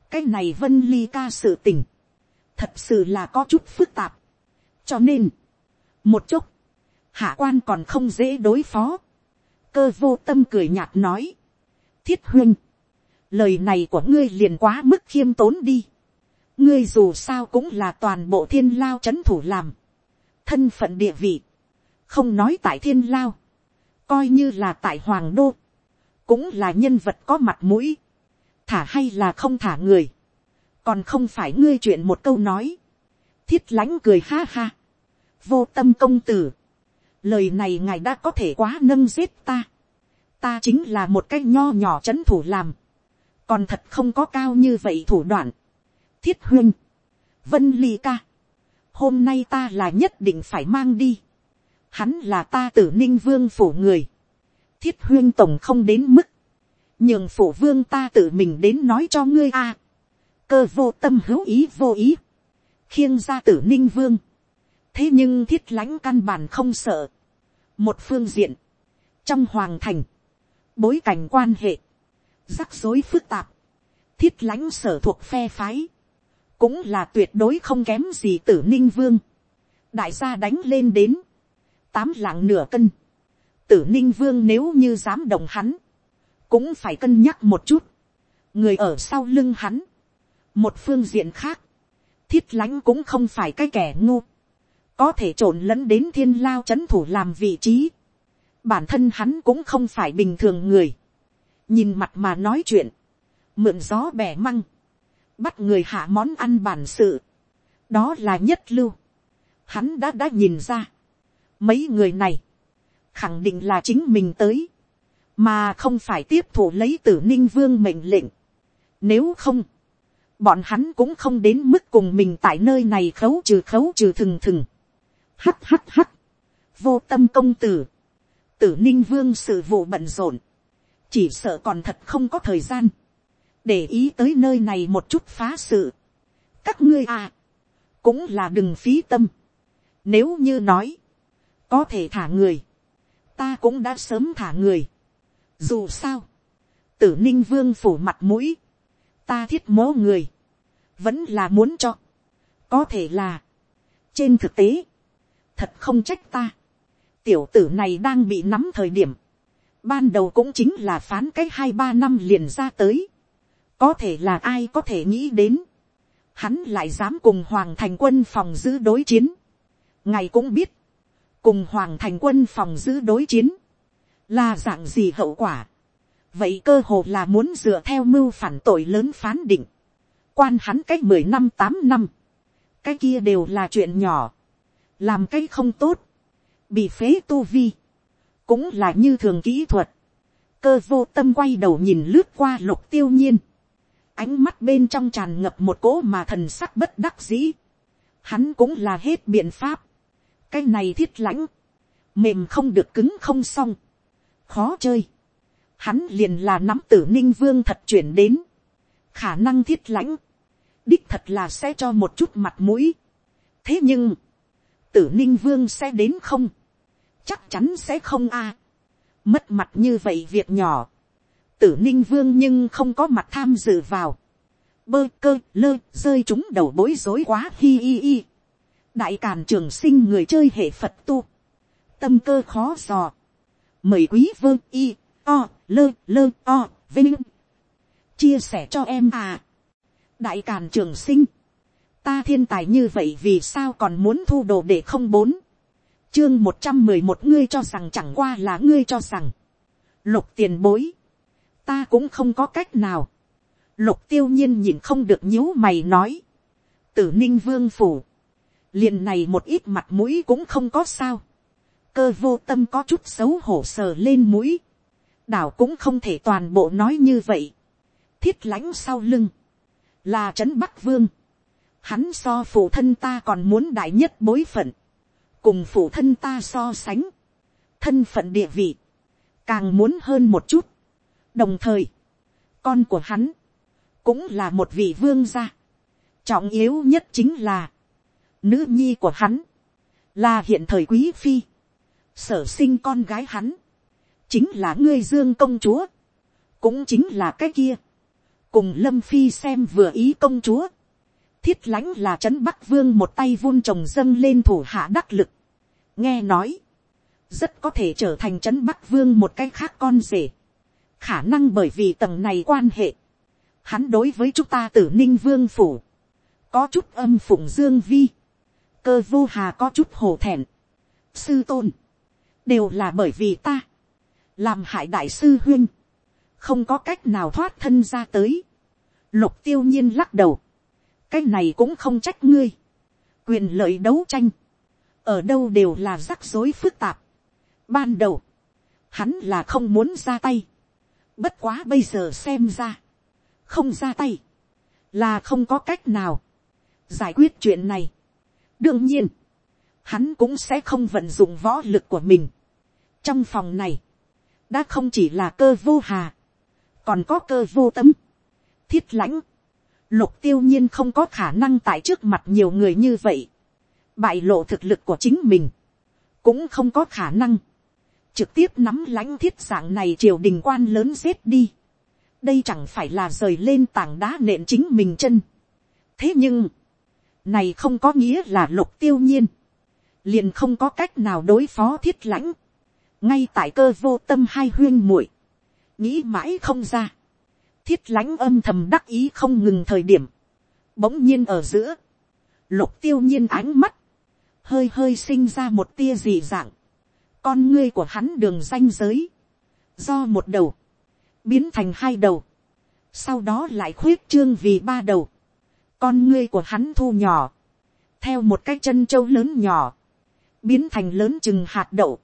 cái này vân ly ca sự tình, thật sự là có chút phức tạp, cho nên, một chút, hạ quan còn không dễ đối phó, cơ vô tâm cười nhạt nói, thiết huynh, lời này của ngươi liền quá mức khiêm tốn đi, ngươi dù sao cũng là toàn bộ thiên lao c h ấ n thủ làm, thân phận địa vị, không nói tại thiên lao, coi như là tại hoàng đô, cũng là nhân vật có mặt mũi, thả hay là không thả người, còn không phải ngươi chuyện một câu nói, thiết lãnh cười ha ha, vô tâm công tử, lời này ngài đã có thể quá nâng giết ta, ta chính là một cái nho nhỏ c h ấ n thủ làm, còn thật không có cao như vậy thủ đoạn, thiết huynh, vân ly ca, hôm nay ta là nhất định phải mang đi, hắn là ta tử ninh vương phủ người, thiết huyên tổng không đến mức, nhường phủ vương ta tự mình đến nói cho ngươi a, cơ vô tâm hữu ý vô ý, khiêng ra tử ninh vương, thế nhưng thiết lãnh căn bản không sợ, một phương diện, trong hoàng thành, bối cảnh quan hệ, rắc rối phức tạp, thiết lãnh sở thuộc phe phái, cũng là tuyệt đối không kém gì tử ninh vương. đại gia đánh lên đến, tám lạng nửa cân, tử ninh vương nếu như dám động hắn, cũng phải cân nhắc một chút, người ở sau lưng hắn, một phương diện khác, thiết lãnh cũng không phải cái kẻ ngu, có thể trộn lẫn đến thiên lao c h ấ n thủ làm vị trí, bản thân hắn cũng không phải bình thường người, nhìn mặt mà nói chuyện, mượn gió bẻ măng, bắt người hạ món ăn bản sự, đó là nhất lưu, hắn đã đã nhìn ra, mấy người này, khẳng định là chính mình tới, mà không phải tiếp thủ lấy tử ninh vương mệnh lệnh, nếu không, bọn hắn cũng không đến mức cùng mình tại nơi này khấu trừ khấu trừ thừng thừng. Hắt hắt hắt. Vô tâm công tử. Tử ninh vương sự vụ bận rộn. Chỉ sợ còn thật không có thời gian. Để ý tới nơi này một chút phá sự. Các ngươi à. Cũng là đừng phí tâm. Nếu như nói. Có thể thả người. Ta cũng đã sớm thả người. Dù sao. Tử ninh vương phủ mặt mũi. Ta thiết mố người. Vẫn là muốn cho. Có thể là. Trên thực tế thật không trách ta. tiểu tử này đang bị nắm thời điểm, ban đầu cũng chính là phán cái hai ba năm liền ra tới. có thể là ai có thể nghĩ đến, hắn lại dám cùng hoàng thành quân phòng giữ đối chiến. ngài cũng biết, cùng hoàng thành quân phòng giữ đối chiến, là dạng gì hậu quả. vậy cơ hồ là muốn dựa theo mưu phản tội lớn phán định, quan hắn cách mười năm tám năm, cái kia đều là chuyện nhỏ làm cái không tốt, bị phế tu vi, cũng là như thường kỹ thuật, cơ vô tâm quay đầu nhìn lướt qua lục tiêu nhiên, ánh mắt bên trong tràn ngập một cỗ mà thần sắc bất đắc dĩ, hắn cũng là hết biện pháp, cái này thiết lãnh, mềm không được cứng không xong, khó chơi, hắn liền là nắm tử ninh vương thật chuyển đến, khả năng thiết lãnh, đích thật là sẽ cho một chút mặt mũi, thế nhưng, tử ninh vương sẽ đến không, chắc chắn sẽ không a. mất mặt như vậy việc nhỏ, tử ninh vương nhưng không có mặt tham dự vào, bơ cơ lơ rơi chúng đầu bối rối quá hi hi hi. đại càn trường sinh người chơi hệ phật tu, tâm cơ khó dò, mời quý vương y o lơ lơ o vinh. Chia sẻ cho em à. đại càn trường sinh ta thiên tài như vậy vì sao còn muốn thu đồ để không bốn? Chương một trăm mười một, ngươi cho rằng chẳng qua là ngươi cho rằng. Lục tiền bối. Ta cũng không có cách nào. Lục tiêu nhiên nhìn không được nhíu mày nói. Tử ninh vương phủ. Liền này một ít mặt mũi cũng không có sao. Cơ vô tâm có chút xấu hổ sờ lên mũi. Đảo cũng không thể toàn bộ nói như vậy. Thiết lãnh sau lưng. Là trấn bắc vương hắn so phụ thân ta còn muốn đại nhất bối phận, cùng phụ thân ta so sánh, thân phận địa vị, càng muốn hơn một chút. đồng thời, con của hắn, cũng là một vị vương gia. trọng yếu nhất chính là, nữ nhi của hắn, là hiện thời quý phi, sở sinh con gái hắn, chính là ngươi dương công chúa, cũng chính là cái kia, cùng lâm phi xem vừa ý công chúa, thiết lãnh là trấn bắc vương một tay vun trồng dâng lên thủ hạ đắc lực. nghe nói, rất có thể trở thành trấn bắc vương một cái khác con rể. khả năng bởi vì tầng này quan hệ, hắn đối với chúng ta tử ninh vương phủ, có chút âm phụng dương vi, cơ vô hà có chút hồ thẹn, sư tôn, đều là bởi vì ta, làm hại đại sư huyên, không có cách nào thoát thân ra tới. Lục tiêu nhiên lắc đầu, cái này cũng không trách ngươi. quyền lợi đấu tranh, ở đâu đều là rắc rối phức tạp. ban đầu, hắn là không muốn ra tay. bất quá bây giờ xem ra, không ra tay, là không có cách nào giải quyết chuyện này. đương nhiên, hắn cũng sẽ không vận dụng võ lực của mình. trong phòng này, đã không chỉ là cơ vô hà, còn có cơ vô tấm, thiết lãnh, lục tiêu nhiên không có khả năng tại trước mặt nhiều người như vậy, bại lộ thực lực của chính mình, cũng không có khả năng, trực tiếp nắm lãnh thiết dạng này triều đình quan lớn giết đi, đây chẳng phải là rời lên tảng đá nện chính mình chân. thế nhưng, này không có nghĩa là lục tiêu nhiên, liền không có cách nào đối phó thiết lãnh, ngay tại cơ vô tâm hai huyên muội, nghĩ mãi không ra, thiết lãnh âm thầm đắc ý không ngừng thời điểm, bỗng nhiên ở giữa, lục tiêu nhiên ánh mắt, hơi hơi sinh ra một tia dị dạng, con ngươi của hắn đường danh giới, do một đầu, biến thành hai đầu, sau đó lại khuyết trương vì ba đầu, con ngươi của hắn thu nhỏ, theo một cái chân trâu lớn nhỏ, biến thành lớn chừng hạt đậu,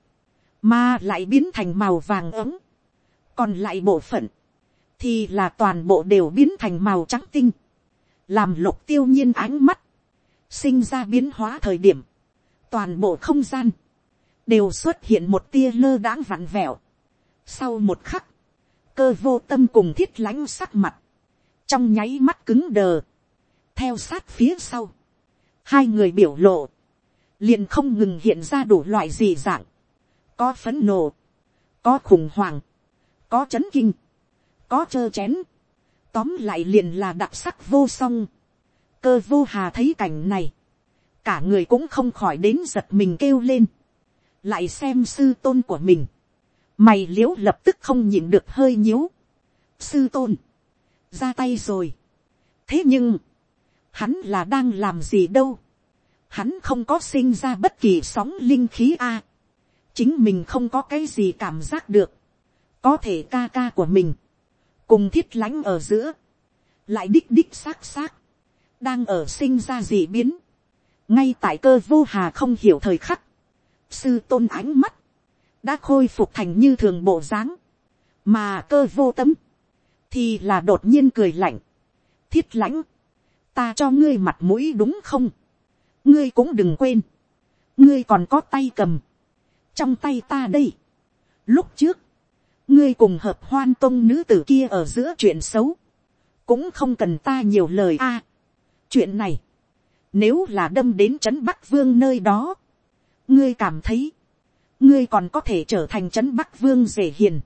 mà lại biến thành màu vàng ấm, còn lại bộ phận, thì là toàn bộ đều biến thành màu trắng tinh, làm lục tiêu nhiên ánh mắt, sinh ra biến hóa thời điểm, toàn bộ không gian, đều xuất hiện một tia lơ đãng vặn vẹo. Sau một khắc, cơ vô tâm cùng thiết lãnh sắc mặt, trong nháy mắt cứng đờ, theo sát phía sau, hai người biểu lộ, liền không ngừng hiện ra đủ loại gì dạng, có phấn nộ, có khủng hoảng, có chấn kinh, có chơ chén, tóm lại liền là đặc sắc vô song, cơ vô hà thấy cảnh này, cả người cũng không khỏi đến giật mình kêu lên, lại xem sư tôn của mình, mày l i ễ u lập tức không nhìn được hơi nhíu, sư tôn, ra tay rồi, thế nhưng, hắn là đang làm gì đâu, hắn không có sinh ra bất kỳ sóng linh khí a, chính mình không có cái gì cảm giác được, có thể ca ca của mình, cùng thiết lánh ở giữa, lại đích đích xác xác, đang ở sinh ra gì biến, ngay tại cơ vô hà không hiểu thời khắc, sư tôn ánh mắt, đã khôi phục thành như thường bộ dáng, mà cơ vô tấm, thì là đột nhiên cười lạnh, thiết lãnh, ta cho ngươi mặt mũi đúng không, ngươi cũng đừng quên, ngươi còn có tay cầm, trong tay ta đây, lúc trước, ngươi cùng hợp hoan tôn nữ tử kia ở giữa chuyện xấu, cũng không cần ta nhiều lời a. chuyện này, nếu là đâm đến trấn Bắc Vương nơi đó. Ngươi cảm thấy. Ngươi còn có thể trở thành trấn Bắc Vương dễ hiền.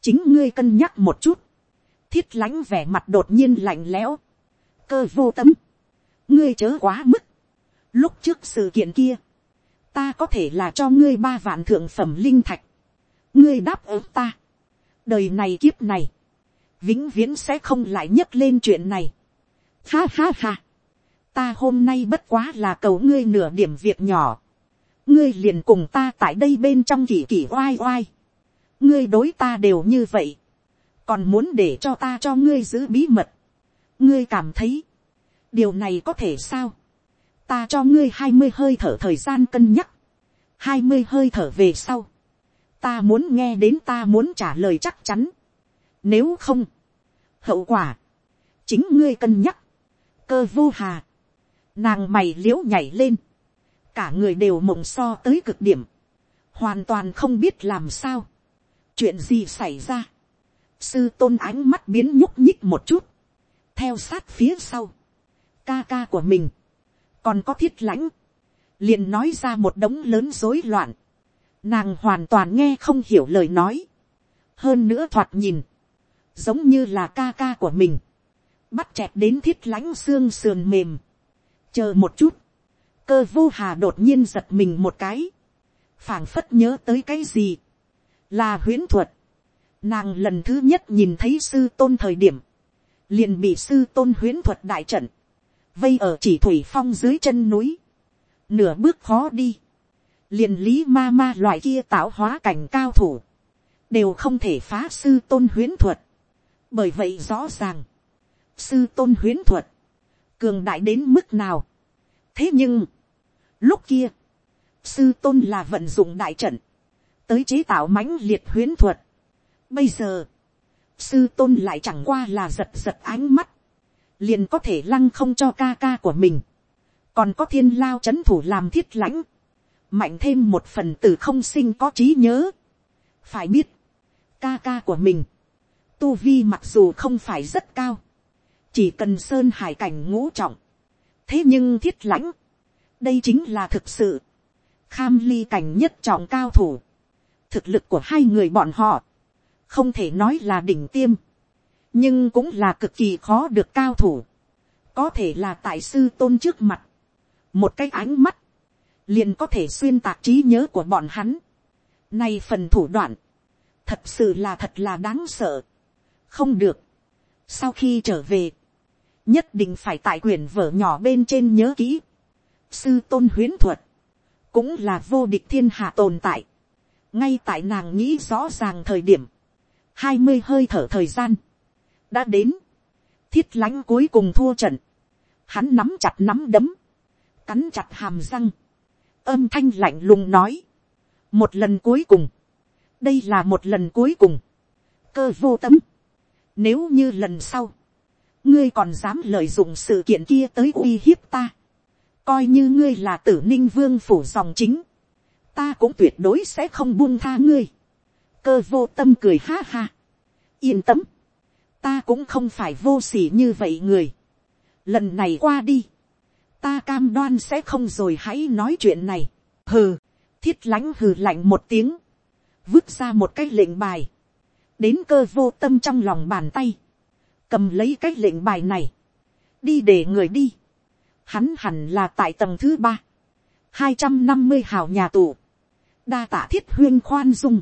Chính ngươi cân nhắc một chút. Thiết lãnh vẻ mặt đột nhiên lạnh lẽo. Cơ vô tâm. Ngươi chớ quá mức. Lúc trước sự kiện kia. Ta có thể là cho ngươi ba vạn thượng phẩm linh thạch. Ngươi đáp ứng ta. Đời này kiếp này. Vĩnh viễn sẽ không lại nhấc lên chuyện này. Ha ha ha ta hôm nay bất quá là cầu ngươi nửa điểm việc nhỏ. ngươi liền cùng ta tại đây bên trong kỳ kỳ oai oai. ngươi đối ta đều như vậy. còn muốn để cho ta cho ngươi giữ bí mật. ngươi cảm thấy, điều này có thể sao. ta cho ngươi hai mươi hơi thở thời gian cân nhắc. hai mươi hơi thở về sau ta muốn nghe đến ta muốn trả lời chắc chắn. nếu không, hậu quả, chính ngươi cân nhắc. cơ vô hà Nàng mày l i ễ u nhảy lên. Cả người đều mộng so tới cực điểm. Hoàn toàn không biết làm sao. Chuyện gì xảy ra. Sư tôn ánh mắt biến nhúc nhích một chút. Theo sát phía sau. Ca ca của mình. Còn có thiết lãnh. liền nói ra một đống lớn rối loạn. Nàng hoàn toàn nghe không hiểu lời nói. Hơn nữa thoạt nhìn. Giống như là ca ca của mình. Bắt chẹt đến thiết lãnh xương sườn mềm. Chờ một chút, cơ vô hà đột nhiên giật mình một cái, phảng phất nhớ tới cái gì, là huyễn thuật, nàng lần thứ nhất nhìn thấy sư tôn thời điểm, liền bị sư tôn huyễn thuật đại trận, vây ở chỉ thủy phong dưới chân núi, nửa bước khó đi, liền lý ma ma loại kia tạo hóa cảnh cao thủ, đều không thể phá sư tôn huyễn thuật, bởi vậy rõ ràng, sư tôn huyễn thuật, cường đại đến mức nào. thế nhưng, lúc kia, sư tôn là vận dụng đại trận, tới chế tạo mãnh liệt huyến thuật. bây giờ, sư tôn lại chẳng qua là giật giật ánh mắt, liền có thể lăng không cho ca ca của mình, còn có thiên lao c h ấ n thủ làm thiết lãnh, mạnh thêm một phần từ không sinh có trí nhớ. phải biết, ca ca của mình, tu vi mặc dù không phải rất cao, chỉ cần sơn hải cảnh ngũ trọng, thế nhưng thiết lãnh, đây chính là thực sự, kham ly cảnh nhất trọng cao thủ, thực lực của hai người bọn họ, không thể nói là đỉnh tiêm, nhưng cũng là cực kỳ khó được cao thủ, có thể là tại sư tôn trước mặt, một cái ánh mắt, liền có thể xuyên tạc trí nhớ của bọn hắn, nay phần thủ đoạn, thật sự là thật là đáng sợ. Không được. Sau khi trở về, nhất định phải tại quyển vở nhỏ bên trên nhớ kỹ. Sư tôn huyến thuật, cũng là vô địch thiên hạ tồn tại. Ngay tại nàng nghĩ rõ ràng thời điểm, hai mươi hơi thở thời gian, đã đến. Thiết lãnh cuối cùng thua trận. Hắn nắm chặt nắm đấm, cắn chặt hàm răng, âm thanh lạnh lùng nói. Một lần cuối cùng, đây là một lần cuối cùng, cơ vô tâm. Nếu như lần sau, ngươi còn dám lợi dụng sự kiện kia tới uy hiếp ta, coi như ngươi là tử ninh vương phủ dòng chính, ta cũng tuyệt đối sẽ không buông tha ngươi. cơ vô tâm cười ha ha. yên tâm, ta cũng không phải vô sỉ như vậy người. lần này qua đi, ta cam đoan sẽ không rồi hãy nói chuyện này. hừ, thiết lãnh hừ lạnh một tiếng, vứt ra một cái lệnh bài, đến cơ vô tâm trong lòng bàn tay, cầm lấy cái lệnh bài này, đi để người đi, hắn hẳn là tại tầng thứ ba, hai trăm năm mươi hào nhà tù, đa tả thiết huyên khoan dung.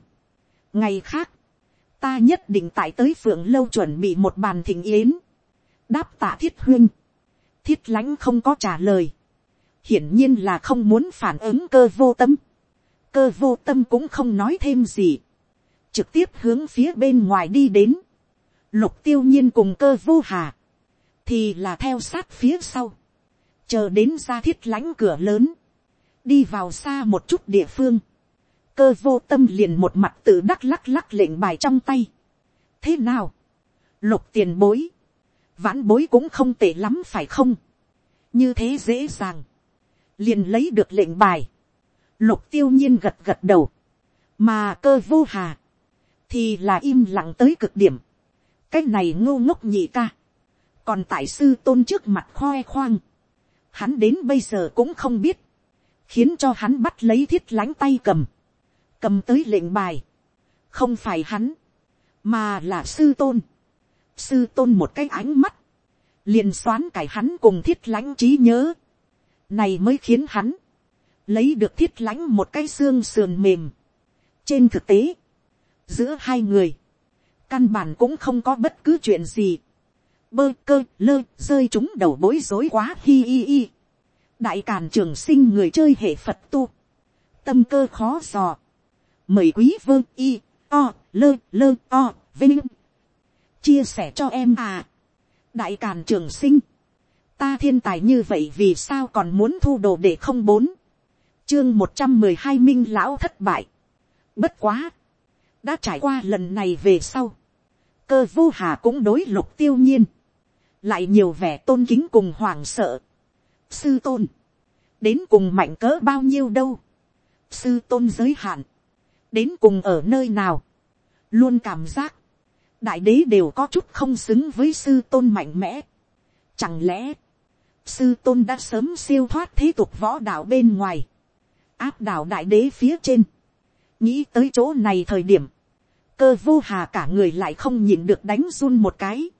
ngày khác, ta nhất định tại tới phượng lâu chuẩn bị một bàn thịnh yến, đáp tạ thiết huyên, thiết lãnh không có trả lời, hiển nhiên là không muốn phản ứng cơ vô tâm, cơ vô tâm cũng không nói thêm gì, trực tiếp hướng phía bên ngoài đi đến, lục tiêu nhiên cùng cơ vô hà, thì là theo sát phía sau, chờ đến ra thiết lãnh cửa lớn, đi vào xa một chút địa phương, cơ vô tâm liền một mặt tự đắc lắc lắc lệnh bài trong tay. thế nào, lục tiền bối, vãn bối cũng không tệ lắm phải không, như thế dễ dàng, liền lấy được lệnh bài, lục tiêu nhiên gật gật đầu, mà cơ vô hà, thì là im lặng tới cực điểm, cái này ngô ngốc nhị ca, còn tại sư tôn trước mặt khoe khoang, hắn đến bây giờ cũng không biết, khiến cho hắn bắt lấy thiết lánh tay cầm, cầm tới lệnh bài, không phải hắn, mà là sư tôn, sư tôn một cái ánh mắt, liền xoán cải hắn cùng thiết lãnh trí nhớ, này mới khiến hắn, lấy được thiết lãnh một cái xương sườn mềm. trên thực tế, giữa hai người, căn bản cũng không có bất cứ chuyện gì, bơ cơ lơ rơi chúng đầu bối rối quá hi hi hi. đại càn trường sinh người chơi hệ phật tu, tâm cơ khó dò, mời quý vơ y o lơ lơ o vinh chia sẻ cho em à. Đại càn trường sinh. Ta thiên tài như vậy vì sao còn muốn thu đồ để không bốn? Chương một trăm mười hai minh lão thất bại. Bất quá. Đã trải qua lần này về sau. Cơ vô hà cũng đối lục tiêu nhiên. Lại nhiều vẻ tôn kính cùng hoàng sợ. Sư tôn. Đến cùng mạnh cỡ bao nhiêu đâu? Sư tôn giới hạn. Đến cùng ở nơi nào, luôn cảm giác, đại đế đều có chút không xứng với sư tôn mạnh mẽ. Chẳng lẽ, sư tôn đã sớm siêu thoát thế tục võ đạo bên ngoài, áp đảo đại đế phía trên, nghĩ tới chỗ này thời điểm, cơ vô hà cả người lại không nhìn được đánh run một cái.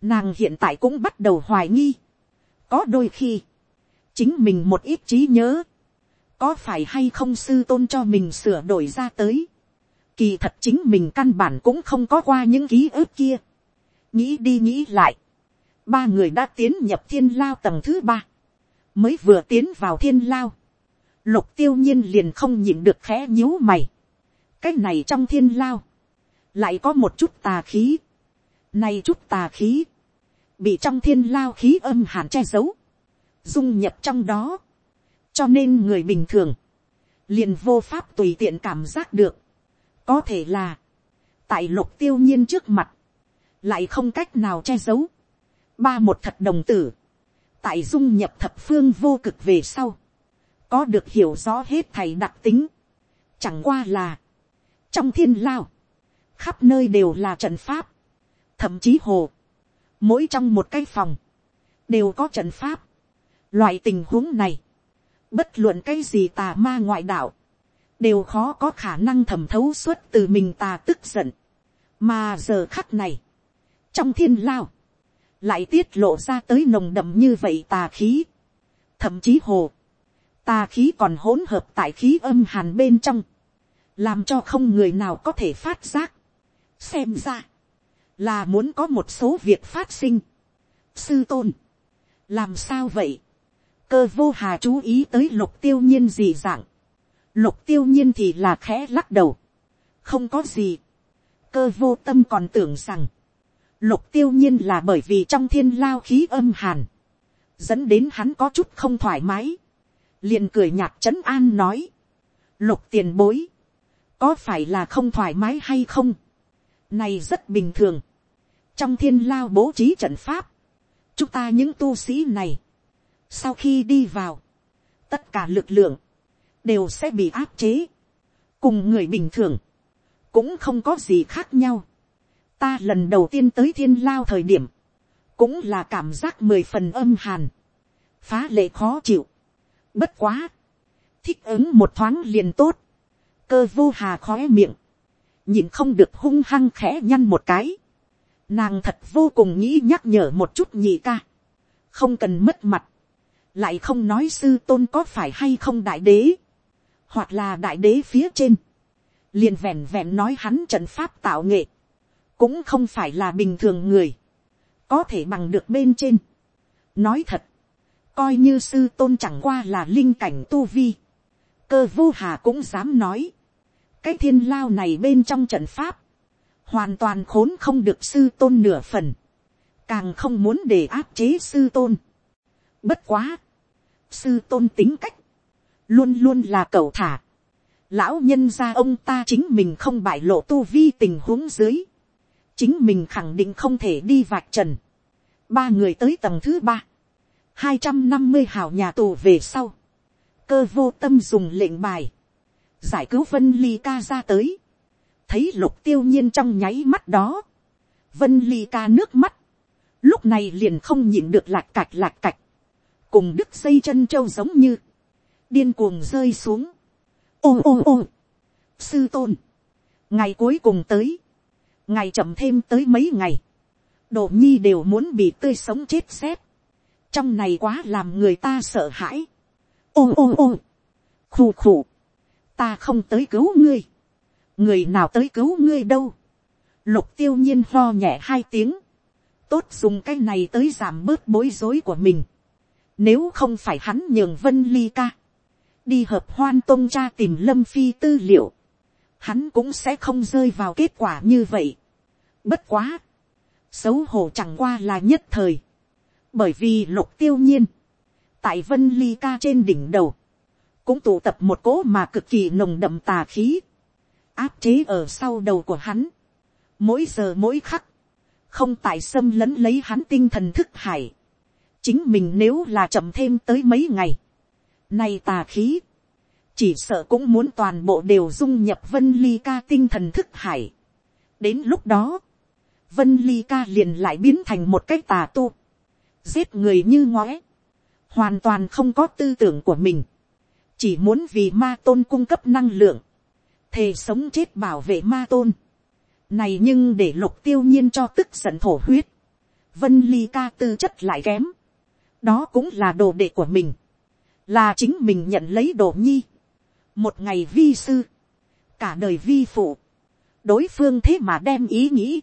Nàng hiện tại cũng bắt đầu hoài nghi. Có đôi khi, chính mình một ít trí nhớ, có phải hay không sư tôn cho mình sửa đổi ra tới. Kỳ thật chính mình căn bản cũng không có qua những ký ức kia. Nghĩ đi nghĩ lại. Ba người đã tiến nhập thiên lao tầng thứ ba. Mới vừa tiến vào thiên lao. Lục tiêu nhiên liền không nhịn được khẽ nhíu mày. Cái này trong thiên lao. Lại có một chút tà khí. Này chút tà khí. Bị trong thiên lao khí âm hàn che giấu. Dung nhập trong đó cho nên người bình thường, liền vô pháp tùy tiện cảm giác được, có thể là, tại lục tiêu nhiên trước mặt, lại không cách nào che giấu, ba một thật đồng tử, tại dung nhập thập phương vô cực về sau, có được hiểu rõ hết thầy đặc tính, chẳng qua là, trong thiên lao, khắp nơi đều là trận pháp, thậm chí hồ, mỗi trong một cái phòng, đều có trận pháp. Loại tình huống này, bất luận cái gì tà ma ngoại đạo, đều khó có khả năng thẩm thấu suốt từ mình tà tức giận. mà giờ khắc này, trong thiên lao, lại tiết lộ ra tới nồng đậm như vậy tà khí, thậm chí hồ, tà khí còn hỗn hợp tại khí âm hàn bên trong, làm cho không người nào có thể phát giác, xem ra, là muốn có một số việc phát sinh. sư tôn, làm sao vậy, cơ vô hà chú ý tới lục tiêu nhiên gì dạng, lục tiêu nhiên thì là khẽ lắc đầu, không có gì, cơ vô tâm còn tưởng rằng, lục tiêu nhiên là bởi vì trong thiên lao khí âm hàn, dẫn đến hắn có chút không thoải mái, liền cười nhạt trấn an nói, lục tiền bối, có phải là không thoải mái hay không, này rất bình thường, trong thiên lao bố trí trận pháp, chúng ta những tu sĩ này, sau khi đi vào, tất cả lực lượng, đều sẽ bị áp chế, cùng người bình thường, cũng không có gì khác nhau. Ta lần đầu tiên tới thiên lao thời điểm, cũng là cảm giác mười phần âm hàn, phá lệ khó chịu, Bất quá. Thích ứng một thoáng liền tốt. Cơ vô hà khóe miệng. Nhìn không được hung hăng khẽ nhăn một cái. Nàng thật vô cùng nghĩ nhắc nhở một chút nhị ca. Không cần mất mặt. Lại không nói sư tôn có phải hay không đại đế. Hoặc là đại đế phía trên. Liền vẹn vẹn nói hắn trận pháp tạo nghệ. Cũng không phải là bình thường người. Có thể bằng được bên trên. Nói thật coi như sư tôn chẳng qua là linh cảnh tu vi, cơ vô hà cũng dám nói, cái thiên lao này bên trong trận pháp, hoàn toàn khốn không được sư tôn nửa phần, càng không muốn để áp chế sư tôn. Bất quá, sư tôn tính cách, luôn luôn là cầu thả. Lão nhân gia ông ta chính mình không bại lộ tu vi tình huống dưới, chính mình khẳng định không thể đi vạch trần. Ba người tới tầng thứ ba, hai trăm năm mươi hào nhà tù về sau, cơ vô tâm dùng lệnh bài, giải cứu vân ly ca ra tới, thấy lục tiêu nhiên trong nháy mắt đó, vân ly ca nước mắt, lúc này liền không nhịn được lạc cạch lạc cạch, cùng đứt dây chân trâu giống như, điên cuồng rơi xuống, ô ô ô, sư tôn, ngày cuối cùng tới, ngày chậm thêm tới mấy ngày, đồ nhi đều muốn bị tươi sống chết xét, trong này quá làm người ta sợ hãi. ôm ôm ôm, khù khù, ta không tới cứu ngươi, người nào tới cứu ngươi đâu. lục tiêu nhiên lo nhẹ hai tiếng, tốt dùng cái này tới giảm bớt bối rối của mình. Nếu không phải hắn nhường vân ly ca, đi hợp hoan tôn cha tìm lâm phi tư liệu, hắn cũng sẽ không rơi vào kết quả như vậy. Bất quá, xấu hổ chẳng qua là nhất thời. Bởi vì lục tiêu nhiên, tại vân ly ca trên đỉnh đầu, cũng tụ tập một cỗ mà cực kỳ nồng đậm tà khí, áp chế ở sau đầu của hắn, mỗi giờ mỗi khắc, không tại xâm lấn lấy hắn tinh thần thức hải, chính mình nếu là chậm thêm tới mấy ngày, nay tà khí, chỉ sợ cũng muốn toàn bộ đều dung nhập vân ly ca tinh thần thức hải. đến lúc đó, vân ly ca liền lại biến thành một cái tà tu, giết người như ngoẽ, hoàn toàn không có tư tưởng của mình, chỉ muốn vì ma tôn cung cấp năng lượng, thề sống chết bảo vệ ma tôn. Này nhưng để lục tiêu nhiên cho tức giận thổ huyết, vân ly ca tư chất lại kém, đó cũng là đồ đệ của mình, là chính mình nhận lấy đồ nhi, một ngày vi sư, cả đời vi phụ, đối phương thế mà đem ý nghĩ,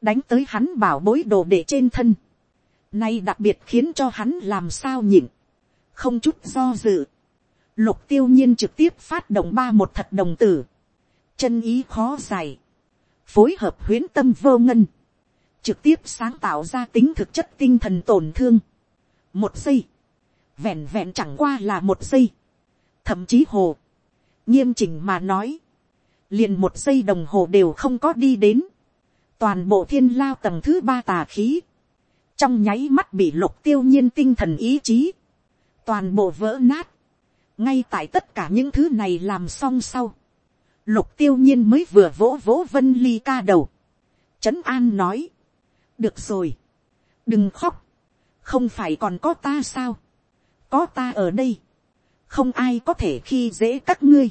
đánh tới hắn bảo bối đồ để trên thân, Nay đặc biệt khiến cho hắn làm sao nhịn. Không chút do dự. Lục tiêu nhiên trực tiếp phát động ba một thật đồng tử. Chân ý khó dài. Phối hợp huyến tâm vô ngân. Trực tiếp sáng tạo ra tính thực chất tinh thần tổn thương. Một giây. Vẹn vẹn chẳng qua là một giây. Thậm chí hồ. Nghiêm chỉnh mà nói. Liền một giây đồng hồ đều không có đi đến. Toàn bộ thiên lao tầng thứ ba tà khí trong nháy mắt bị lục tiêu nhiên tinh thần ý chí, toàn bộ vỡ nát, ngay tại tất cả những thứ này làm xong sau, lục tiêu nhiên mới vừa vỗ vỗ vân ly ca đầu, trấn an nói, được rồi, đừng khóc, không phải còn có ta sao, có ta ở đây, không ai có thể khi dễ các ngươi,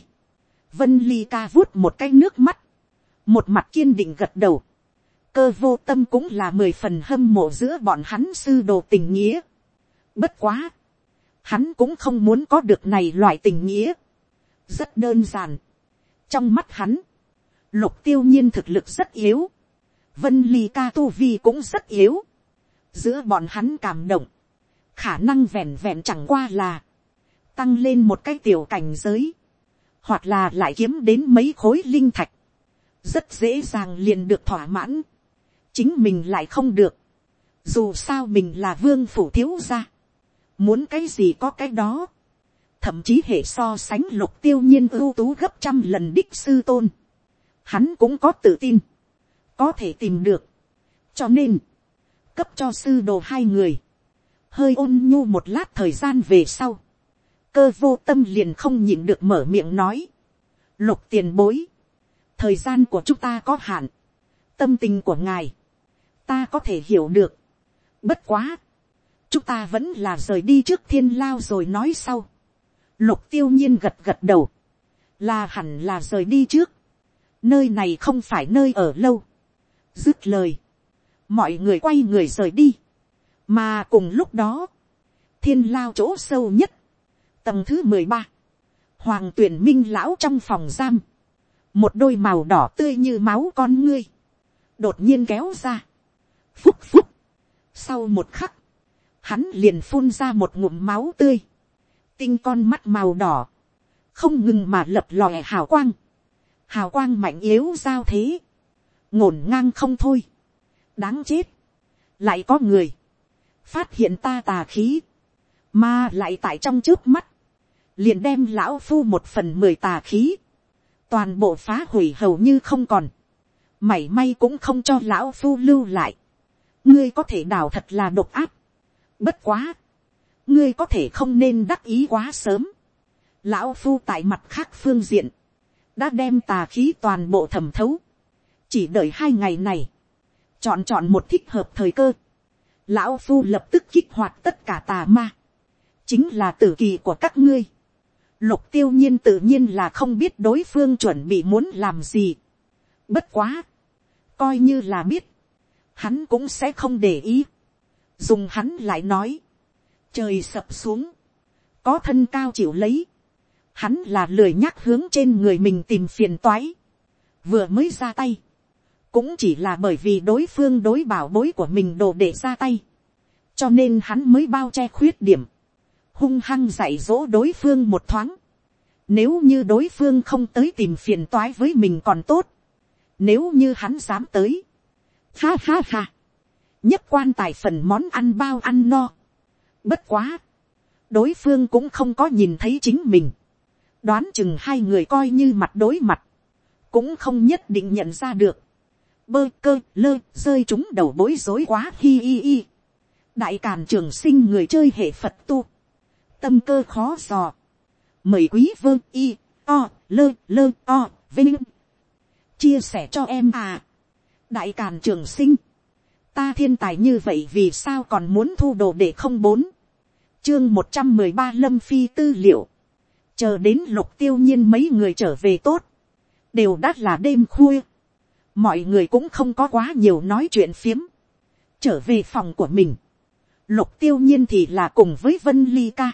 vân ly ca vuốt một cái nước mắt, một mặt kiên định gật đầu, cơ vô tâm cũng là mười phần hâm mộ giữa bọn hắn sư đồ tình nghĩa. Bất quá. Hắn cũng không muốn có được này loại tình nghĩa. Rất đơn giản. Trong mắt hắn, lục tiêu nhiên thực lực rất yếu. Vân ly ca tu vi cũng rất yếu. Giữa bọn hắn cảm động. Khả năng vẹn vẹn chẳng qua là. Tăng lên một cái tiểu cảnh giới. Hoặc là lại kiếm đến mấy khối linh thạch. Rất dễ dàng liền được thỏa mãn. Chính mình lại không được. Dù sao mình là vương phủ thiếu gia. Muốn cái gì có cái đó thậm chí hệ so sánh lục tiêu nhiên ưu tú gấp trăm lần đích sư tôn. Hắn cũng có tự tin, có thể tìm được. cho nên, cấp cho sư đồ hai người, hơi ôn nhu một lát thời gian về sau, cơ vô tâm liền không nhịn được mở miệng nói, lục tiền bối, thời gian của chúng ta có hạn, tâm tình của ngài, ta có thể hiểu được, bất quá, chúng ta vẫn là rời đi trước thiên lao rồi nói sau, Lục tiêu nhiên gật gật đầu. Là hẳn là rời đi trước. Nơi này không phải nơi ở lâu. Dứt lời. Mọi người quay người rời đi. Mà cùng lúc đó. Thiên lao chỗ sâu nhất. Tầng thứ mười ba Hoàng tuyển minh lão trong phòng giam. Một đôi màu đỏ tươi như máu con ngươi. Đột nhiên kéo ra. Phúc phúc. Sau một khắc. Hắn liền phun ra một ngụm máu tươi tinh con mắt màu đỏ, không ngừng mà lập lòe hào quang, hào quang mạnh yếu giao thế, ngổn ngang không thôi, đáng chết, lại có người, phát hiện ta tà khí, mà lại tại trong trước mắt, liền đem lão phu một phần mười tà khí, toàn bộ phá hủy hầu như không còn, mảy may cũng không cho lão phu lưu lại, ngươi có thể đào thật là độc áp, bất quá, ngươi có thể không nên đắc ý quá sớm. lão phu tại mặt khác phương diện, đã đem tà khí toàn bộ thẩm thấu, chỉ đợi hai ngày này, chọn chọn một thích hợp thời cơ, lão phu lập tức kích hoạt tất cả tà ma, chính là tử kỳ của các ngươi. lục tiêu nhiên tự nhiên là không biết đối phương chuẩn bị muốn làm gì. bất quá, coi như là biết, hắn cũng sẽ không để ý. dùng hắn lại nói, trời sập xuống, có thân cao chịu lấy, hắn là lười nhắc hướng trên người mình tìm phiền toái, vừa mới ra tay, cũng chỉ là bởi vì đối phương đối bảo bối của mình đồ để ra tay, cho nên hắn mới bao che khuyết điểm, hung hăng dạy dỗ đối phương một thoáng, nếu như đối phương không tới tìm phiền toái với mình còn tốt, nếu như hắn dám tới, ha ha ha, nhất quan tài phần món ăn bao ăn no, Bất quá. Đối phương cũng không có nhìn thấy chính mình. Đoán chừng hai người coi như mặt đối mặt. Cũng không nhất định nhận ra được. Bơ cơ lơ rơi chúng đầu bối rối quá hi hi hi. Đại càn trường sinh người chơi hệ Phật tu. Tâm cơ khó dò. Mời quý vơ y o lơ lơ o vinh. Chia sẻ cho em à. Đại càn trường sinh ta thiên tài như vậy vì sao còn muốn thu đồ để không bốn chương một trăm mười ba lâm phi tư liệu, chờ đến lục tiêu nhiên mấy người trở về tốt, đều đã là đêm khuya, mọi người cũng không có quá nhiều nói chuyện phiếm, trở về phòng của mình, lục tiêu nhiên thì là cùng với vân ly ca,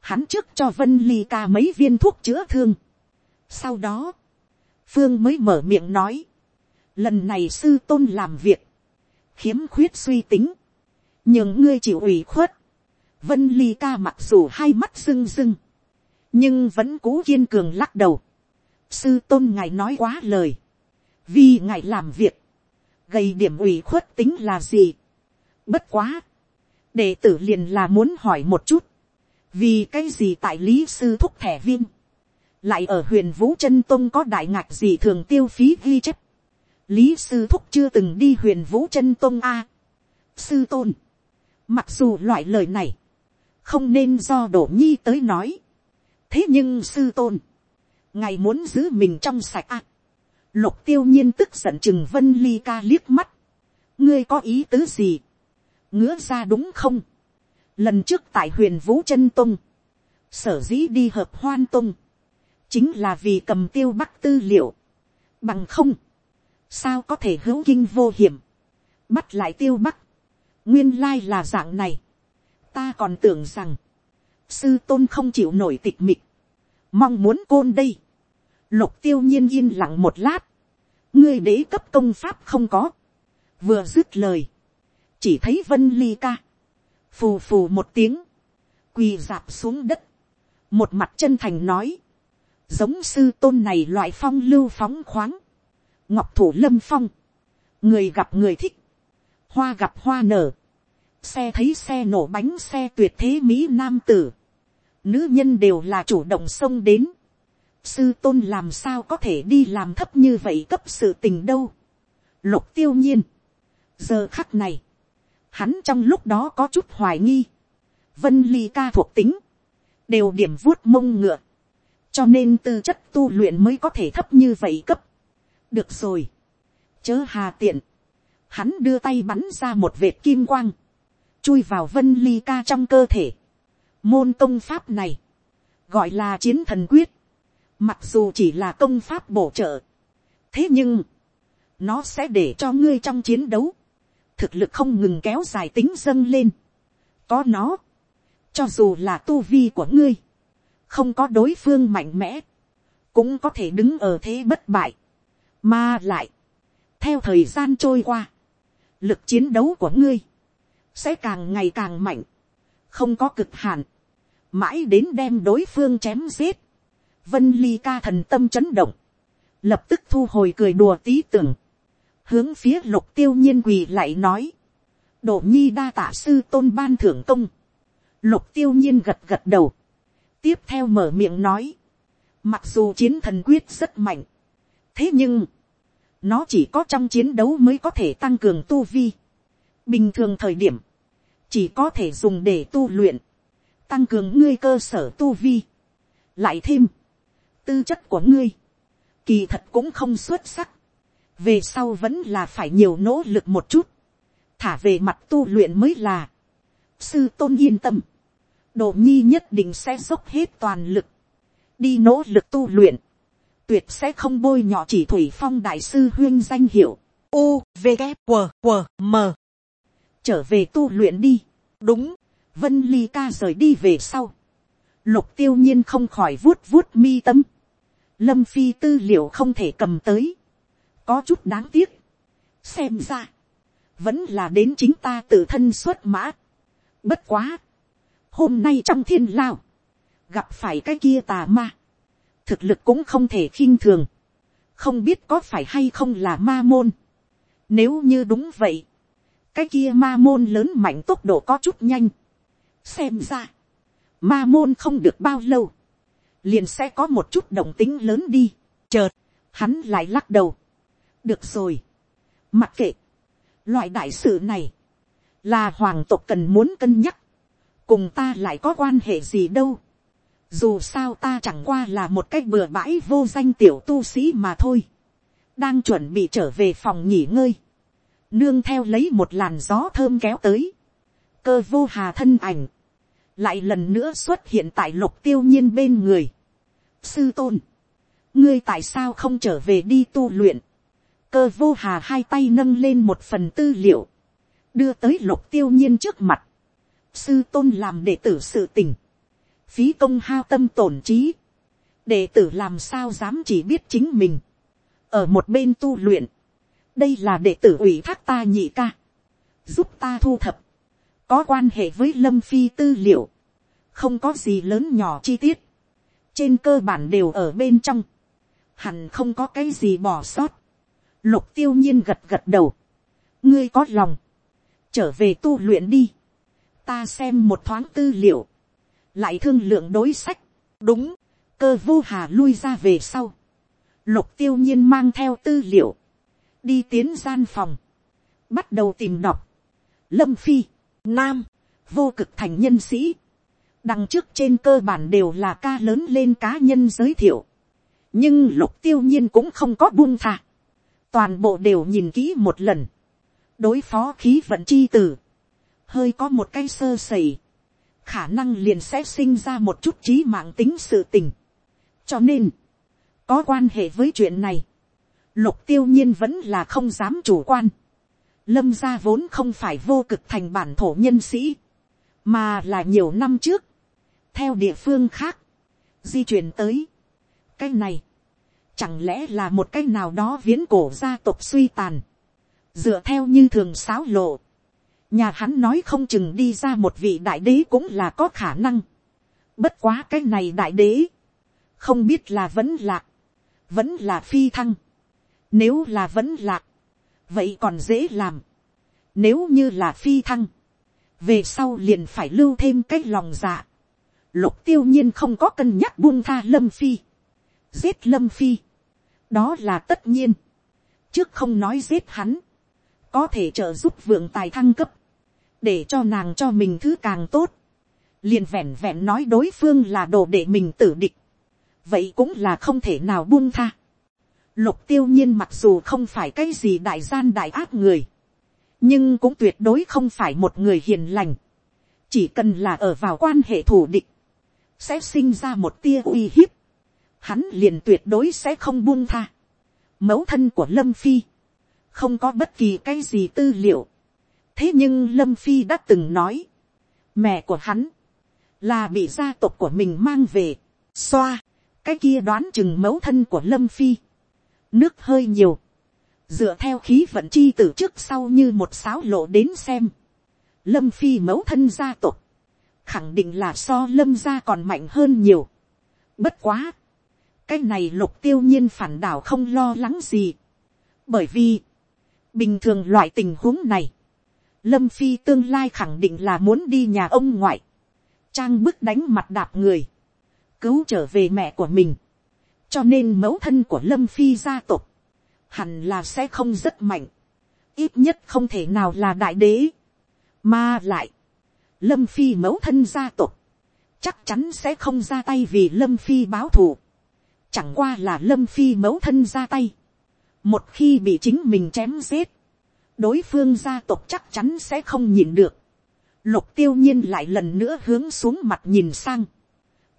hắn trước cho vân ly ca mấy viên thuốc chữa thương, sau đó, phương mới mở miệng nói, lần này sư tôn làm việc, khiếm khuyết suy tính, nhưng ngươi chịu ủy khuất, Vân Ly ca mặc dù hai mắt rưng rưng. Nhưng vẫn cố kiên cường lắc đầu. Sư tôn ngài nói quá lời. Vì ngài làm việc. Gầy điểm ủy khuất tính là gì? Bất quá. Đệ tử liền là muốn hỏi một chút. Vì cái gì tại lý sư thúc thẻ viên. Lại ở huyền Vũ chân Tông có đại ngạc gì thường tiêu phí ghi chép. Lý sư thúc chưa từng đi huyền Vũ chân Tông A. Sư tôn. Mặc dù loại lời này không nên do đổ nhi tới nói. thế nhưng sư tôn, ngài muốn giữ mình trong sạch à lục tiêu nhiên tức giận chừng vân ly ca liếc mắt. ngươi có ý tứ gì. ngứa ra đúng không. lần trước tại huyền vũ chân Tông. sở dĩ đi hợp hoan Tông. chính là vì cầm tiêu bắc tư liệu. bằng không, sao có thể hữu kinh vô hiểm, bắt lại tiêu bắc, nguyên lai là dạng này ta còn tưởng rằng, sư tôn không chịu nổi tịch mịch, mong muốn côn đây lục tiêu nhiên yên lặng một lát, ngươi đế cấp công pháp không có, vừa dứt lời, chỉ thấy vân ly ca, phù phù một tiếng, quỳ dạp xuống đất, một mặt chân thành nói, giống sư tôn này loại phong lưu phóng khoáng, ngọc thủ lâm phong, người gặp người thích, hoa gặp hoa nở, xe thấy xe nổ bánh xe tuyệt thế mỹ nam tử, nữ nhân đều là chủ động xông đến, sư tôn làm sao có thể đi làm thấp như vậy cấp sự tình đâu. lục tiêu nhiên, giờ khắc này, hắn trong lúc đó có chút hoài nghi, vân ly ca thuộc tính, đều điểm vuốt mông ngựa, cho nên tư chất tu luyện mới có thể thấp như vậy cấp. được rồi, chớ hà tiện, hắn đưa tay bắn ra một vệt kim quang, chui vào vân ly ca trong cơ thể. môn công pháp này, gọi là chiến thần quyết, mặc dù chỉ là công pháp bổ trợ, thế nhưng, nó sẽ để cho ngươi trong chiến đấu, thực lực không ngừng kéo dài tính dâng lên. có nó, cho dù là tu vi của ngươi, không có đối phương mạnh mẽ, cũng có thể đứng ở thế bất bại, mà lại, theo thời gian trôi qua, lực chiến đấu của ngươi, sẽ càng ngày càng mạnh, không có cực hạn, mãi đến đem đối phương chém giết, vân ly ca thần tâm chấn động, lập tức thu hồi cười đùa tí tưởng, hướng phía lục tiêu nhiên quỳ lại nói, Độ nhi đa tạ sư tôn ban thưởng công, lục tiêu nhiên gật gật đầu, tiếp theo mở miệng nói, mặc dù chiến thần quyết rất mạnh, thế nhưng, nó chỉ có trong chiến đấu mới có thể tăng cường tu vi, bình thường thời điểm, chỉ có thể dùng để tu luyện, tăng cường ngươi cơ sở tu vi, lại thêm, tư chất của ngươi, kỳ thật cũng không xuất sắc, về sau vẫn là phải nhiều nỗ lực một chút, thả về mặt tu luyện mới là, sư tôn yên tâm, độ nhi nhất định sẽ dốc hết toàn lực, đi nỗ lực tu luyện, tuyệt sẽ không bôi nhọ chỉ thủy phong đại sư huyên danh hiệu, u v g q q m. Trở về tu luyện đi, đúng, vân ly ca rời đi về sau, lục tiêu nhiên không khỏi vuốt vuốt mi tâm, lâm phi tư liệu không thể cầm tới, có chút đáng tiếc, xem ra, vẫn là đến chính ta tự thân xuất mã. Bất quá, hôm nay trong thiên lao, gặp phải cái kia tà ma, thực lực cũng không thể khinh thường, không biết có phải hay không là ma môn. Nếu như đúng vậy, cái kia ma môn lớn mạnh tốc độ có chút nhanh. xem ra, ma môn không được bao lâu, liền sẽ có một chút động tính lớn đi. chợt, hắn lại lắc đầu. được rồi, mặc kệ, loại đại sự này, là hoàng tộc cần muốn cân nhắc, cùng ta lại có quan hệ gì đâu. dù sao ta chẳng qua là một cách bừa bãi vô danh tiểu tu sĩ mà thôi, đang chuẩn bị trở về phòng nghỉ ngơi, nương theo lấy một làn gió thơm kéo tới, cơ vô hà thân ảnh, lại lần nữa xuất hiện tại lục tiêu nhiên bên người. sư tôn, ngươi tại sao không trở về đi tu luyện, cơ vô hà hai tay nâng lên một phần tư liệu, đưa tới lục tiêu nhiên trước mặt, sư tôn làm đệ tử sự tình, phí công hao tâm tổn trí, đệ tử làm sao dám chỉ biết chính mình, ở một bên tu luyện, đây là đệ tử ủy thác ta nhị ca, giúp ta thu thập, có quan hệ với lâm phi tư liệu, không có gì lớn nhỏ chi tiết, trên cơ bản đều ở bên trong, hẳn không có cái gì bỏ sót, lục tiêu nhiên gật gật đầu, ngươi có lòng, trở về tu luyện đi, ta xem một thoáng tư liệu, lại thương lượng đối sách, đúng, cơ vô hà lui ra về sau, lục tiêu nhiên mang theo tư liệu, đi tiến gian phòng, bắt đầu tìm đọc, lâm phi, nam, vô cực thành nhân sĩ, đằng trước trên cơ bản đều là ca lớn lên cá nhân giới thiệu, nhưng lục tiêu nhiên cũng không có buông thả, toàn bộ đều nhìn kỹ một lần, đối phó khí vận chi tử, hơi có một cái sơ sẩy, khả năng liền sẽ sinh ra một chút trí mạng tính sự tình. cho nên, có quan hệ với chuyện này, lục tiêu nhiên vẫn là không dám chủ quan lâm gia vốn không phải vô cực thành bản thổ nhân sĩ, mà là nhiều năm trước, theo địa phương khác, di chuyển tới. cái này, Chẳng lẽ là một cái nào đó viễn cổ gia tộc suy tàn. Dựa theo như thường sáo lộ. Nhà hắn nói không chừng đi ra một vị đại đế cũng là có khả năng. Bất quá cái này đại đế. Không biết là vẫn lạc. Vẫn là phi thăng. Nếu là vẫn lạc. Vậy còn dễ làm. Nếu như là phi thăng. Về sau liền phải lưu thêm cái lòng dạ. Lục tiêu nhiên không có cân nhắc buông tha lâm phi. Giết lâm phi đó là tất nhiên, trước không nói giết hắn, có thể trợ giúp vượng tài thăng cấp, để cho nàng cho mình thứ càng tốt, liền vẹn vẹn nói đối phương là đồ để mình tử địch, vậy cũng là không thể nào buông tha. Lục tiêu nhiên mặc dù không phải cái gì đại gian đại ác người, nhưng cũng tuyệt đối không phải một người hiền lành, chỉ cần là ở vào quan hệ thủ địch, sẽ sinh ra một tia uy hiếp, hắn liền tuyệt đối sẽ không buông tha. Mẫu thân của Lâm Phi, không có bất kỳ cái gì tư liệu. Thế nhưng Lâm Phi đã từng nói, mẹ của hắn, là bị gia tộc của mình mang về, xoa, cái kia đoán chừng mẫu thân của Lâm Phi. Nước hơi nhiều, dựa theo khí vận chi từ trước sau như một sáo lộ đến xem. Lâm Phi mẫu thân gia tộc, khẳng định là so Lâm gia còn mạnh hơn nhiều. Bất quá, cái này lục tiêu nhiên phản đảo không lo lắng gì. bởi vì, bình thường loại tình huống này, lâm phi tương lai khẳng định là muốn đi nhà ông ngoại, trang bức đánh mặt đạp người, cứu trở về mẹ của mình, cho nên mẫu thân của lâm phi gia tộc, hẳn là sẽ không rất mạnh, ít nhất không thể nào là đại đế, mà lại, lâm phi mẫu thân gia tộc, chắc chắn sẽ không ra tay vì lâm phi báo thù. Chẳng qua là lâm phi mẫu thân ra tay, một khi bị chính mình chém giết, đối phương gia tộc chắc chắn sẽ không nhìn được, lục tiêu nhiên lại lần nữa hướng xuống mặt nhìn sang,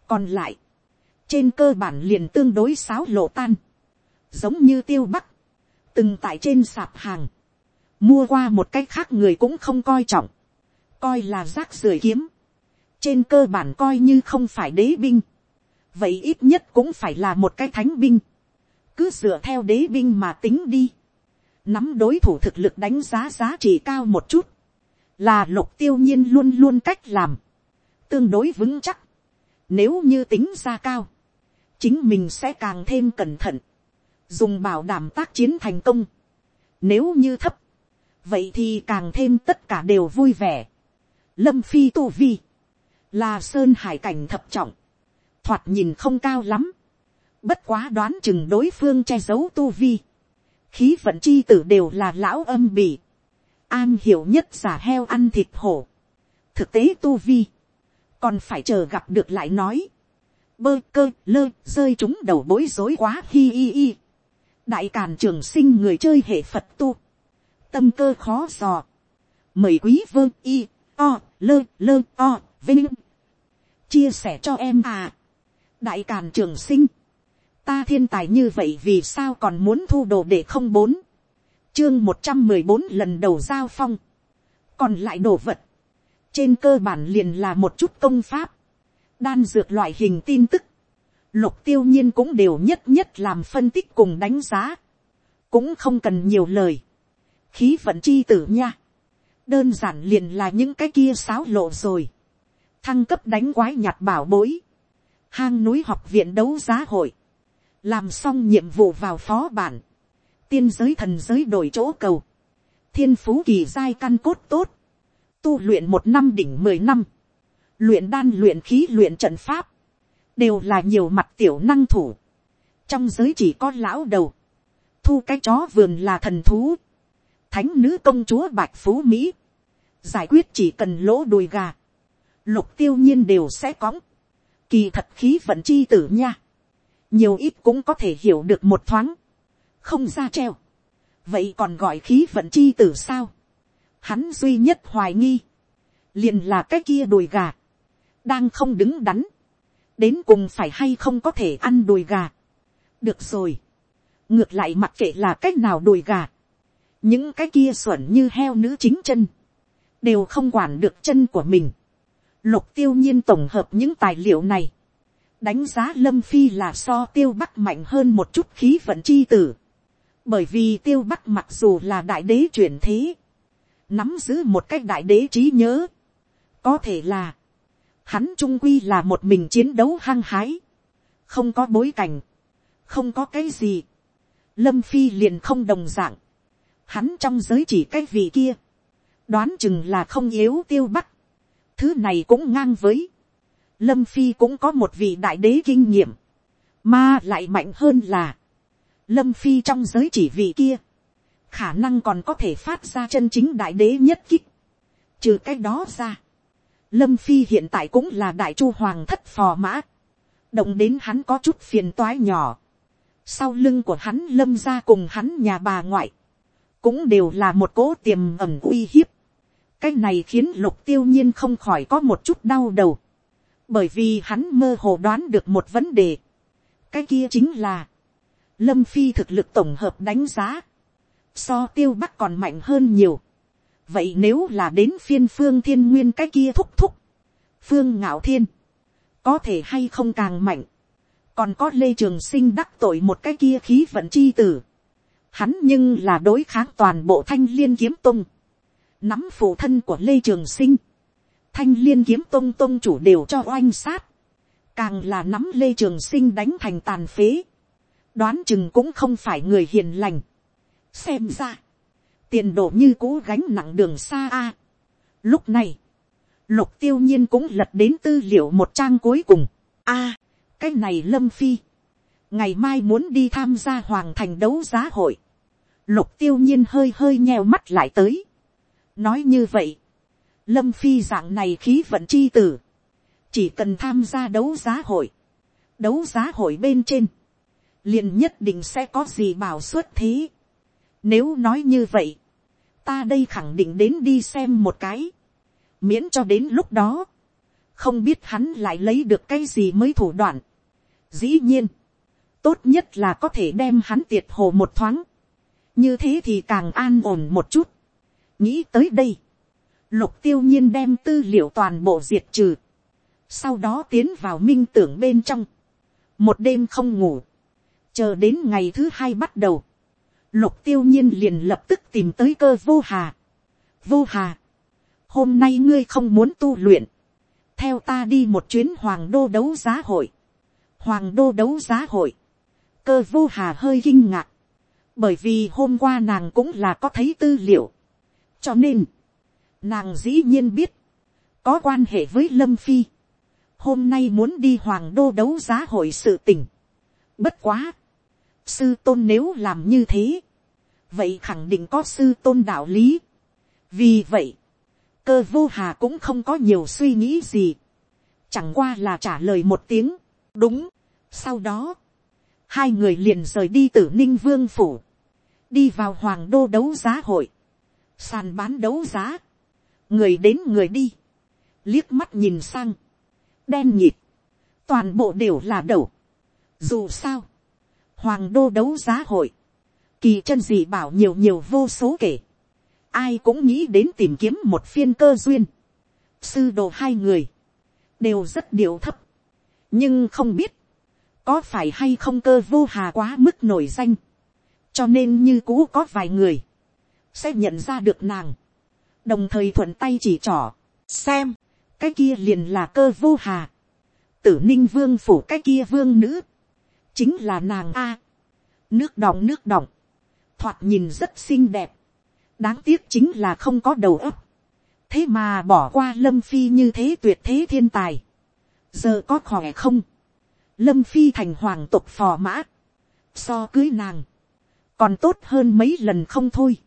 còn lại, trên cơ bản liền tương đối sáo lộ tan, giống như tiêu bắc, từng tại trên sạp hàng, mua qua một cách khác người cũng không coi trọng, coi là rác rưởi kiếm, trên cơ bản coi như không phải đế binh, vậy ít nhất cũng phải là một cái thánh binh, cứ dựa theo đế binh mà tính đi, nắm đối thủ thực lực đánh giá giá trị cao một chút, là lục tiêu nhiên luôn luôn cách làm, tương đối vững chắc, nếu như tính ra cao, chính mình sẽ càng thêm cẩn thận, dùng bảo đảm tác chiến thành công, nếu như thấp, vậy thì càng thêm tất cả đều vui vẻ. Lâm phi tu vi, là sơn hải cảnh thập trọng, thoạt nhìn không cao lắm, bất quá đoán chừng đối phương che giấu tu vi, khí vận chi tử đều là lão âm bỉ, an hiểu nhất giả heo ăn thịt hổ, thực tế tu vi, còn phải chờ gặp được lại nói, bơ cơ lơ rơi chúng đầu bối rối quá hi hi hi, đại càn trường sinh người chơi hệ phật tu, tâm cơ khó dò, mời quý vơ y o lơ lơ o vinh. Chia sẻ cho em à. Đại càn trường sinh, ta thiên tài như vậy vì sao còn muốn thu đồ để không bốn, chương một trăm mười bốn lần đầu giao phong, còn lại đồ vật, trên cơ bản liền là một chút công pháp, đan dược loại hình tin tức, lục tiêu nhiên cũng đều nhất nhất làm phân tích cùng đánh giá, cũng không cần nhiều lời, khí vận chi tử nha, đơn giản liền là những cái kia sáo lộ rồi, thăng cấp đánh quái nhặt bảo bối, hang núi học viện đấu giá hội, làm xong nhiệm vụ vào phó bản, tiên giới thần giới đổi chỗ cầu, thiên phú kỳ giai căn cốt tốt, tu luyện một năm đỉnh mười năm, luyện đan luyện khí luyện trận pháp, đều là nhiều mặt tiểu năng thủ, trong giới chỉ có lão đầu, thu cái chó vườn là thần thú, thánh nữ công chúa bạch phú mỹ, giải quyết chỉ cần lỗ đùi gà, lục tiêu nhiên đều sẽ cõng, Kỳ thật khí vận chi tử nha. Nhiều ít cũng có thể hiểu được một thoáng. Không ra treo. Vậy còn gọi khí vận chi tử sao? Hắn duy nhất hoài nghi. Liền là cái kia đùi gà. Đang không đứng đắn. Đến cùng phải hay không có thể ăn đùi gà. Được rồi. Ngược lại mặc kệ là cách nào đùi gà. Những cái kia xuẩn như heo nữ chính chân. Đều không quản được chân của mình Lục tiêu nhiên tổng hợp những tài liệu này. đánh giá lâm phi là so tiêu bắc mạnh hơn một chút khí vận chi tử. bởi vì tiêu bắc mặc dù là đại đế chuyển thế, nắm giữ một cách đại đế trí nhớ, có thể là, hắn trung quy là một mình chiến đấu hăng hái, không có bối cảnh, không có cái gì, lâm phi liền không đồng d ạ n g hắn trong giới chỉ cái vị kia, đoán chừng là không yếu tiêu bắc, thứ này cũng ngang với, lâm phi cũng có một vị đại đế kinh nghiệm, mà lại mạnh hơn là, lâm phi trong giới chỉ vị kia, khả năng còn có thể phát ra chân chính đại đế nhất kích, trừ cái đó ra, lâm phi hiện tại cũng là đại chu hoàng thất phò mã, động đến hắn có chút phiền toái nhỏ, sau lưng của hắn lâm ra cùng hắn nhà bà ngoại, cũng đều là một cố tiềm ẩm uy hiếp. cái này khiến lục tiêu nhiên không khỏi có một chút đau đầu, bởi vì hắn mơ hồ đoán được một vấn đề. cái kia chính là, lâm phi thực lực tổng hợp đánh giá, so tiêu bắc còn mạnh hơn nhiều vậy nếu là đến phiên phương thiên nguyên cái kia thúc thúc, phương ngạo thiên, có thể hay không càng mạnh, còn có lê trường sinh đắc tội một cái kia khí vận chi tử. Hắn nhưng là đối kháng toàn bộ thanh liên kiếm tung. Nắm phụ thân của lê trường sinh. Thanh liên kiếm tung tung chủ đều cho oanh sát. Càng là nắm lê trường sinh đánh thành tàn phế. Đoán chừng cũng không phải người hiền lành. Xem ra. Tiền đổ như cũ gánh nặng đường xa a. Lúc này. Lục tiêu nhiên cũng lật đến tư liệu một trang cuối cùng. a cái này lâm phi, ngày mai muốn đi tham gia hoàng thành đấu giá hội, lục tiêu nhiên hơi hơi nheo mắt lại tới. nói như vậy, lâm phi dạng này khí vận chi tử, chỉ cần tham gia đấu giá hội, đấu giá hội bên trên, liền nhất định sẽ có gì bảo xuất thế. Nếu nói như vậy, ta đây khẳng định đến đi xem một cái, miễn cho đến lúc đó, không biết hắn lại lấy được cái gì mới thủ đoạn, Dĩ nhiên, tốt nhất là có thể đem hắn tiệt hồ một thoáng. Như thế thì càng an ổn một chút. Nghĩ tới đây, lục tiêu nhiên đem tư liệu toàn bộ diệt trừ. Sau đó tiến vào minh tưởng bên trong. Một đêm không ngủ. Chờ đến ngày thứ hai bắt đầu. Lục tiêu nhiên liền lập tức tìm tới cơ vô hà. Vô hà. Hôm nay ngươi không muốn tu luyện. Theo ta đi một chuyến hoàng đô đấu giá hội hoàng đô đấu giá hội, cơ vô hà hơi kinh ngạc, bởi vì hôm qua nàng cũng là có thấy tư liệu, cho nên, nàng dĩ nhiên biết, có quan hệ với lâm phi, hôm nay muốn đi hoàng đô đấu giá hội sự tình, bất quá, sư tôn nếu làm như thế, vậy khẳng định có sư tôn đạo lý, vì vậy, cơ vô hà cũng không có nhiều suy nghĩ gì, chẳng qua là trả lời một tiếng, đúng, sau đó, hai người liền rời đi từ ninh vương phủ, đi vào hoàng đô đấu giá hội, sàn bán đấu giá, người đến người đi, liếc mắt nhìn sang, đen nhịp, toàn bộ đều là đầu. Dù sao, hoàng đô đấu giá hội, kỳ chân dị bảo nhiều nhiều vô số kể, ai cũng nghĩ đến tìm kiếm một phiên cơ duyên, sư đồ hai người, đều rất điều thấp, nhưng không biết, có phải hay không cơ vô hà quá mức nổi danh, cho nên như cũ có vài người, sẽ nhận ra được nàng, đồng thời thuận tay chỉ trỏ, xem, cái kia liền là cơ vô hà, tử ninh vương phủ cái kia vương nữ, chính là nàng a, nước đọng nước đọng, thoạt nhìn rất xinh đẹp, đáng tiếc chính là không có đầu óc, thế mà bỏ qua lâm phi như thế tuyệt thế thiên tài, giờ có khỏe không, lâm phi thành hoàng tục phò mã, so cưới nàng, còn tốt hơn mấy lần không thôi.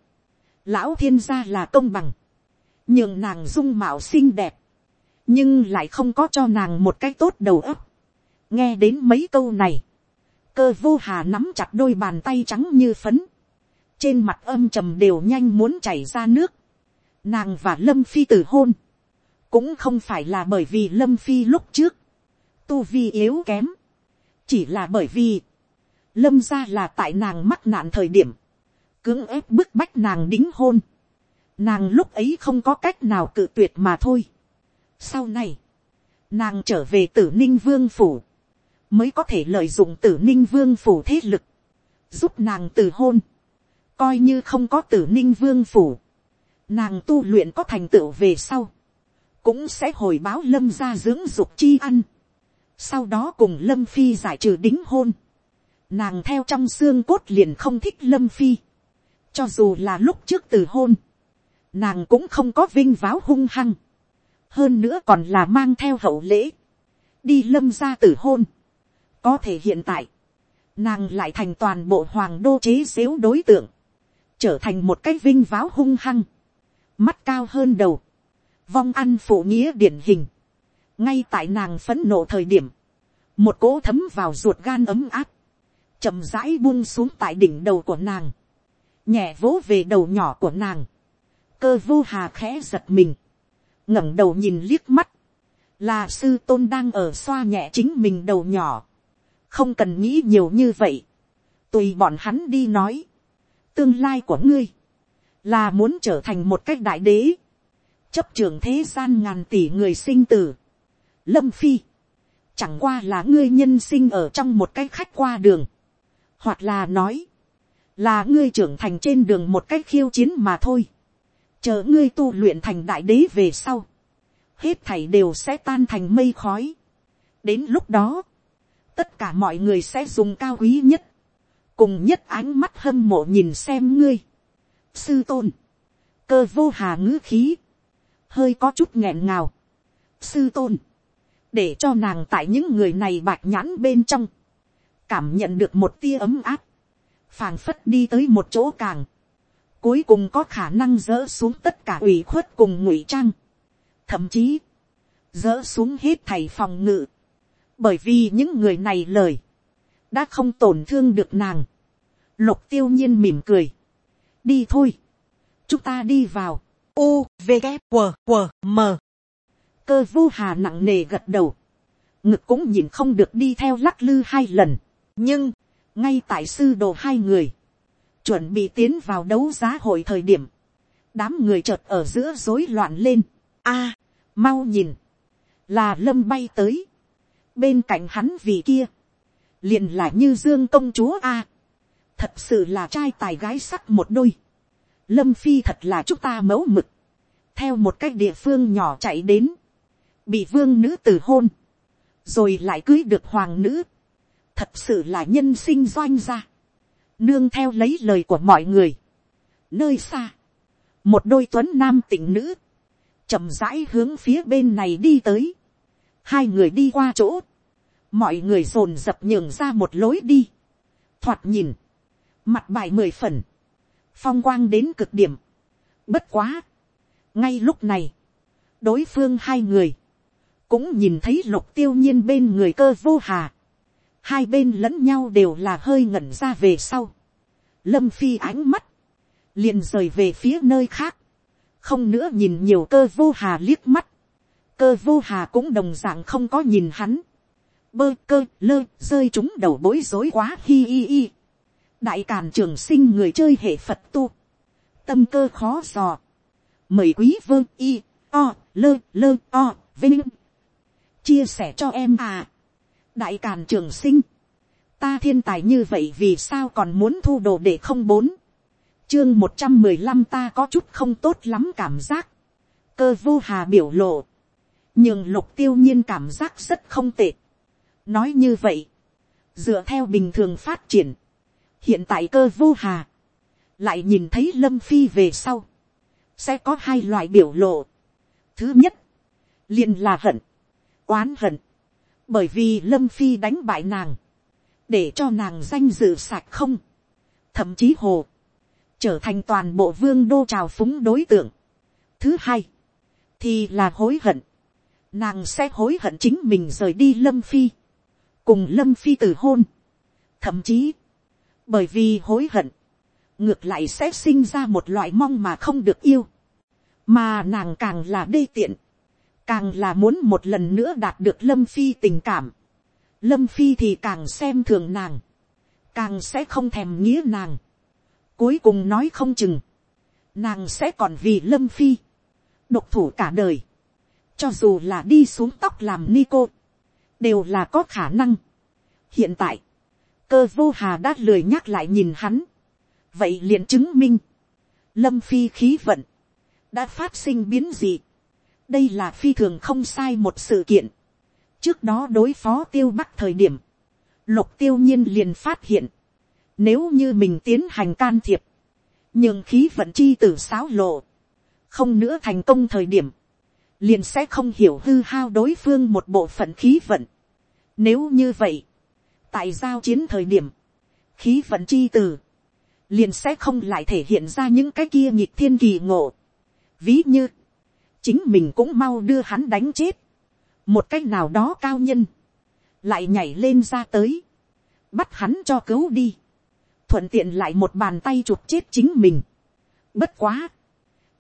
Lão thiên gia là công bằng, nhường nàng dung mạo xinh đẹp, nhưng lại không có cho nàng một cái tốt đầu óc. nghe đến mấy câu này, cơ vô hà nắm chặt đôi bàn tay trắng như phấn, trên mặt âm trầm đều nhanh muốn chảy ra nước. Nàng và lâm phi từ hôn, cũng không phải là bởi vì lâm phi lúc trước, tu vi yếu kém, chỉ là bởi vì, lâm ra là tại nàng mắc nạn thời điểm, cưỡng ép bức bách nàng đính hôn, nàng lúc ấy không có cách nào cự tuyệt mà thôi. sau này, nàng trở về tử ninh vương phủ, mới có thể lợi dụng tử ninh vương phủ thế lực, giúp nàng từ hôn, coi như không có tử ninh vương phủ, nàng tu luyện có thành tựu về sau, cũng sẽ hồi báo lâm ra dưỡng dục chi ăn, sau đó cùng lâm phi giải trừ đính hôn, nàng theo trong xương cốt liền không thích lâm phi, cho dù là lúc trước từ hôn, nàng cũng không có vinh váo hung hăng, hơn nữa còn là mang theo hậu lễ, đi lâm ra từ hôn có thể hiện tại, nàng lại thành toàn bộ hoàng đô chế xếu đối tượng, trở thành một cái vinh váo hung hăng, mắt cao hơn đầu, vong ăn phụ nghĩa điển hình, ngay tại nàng phấn nộ thời điểm, một cỗ thấm vào ruột gan ấm áp, chậm rãi buông xuống tại đỉnh đầu của nàng, nhẹ vỗ về đầu nhỏ của nàng, cơ vô hà khẽ giật mình, ngẩng đầu nhìn liếc mắt, là sư tôn đang ở xoa nhẹ chính mình đầu nhỏ, không cần nghĩ nhiều như vậy, tùy bọn hắn đi nói, tương lai của ngươi, là muốn trở thành một cách đại đế, chấp trường thế gian ngàn tỷ người sinh tử, lâm phi, chẳng qua là ngươi nhân sinh ở trong một cái khách qua đường, hoặc là nói, là ngươi trưởng thành trên đường một cách khiêu chiến mà thôi, chờ ngươi tu luyện thành đại đế về sau, hết thảy đều sẽ tan thành mây khói. đến lúc đó, tất cả mọi người sẽ dùng cao quý nhất, cùng nhất ánh mắt hâm mộ nhìn xem ngươi. sư tôn, cơ vô hà ngữ khí, hơi có chút nghẹn ngào. sư tôn, để cho nàng tại những người này bạch nhãn bên trong, cảm nhận được một tia ấm áp, phàng phất đi tới một chỗ càng, cuối cùng có khả năng dỡ xuống tất cả ủy khuất cùng ngụy trang, thậm chí, dỡ xuống hết thầy phòng ngự, bởi vì những người này lời, đã không tổn thương được nàng, lục tiêu nhiên mỉm cười, đi thôi, chúng ta đi vào, u v g q w m. Cơ vu hà nặng nề gật đầu, ngực cũng nhìn không được đi theo lắc lư hai lần, nhưng, ngay tại sư đồ hai người, chuẩn bị tiến vào đấu giá hội thời điểm, đám người chợt ở giữa rối loạn lên, a, mau nhìn, là lâm bay tới, bên cạnh hắn vì kia, liền là như dương công chúa a, thật sự là trai tài gái sắc một đôi, lâm phi thật là chúng ta mẫu mực, theo một cách địa phương nhỏ chạy đến, bị vương nữ từ hôn, rồi lại cưới được hoàng nữ, thật sự là nhân sinh doanh gia, nương theo lấy lời của mọi người, nơi xa, một đôi tuấn nam tịnh nữ, chậm rãi hướng phía bên này đi tới, hai người đi qua chỗ, mọi người dồn dập nhường ra một lối đi, thoạt nhìn, mặt bài mười phần, phong quang đến cực điểm, bất quá, ngay lúc này, đối phương hai người, cũng nhìn thấy lục tiêu nhiên bên người cơ vô hà, hai bên lẫn nhau đều là hơi ngẩn ra về sau, lâm phi ánh mắt, liền rời về phía nơi khác, không nữa nhìn nhiều cơ vô hà liếc mắt, cơ vô hà cũng đồng d ạ n g không có nhìn hắn, bơ cơ lơ rơi chúng đầu bối rối quá hi hi hi, đại càn trường sinh người chơi hệ phật tu, tâm cơ khó dò, mời quý vơ y, o, lơ lơ o, vinh, chia sẻ cho em à, đại càn trường sinh, ta thiên tài như vậy vì sao còn muốn thu đồ để không bốn, chương một trăm mười lăm ta có chút không tốt lắm cảm giác. cơ vô hà biểu lộ nhưng lục tiêu nhiên cảm giác rất không tệ. nói như vậy, dựa theo bình thường phát triển, hiện tại cơ vô hà, lại nhìn thấy lâm phi về sau, sẽ có hai loại biểu lộ. thứ nhất, liền là hận, oán hận, bởi vì lâm phi đánh bại nàng, để cho nàng danh dự sạch không, thậm chí hồ, trở thành toàn bộ vương đô trào phúng đối tượng. Thứ hai, thì là hối hận. Nàng sẽ hối hận chính mình rời đi lâm phi, cùng lâm phi từ hôn. Thậm chí, bởi vì hối hận, ngược lại sẽ sinh ra một loại mong mà không được yêu. Mà nàng càng là đê tiện, càng là muốn một lần nữa đạt được lâm phi tình cảm. Lâm phi thì càng xem thường nàng, càng sẽ không thèm nghĩa nàng Cuối cùng nói không chừng. Nàng sẽ còn vì lâm phi. Độc thủ cả đời. Cho dù là đi xuống tóc làm ni cô. Đều là có khả năng. hiện tại, cơ vô hà đã lười nhắc lại nhìn hắn, vậy liền chứng minh, lâm phi khí vận, đã phát sinh biến dị, đây là phi thường không sai một sự kiện, trước đó đối phó tiêu bắc thời điểm, lục tiêu nhiên liền phát hiện, nếu như mình tiến hành can thiệp, nhưng khí vận chi t ử xáo lộ, không nữa thành công thời điểm, liền sẽ không hiểu hư hao đối phương một bộ phận khí vận. Nếu như vậy, tại giao chiến thời điểm, khí vận chi từ, liền sẽ không lại thể hiện ra những cái kia nhịp thiên kỳ ngộ. Ví như, chính mình cũng mau đưa hắn đánh chết. Một cách nào đó cao nhân, lại nhảy lên ra tới, bắt hắn cho cứu đi. Thuận tiện lại một bàn tay chụp chết chính mình. Bất quá,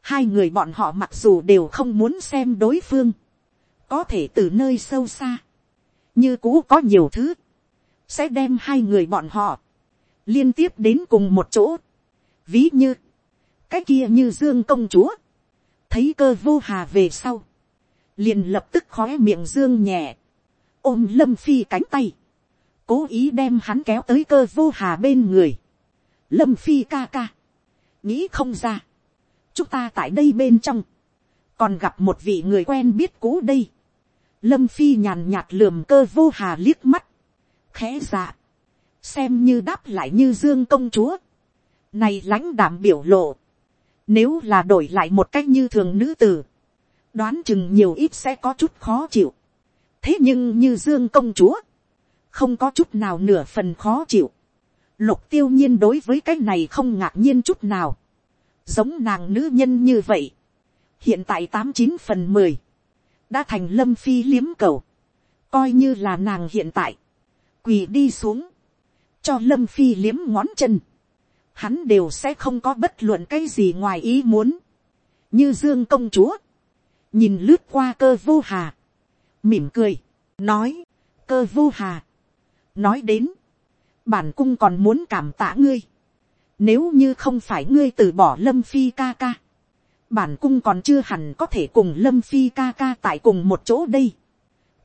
hai người bọn họ mặc dù đều không muốn xem đối phương, có thể từ nơi sâu xa, như cũ có nhiều thứ, sẽ đem hai người bọn họ. Liên tiếp đến cùng một chỗ. Ví như, cái kia như dương công chúa, thấy cơ vô hà về sau, liền lập tức khói miệng dương nhẹ, ôm lâm phi cánh tay, cố ý đem hắn kéo tới cơ vô hà bên người. Lâm phi ca ca, nghĩ không ra, chúng ta tại đây bên trong, còn gặp một vị người quen biết cũ đây. Lâm phi nhàn nhạt lườm cơ vô hà liếc mắt, khẽ dạ, xem như đáp lại như dương công chúa. Này lãnh đảm biểu lộ, nếu là đổi lại một cách như thường nữ tử, đoán chừng nhiều ít sẽ có chút khó chịu. thế nhưng như dương công chúa, không có chút nào nửa phần khó chịu. Lục tiêu nhiên đối với cái này không ngạc nhiên chút nào giống nàng nữ nhân như vậy, hiện tại tám chín phần mười, đã thành lâm phi liếm cầu, coi như là nàng hiện tại, quỳ đi xuống, cho lâm phi liếm ngón chân, hắn đều sẽ không có bất luận cái gì ngoài ý muốn, như dương công chúa, nhìn lướt qua cơ vô hà, mỉm cười, nói, cơ vô hà, nói đến, bản cung còn muốn cảm tạ ngươi, nếu như không phải ngươi từ bỏ lâm phi ca ca. Bản cung còn chưa hẳn có thể cùng lâm phi ca ca tại cùng một chỗ đây.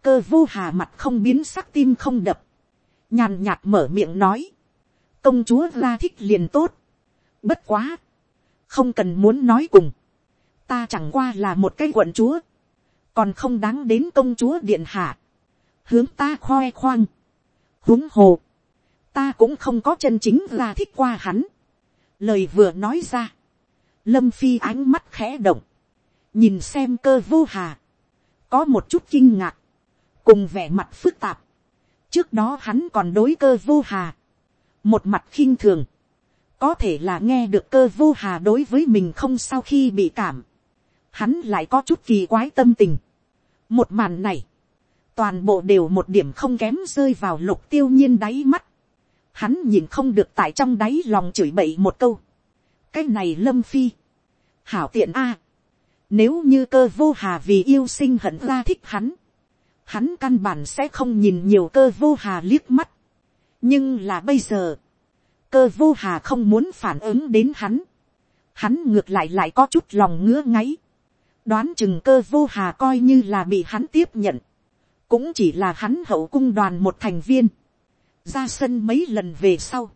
Cơ vô hà mặt không biến sắc tim không đập. Nhàn nhạt mở miệng nói. Công chúa la thích liền tốt. Bất quá. Không cần muốn nói cùng. Ta chẳng qua là một cái quận chúa. Còn không đáng đến công chúa điện hạ. Hướng ta khoe khoang. huống hồ. Ta cũng không có chân chính là thích qua hắn lời vừa nói ra, lâm phi ánh mắt khẽ động, nhìn xem cơ vô hà, có một chút kinh ngạc, cùng vẻ mặt phức tạp. trước đó hắn còn đối cơ vô hà, một mặt khinh thường, có thể là nghe được cơ vô hà đối với mình không sau khi bị cảm, hắn lại có chút kỳ quái tâm tình. một màn này, toàn bộ đều một điểm không kém rơi vào lục tiêu nhiên đáy mắt hắn nhìn không được tại trong đáy lòng chửi bậy một câu. cái này lâm phi, hảo tiện a, nếu như cơ vô hà vì yêu sinh hận ra thích hắn, hắn căn bản sẽ không nhìn nhiều cơ vô hà liếc mắt. nhưng là bây giờ, cơ vô hà không muốn phản ứng đến hắn, hắn ngược lại lại có chút lòng ngứa ngáy, đoán chừng cơ vô hà coi như là bị hắn tiếp nhận, cũng chỉ là hắn hậu cung đoàn một thành viên, ra sân mấy lần về sau,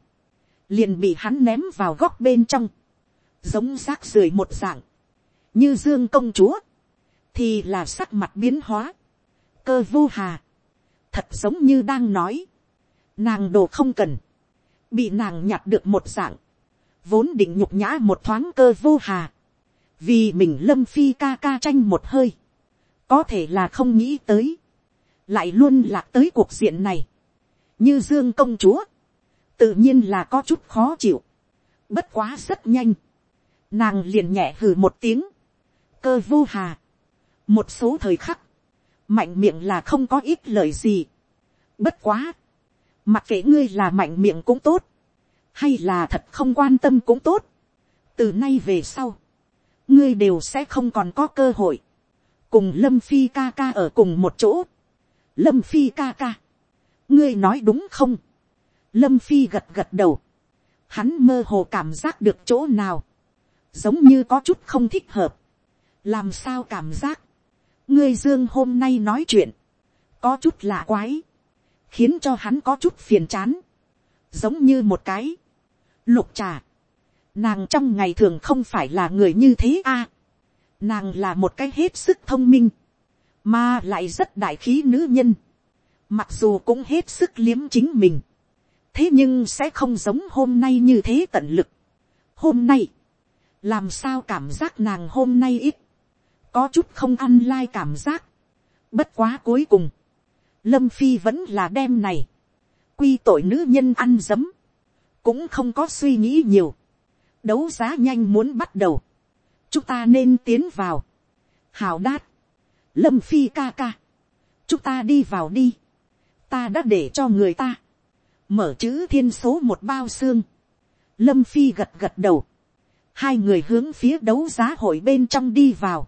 liền bị hắn ném vào góc bên trong, giống rác rưởi một dạng, như dương công chúa, thì là sắc mặt biến hóa, cơ vô hà, thật giống như đang nói, nàng đồ không cần, bị nàng nhặt được một dạng, vốn định nhục nhã một thoáng cơ vô hà, vì mình lâm phi ca ca tranh một hơi, có thể là không nghĩ tới, lại luôn lạc tới cuộc diện này, như dương công chúa, tự nhiên là có chút khó chịu, bất quá rất nhanh, nàng liền nhẹ hừ một tiếng, cơ vô hà, một số thời khắc, mạnh miệng là không có ít lời gì, bất quá, mặc kệ ngươi là mạnh miệng cũng tốt, hay là thật không quan tâm cũng tốt, từ nay về sau, ngươi đều sẽ không còn có cơ hội, cùng lâm phi ca ca ở cùng một chỗ, lâm phi ca ca, ngươi nói đúng không, lâm phi gật gật đầu, hắn mơ hồ cảm giác được chỗ nào, giống như có chút không thích hợp, làm sao cảm giác, ngươi dương hôm nay nói chuyện, có chút lạ quái, khiến cho hắn có chút phiền chán, giống như một cái, lục trà, nàng trong ngày thường không phải là người như thế a, nàng là một cái hết sức thông minh, mà lại rất đại khí nữ nhân, mặc dù cũng hết sức liếm chính mình, thế nhưng sẽ không giống hôm nay như thế tận lực. hôm nay, làm sao cảm giác nàng hôm nay ít, có chút không ăn lai cảm giác. bất quá cuối cùng, lâm phi vẫn là đem này, quy tội nữ nhân ăn dấm, cũng không có suy nghĩ nhiều, đấu giá nhanh muốn bắt đầu, chúng ta nên tiến vào, hào đát, lâm phi ca ca, chúng ta đi vào đi, ta đã để cho người ta, mở chữ thiên số một bao xương, lâm phi gật gật đầu, hai người hướng phía đấu giá hội bên trong đi vào,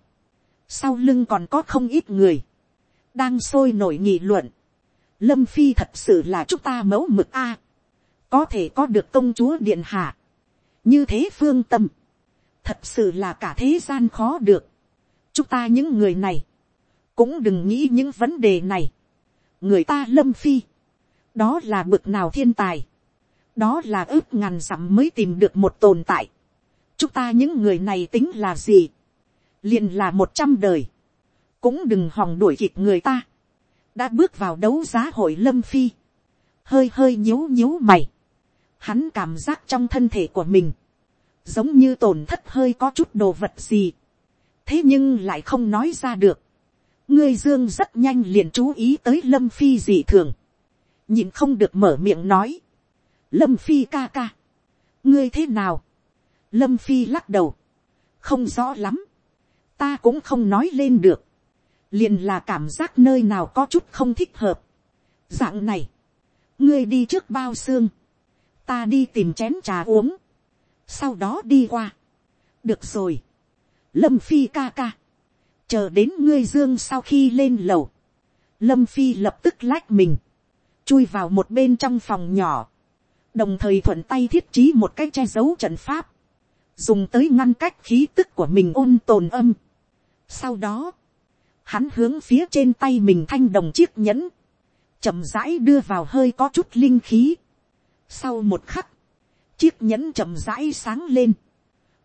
sau lưng còn có không ít người, đang sôi nổi nghị luận, lâm phi thật sự là chúng ta mẫu mực a, có thể có được công chúa điện hạ, như thế phương tâm, thật sự là cả thế gian khó được, chúng ta những người này, cũng đừng nghĩ những vấn đề này, người ta lâm phi, đó là bực nào thiên tài, đó là ước ngàn dặm mới tìm được một tồn tại, chúng ta những người này tính là gì, liền là một trăm đời, cũng đừng hòng đuổi kịp người ta, đã bước vào đấu giá hội lâm phi, hơi hơi nhíu nhíu mày, hắn cảm giác trong thân thể của mình, giống như tổn thất hơi có chút đồ vật gì, thế nhưng lại không nói ra được, ngươi dương rất nhanh liền chú ý tới lâm phi dị thường, nhìn không được mở miệng nói, lâm phi ca ca, ngươi thế nào, lâm phi lắc đầu, không rõ lắm, ta cũng không nói lên được, liền là cảm giác nơi nào có chút không thích hợp. dạng này, ngươi đi trước bao xương, ta đi tìm chén trà uống, sau đó đi qua. được rồi, lâm phi ca ca, chờ đến ngươi dương sau khi lên lầu, lâm phi lập tức lách mình, chui vào một bên trong phòng nhỏ, đồng thời thuận tay thiết trí một cái che giấu trận pháp, dùng tới ngăn cách khí tức của mình ôn tồn âm. Sau đó, hắn hướng phía trên tay mình thanh đồng chiếc nhẫn, chậm rãi đưa vào hơi có chút linh khí. Sau một khắc, chiếc nhẫn chậm rãi sáng lên,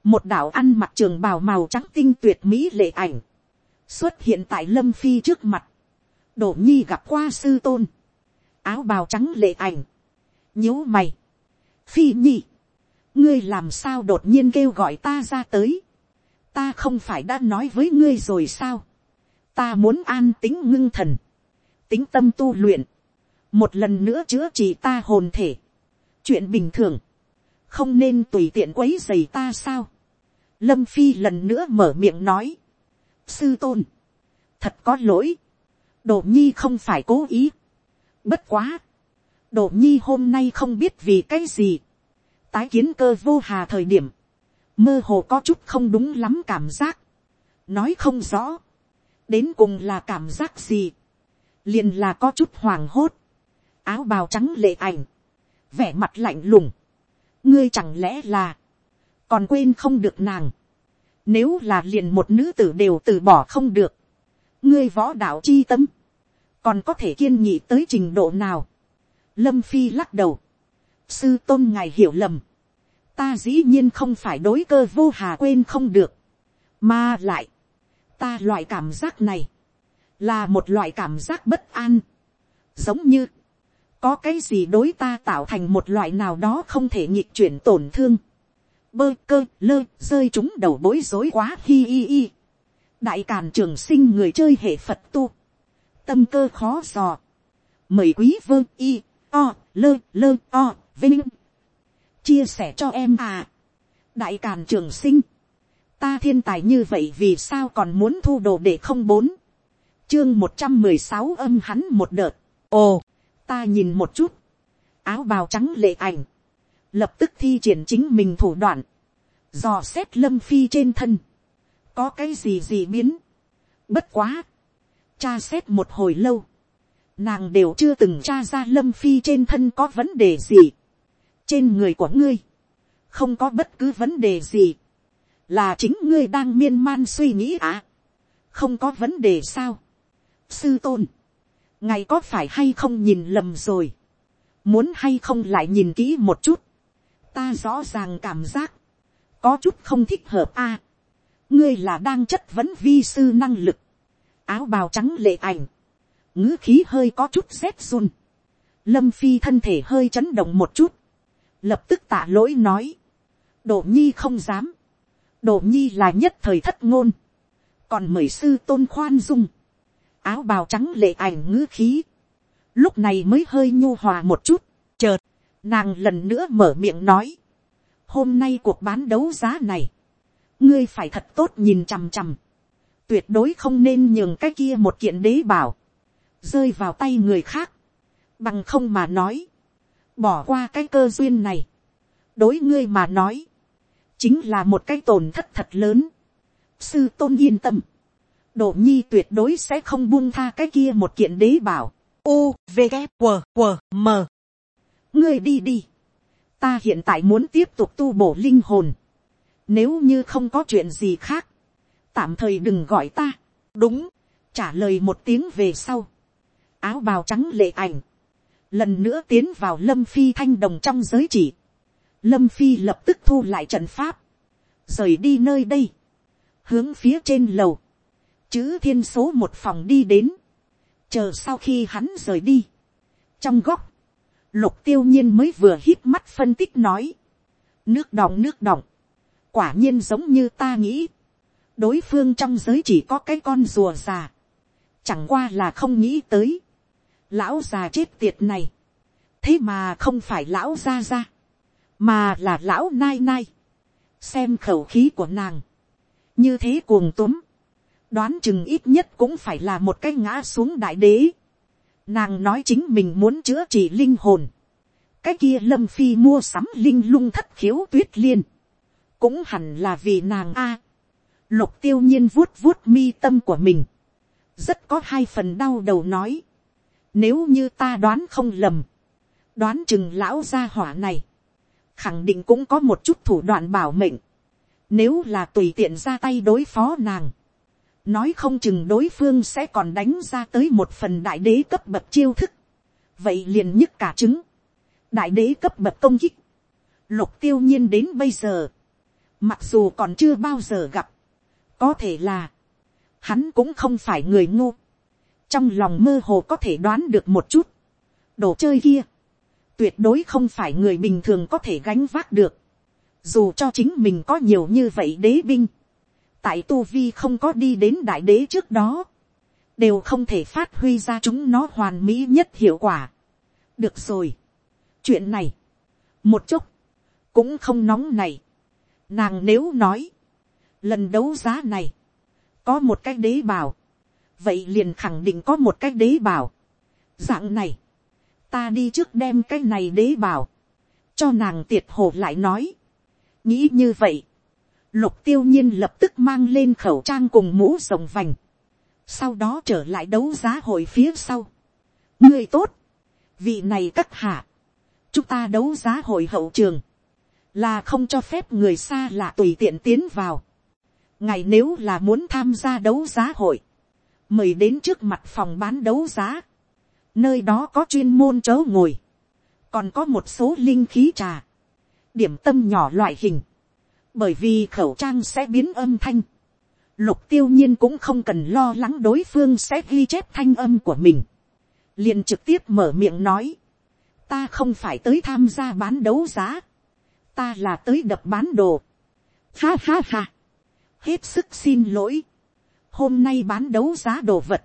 một đạo ăn mặt trường bào màu trắng tinh tuyệt mỹ lệ ảnh, xuất hiện tại lâm phi trước mặt, đổ nhi gặp qua sư tôn, áo bào trắng lệ ảnh, nhíu mày, phi nhi, ngươi làm sao đột nhiên kêu gọi ta ra tới, ta không phải đã nói với ngươi rồi sao, ta muốn an tính ngưng thần, tính tâm tu luyện, một lần nữa chữa trị ta hồn thể, chuyện bình thường, không nên tùy tiện quấy dày ta sao, lâm phi lần nữa mở miệng nói, sư tôn, thật có lỗi, đồ nhi không phải cố ý, bất quá, đồ nhi hôm nay không biết vì cái gì, tái kiến cơ vô hà thời điểm, mơ hồ có chút không đúng lắm cảm giác, nói không rõ, đến cùng là cảm giác gì, liền là có chút hoàng hốt, áo bào trắng lệ ảnh, vẻ mặt lạnh lùng, ngươi chẳng lẽ là, còn quên không được nàng, nếu là liền một nữ tử đều từ bỏ không được, ngươi võ đạo chi tâm, còn có thể kiên nhị tới trình độ nào. Lâm phi lắc đầu, sư tôn ngài hiểu lầm, ta dĩ nhiên không phải đối cơ vô hà quên không được, mà lại, ta loại cảm giác này, là một loại cảm giác bất an, giống như, có cái gì đối ta tạo thành một loại nào đó không thể nhịp chuyển tổn thương, bơ cơ lơ rơi chúng đầu bối rối quá hi hi hi. đại càn trường sinh người chơi hệ phật tu, tâm cơ khó dò, mời quý vơ y o lơ lơ o vinh. Chia sẻ cho em à. đại càn trường sinh, ta thiên tài như vậy vì sao còn muốn thu đồ để không bốn, chương một trăm mười sáu âm hắn một đợt, ồ, ta nhìn một chút, áo bào trắng lệ ảnh, lập tức thi triển chính mình thủ đoạn, dò xét lâm phi trên thân, có cái gì gì biến, bất quá, cha xét một hồi lâu, nàng đều chưa từng tra ra lâm phi trên thân có vấn đề gì, trên người của ngươi, không có bất cứ vấn đề gì, là chính ngươi đang miên man suy nghĩ à, không có vấn đề sao, sư tôn, ngài có phải hay không nhìn lầm rồi, muốn hay không lại nhìn kỹ một chút, ta rõ ràng cảm giác, có chút không thích hợp a, ngươi là đang chất vấn vi sư năng lực, áo bào trắng lệ ảnh, ngữ khí hơi có chút rét run, lâm phi thân thể hơi chấn động một chút, lập tức tạ lỗi nói, đổ nhi không dám, đổ nhi là nhất thời thất ngôn, còn mời sư tôn khoan dung, áo bào trắng lệ ảnh ngữ khí, lúc này mới hơi nhu hòa một chút, chợt, nàng lần nữa mở miệng nói, hôm nay cuộc bán đấu giá này, ngươi phải thật tốt nhìn chằm chằm, tuyệt đối không nên nhường cái kia một kiện đế bảo, rơi vào tay người khác, bằng không mà nói, bỏ qua cái cơ duyên này, đối ngươi mà nói, chính là một cái tổn thất thật lớn. Sư tôn yên tâm, độ nhi tuyệt đối sẽ không buông tha cái kia một kiện đế bảo. U, V, K, W, W, M. Ngươi đi đi. Ta hiện tại muốn tiếp tục tu bổ linh hồn. Nếu như không có chuyện gì khác, tạm thời đừng gọi ta. Đúng, trả lời một tiếng về sau. Áo bào trắng lệ ảnh. Lần nữa tiến vào lâm phi thanh đồng trong giới chỉ lâm phi lập tức thu lại trận pháp, rời đi nơi đây, hướng phía trên lầu, chữ thiên số một phòng đi đến, chờ sau khi hắn rời đi, trong góc, lục tiêu nhiên mới vừa hít mắt phân tích nói, nước đỏng nước đỏng. quả nhiên giống như ta nghĩ, đối phương trong giới chỉ có cái con rùa già, chẳng qua là không nghĩ tới, lão già chết tiệt này, thế mà không phải lão ra ra. mà là lão nai nai, xem khẩu khí của nàng, như thế cuồng túm, đoán chừng ít nhất cũng phải là một cái ngã xuống đại đế. Nàng nói chính mình muốn chữa trị linh hồn. cái kia lâm phi mua sắm linh lung thất khiếu tuyết liên, cũng hẳn là vì nàng a. lục tiêu nhiên vuốt vuốt mi tâm của mình, rất có hai phần đau đầu nói, nếu như ta đoán không lầm, đoán chừng lão gia hỏa này, khẳng định cũng có một chút thủ đoạn bảo mệnh. Nếu là tùy tiện ra tay đối phó nàng, nói không chừng đối phương sẽ còn đánh ra tới một phần đại đế cấp bậc chiêu thức. Vậy liền nhức cả chứng Đại đế cấp bậc công kích. Lục tiêu nhiên đến bây giờ. Mặc dù còn chưa bao giờ gặp. Có thể là. Hắn cũng không phải người ngu. Trong lòng mơ hồ có thể đoán được một chút. Đồ chơi kia tuyệt đối không phải người bình thường có thể gánh vác được. Dù cho chính mình có nhiều như vậy đế binh, tại tu vi không có đi đến đại đế trước đó, đều không thể phát huy ra chúng nó hoàn mỹ nhất hiệu quả. được rồi. chuyện này, một chút, cũng không nóng này. nàng nếu nói, lần đấu giá này, có một cái đế bảo, vậy liền khẳng định có một cái đế bảo. dạng này, ta đi trước đem cái này đế bảo, cho nàng tiệt hồ lại nói. nghĩ như vậy, lục tiêu nhiên lập tức mang lên khẩu trang cùng mũ rồng vành, sau đó trở lại đấu giá hội phía sau. người tốt, vị này cắt hạ, chúng ta đấu giá hội hậu trường, là không cho phép người xa lạ tùy tiện tiến vào. ngày nếu là muốn tham gia đấu giá hội, mời đến trước mặt phòng bán đấu giá, nơi đó có chuyên môn chớ ngồi, còn có một số linh khí trà, điểm tâm nhỏ loại hình, bởi vì khẩu trang sẽ biến âm thanh, lục tiêu nhiên cũng không cần lo lắng đối phương sẽ ghi chép thanh âm của mình, liền trực tiếp mở miệng nói, ta không phải tới tham gia bán đấu giá, ta là tới đập bán đồ, ha ha ha, hết sức xin lỗi, hôm nay bán đấu giá đồ vật,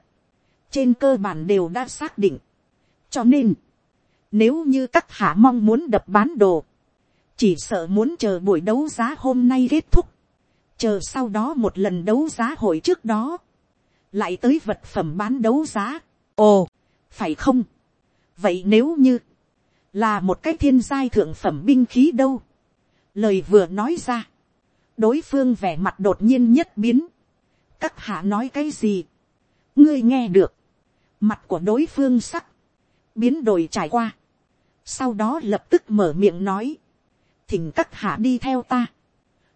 trên cơ bản đều đã xác định. cho nên, nếu như các hạ mong muốn đập bán đồ, chỉ sợ muốn chờ buổi đấu giá hôm nay kết thúc, chờ sau đó một lần đấu giá hội trước đó, lại tới vật phẩm bán đấu giá. ồ, phải không? vậy nếu như, là một cái thiên giai thượng phẩm binh khí đâu, lời vừa nói ra, đối phương vẻ mặt đột nhiên nhất biến, các hạ nói cái gì, ngươi nghe được, mặt của đối phương sắc, biến đổi trải qua, sau đó lập tức mở miệng nói, thỉnh các hạ đi theo ta,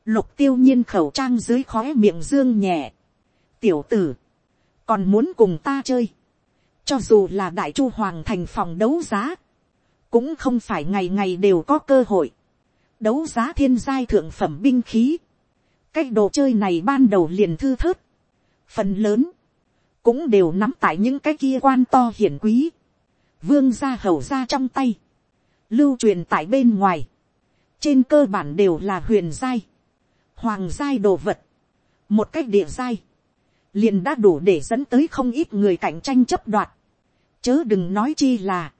lục tiêu nhiên khẩu trang dưới khóe miệng dương nhẹ, tiểu tử, còn muốn cùng ta chơi, cho dù là đại chu hoàng thành phòng đấu giá, cũng không phải ngày ngày đều có cơ hội, đấu giá thiên giai thượng phẩm binh khí, cách đồ chơi này ban đầu liền thư thớt, phần lớn, cũng đều nắm tại những cái kia quan to hiển quý, vương gia hầu ra trong tay, lưu truyền tại bên ngoài, trên cơ bản đều là huyền giai, hoàng giai đồ vật, một cách địa giai, liền đã đủ để dẫn tới không ít người cạnh tranh chấp đoạt, chớ đừng nói chi là,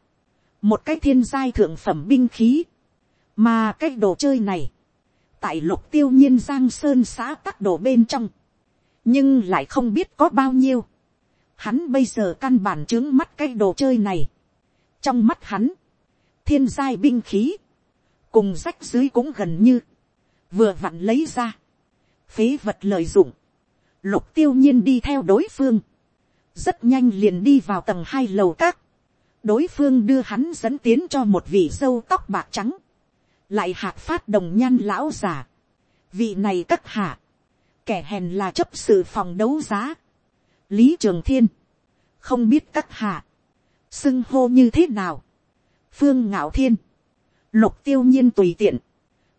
một cái thiên giai thượng phẩm binh khí, mà cái đồ chơi này, tại lục tiêu nhiên giang sơn xã tắc đồ bên trong, nhưng lại không biết có bao nhiêu, hắn bây giờ căn bản trướng mắt cái đồ chơi này, trong mắt hắn, thiên giai binh khí, cùng rách dưới cũng gần như, vừa vặn lấy ra, phế vật lợi dụng, lục tiêu nhiên đi theo đối phương, rất nhanh liền đi vào tầng hai lầu các, đối phương đưa hắn dẫn tiến cho một vị dâu tóc bạc trắng, lại hạt phát đồng nhan lão già, vị này cất hạ, kẻ hèn là chấp sự phòng đấu giá, lý trường thiên, không biết cất hạ, xưng hô như thế nào, phương ngạo thiên, lục tiêu nhiên tùy tiện,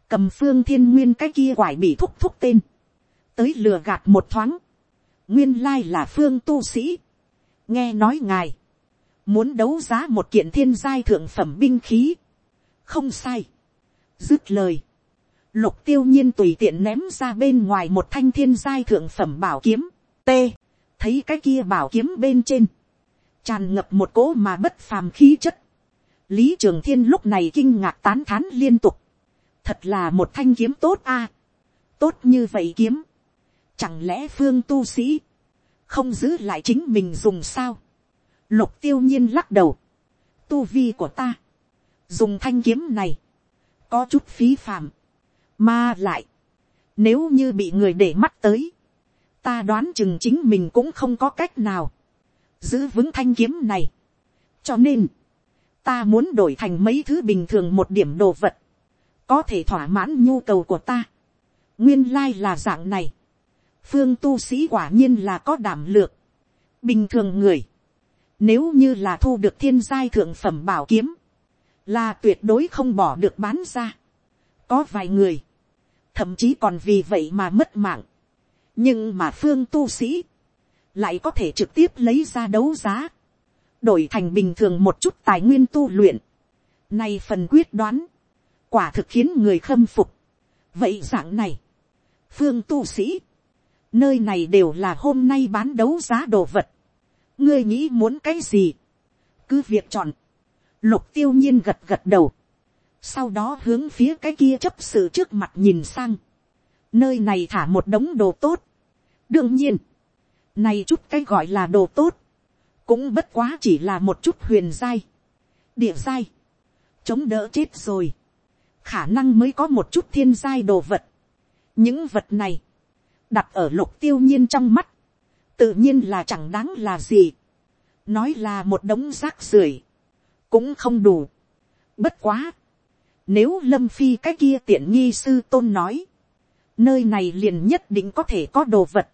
cầm phương thiên nguyên cái kia quải bị thúc thúc tên, tới lừa gạt một thoáng, nguyên lai là phương tu sĩ, nghe nói ngài, muốn đấu giá một kiện thiên giai thượng phẩm binh khí, không sai, dứt lời, lục tiêu nhiên tùy tiện ném ra bên ngoài một thanh thiên giai thượng phẩm bảo kiếm, t, thấy cái kia bảo kiếm bên trên, tràn ngập một cỗ mà bất phàm khí chất, lý trường thiên lúc này kinh ngạc tán thán liên tục, thật là một thanh kiếm tốt a, à, tốt như vậy kiếm, chẳng lẽ phương tu sĩ, không giữ lại chính mình dùng sao, lục tiêu nhiên lắc đầu, tu vi của ta, dùng thanh kiếm này, có chút phí phạm, mà lại, nếu như bị người để mắt tới, ta đoán chừng chính mình cũng không có cách nào, giữ vững thanh kiếm này. cho nên, ta muốn đổi thành mấy thứ bình thường một điểm đồ vật, có thể thỏa mãn nhu cầu của ta. nguyên lai là dạng này. phương tu sĩ quả nhiên là có đảm lược. bình thường người, nếu như là thu được thiên giai thượng phẩm bảo kiếm, là tuyệt đối không bỏ được bán ra. có vài người, thậm chí còn vì vậy mà mất mạng. nhưng mà phương tu sĩ, lại có thể trực tiếp lấy ra đấu giá, đổi thành bình thường một chút tài nguyên tu luyện. Nay phần quyết đoán, quả thực khiến người khâm phục. vậy dạng này, phương tu sĩ, nơi này đều là hôm nay bán đấu giá đồ vật. ngươi nghĩ muốn cái gì, cứ việc chọn, lục tiêu nhiên gật gật đầu, sau đó hướng phía cái kia chấp sự trước mặt nhìn sang, nơi này thả một đống đồ tốt. đương nhiên, này chút cái gọi là đồ tốt, cũng bất quá chỉ là một chút huyền dai, địa dai, chống đỡ chết rồi, khả năng mới có một chút thiên giai đồ vật. những vật này, đặt ở lục tiêu nhiên trong mắt, tự nhiên là chẳng đáng là gì. nói là một đống rác rưởi, cũng không đủ. bất quá, nếu lâm phi cái kia tiện nghi sư tôn nói, nơi này liền nhất định có thể có đồ vật,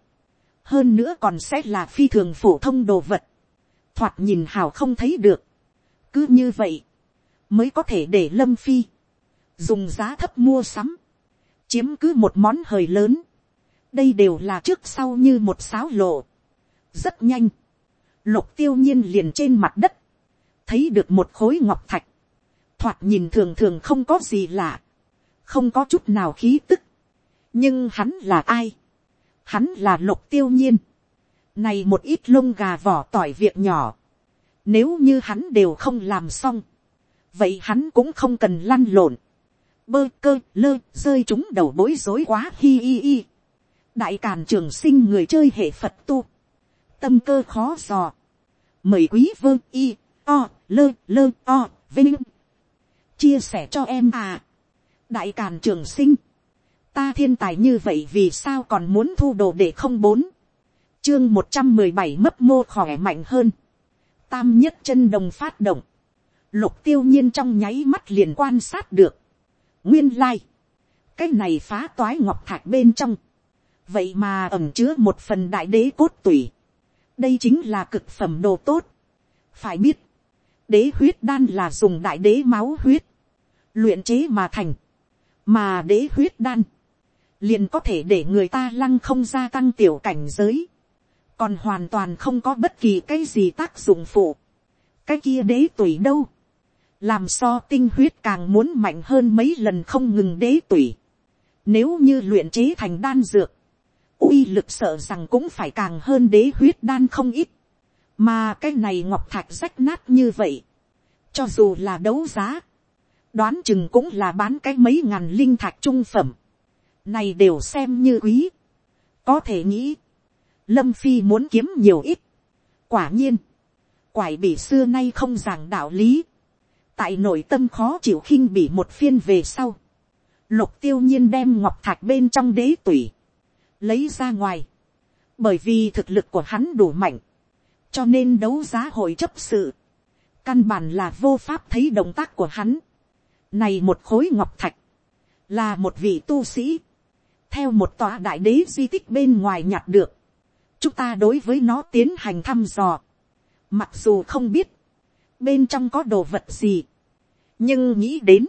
hơn nữa còn sẽ là phi thường phổ thông đồ vật, thoạt nhìn hào không thấy được. cứ như vậy, mới có thể để lâm phi, dùng giá thấp mua sắm, chiếm cứ một món hời lớn, đây đều là trước sau như một sáo lộ, rất nhanh, lục tiêu nhiên liền trên mặt đất, thấy được một khối ngọc thạch, thoạt nhìn thường thường không có gì lạ, không có chút nào khí tức, nhưng hắn là ai, hắn là lục tiêu nhiên, này một ít lông gà vỏ tỏi việc nhỏ, nếu như hắn đều không làm xong, vậy hắn cũng không cần lăn lộn, bơ cơ lơ rơi chúng đầu bối rối quá hi hi hi. đại càn trường sinh người chơi hệ phật tu, tâm cơ khó dò, mời quý vơ y o lơ lơ o vinh. Chia sẻ cho em à. đại càn trường sinh, ta thiên tài như vậy vì sao còn muốn thu đồ để không bốn, chương một trăm mười bảy mấp mô khỏe mạnh hơn, tam nhất chân đồng phát động, lục tiêu nhiên trong nháy mắt liền quan sát được, nguyên lai, cái này phá toái ngọc thạch bên trong, vậy mà ẩm chứa một phần đại đế cốt tủy, đây chính là cực phẩm đồ tốt, phải biết, đế huyết đan là dùng đại đế máu huyết, luyện chế mà thành, mà đế huyết đan, liền có thể để người ta lăng không gia tăng tiểu cảnh giới, còn hoàn toàn không có bất kỳ cái gì tác dụng phụ. cái kia đế tùy đâu, làm so tinh huyết càng muốn mạnh hơn mấy lần không ngừng đế tùy. Nếu như luyện chế thành đan dược, uy lực sợ rằng cũng phải càng hơn đế huyết đan không ít. mà cái này ngọc thạch rách nát như vậy, cho dù là đấu giá, đoán chừng cũng là bán cái mấy ngàn linh thạch trung phẩm, này đều xem như quý, có thể nghĩ, lâm phi muốn kiếm nhiều ít, quả nhiên, quải bị xưa nay không giảng đạo lý, tại nội tâm khó chịu khinh bị một phiên về sau, lục tiêu nhiên đem ngọc thạch bên trong đế tủy, lấy ra ngoài, bởi vì thực lực của hắn đủ mạnh, cho nên đấu giá hội chấp sự, căn bản là vô pháp thấy động tác của hắn, này một khối ngọc thạch, là một vị tu sĩ, theo một tòa đại đế di tích bên ngoài nhặt được, chúng ta đối với nó tiến hành thăm dò, mặc dù không biết, bên trong có đồ vật gì, nhưng nghĩ đến,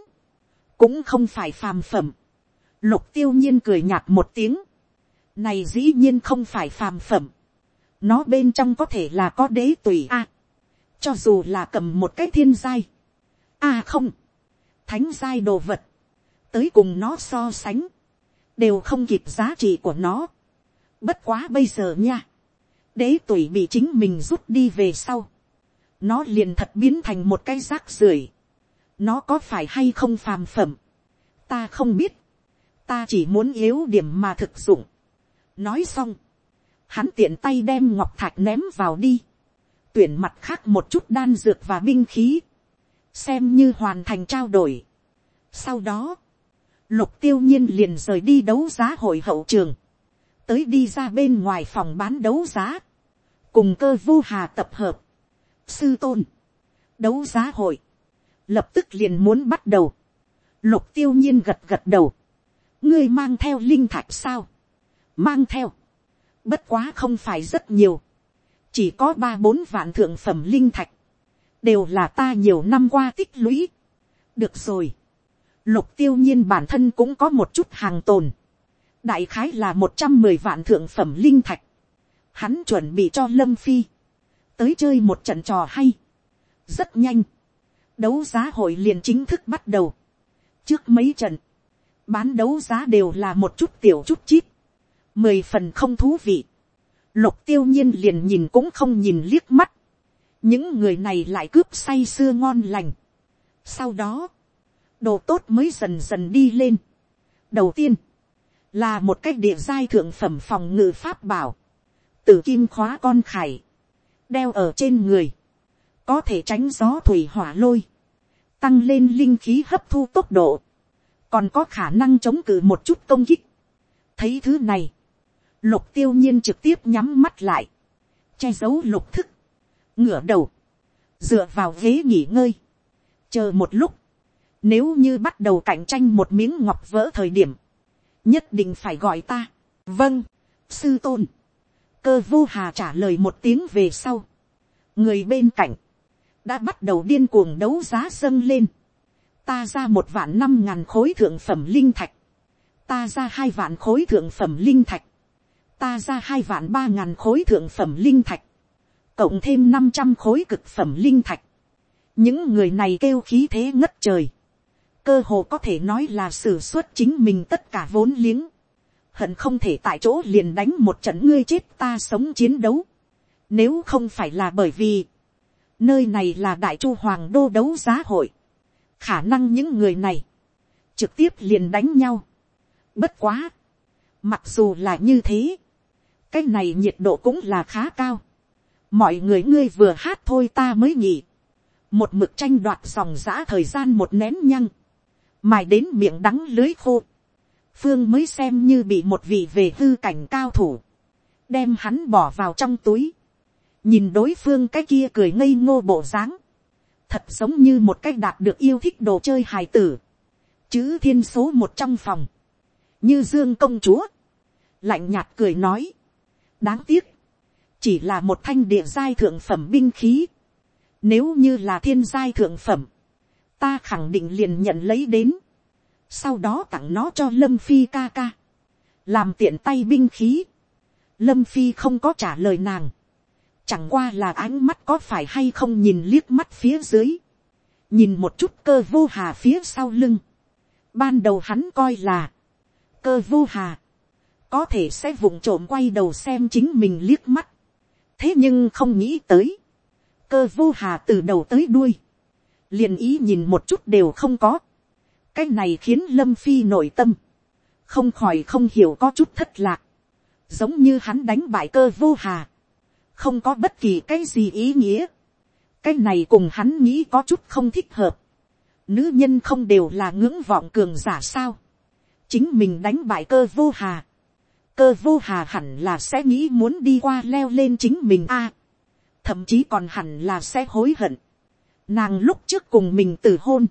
cũng không phải phàm phẩm. Lục tiêu nhiên cười nhạt một tiếng, này dĩ nhiên không phải phàm phẩm, nó bên trong có thể là có đế tùy a, à, cho dù là cầm một cái thiên giai, a à không, thánh giai đồ vật, tới cùng nó so sánh, đều không kịp giá trị của nó. Bất quá bây giờ nha, đế tuổi bị chính mình rút đi về sau, nó liền thật biến thành một cái rác rưởi. nó có phải hay không phàm phẩm, ta không biết, ta chỉ muốn yếu điểm mà thực dụng. nói xong, hắn tiện tay đem ngọc thạch ném vào đi, tuyển mặt khác một chút đan dược và binh khí, xem như hoàn thành trao đổi. sau đó, lục tiêu nhiên liền rời đi đấu giá hội hậu trường, tới đi ra bên ngoài phòng bán đấu giá, cùng cơ vô hà tập hợp, sư tôn, đấu giá hội, lập tức liền muốn bắt đầu, lục tiêu nhiên gật gật đầu, ngươi mang theo linh thạch sao, mang theo, bất quá không phải rất nhiều, chỉ có ba bốn vạn thượng phẩm linh thạch, đều là ta nhiều năm qua tích lũy. được rồi, lục tiêu nhiên bản thân cũng có một chút hàng tồn, đại khái là một trăm mười vạn thượng phẩm linh thạch, hắn chuẩn bị cho lâm phi, tới chơi một trận trò hay, rất nhanh, đấu giá hội liền chính thức bắt đầu, trước mấy trận, bán đấu giá đều là một chút tiểu chút chít, mười phần không thú vị, lục tiêu nhiên liền nhìn cũng không nhìn liếc mắt, những người này lại cướp say sưa ngon lành. sau đó, đồ tốt mới dần dần đi lên. đầu tiên, là một cái địa giai thượng phẩm phòng ngự pháp bảo, tử kim khóa con khải, đeo ở trên người, có thể tránh gió thủy hỏa lôi, tăng lên linh khí hấp thu tốc độ, còn có khả năng chống cự một chút công kích. thấy thứ này, lục tiêu nhiên trực tiếp nhắm mắt lại, che giấu lục thức, ngửa đầu, dựa vào ghế nghỉ ngơi, chờ một lúc, nếu như bắt đầu cạnh tranh một miếng ngọc vỡ thời điểm, nhất định phải gọi ta. vâng, sư tôn cơ vô hà trả lời một tiếng về sau. người bên cạnh, đã bắt đầu điên cuồng đấu giá dâng lên. ta ra một vạn năm ngàn khối thượng phẩm linh thạch. ta ra hai vạn khối thượng phẩm linh thạch. ta ra hai vạn ba ngàn khối thượng phẩm linh thạch. cộng thêm năm trăm khối cực phẩm linh thạch. những người này kêu khí thế ngất trời cơ hồ có thể nói là xử suất chính mình tất cả vốn liếng, hận không thể tại chỗ liền đánh một trận ngươi chết ta sống chiến đấu, nếu không phải là bởi vì, nơi này là đại chu hoàng đô đấu giá hội, khả năng những người này, trực tiếp liền đánh nhau. Bất quá, mặc dù là như thế, cái này nhiệt độ cũng là khá cao. mọi người ngươi vừa hát thôi ta mới nhỉ. một mực tranh đoạt dòng giã thời gian một nén nhăng mài đến miệng đắng lưới khô, phương mới xem như bị một vị về hư cảnh cao thủ, đem hắn bỏ vào trong túi, nhìn đối phương cái kia cười ngây ngô bộ dáng, thật giống như một cách đạt được yêu thích đồ chơi hài tử, chữ thiên số một trong phòng, như dương công chúa, lạnh nhạt cười nói, đáng tiếc, chỉ là một thanh địa giai thượng phẩm binh khí, Nếu như là thiên giai thượng phẩm, ta khẳng định liền nhận lấy đến. Sau đó tặng nó cho Lâm Phi ca ca. Làm tiện tay binh khí. Lâm Phi không có trả lời nàng. Chẳng qua là ánh mắt có phải hay không nhìn liếc mắt phía dưới. Nhìn một chút cơ vô hà phía sau lưng. Ban đầu hắn coi là, cơ vô hà. Có thể sẽ vụng trộm quay đầu xem chính mình liếc mắt. Thế nhưng không nghĩ tới. Cơ vô hà từ đầu tới đuôi. liền ý nhìn một chút đều không có. Cái này khiến Lâm Phi nội tâm. Không khỏi không hiểu có chút thất lạc. Giống như hắn đánh bại cơ vô hà. Không có bất kỳ cái gì ý nghĩa. Cái này cùng hắn nghĩ có chút không thích hợp. Nữ nhân không đều là ngưỡng vọng cường giả sao. Chính mình đánh bại cơ vô hà. Cơ vô hà hẳn là sẽ nghĩ muốn đi qua leo lên chính mình a Thậm chí còn hẳn là sẽ hối hận. Nàng lúc trước cùng mình từ hôn.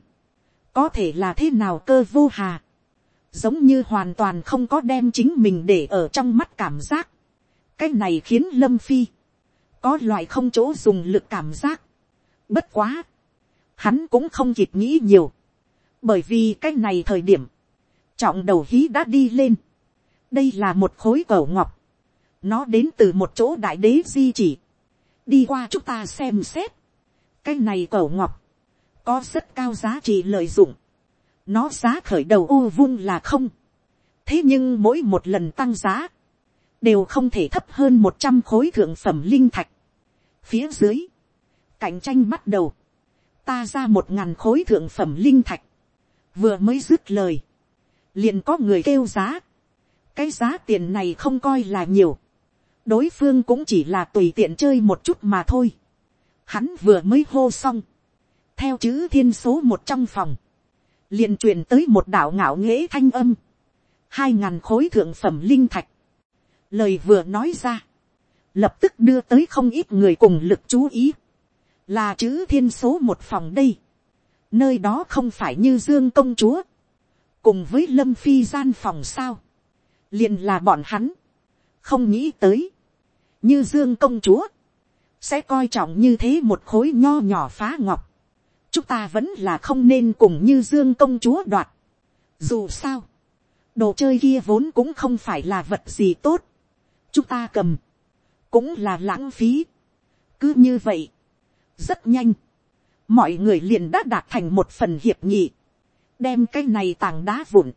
Có thể là thế nào cơ vô hà giống như hoàn toàn không có đem chính mình để ở trong mắt cảm giác. cái này khiến lâm phi có loại không chỗ dùng lực cảm giác. bất quá, hắn cũng không kịp nghĩ nhiều, bởi vì cái này thời điểm, trọng đầu hí đã đi lên. đây là một khối cầu ngọc, nó đến từ một chỗ đại đế di chỉ, đi qua chúng ta xem xét, cái này cầu ngọc, có rất cao giá trị lợi dụng, nó giá khởi đầu u vung là không. thế nhưng mỗi một lần tăng giá, đều không thể thấp hơn một trăm khối thượng phẩm linh thạch. phía dưới, cạnh tranh bắt đầu, ta ra một ngàn khối thượng phẩm linh thạch, vừa mới dứt lời, liền có người kêu giá, cái giá tiền này không coi là nhiều, đối phương cũng chỉ là tùy tiện chơi một chút mà thôi. Hắn vừa mới hô xong, theo chữ thiên số một trong phòng, liền truyền tới một đạo ngạo nghễ thanh âm, hai ngàn khối thượng phẩm linh thạch. Lời vừa nói ra, lập tức đưa tới không ít người cùng lực chú ý, là chữ thiên số một phòng đây, nơi đó không phải như dương công chúa, cùng với lâm phi gian phòng sao, liền là bọn hắn, không nghĩ tới, như dương công chúa, sẽ coi trọng như thế một khối nho nhỏ phá ngọc, chúng ta vẫn là không nên cùng như dương công chúa đoạt. dù sao, đồ chơi kia vốn cũng không phải là vật gì tốt. chúng ta cầm, cũng là lãng phí. cứ như vậy, rất nhanh, mọi người liền đã đạt thành một phần hiệp nghị, đem cái này tảng đá vụn,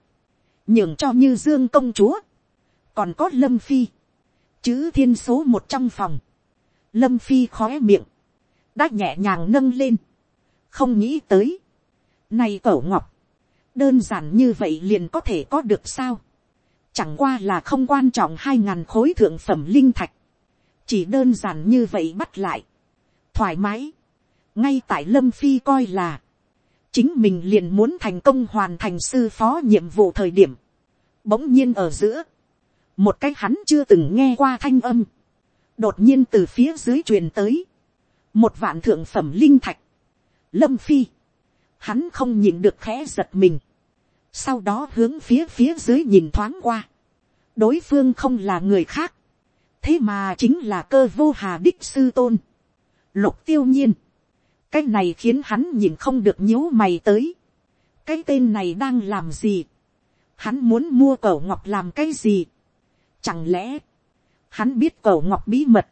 nhường cho như dương công chúa, còn có lâm phi, chữ thiên số một trong phòng, lâm phi khóe miệng, đã nhẹ nhàng nâng lên, không nghĩ tới. Này cẩu ngọc, đơn giản như vậy liền có thể có được sao. Chẳng qua là không quan trọng hai ngàn khối thượng phẩm linh thạch. Chỉ đơn giản như vậy bắt lại. Thoải mái. Ngay tại Lâm Phi coi là. Chính mình liền muốn thành công hoàn thành sư phó nhiệm vụ thời điểm. Bỗng nhiên ở giữa. Một cách hắn chưa từng nghe qua thanh âm. Đột nhiên từ phía dưới truyền tới. Một vạn thượng phẩm linh thạch lâm phi, hắn không nhìn được khẽ giật mình, sau đó hướng phía phía dưới nhìn thoáng qua, đối phương không là người khác, thế mà chính là cơ vô hà đích sư tôn, lục tiêu nhiên, cái này khiến hắn nhìn không được nhíu mày tới, cái tên này đang làm gì, hắn muốn mua cẩu ngọc làm cái gì, chẳng lẽ, hắn biết cẩu ngọc bí mật,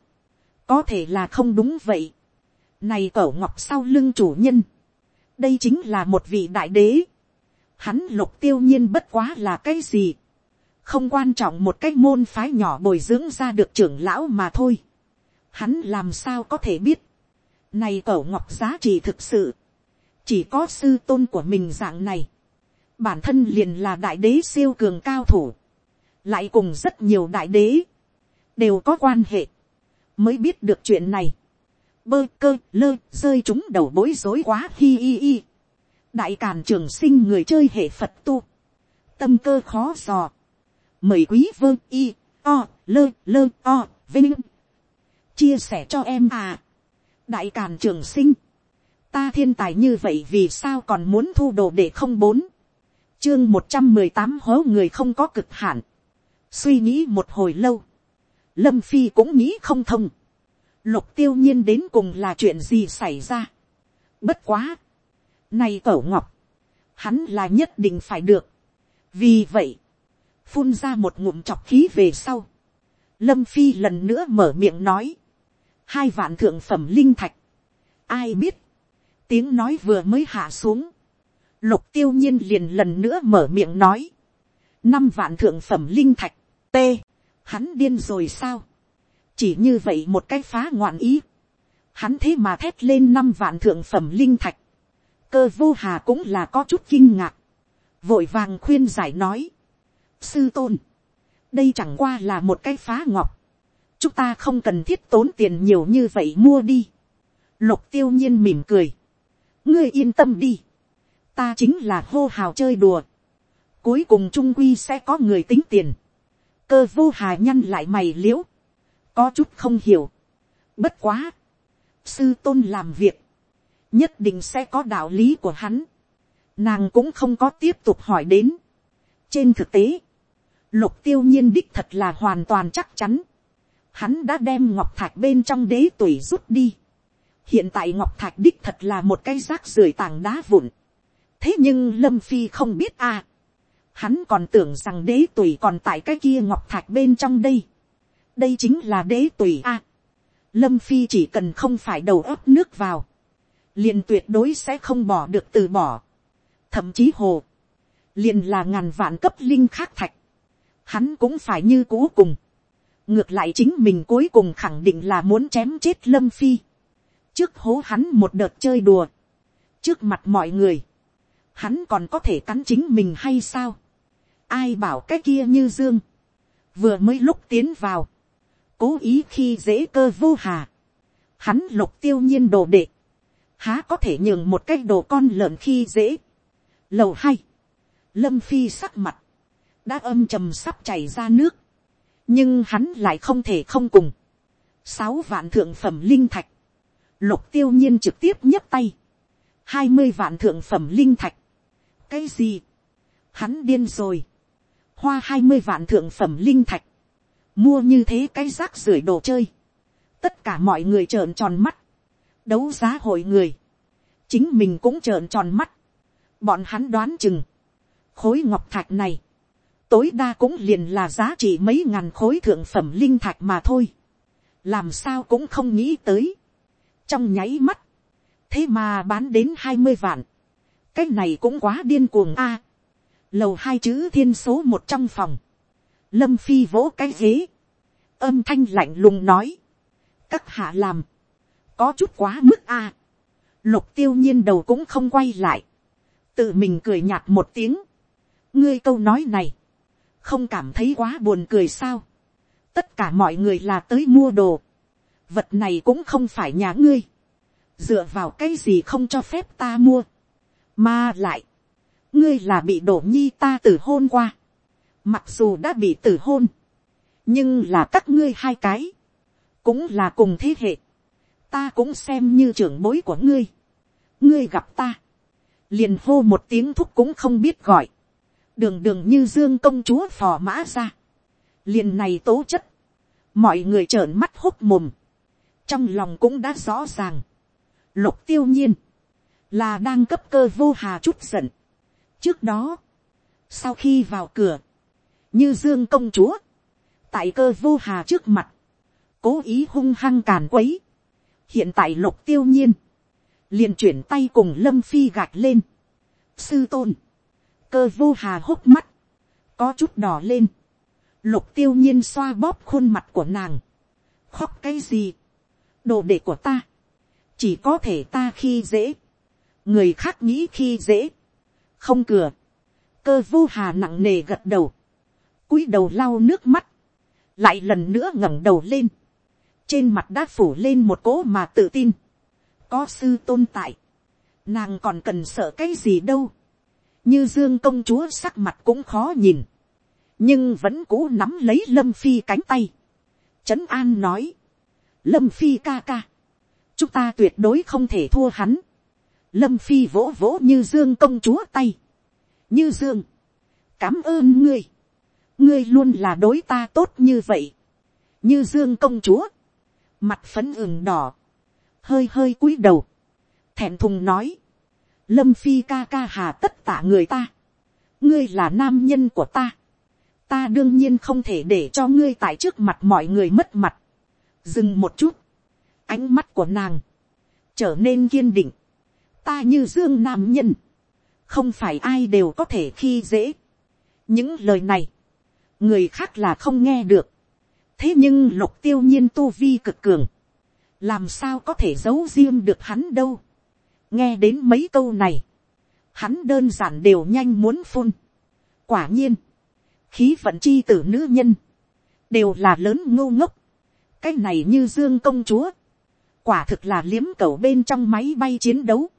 có thể là không đúng vậy, này cẩu ngọc sau lưng chủ nhân. Đây chính là một vị đại đế. Hắn lục tiêu nhiên bất quá là cái gì. Không quan trọng một cái môn phái nhỏ bồi dưỡng ra được trưởng lão mà thôi. Hắn làm sao có thể biết. Này cẩu ngọc giá trị thực sự. Chỉ có sư tôn của mình dạng này. Bản thân liền là đại đế siêu cường cao thủ. Lại cùng rất nhiều đại đế. Đều có quan hệ. Mới biết được chuyện này bơ cơ lơ rơi chúng đầu bối rối quá hi hi hi. đại càn trường sinh người chơi hệ phật tu. tâm cơ khó dò. mời quý vơ y, o, lơ lơ, o, vinh. chia sẻ cho em à. đại càn trường sinh. ta thiên tài như vậy vì sao còn muốn thu đồ để không bốn. chương một trăm mười tám hố người không có cực hạn. suy nghĩ một hồi lâu. lâm phi cũng nghĩ không thông lục tiêu nhiên đến cùng là chuyện gì xảy ra. bất quá, nay cẩu ngọc, hắn là nhất định phải được. vì vậy, phun ra một ngụm chọc khí về sau, lâm phi lần nữa mở miệng nói, hai vạn thượng phẩm linh thạch, ai biết, tiếng nói vừa mới hạ xuống, lục tiêu nhiên liền lần nữa mở miệng nói, năm vạn thượng phẩm linh thạch, t, hắn điên rồi sao, chỉ như vậy một cái phá ngoạn ý, hắn thế mà thét lên năm vạn thượng phẩm linh thạch, cơ vô hà cũng là có chút kinh ngạc, vội vàng khuyên giải nói, sư tôn, đây chẳng qua là một cái phá ngọc, chúng ta không cần thiết tốn tiền nhiều như vậy mua đi, lục tiêu nhiên mỉm cười, ngươi yên tâm đi, ta chính là hô hào chơi đùa, cuối cùng trung quy sẽ có người tính tiền, cơ vô hà nhăn lại mày l i ễ u có chút không hiểu, bất quá, sư tôn làm việc, nhất định sẽ có đạo lý của hắn, nàng cũng không có tiếp tục hỏi đến. trên thực tế, lục tiêu nhiên đích thật là hoàn toàn chắc chắn, hắn đã đem ngọc thạch bên trong đế tuổi rút đi, hiện tại ngọc thạch đích thật là một cái rác rưởi tảng đá vụn, thế nhưng lâm phi không biết à, Hắn còn tưởng rằng đế tùy còn tại cái kia ngọc thạch bên trong đây. Đây chính là đế tùy a. Lâm Phi chỉ cần không phải đầu ấp nước vào. Liền tuyệt đối sẽ không bỏ được từ bỏ. Thậm chí hồ. Liền là ngàn vạn cấp linh khác thạch. Hắn cũng phải như cũ cùng. Ngược lại chính mình cuối cùng khẳng định là muốn chém chết Lâm Phi. Trước hố hắn một đợt chơi đùa. Trước mặt mọi người. Hắn còn có thể cắn chính mình hay sao? ai bảo cái kia như dương, vừa mới lúc tiến vào, cố ý khi dễ cơ vô hà, hắn lục tiêu nhiên đồ đệ, há có thể nhường một cái đồ con lợn khi dễ. Lầu hai, lâm phi sắc mặt, đã âm trầm sắp chảy ra nước, nhưng hắn lại không thể không cùng. sáu vạn thượng phẩm linh thạch, lục tiêu nhiên trực tiếp nhấp tay, hai mươi vạn thượng phẩm linh thạch. cái gì, hắn điên rồi, hoa hai mươi vạn thượng phẩm linh thạch, mua như thế cái rác rưởi đồ chơi, tất cả mọi người trợn tròn mắt, đấu giá hội người, chính mình cũng trợn tròn mắt, bọn hắn đoán chừng, khối ngọc thạch này, tối đa cũng liền là giá trị mấy ngàn khối thượng phẩm linh thạch mà thôi, làm sao cũng không nghĩ tới, trong nháy mắt, thế mà bán đến hai mươi vạn, cái này cũng quá điên cuồng a, lầu hai chữ thiên số một trong phòng, lâm phi vỗ cái ghế, âm thanh lạnh lùng nói, các hạ làm, có chút quá mức a, lục tiêu nhiên đầu cũng không quay lại, tự mình cười nhạt một tiếng, ngươi câu nói này, không cảm thấy quá buồn cười sao, tất cả mọi người là tới mua đồ, vật này cũng không phải nhà ngươi, dựa vào cái gì không cho phép ta mua, mà lại, ngươi là bị đổ nhi ta từ hôn qua, mặc dù đã bị tử hôn, nhưng là các ngươi hai cái, cũng là cùng thế hệ, ta cũng xem như trưởng bối của ngươi, ngươi gặp ta, liền hô một tiếng thúc cũng không biết gọi, đường đường như dương công chúa phò mã ra, liền này tố chất, mọi người trợn mắt hốt mồm, trong lòng cũng đã rõ ràng, lục tiêu nhiên, là đang cấp cơ vô hà chút giận, trước đó, sau khi vào cửa, như dương công chúa, tại cơ vô hà trước mặt, cố ý hung hăng càn quấy, hiện tại lục tiêu nhiên, liền chuyển tay cùng lâm phi gạt lên, sư tôn, cơ vô hà hốc mắt, có chút đỏ lên, lục tiêu nhiên xoa bóp khuôn mặt của nàng, khóc cái gì, đồ đệ của ta, chỉ có thể ta khi dễ, người khác nghĩ khi dễ, không cửa, cơ vô hà nặng nề gật đầu, cúi đầu lau nước mắt, lại lần nữa ngẩng đầu lên, trên mặt đã phủ lên một cỗ mà tự tin, có sư tôn tại, nàng còn cần sợ cái gì đâu, như dương công chúa sắc mặt cũng khó nhìn, nhưng vẫn cố nắm lấy lâm phi cánh tay, trấn an nói, lâm phi ca ca, chúng ta tuyệt đối không thể thua hắn, lâm phi vỗ vỗ như dương công chúa tay. như dương, cảm ơn ngươi, ngươi luôn là đối ta tốt như vậy. như dương công chúa, mặt phấn ửng đỏ, hơi hơi cúi đầu, thẹn thùng nói, lâm phi ca ca hà tất tả người ta, ngươi là nam nhân của ta, ta đương nhiên không thể để cho ngươi tại trước mặt mọi người mất mặt, dừng một chút, ánh mắt của nàng, trở nên kiên định, ta như dương nam nhân, không phải ai đều có thể khi dễ. những lời này, người khác là không nghe được. thế nhưng lục tiêu nhiên tu vi cực cường, làm sao có thể giấu riêng được hắn đâu. nghe đến mấy câu này, hắn đơn giản đều nhanh muốn phun. quả nhiên, khí vận chi tử nữ nhân, đều là lớn ngô ngốc. cái này như dương công chúa, quả thực là liếm cầu bên trong máy bay chiến đấu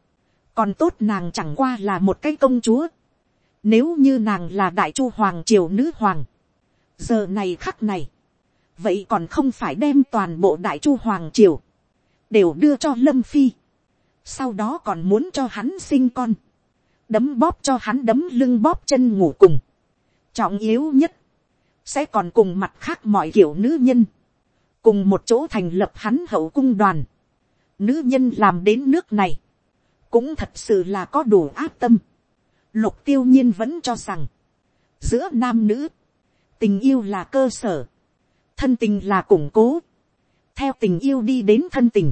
còn tốt nàng chẳng qua là một cái công chúa. Nếu như nàng là đại chu hoàng triều nữ hoàng. Giờ này khắc này. Vậy còn không phải đem toàn bộ đại chu hoàng triều. Đều đưa cho Lâm Phi. Sau đó còn muốn cho hắn sinh con. Đấm bóp cho hắn đấm lưng bóp chân ngủ cùng. Trọng yếu nhất. Sẽ còn cùng mặt khác mọi kiểu nữ nhân. Cùng một chỗ thành lập hắn hậu cung đoàn. Nữ nhân làm đến nước này cũng thật sự là có đủ áp tâm. Lục tiêu nhiên vẫn cho rằng, giữa nam nữ, tình yêu là cơ sở, thân tình là củng cố, theo tình yêu đi đến thân tình,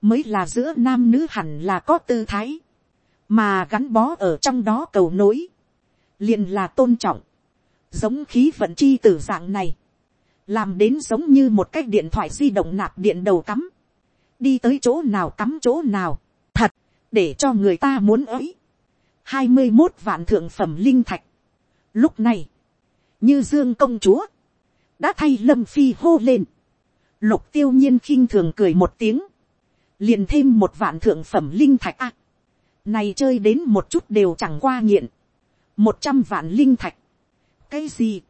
mới là giữa nam nữ hẳn là có tư thái, mà gắn bó ở trong đó cầu nối, liền là tôn trọng, giống khí vận chi t dạng này, làm đến giống như một cái điện thoại di động nạp điện đầu cắm, đi tới chỗ nào cắm chỗ nào, thật, để cho người ta muốn ấy. hai mươi một vạn thượng phẩm linh thạch. Lúc này, như dương công chúa, đã thay lâm phi hô lên. Lục tiêu nhiên khinh thường cười một tiếng, liền thêm một vạn thượng phẩm linh thạch à, này chơi đến một chút đều chẳng qua nghiện. một trăm vạn linh thạch. cái gì,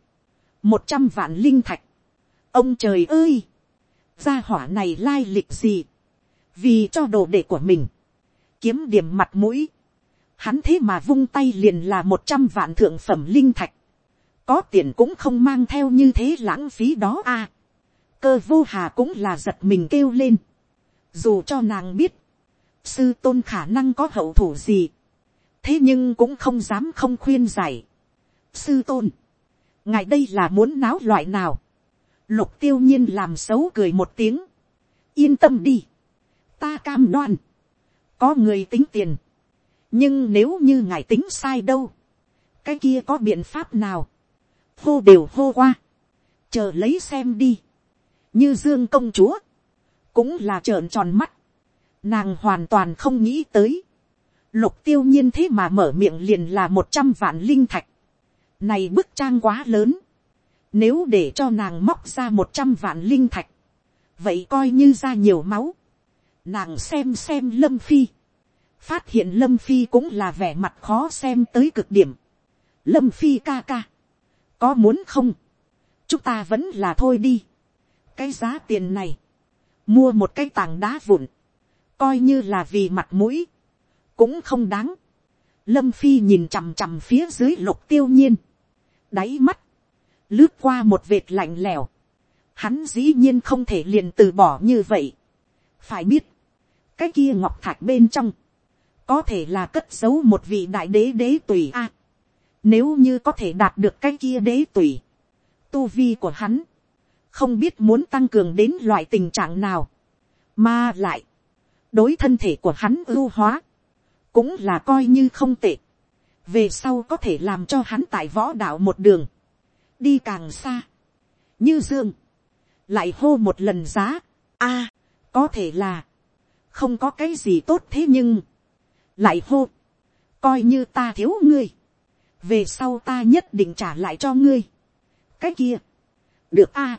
một trăm vạn linh thạch. ông trời ơi, gia hỏa này lai lịch gì, vì cho đồ đệ của mình, kiếm điểm mặt mũi. Hắn thế mà vung tay liền là một trăm vạn thượng phẩm linh thạch. Có tiền cũng không mang theo như thế lãng phí đó à. Cơ vô hà cũng là giật mình kêu lên. Dù cho nàng biết. Sư tôn khả năng có hậu thủ gì. Thế nhưng cũng không dám không khuyên giải. Sư tôn. Ngài đây là muốn náo loại nào. Lục tiêu nhiên làm xấu cười một tiếng. Yên tâm đi. Ta cam đoan có người tính tiền, nhưng nếu như ngài tính sai đâu, cái kia có biện pháp nào, hô đều hô qua, chờ lấy xem đi, như dương công chúa, cũng là trợn tròn mắt, nàng hoàn toàn không nghĩ tới, lục tiêu nhiên thế mà mở miệng liền là một trăm vạn linh thạch, này bức trang quá lớn, nếu để cho nàng móc ra một trăm vạn linh thạch, vậy coi như ra nhiều máu, Nàng xem xem lâm phi. Phát hiện lâm phi cũng là vẻ mặt khó xem tới cực điểm. Lâm phi ca ca. Có muốn không? Chúng ta vẫn là thôi đi. Cái giá tiền này. Mua một cái tảng đá vụn. Coi như là vì mặt mũi. Cũng không đáng. Lâm phi nhìn chằm chằm phía dưới lục tiêu nhiên. Đáy mắt. Lướt qua một vệt lạnh lẽo. Hắn dĩ nhiên không thể liền từ bỏ như vậy. Phải biết cái kia ngọc thạch bên trong, có thể là cất giấu một vị đại đế đế tùy a nếu như có thể đạt được cái kia đế tùy, tu vi của hắn, không biết muốn tăng cường đến loại tình trạng nào, mà lại, đối thân thể của hắn ưu hóa, cũng là coi như không tệ, về sau có thể làm cho hắn tại võ đạo một đường, đi càng xa, như dương, lại hô một lần giá, a, có thể là, không có cái gì tốt thế nhưng, lại hô, coi như ta thiếu ngươi, về sau ta nhất định trả lại cho ngươi. cái kia, được a,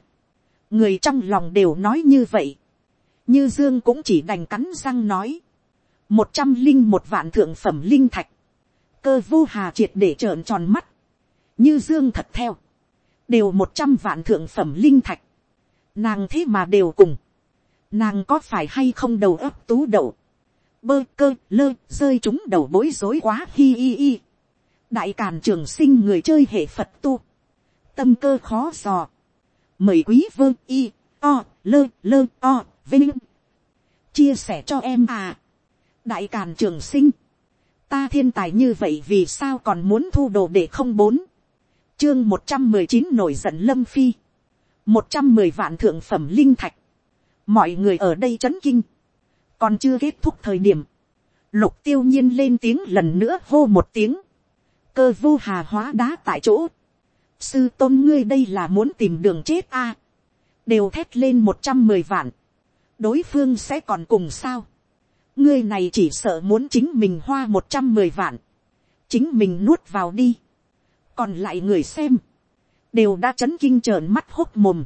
người trong lòng đều nói như vậy, như dương cũng chỉ đành cắn răng nói, một trăm linh một vạn thượng phẩm linh thạch, cơ vô hà triệt để trợn tròn mắt, như dương thật theo, đều một trăm vạn thượng phẩm linh thạch, nàng thế mà đều cùng, nàng có phải hay không đầu ấp tú đậu, bơ cơ lơ rơi chúng đầu bối rối quá hi hi hi đại càn trường sinh người chơi hệ phật tu, tâm cơ khó dò, mời quý vương y o lơ lơ o vinh, chia sẻ cho em à, đại càn trường sinh, ta thiên tài như vậy vì sao còn muốn thu đồ để không bốn, chương một trăm mười chín nổi giận lâm phi, một trăm mười vạn thượng phẩm linh thạch, mọi người ở đây c h ấ n kinh, còn chưa kết thúc thời điểm, lục tiêu nhiên lên tiếng lần nữa hô một tiếng, cơ vô hà hóa đá tại chỗ, sư tôn ngươi đây là muốn tìm đường chết a, đều thét lên một trăm mười vạn, đối phương sẽ còn cùng sao, ngươi này chỉ sợ muốn chính mình hoa một trăm mười vạn, chính mình nuốt vào đi, còn lại người xem, đều đã chấn kinh trợn mắt hốt mồm,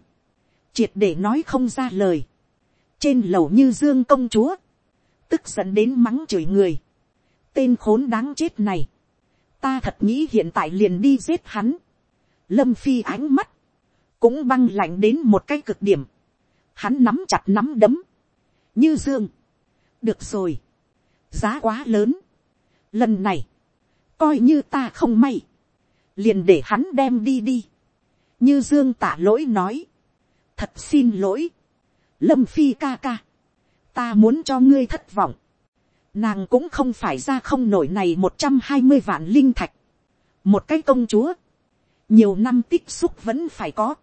triệt để nói không ra lời, trên lầu như dương công chúa, tức giận đến mắng chửi người, tên khốn đáng chết này, ta thật nghĩ hiện tại liền đi giết hắn, lâm phi ánh mắt, cũng băng lạnh đến một cái cực điểm, hắn nắm chặt nắm đấm, như dương, được rồi, giá quá lớn, lần này, coi như ta không may, liền để hắn đem đi đi, như dương tả lỗi nói, thật xin lỗi, lâm phi ca ca, ta muốn cho ngươi thất vọng, nàng cũng không phải ra không nổi này một trăm hai mươi vạn linh thạch, một cái công chúa, nhiều năm tích xúc vẫn phải có,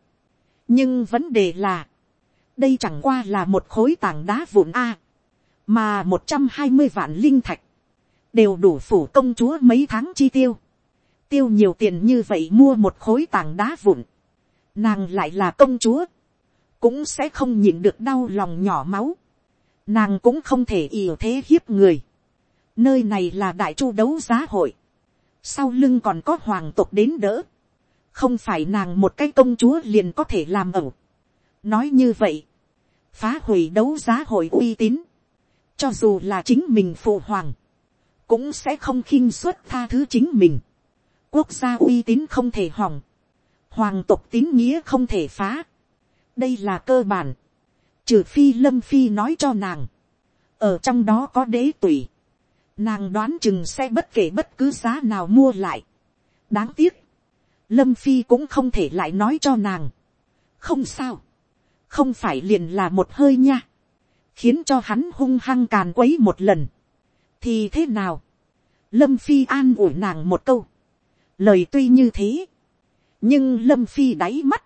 nhưng vấn đề là, đây chẳng qua là một khối tảng đá vụn a, mà một trăm hai mươi vạn linh thạch, đều đủ phủ công chúa mấy tháng chi tiêu, tiêu nhiều tiền như vậy mua một khối tảng đá vụn, nàng lại là công chúa, cũng sẽ không nhìn được đau lòng nhỏ máu. Nàng cũng không thể ỉ thế hiếp người. Nơi này là đại chu đấu giá hội. Sau lưng còn có hoàng tộc đến đỡ. Không phải nàng một cái công chúa liền có thể làm ẩu. Nói như vậy. Phá hủy đấu giá hội uy tín. Cho dù là chính mình phụ hoàng. Cũng sẽ không khinh suất tha thứ chính mình. Quốc gia uy tín không thể hỏng. Hoàng tộc tín nghĩa không thể phá đây là cơ bản, trừ phi lâm phi nói cho nàng, ở trong đó có đế tùy, nàng đoán chừng sẽ bất kể bất cứ giá nào mua lại. đáng tiếc, lâm phi cũng không thể lại nói cho nàng. không sao, không phải liền là một hơi nha, khiến cho hắn hung hăng càn quấy một lần. thì thế nào, lâm phi an ủi nàng một câu, lời tuy như thế, nhưng lâm phi đáy mắt,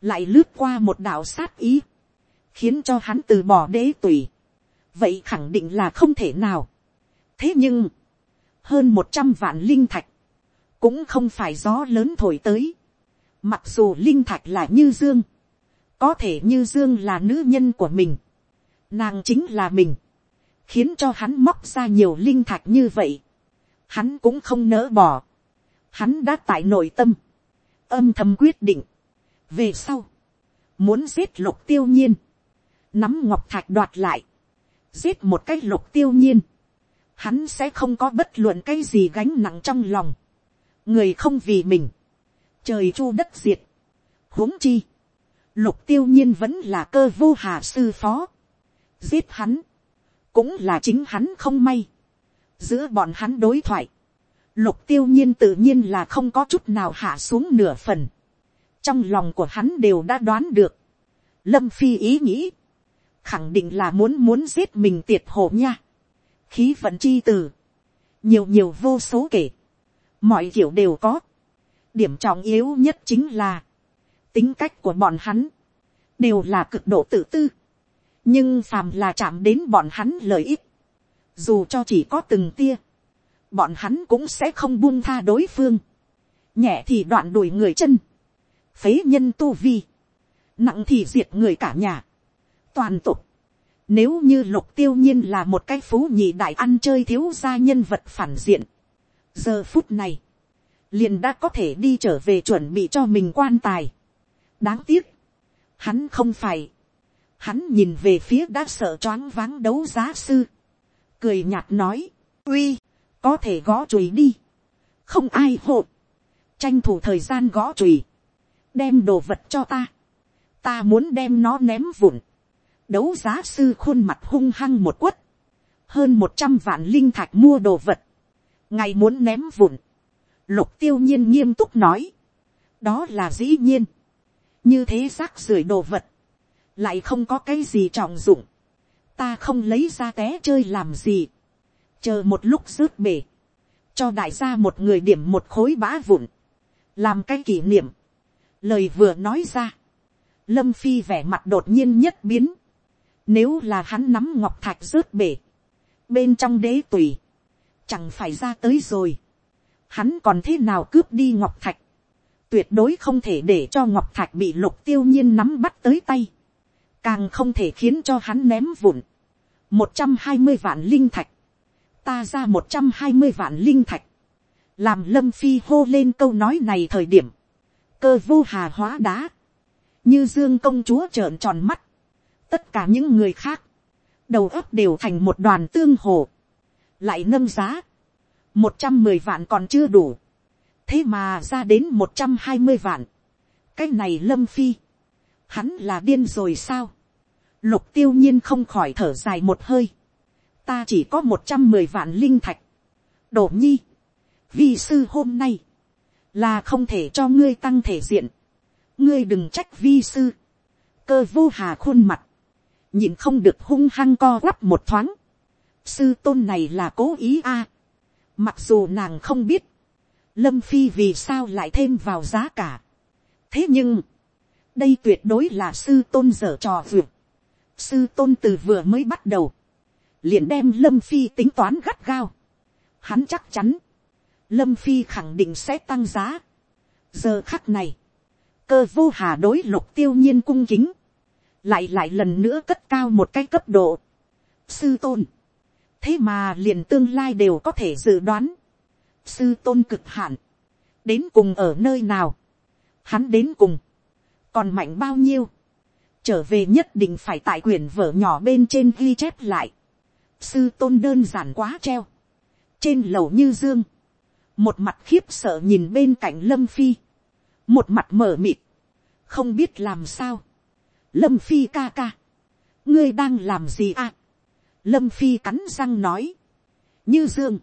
lại lướt qua một đạo sát ý, khiến cho hắn từ bỏ đế tùy. vậy khẳng định là không thể nào. thế nhưng, hơn một trăm vạn linh thạch, cũng không phải gió lớn thổi tới. mặc dù linh thạch là như dương, có thể như dương là nữ nhân của mình, nàng chính là mình, khiến cho hắn móc ra nhiều linh thạch như vậy, hắn cũng không nỡ bỏ, hắn đã tại nội tâm, âm thầm quyết định, về sau, muốn giết lục tiêu nhiên, nắm ngọc thạch đoạt lại, giết một cái lục tiêu nhiên, hắn sẽ không có bất luận cái gì gánh nặng trong lòng, người không vì mình, trời chu đất diệt, huống chi, lục tiêu nhiên vẫn là cơ vô hà sư phó, giết hắn, cũng là chính hắn không may, giữa bọn hắn đối thoại, lục tiêu nhiên tự nhiên là không có chút nào hạ xuống nửa phần, trong lòng của hắn đều đã đoán được. lâm phi ý nghĩ, khẳng định là muốn muốn giết mình tiệt hộ nha. khí vận chi từ, nhiều nhiều vô số kể, mọi kiểu đều có. điểm trọng yếu nhất chính là, tính cách của bọn hắn, đều là cực độ tự tư. nhưng phàm là chạm đến bọn hắn lợi ích, dù cho chỉ có từng tia, bọn hắn cũng sẽ không buông tha đối phương. nhẹ thì đoạn đuổi người chân, phế nhân tu vi, nặng thì diệt người cả nhà, toàn tục. Nếu như lục tiêu nhiên là một cái phú nhị đại ăn chơi thiếu gia nhân vật phản diện. Giờ phút này, liền đã có thể đi trở về chuẩn bị cho mình quan tài. Đáng tiếc, hắn không phải. Hắn nhìn về phía đã sợ choáng váng đấu giá sư. Cười nhạt nói, uy, có thể gõ chùi đi. Không ai hộ. Tranh thủ thời gian gõ chùi đem đồ vật cho ta, ta muốn đem nó ném vụn, đấu giá sư khuôn mặt hung hăng một quất, hơn một trăm vạn linh thạch mua đồ vật, ngày muốn ném vụn, lục tiêu nhiên nghiêm túc nói, đó là dĩ nhiên, như thế rác rưởi đồ vật, lại không có cái gì trọng dụng, ta không lấy ra té chơi làm gì, chờ một lúc rớt bể, cho đại gia một người điểm một khối bã vụn, làm cái kỷ niệm, lời vừa nói ra, lâm phi vẻ mặt đột nhiên nhất biến, nếu là hắn nắm ngọc thạch rớt bể, bên trong đế tùy, chẳng phải ra tới rồi, hắn còn thế nào cướp đi ngọc thạch, tuyệt đối không thể để cho ngọc thạch bị lục tiêu nhiên nắm bắt tới tay, càng không thể khiến cho hắn ném vụn, một trăm hai mươi vạn linh thạch, ta ra một trăm hai mươi vạn linh thạch, làm lâm phi hô lên câu nói này thời điểm, cơ vô hà hóa đá, như dương công chúa trợn tròn mắt, tất cả những người khác, đầu óc đều thành một đoàn tương hồ, lại nâng giá, một trăm mười vạn còn chưa đủ, thế mà ra đến một trăm hai mươi vạn, cái này lâm phi, hắn là điên rồi sao, lục tiêu nhiên không khỏi thở dài một hơi, ta chỉ có một trăm mười vạn linh thạch, đổ nhi, vi sư hôm nay, là không thể cho ngươi tăng thể diện, ngươi đừng trách vi sư, cơ vô hà khuôn mặt, nhìn không được hung hăng co quắp một thoáng, sư tôn này là cố ý a, mặc dù nàng không biết, lâm phi vì sao lại thêm vào giá cả, thế nhưng, đây tuyệt đối là sư tôn dở trò vượt, sư tôn từ vừa mới bắt đầu, liền đem lâm phi tính toán gắt gao, hắn chắc chắn, lâm phi khẳng định sẽ tăng giá. giờ khắc này, cơ vô hà đối lục tiêu nhiên cung kính, lại lại lần nữa cất cao một cái cấp độ. sư tôn, thế mà liền tương lai đều có thể dự đoán. sư tôn cực hạn, đến cùng ở nơi nào, hắn đến cùng, còn mạnh bao nhiêu, trở về nhất định phải tại quyển vở nhỏ bên trên ghi chép lại. sư tôn đơn giản quá treo, trên lầu như dương, một mặt khiếp sợ nhìn bên cạnh lâm phi, một mặt mở mịt, không biết làm sao, lâm phi ca ca, ngươi đang làm gì à, lâm phi cắn răng nói, như dương,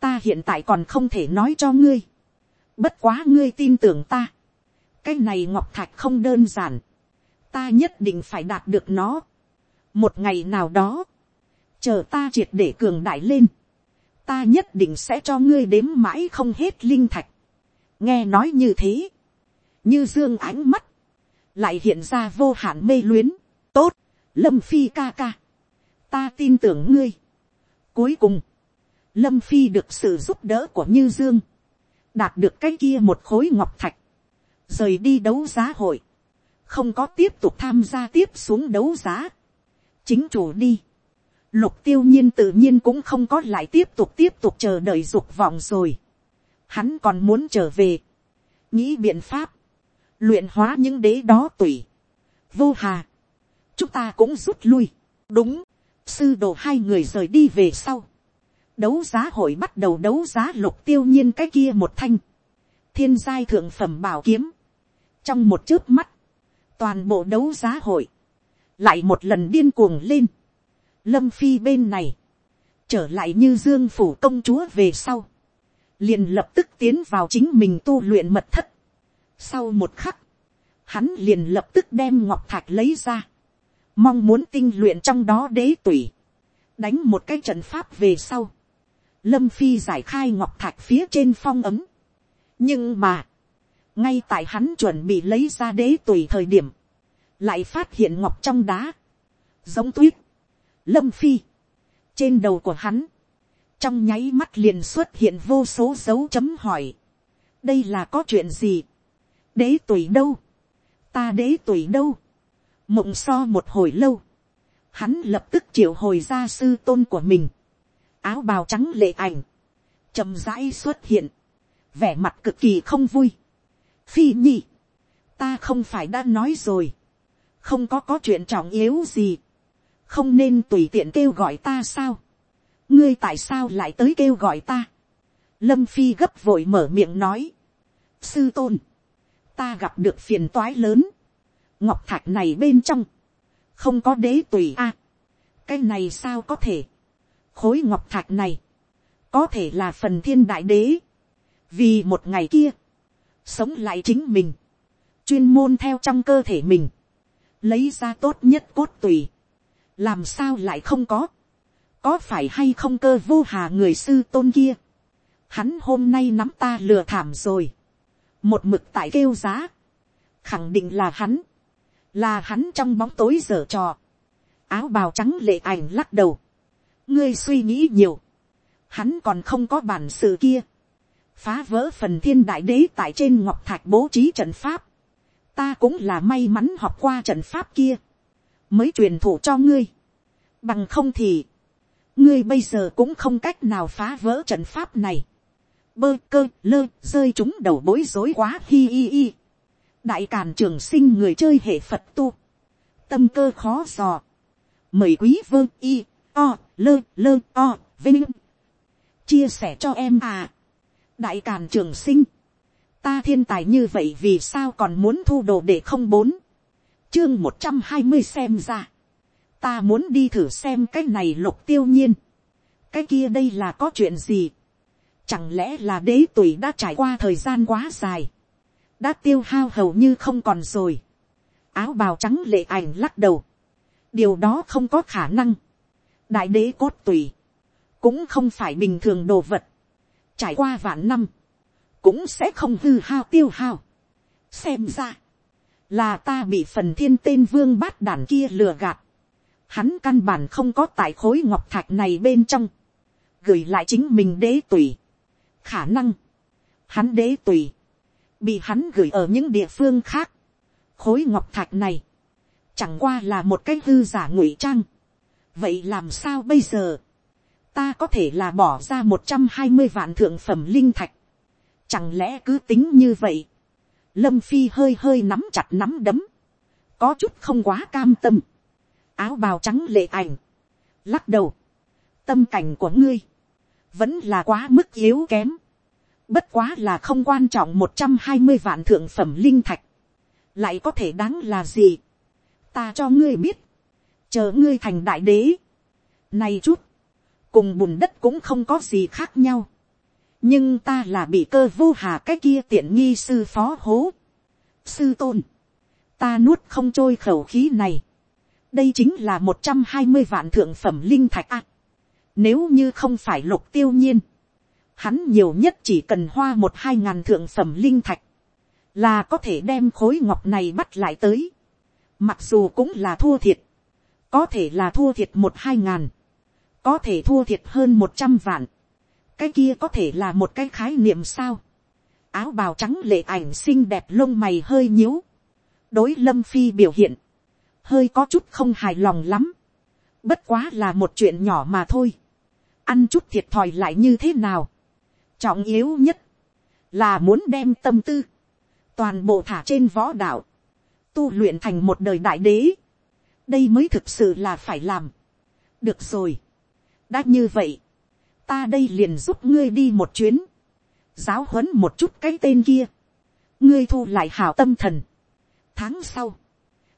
ta hiện tại còn không thể nói cho ngươi, bất quá ngươi tin tưởng ta, cái này ngọc thạch không đơn giản, ta nhất định phải đạt được nó, một ngày nào đó, chờ ta triệt để cường đại lên, ta nhất định sẽ cho ngươi đếm mãi không hết linh thạch. nghe nói như thế, như dương ánh mắt, lại hiện ra vô hạn mê luyến, tốt, lâm phi ca ca, ta tin tưởng ngươi. cuối cùng, lâm phi được sự giúp đỡ của như dương, đạt được cái kia một khối ngọc thạch, rời đi đấu giá hội, không có tiếp tục tham gia tiếp xuống đấu giá, chính chủ đi, Lục tiêu nhiên tự nhiên cũng không có lại tiếp tục tiếp tục chờ đợi dục vọng rồi. Hắn còn muốn trở về. Nghĩ biện pháp. Luyện hóa những đế đó tùy. Vô hà. Chúng ta cũng rút lui. Đúng. Sư đồ hai người rời đi về sau. Đấu giá hội bắt đầu đấu giá lục tiêu nhiên cái kia một thanh. Thiên giai thượng phẩm bảo kiếm. Trong một chớp mắt. Toàn bộ đấu giá hội. Lại một lần điên cuồng lên lâm phi bên này, trở lại như dương phủ công chúa về sau, liền lập tức tiến vào chính mình tu luyện mật thất. Sau một khắc, hắn liền lập tức đem ngọc thạch lấy ra, mong muốn tinh luyện trong đó đế tủy, đánh một cái trận pháp về sau, lâm phi giải khai ngọc thạch phía trên phong ấm. nhưng mà, ngay tại hắn chuẩn bị lấy ra đế tùy thời điểm, lại phát hiện ngọc trong đá, giống tuyết, lâm phi, trên đầu của hắn, trong nháy mắt liền xuất hiện vô số dấu chấm hỏi, đây là có chuyện gì, đế tuổi đâu, ta đế tuổi đâu, mộng so một hồi lâu, hắn lập tức triệu hồi ra sư tôn của mình, áo bào trắng lệ ảnh, chậm rãi xuất hiện, vẻ mặt cực kỳ không vui. Phi nhi, ta không phải đã nói rồi, không có có chuyện trọng yếu gì, không nên tùy tiện kêu gọi ta sao, ngươi tại sao lại tới kêu gọi ta, lâm phi gấp vội mở miệng nói, sư tôn, ta gặp được phiền toái lớn, ngọc thạch này bên trong, không có đế tùy a, cái này sao có thể, khối ngọc thạch này, có thể là phần thiên đại đế, vì một ngày kia, sống lại chính mình, chuyên môn theo trong cơ thể mình, lấy ra tốt nhất cốt tùy, làm sao lại không có, có phải hay không cơ vô hà người sư tôn kia, hắn hôm nay nắm ta lừa thảm rồi, một mực tại kêu giá, khẳng định là hắn, là hắn trong bóng tối dở trò, áo bào trắng lệ ảnh lắc đầu, ngươi suy nghĩ nhiều, hắn còn không có bản sự kia, phá vỡ phần thiên đại đế tại trên ngọc thạch bố trí trận pháp, ta cũng là may mắn học qua trận pháp kia, mới truyền thụ cho ngươi, bằng không thì, ngươi bây giờ cũng không cách nào phá vỡ trận pháp này, bơ cơ lơ rơi chúng đầu bối rối quá hi hi hi, đại càn trường sinh người chơi hệ phật tu, tâm cơ khó dò, mời quý vơ y o lơ lơ o vinh. Chia sẻ cho em à. Đại càn trường sinh, ta thiên tài như vậy vì sao còn muốn thu đồ để không bốn, chương một trăm hai mươi xem ra, ta muốn đi thử xem cái này lục tiêu nhiên, cái kia đây là có chuyện gì, chẳng lẽ là đế tuổi đã trải qua thời gian quá dài, đã tiêu hao hầu như không còn rồi, áo bào trắng lệ ảnh lắc đầu, điều đó không có khả năng, đại đế cốt tùy, cũng không phải bình thường đồ vật, trải qua vạn năm, cũng sẽ không hư hao tiêu hao. xem ra, là ta bị phần thiên tên vương bát đàn kia lừa gạt. hắn căn bản không có tại khối ngọc thạch này bên trong, gửi lại chính mình đế tùy khả năng, hắn đế tùy, bị hắn gửi ở những địa phương khác. khối ngọc thạch này, chẳng qua là một cái hư giả ngụy trang. vậy làm sao bây giờ, ta có thể là bỏ ra một trăm hai mươi vạn thượng phẩm linh thạch. Chẳng lẽ cứ tính như vậy. Lâm phi hơi hơi nắm chặt nắm đấm. Có chút không quá cam tâm. Áo bào trắng lệ ảnh. Lắc đầu. Tâm cảnh của ngươi. Vẫn là quá mức yếu kém. Bất quá là không quan trọng một trăm hai mươi vạn thượng phẩm linh thạch. Lại có thể đáng là gì. Ta cho ngươi biết. Chờ ngươi thành đại đế. Này chút cùng bùn đất cũng không có gì khác nhau. nhưng ta là bị cơ vô hà cái kia tiện nghi sư phó hố. sư tôn, ta nuốt không trôi khẩu khí này. đây chính là một trăm hai mươi vạn thượng phẩm linh thạch a nếu như không phải lục tiêu nhiên, hắn nhiều nhất chỉ cần hoa một hai ngàn thượng phẩm linh thạch, là có thể đem khối ngọc này bắt lại tới. mặc dù cũng là thua thiệt, có thể là thua thiệt một hai ngàn có thể thua thiệt hơn một trăm vạn, cái kia có thể là một cái khái niệm sao, áo bào trắng lệ ảnh xinh đẹp lông mày hơi nhíu, đối lâm phi biểu hiện, hơi có chút không hài lòng lắm, bất quá là một chuyện nhỏ mà thôi, ăn chút thiệt thòi lại như thế nào, trọng yếu nhất, là muốn đem tâm tư, toàn bộ thả trên võ đạo, tu luyện thành một đời đại đế, đây mới thực sự là phải làm. được rồi, đã như vậy, ta đây liền giúp ngươi đi một chuyến, giáo huấn một chút cái tên kia, ngươi thu lại hảo tâm thần. tháng sau,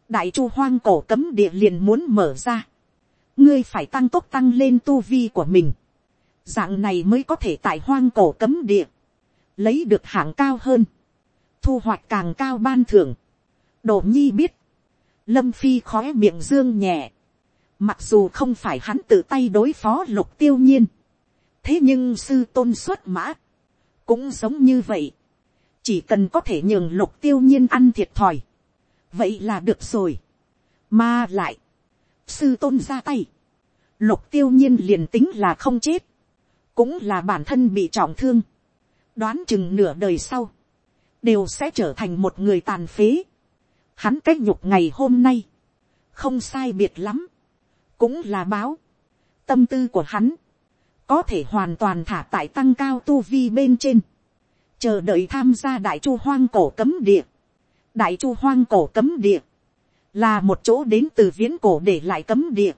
đại chu hoang cổ cấm địa liền muốn mở ra, ngươi phải tăng tốc tăng lên tu vi của mình, dạng này mới có thể tại hoang cổ cấm địa, lấy được hạng cao hơn, thu hoạch càng cao ban thưởng. Đồ nhi biết, lâm phi khói miệng dương nhẹ, Mặc dù không phải hắn tự tay đối phó lục tiêu nhiên. Thế nhưng sư tôn xuất mã. Cũng giống như vậy. Chỉ cần có thể nhường lục tiêu nhiên ăn thiệt thòi. Vậy là được rồi. Mà lại. Sư tôn ra tay. Lục tiêu nhiên liền tính là không chết. Cũng là bản thân bị trọng thương. Đoán chừng nửa đời sau. Đều sẽ trở thành một người tàn phế. Hắn cách nhục ngày hôm nay. Không sai biệt lắm cũng là báo. Tâm tư của hắn, có thể hoàn toàn thả tại tăng cao tu vi bên trên. Chờ đợi tham gia đại chu hoang cổ cấm địa. Đại chu hoang cổ cấm địa, là một chỗ đến từ viễn cổ để lại cấm địa.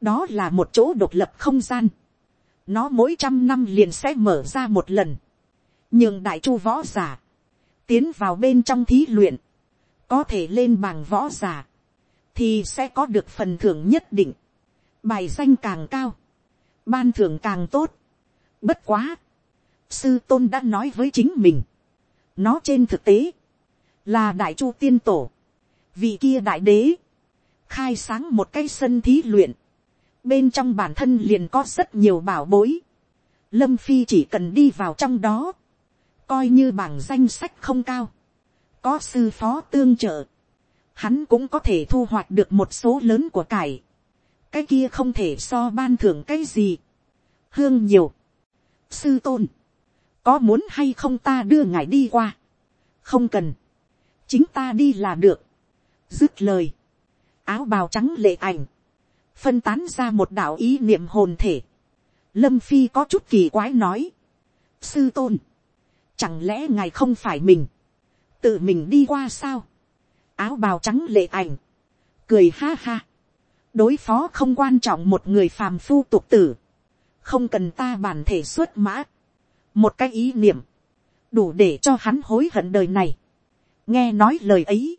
Đó là một chỗ độc lập không gian. Nó mỗi trăm năm liền sẽ mở ra một lần. Nhưng đại chu võ giả, tiến vào bên trong thí luyện, có thể lên bằng võ giả, thì sẽ có được phần thưởng nhất định bài danh càng cao, ban thưởng càng tốt. Bất quá, sư tôn đã nói với chính mình, nó trên thực tế, là đại chu tiên tổ, vị kia đại đế, khai sáng một cái sân thí luyện, bên trong bản thân liền có rất nhiều bảo bối, lâm phi chỉ cần đi vào trong đó, coi như bảng danh sách không cao, có sư phó tương trợ, hắn cũng có thể thu hoạch được một số lớn của cải, cái kia không thể so ban thưởng cái gì, hương nhiều, sư tôn, có muốn hay không ta đưa ngài đi qua, không cần, chính ta đi là được, dứt lời, áo bào trắng lệ ảnh, phân tán ra một đạo ý niệm hồn thể, lâm phi có chút kỳ quái nói, sư tôn, chẳng lẽ ngài không phải mình, tự mình đi qua sao, áo bào trắng lệ ảnh, cười ha ha, đối phó không quan trọng một người phàm phu tục tử, không cần ta bản thể xuất mã, một cái ý niệm, đủ để cho hắn hối hận đời này, nghe nói lời ấy,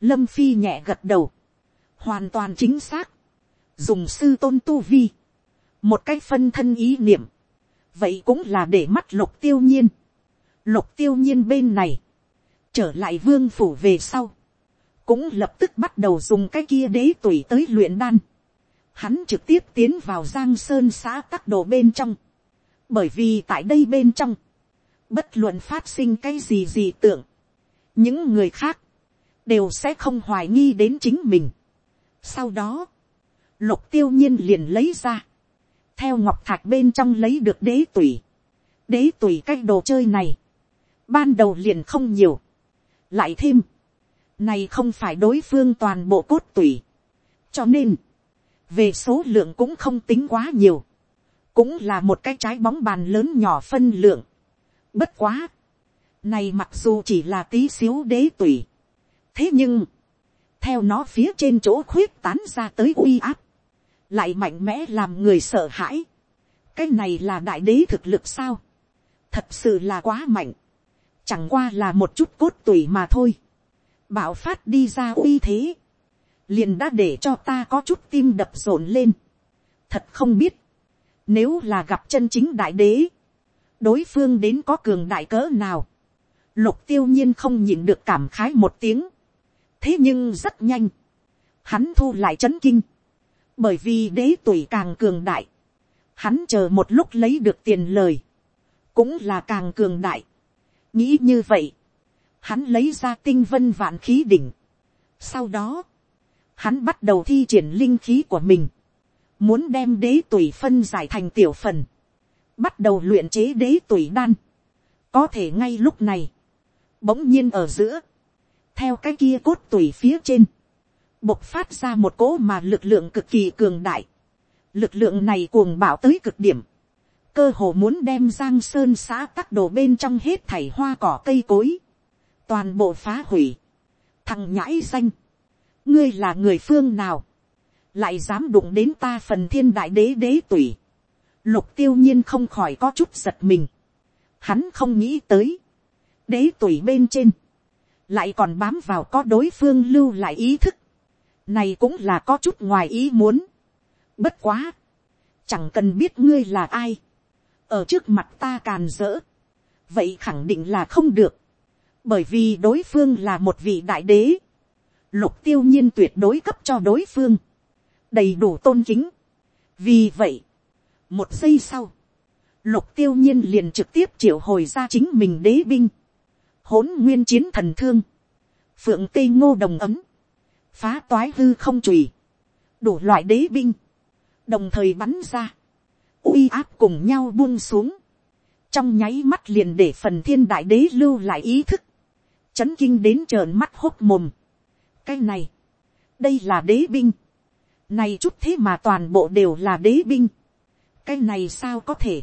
lâm phi nhẹ gật đầu, hoàn toàn chính xác, dùng sư tôn tu vi, một cái phân thân ý niệm, vậy cũng là để mắt lục tiêu nhiên, lục tiêu nhiên bên này, trở lại vương phủ về sau, cũng lập tức bắt đầu dùng cái kia đế tùy tới luyện đan. Hắn trực tiếp tiến vào giang sơn xã tắc đồ bên trong. Bởi vì tại đây bên trong, bất luận phát sinh cái gì gì tưởng, những người khác, đều sẽ không hoài nghi đến chính mình. Sau đó, lục tiêu nhiên liền lấy ra, theo ngọc thạch bên trong lấy được đế tùy. Đế tùy cái đồ chơi này, ban đầu liền không nhiều. Lại thêm, này không phải đối phương toàn bộ cốt tủy. Cho nên, về số lượng cũng không tính quá nhiều. Cũng là một cái trái bóng bàn lớn nhỏ phân lượng. Bất quá. Này mặc dù chỉ là tí xíu đế tủy. Thế nhưng, theo nó phía trên chỗ khuyết tán ra tới uy áp. Lại mạnh mẽ làm người sợ hãi. Cái này là đại đế thực lực sao? Thật sự là quá mạnh. Chẳng qua là một chút cốt tủy mà thôi bạo phát đi ra uy thế, liền đã để cho ta có chút tim đập rộn lên. thật không biết, nếu là gặp chân chính đại đế, đối phương đến có cường đại cỡ nào, lục tiêu nhiên không nhịn được cảm khái một tiếng, thế nhưng rất nhanh, hắn thu lại chấn kinh, bởi vì đế tuổi càng cường đại, hắn chờ một lúc lấy được tiền lời, cũng là càng cường đại. nghĩ như vậy, hắn lấy ra tinh vân vạn khí đỉnh. Sau đó, hắn bắt đầu thi triển linh khí của mình, muốn đem đế tuổi phân giải thành tiểu phần, bắt đầu luyện chế đế tuổi đan. Có thể ngay lúc này, bỗng nhiên ở giữa, theo cái kia cốt tùy phía trên, bộc phát ra một cỗ mà lực lượng cực kỳ cường đại. Lực lượng này cuồng bạo tới cực điểm. Cơ hồ muốn đem giang sơn xã các đồ bên trong hết thảy hoa cỏ cây cối toàn bộ phá hủy, thằng nhãi xanh ngươi là người phương nào, lại dám đụng đến ta phần thiên đại đế đế tủy, lục tiêu nhiên không khỏi có chút giật mình, hắn không nghĩ tới, đế tủy bên trên, lại còn bám vào có đối phương lưu lại ý thức, này cũng là có chút ngoài ý muốn, bất quá, chẳng cần biết ngươi là ai, ở trước mặt ta càn rỡ, vậy khẳng định là không được, bởi vì đối phương là một vị đại đế, lục tiêu nhiên tuyệt đối cấp cho đối phương, đầy đủ tôn kính. vì vậy, một giây sau, lục tiêu nhiên liền trực tiếp triệu hồi ra chính mình đế binh, hỗn nguyên chiến thần thương, phượng tây ngô đồng ấm, phá toái hư không chùy, đủ loại đế binh, đồng thời bắn ra, uy áp cùng nhau buông xuống, trong nháy mắt liền để phần thiên đại đế lưu lại ý thức, chấn kinh đến trợn mắt hốc mồm. cái này, đây là đế binh. này chút thế mà toàn bộ đều là đế binh. cái này sao có thể.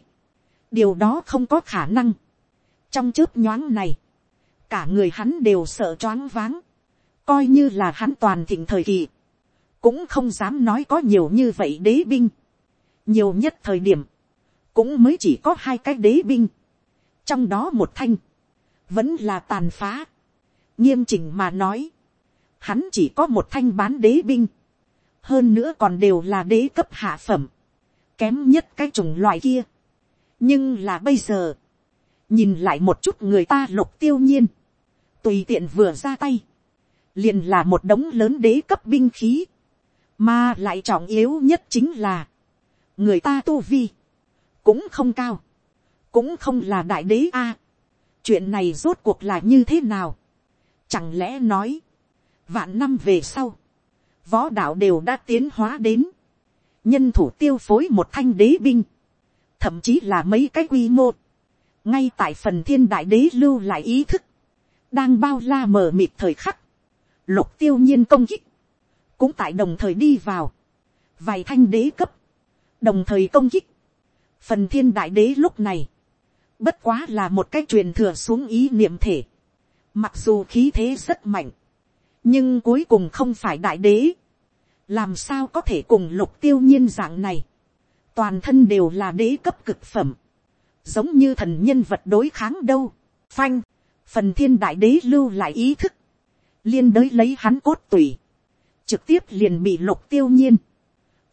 điều đó không có khả năng. trong chớp nhoáng này, cả người hắn đều sợ choáng váng. coi như là hắn toàn thịnh thời kỳ. cũng không dám nói có nhiều như vậy đế binh. nhiều nhất thời điểm, cũng mới chỉ có hai cái đế binh. trong đó một thanh, vẫn là tàn phá nghiêm chỉnh mà nói, hắn chỉ có một thanh bán đế binh, hơn nữa còn đều là đế cấp hạ phẩm, kém nhất cái chủng loại kia. nhưng là bây giờ, nhìn lại một chút người ta lục tiêu nhiên, tùy tiện vừa ra tay, liền là một đống lớn đế cấp binh khí, mà lại trọng yếu nhất chính là, người ta tu vi, cũng không cao, cũng không là đại đế a. chuyện này rốt cuộc là như thế nào, chẳng lẽ nói, vạn năm về sau, võ đạo đều đã tiến hóa đến, nhân thủ tiêu phối một thanh đế binh, thậm chí là mấy cái quy mô, ngay tại phần thiên đại đế lưu lại ý thức, đang bao la mờ mịt thời khắc, lục tiêu nhiên công kích, cũng tại đồng thời đi vào, vài thanh đế cấp, đồng thời công kích, phần thiên đại đế lúc này, bất quá là một cái truyền thừa xuống ý niệm thể, mặc dù khí thế rất mạnh, nhưng cuối cùng không phải đại đế, làm sao có thể cùng lục tiêu nhiên dạng này, toàn thân đều là đế cấp cực phẩm, giống như thần nhân vật đối kháng đâu, phanh, phần thiên đại đế lưu lại ý thức, liên đới lấy hắn cốt tủy, trực tiếp liền bị lục tiêu nhiên,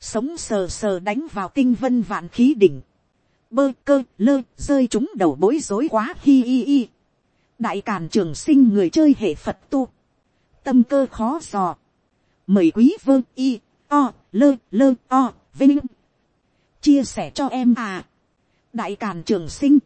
sống sờ sờ đánh vào tinh vân vạn khí đỉnh, bơ cơ lơ rơi chúng đầu bối rối quá hi hi hi. đại càn trường sinh người chơi hệ phật tu, tâm cơ khó dò, mời quý vơ y o lơ lơ o vinh. Chia sẻ cho em à đại càn trường sinh.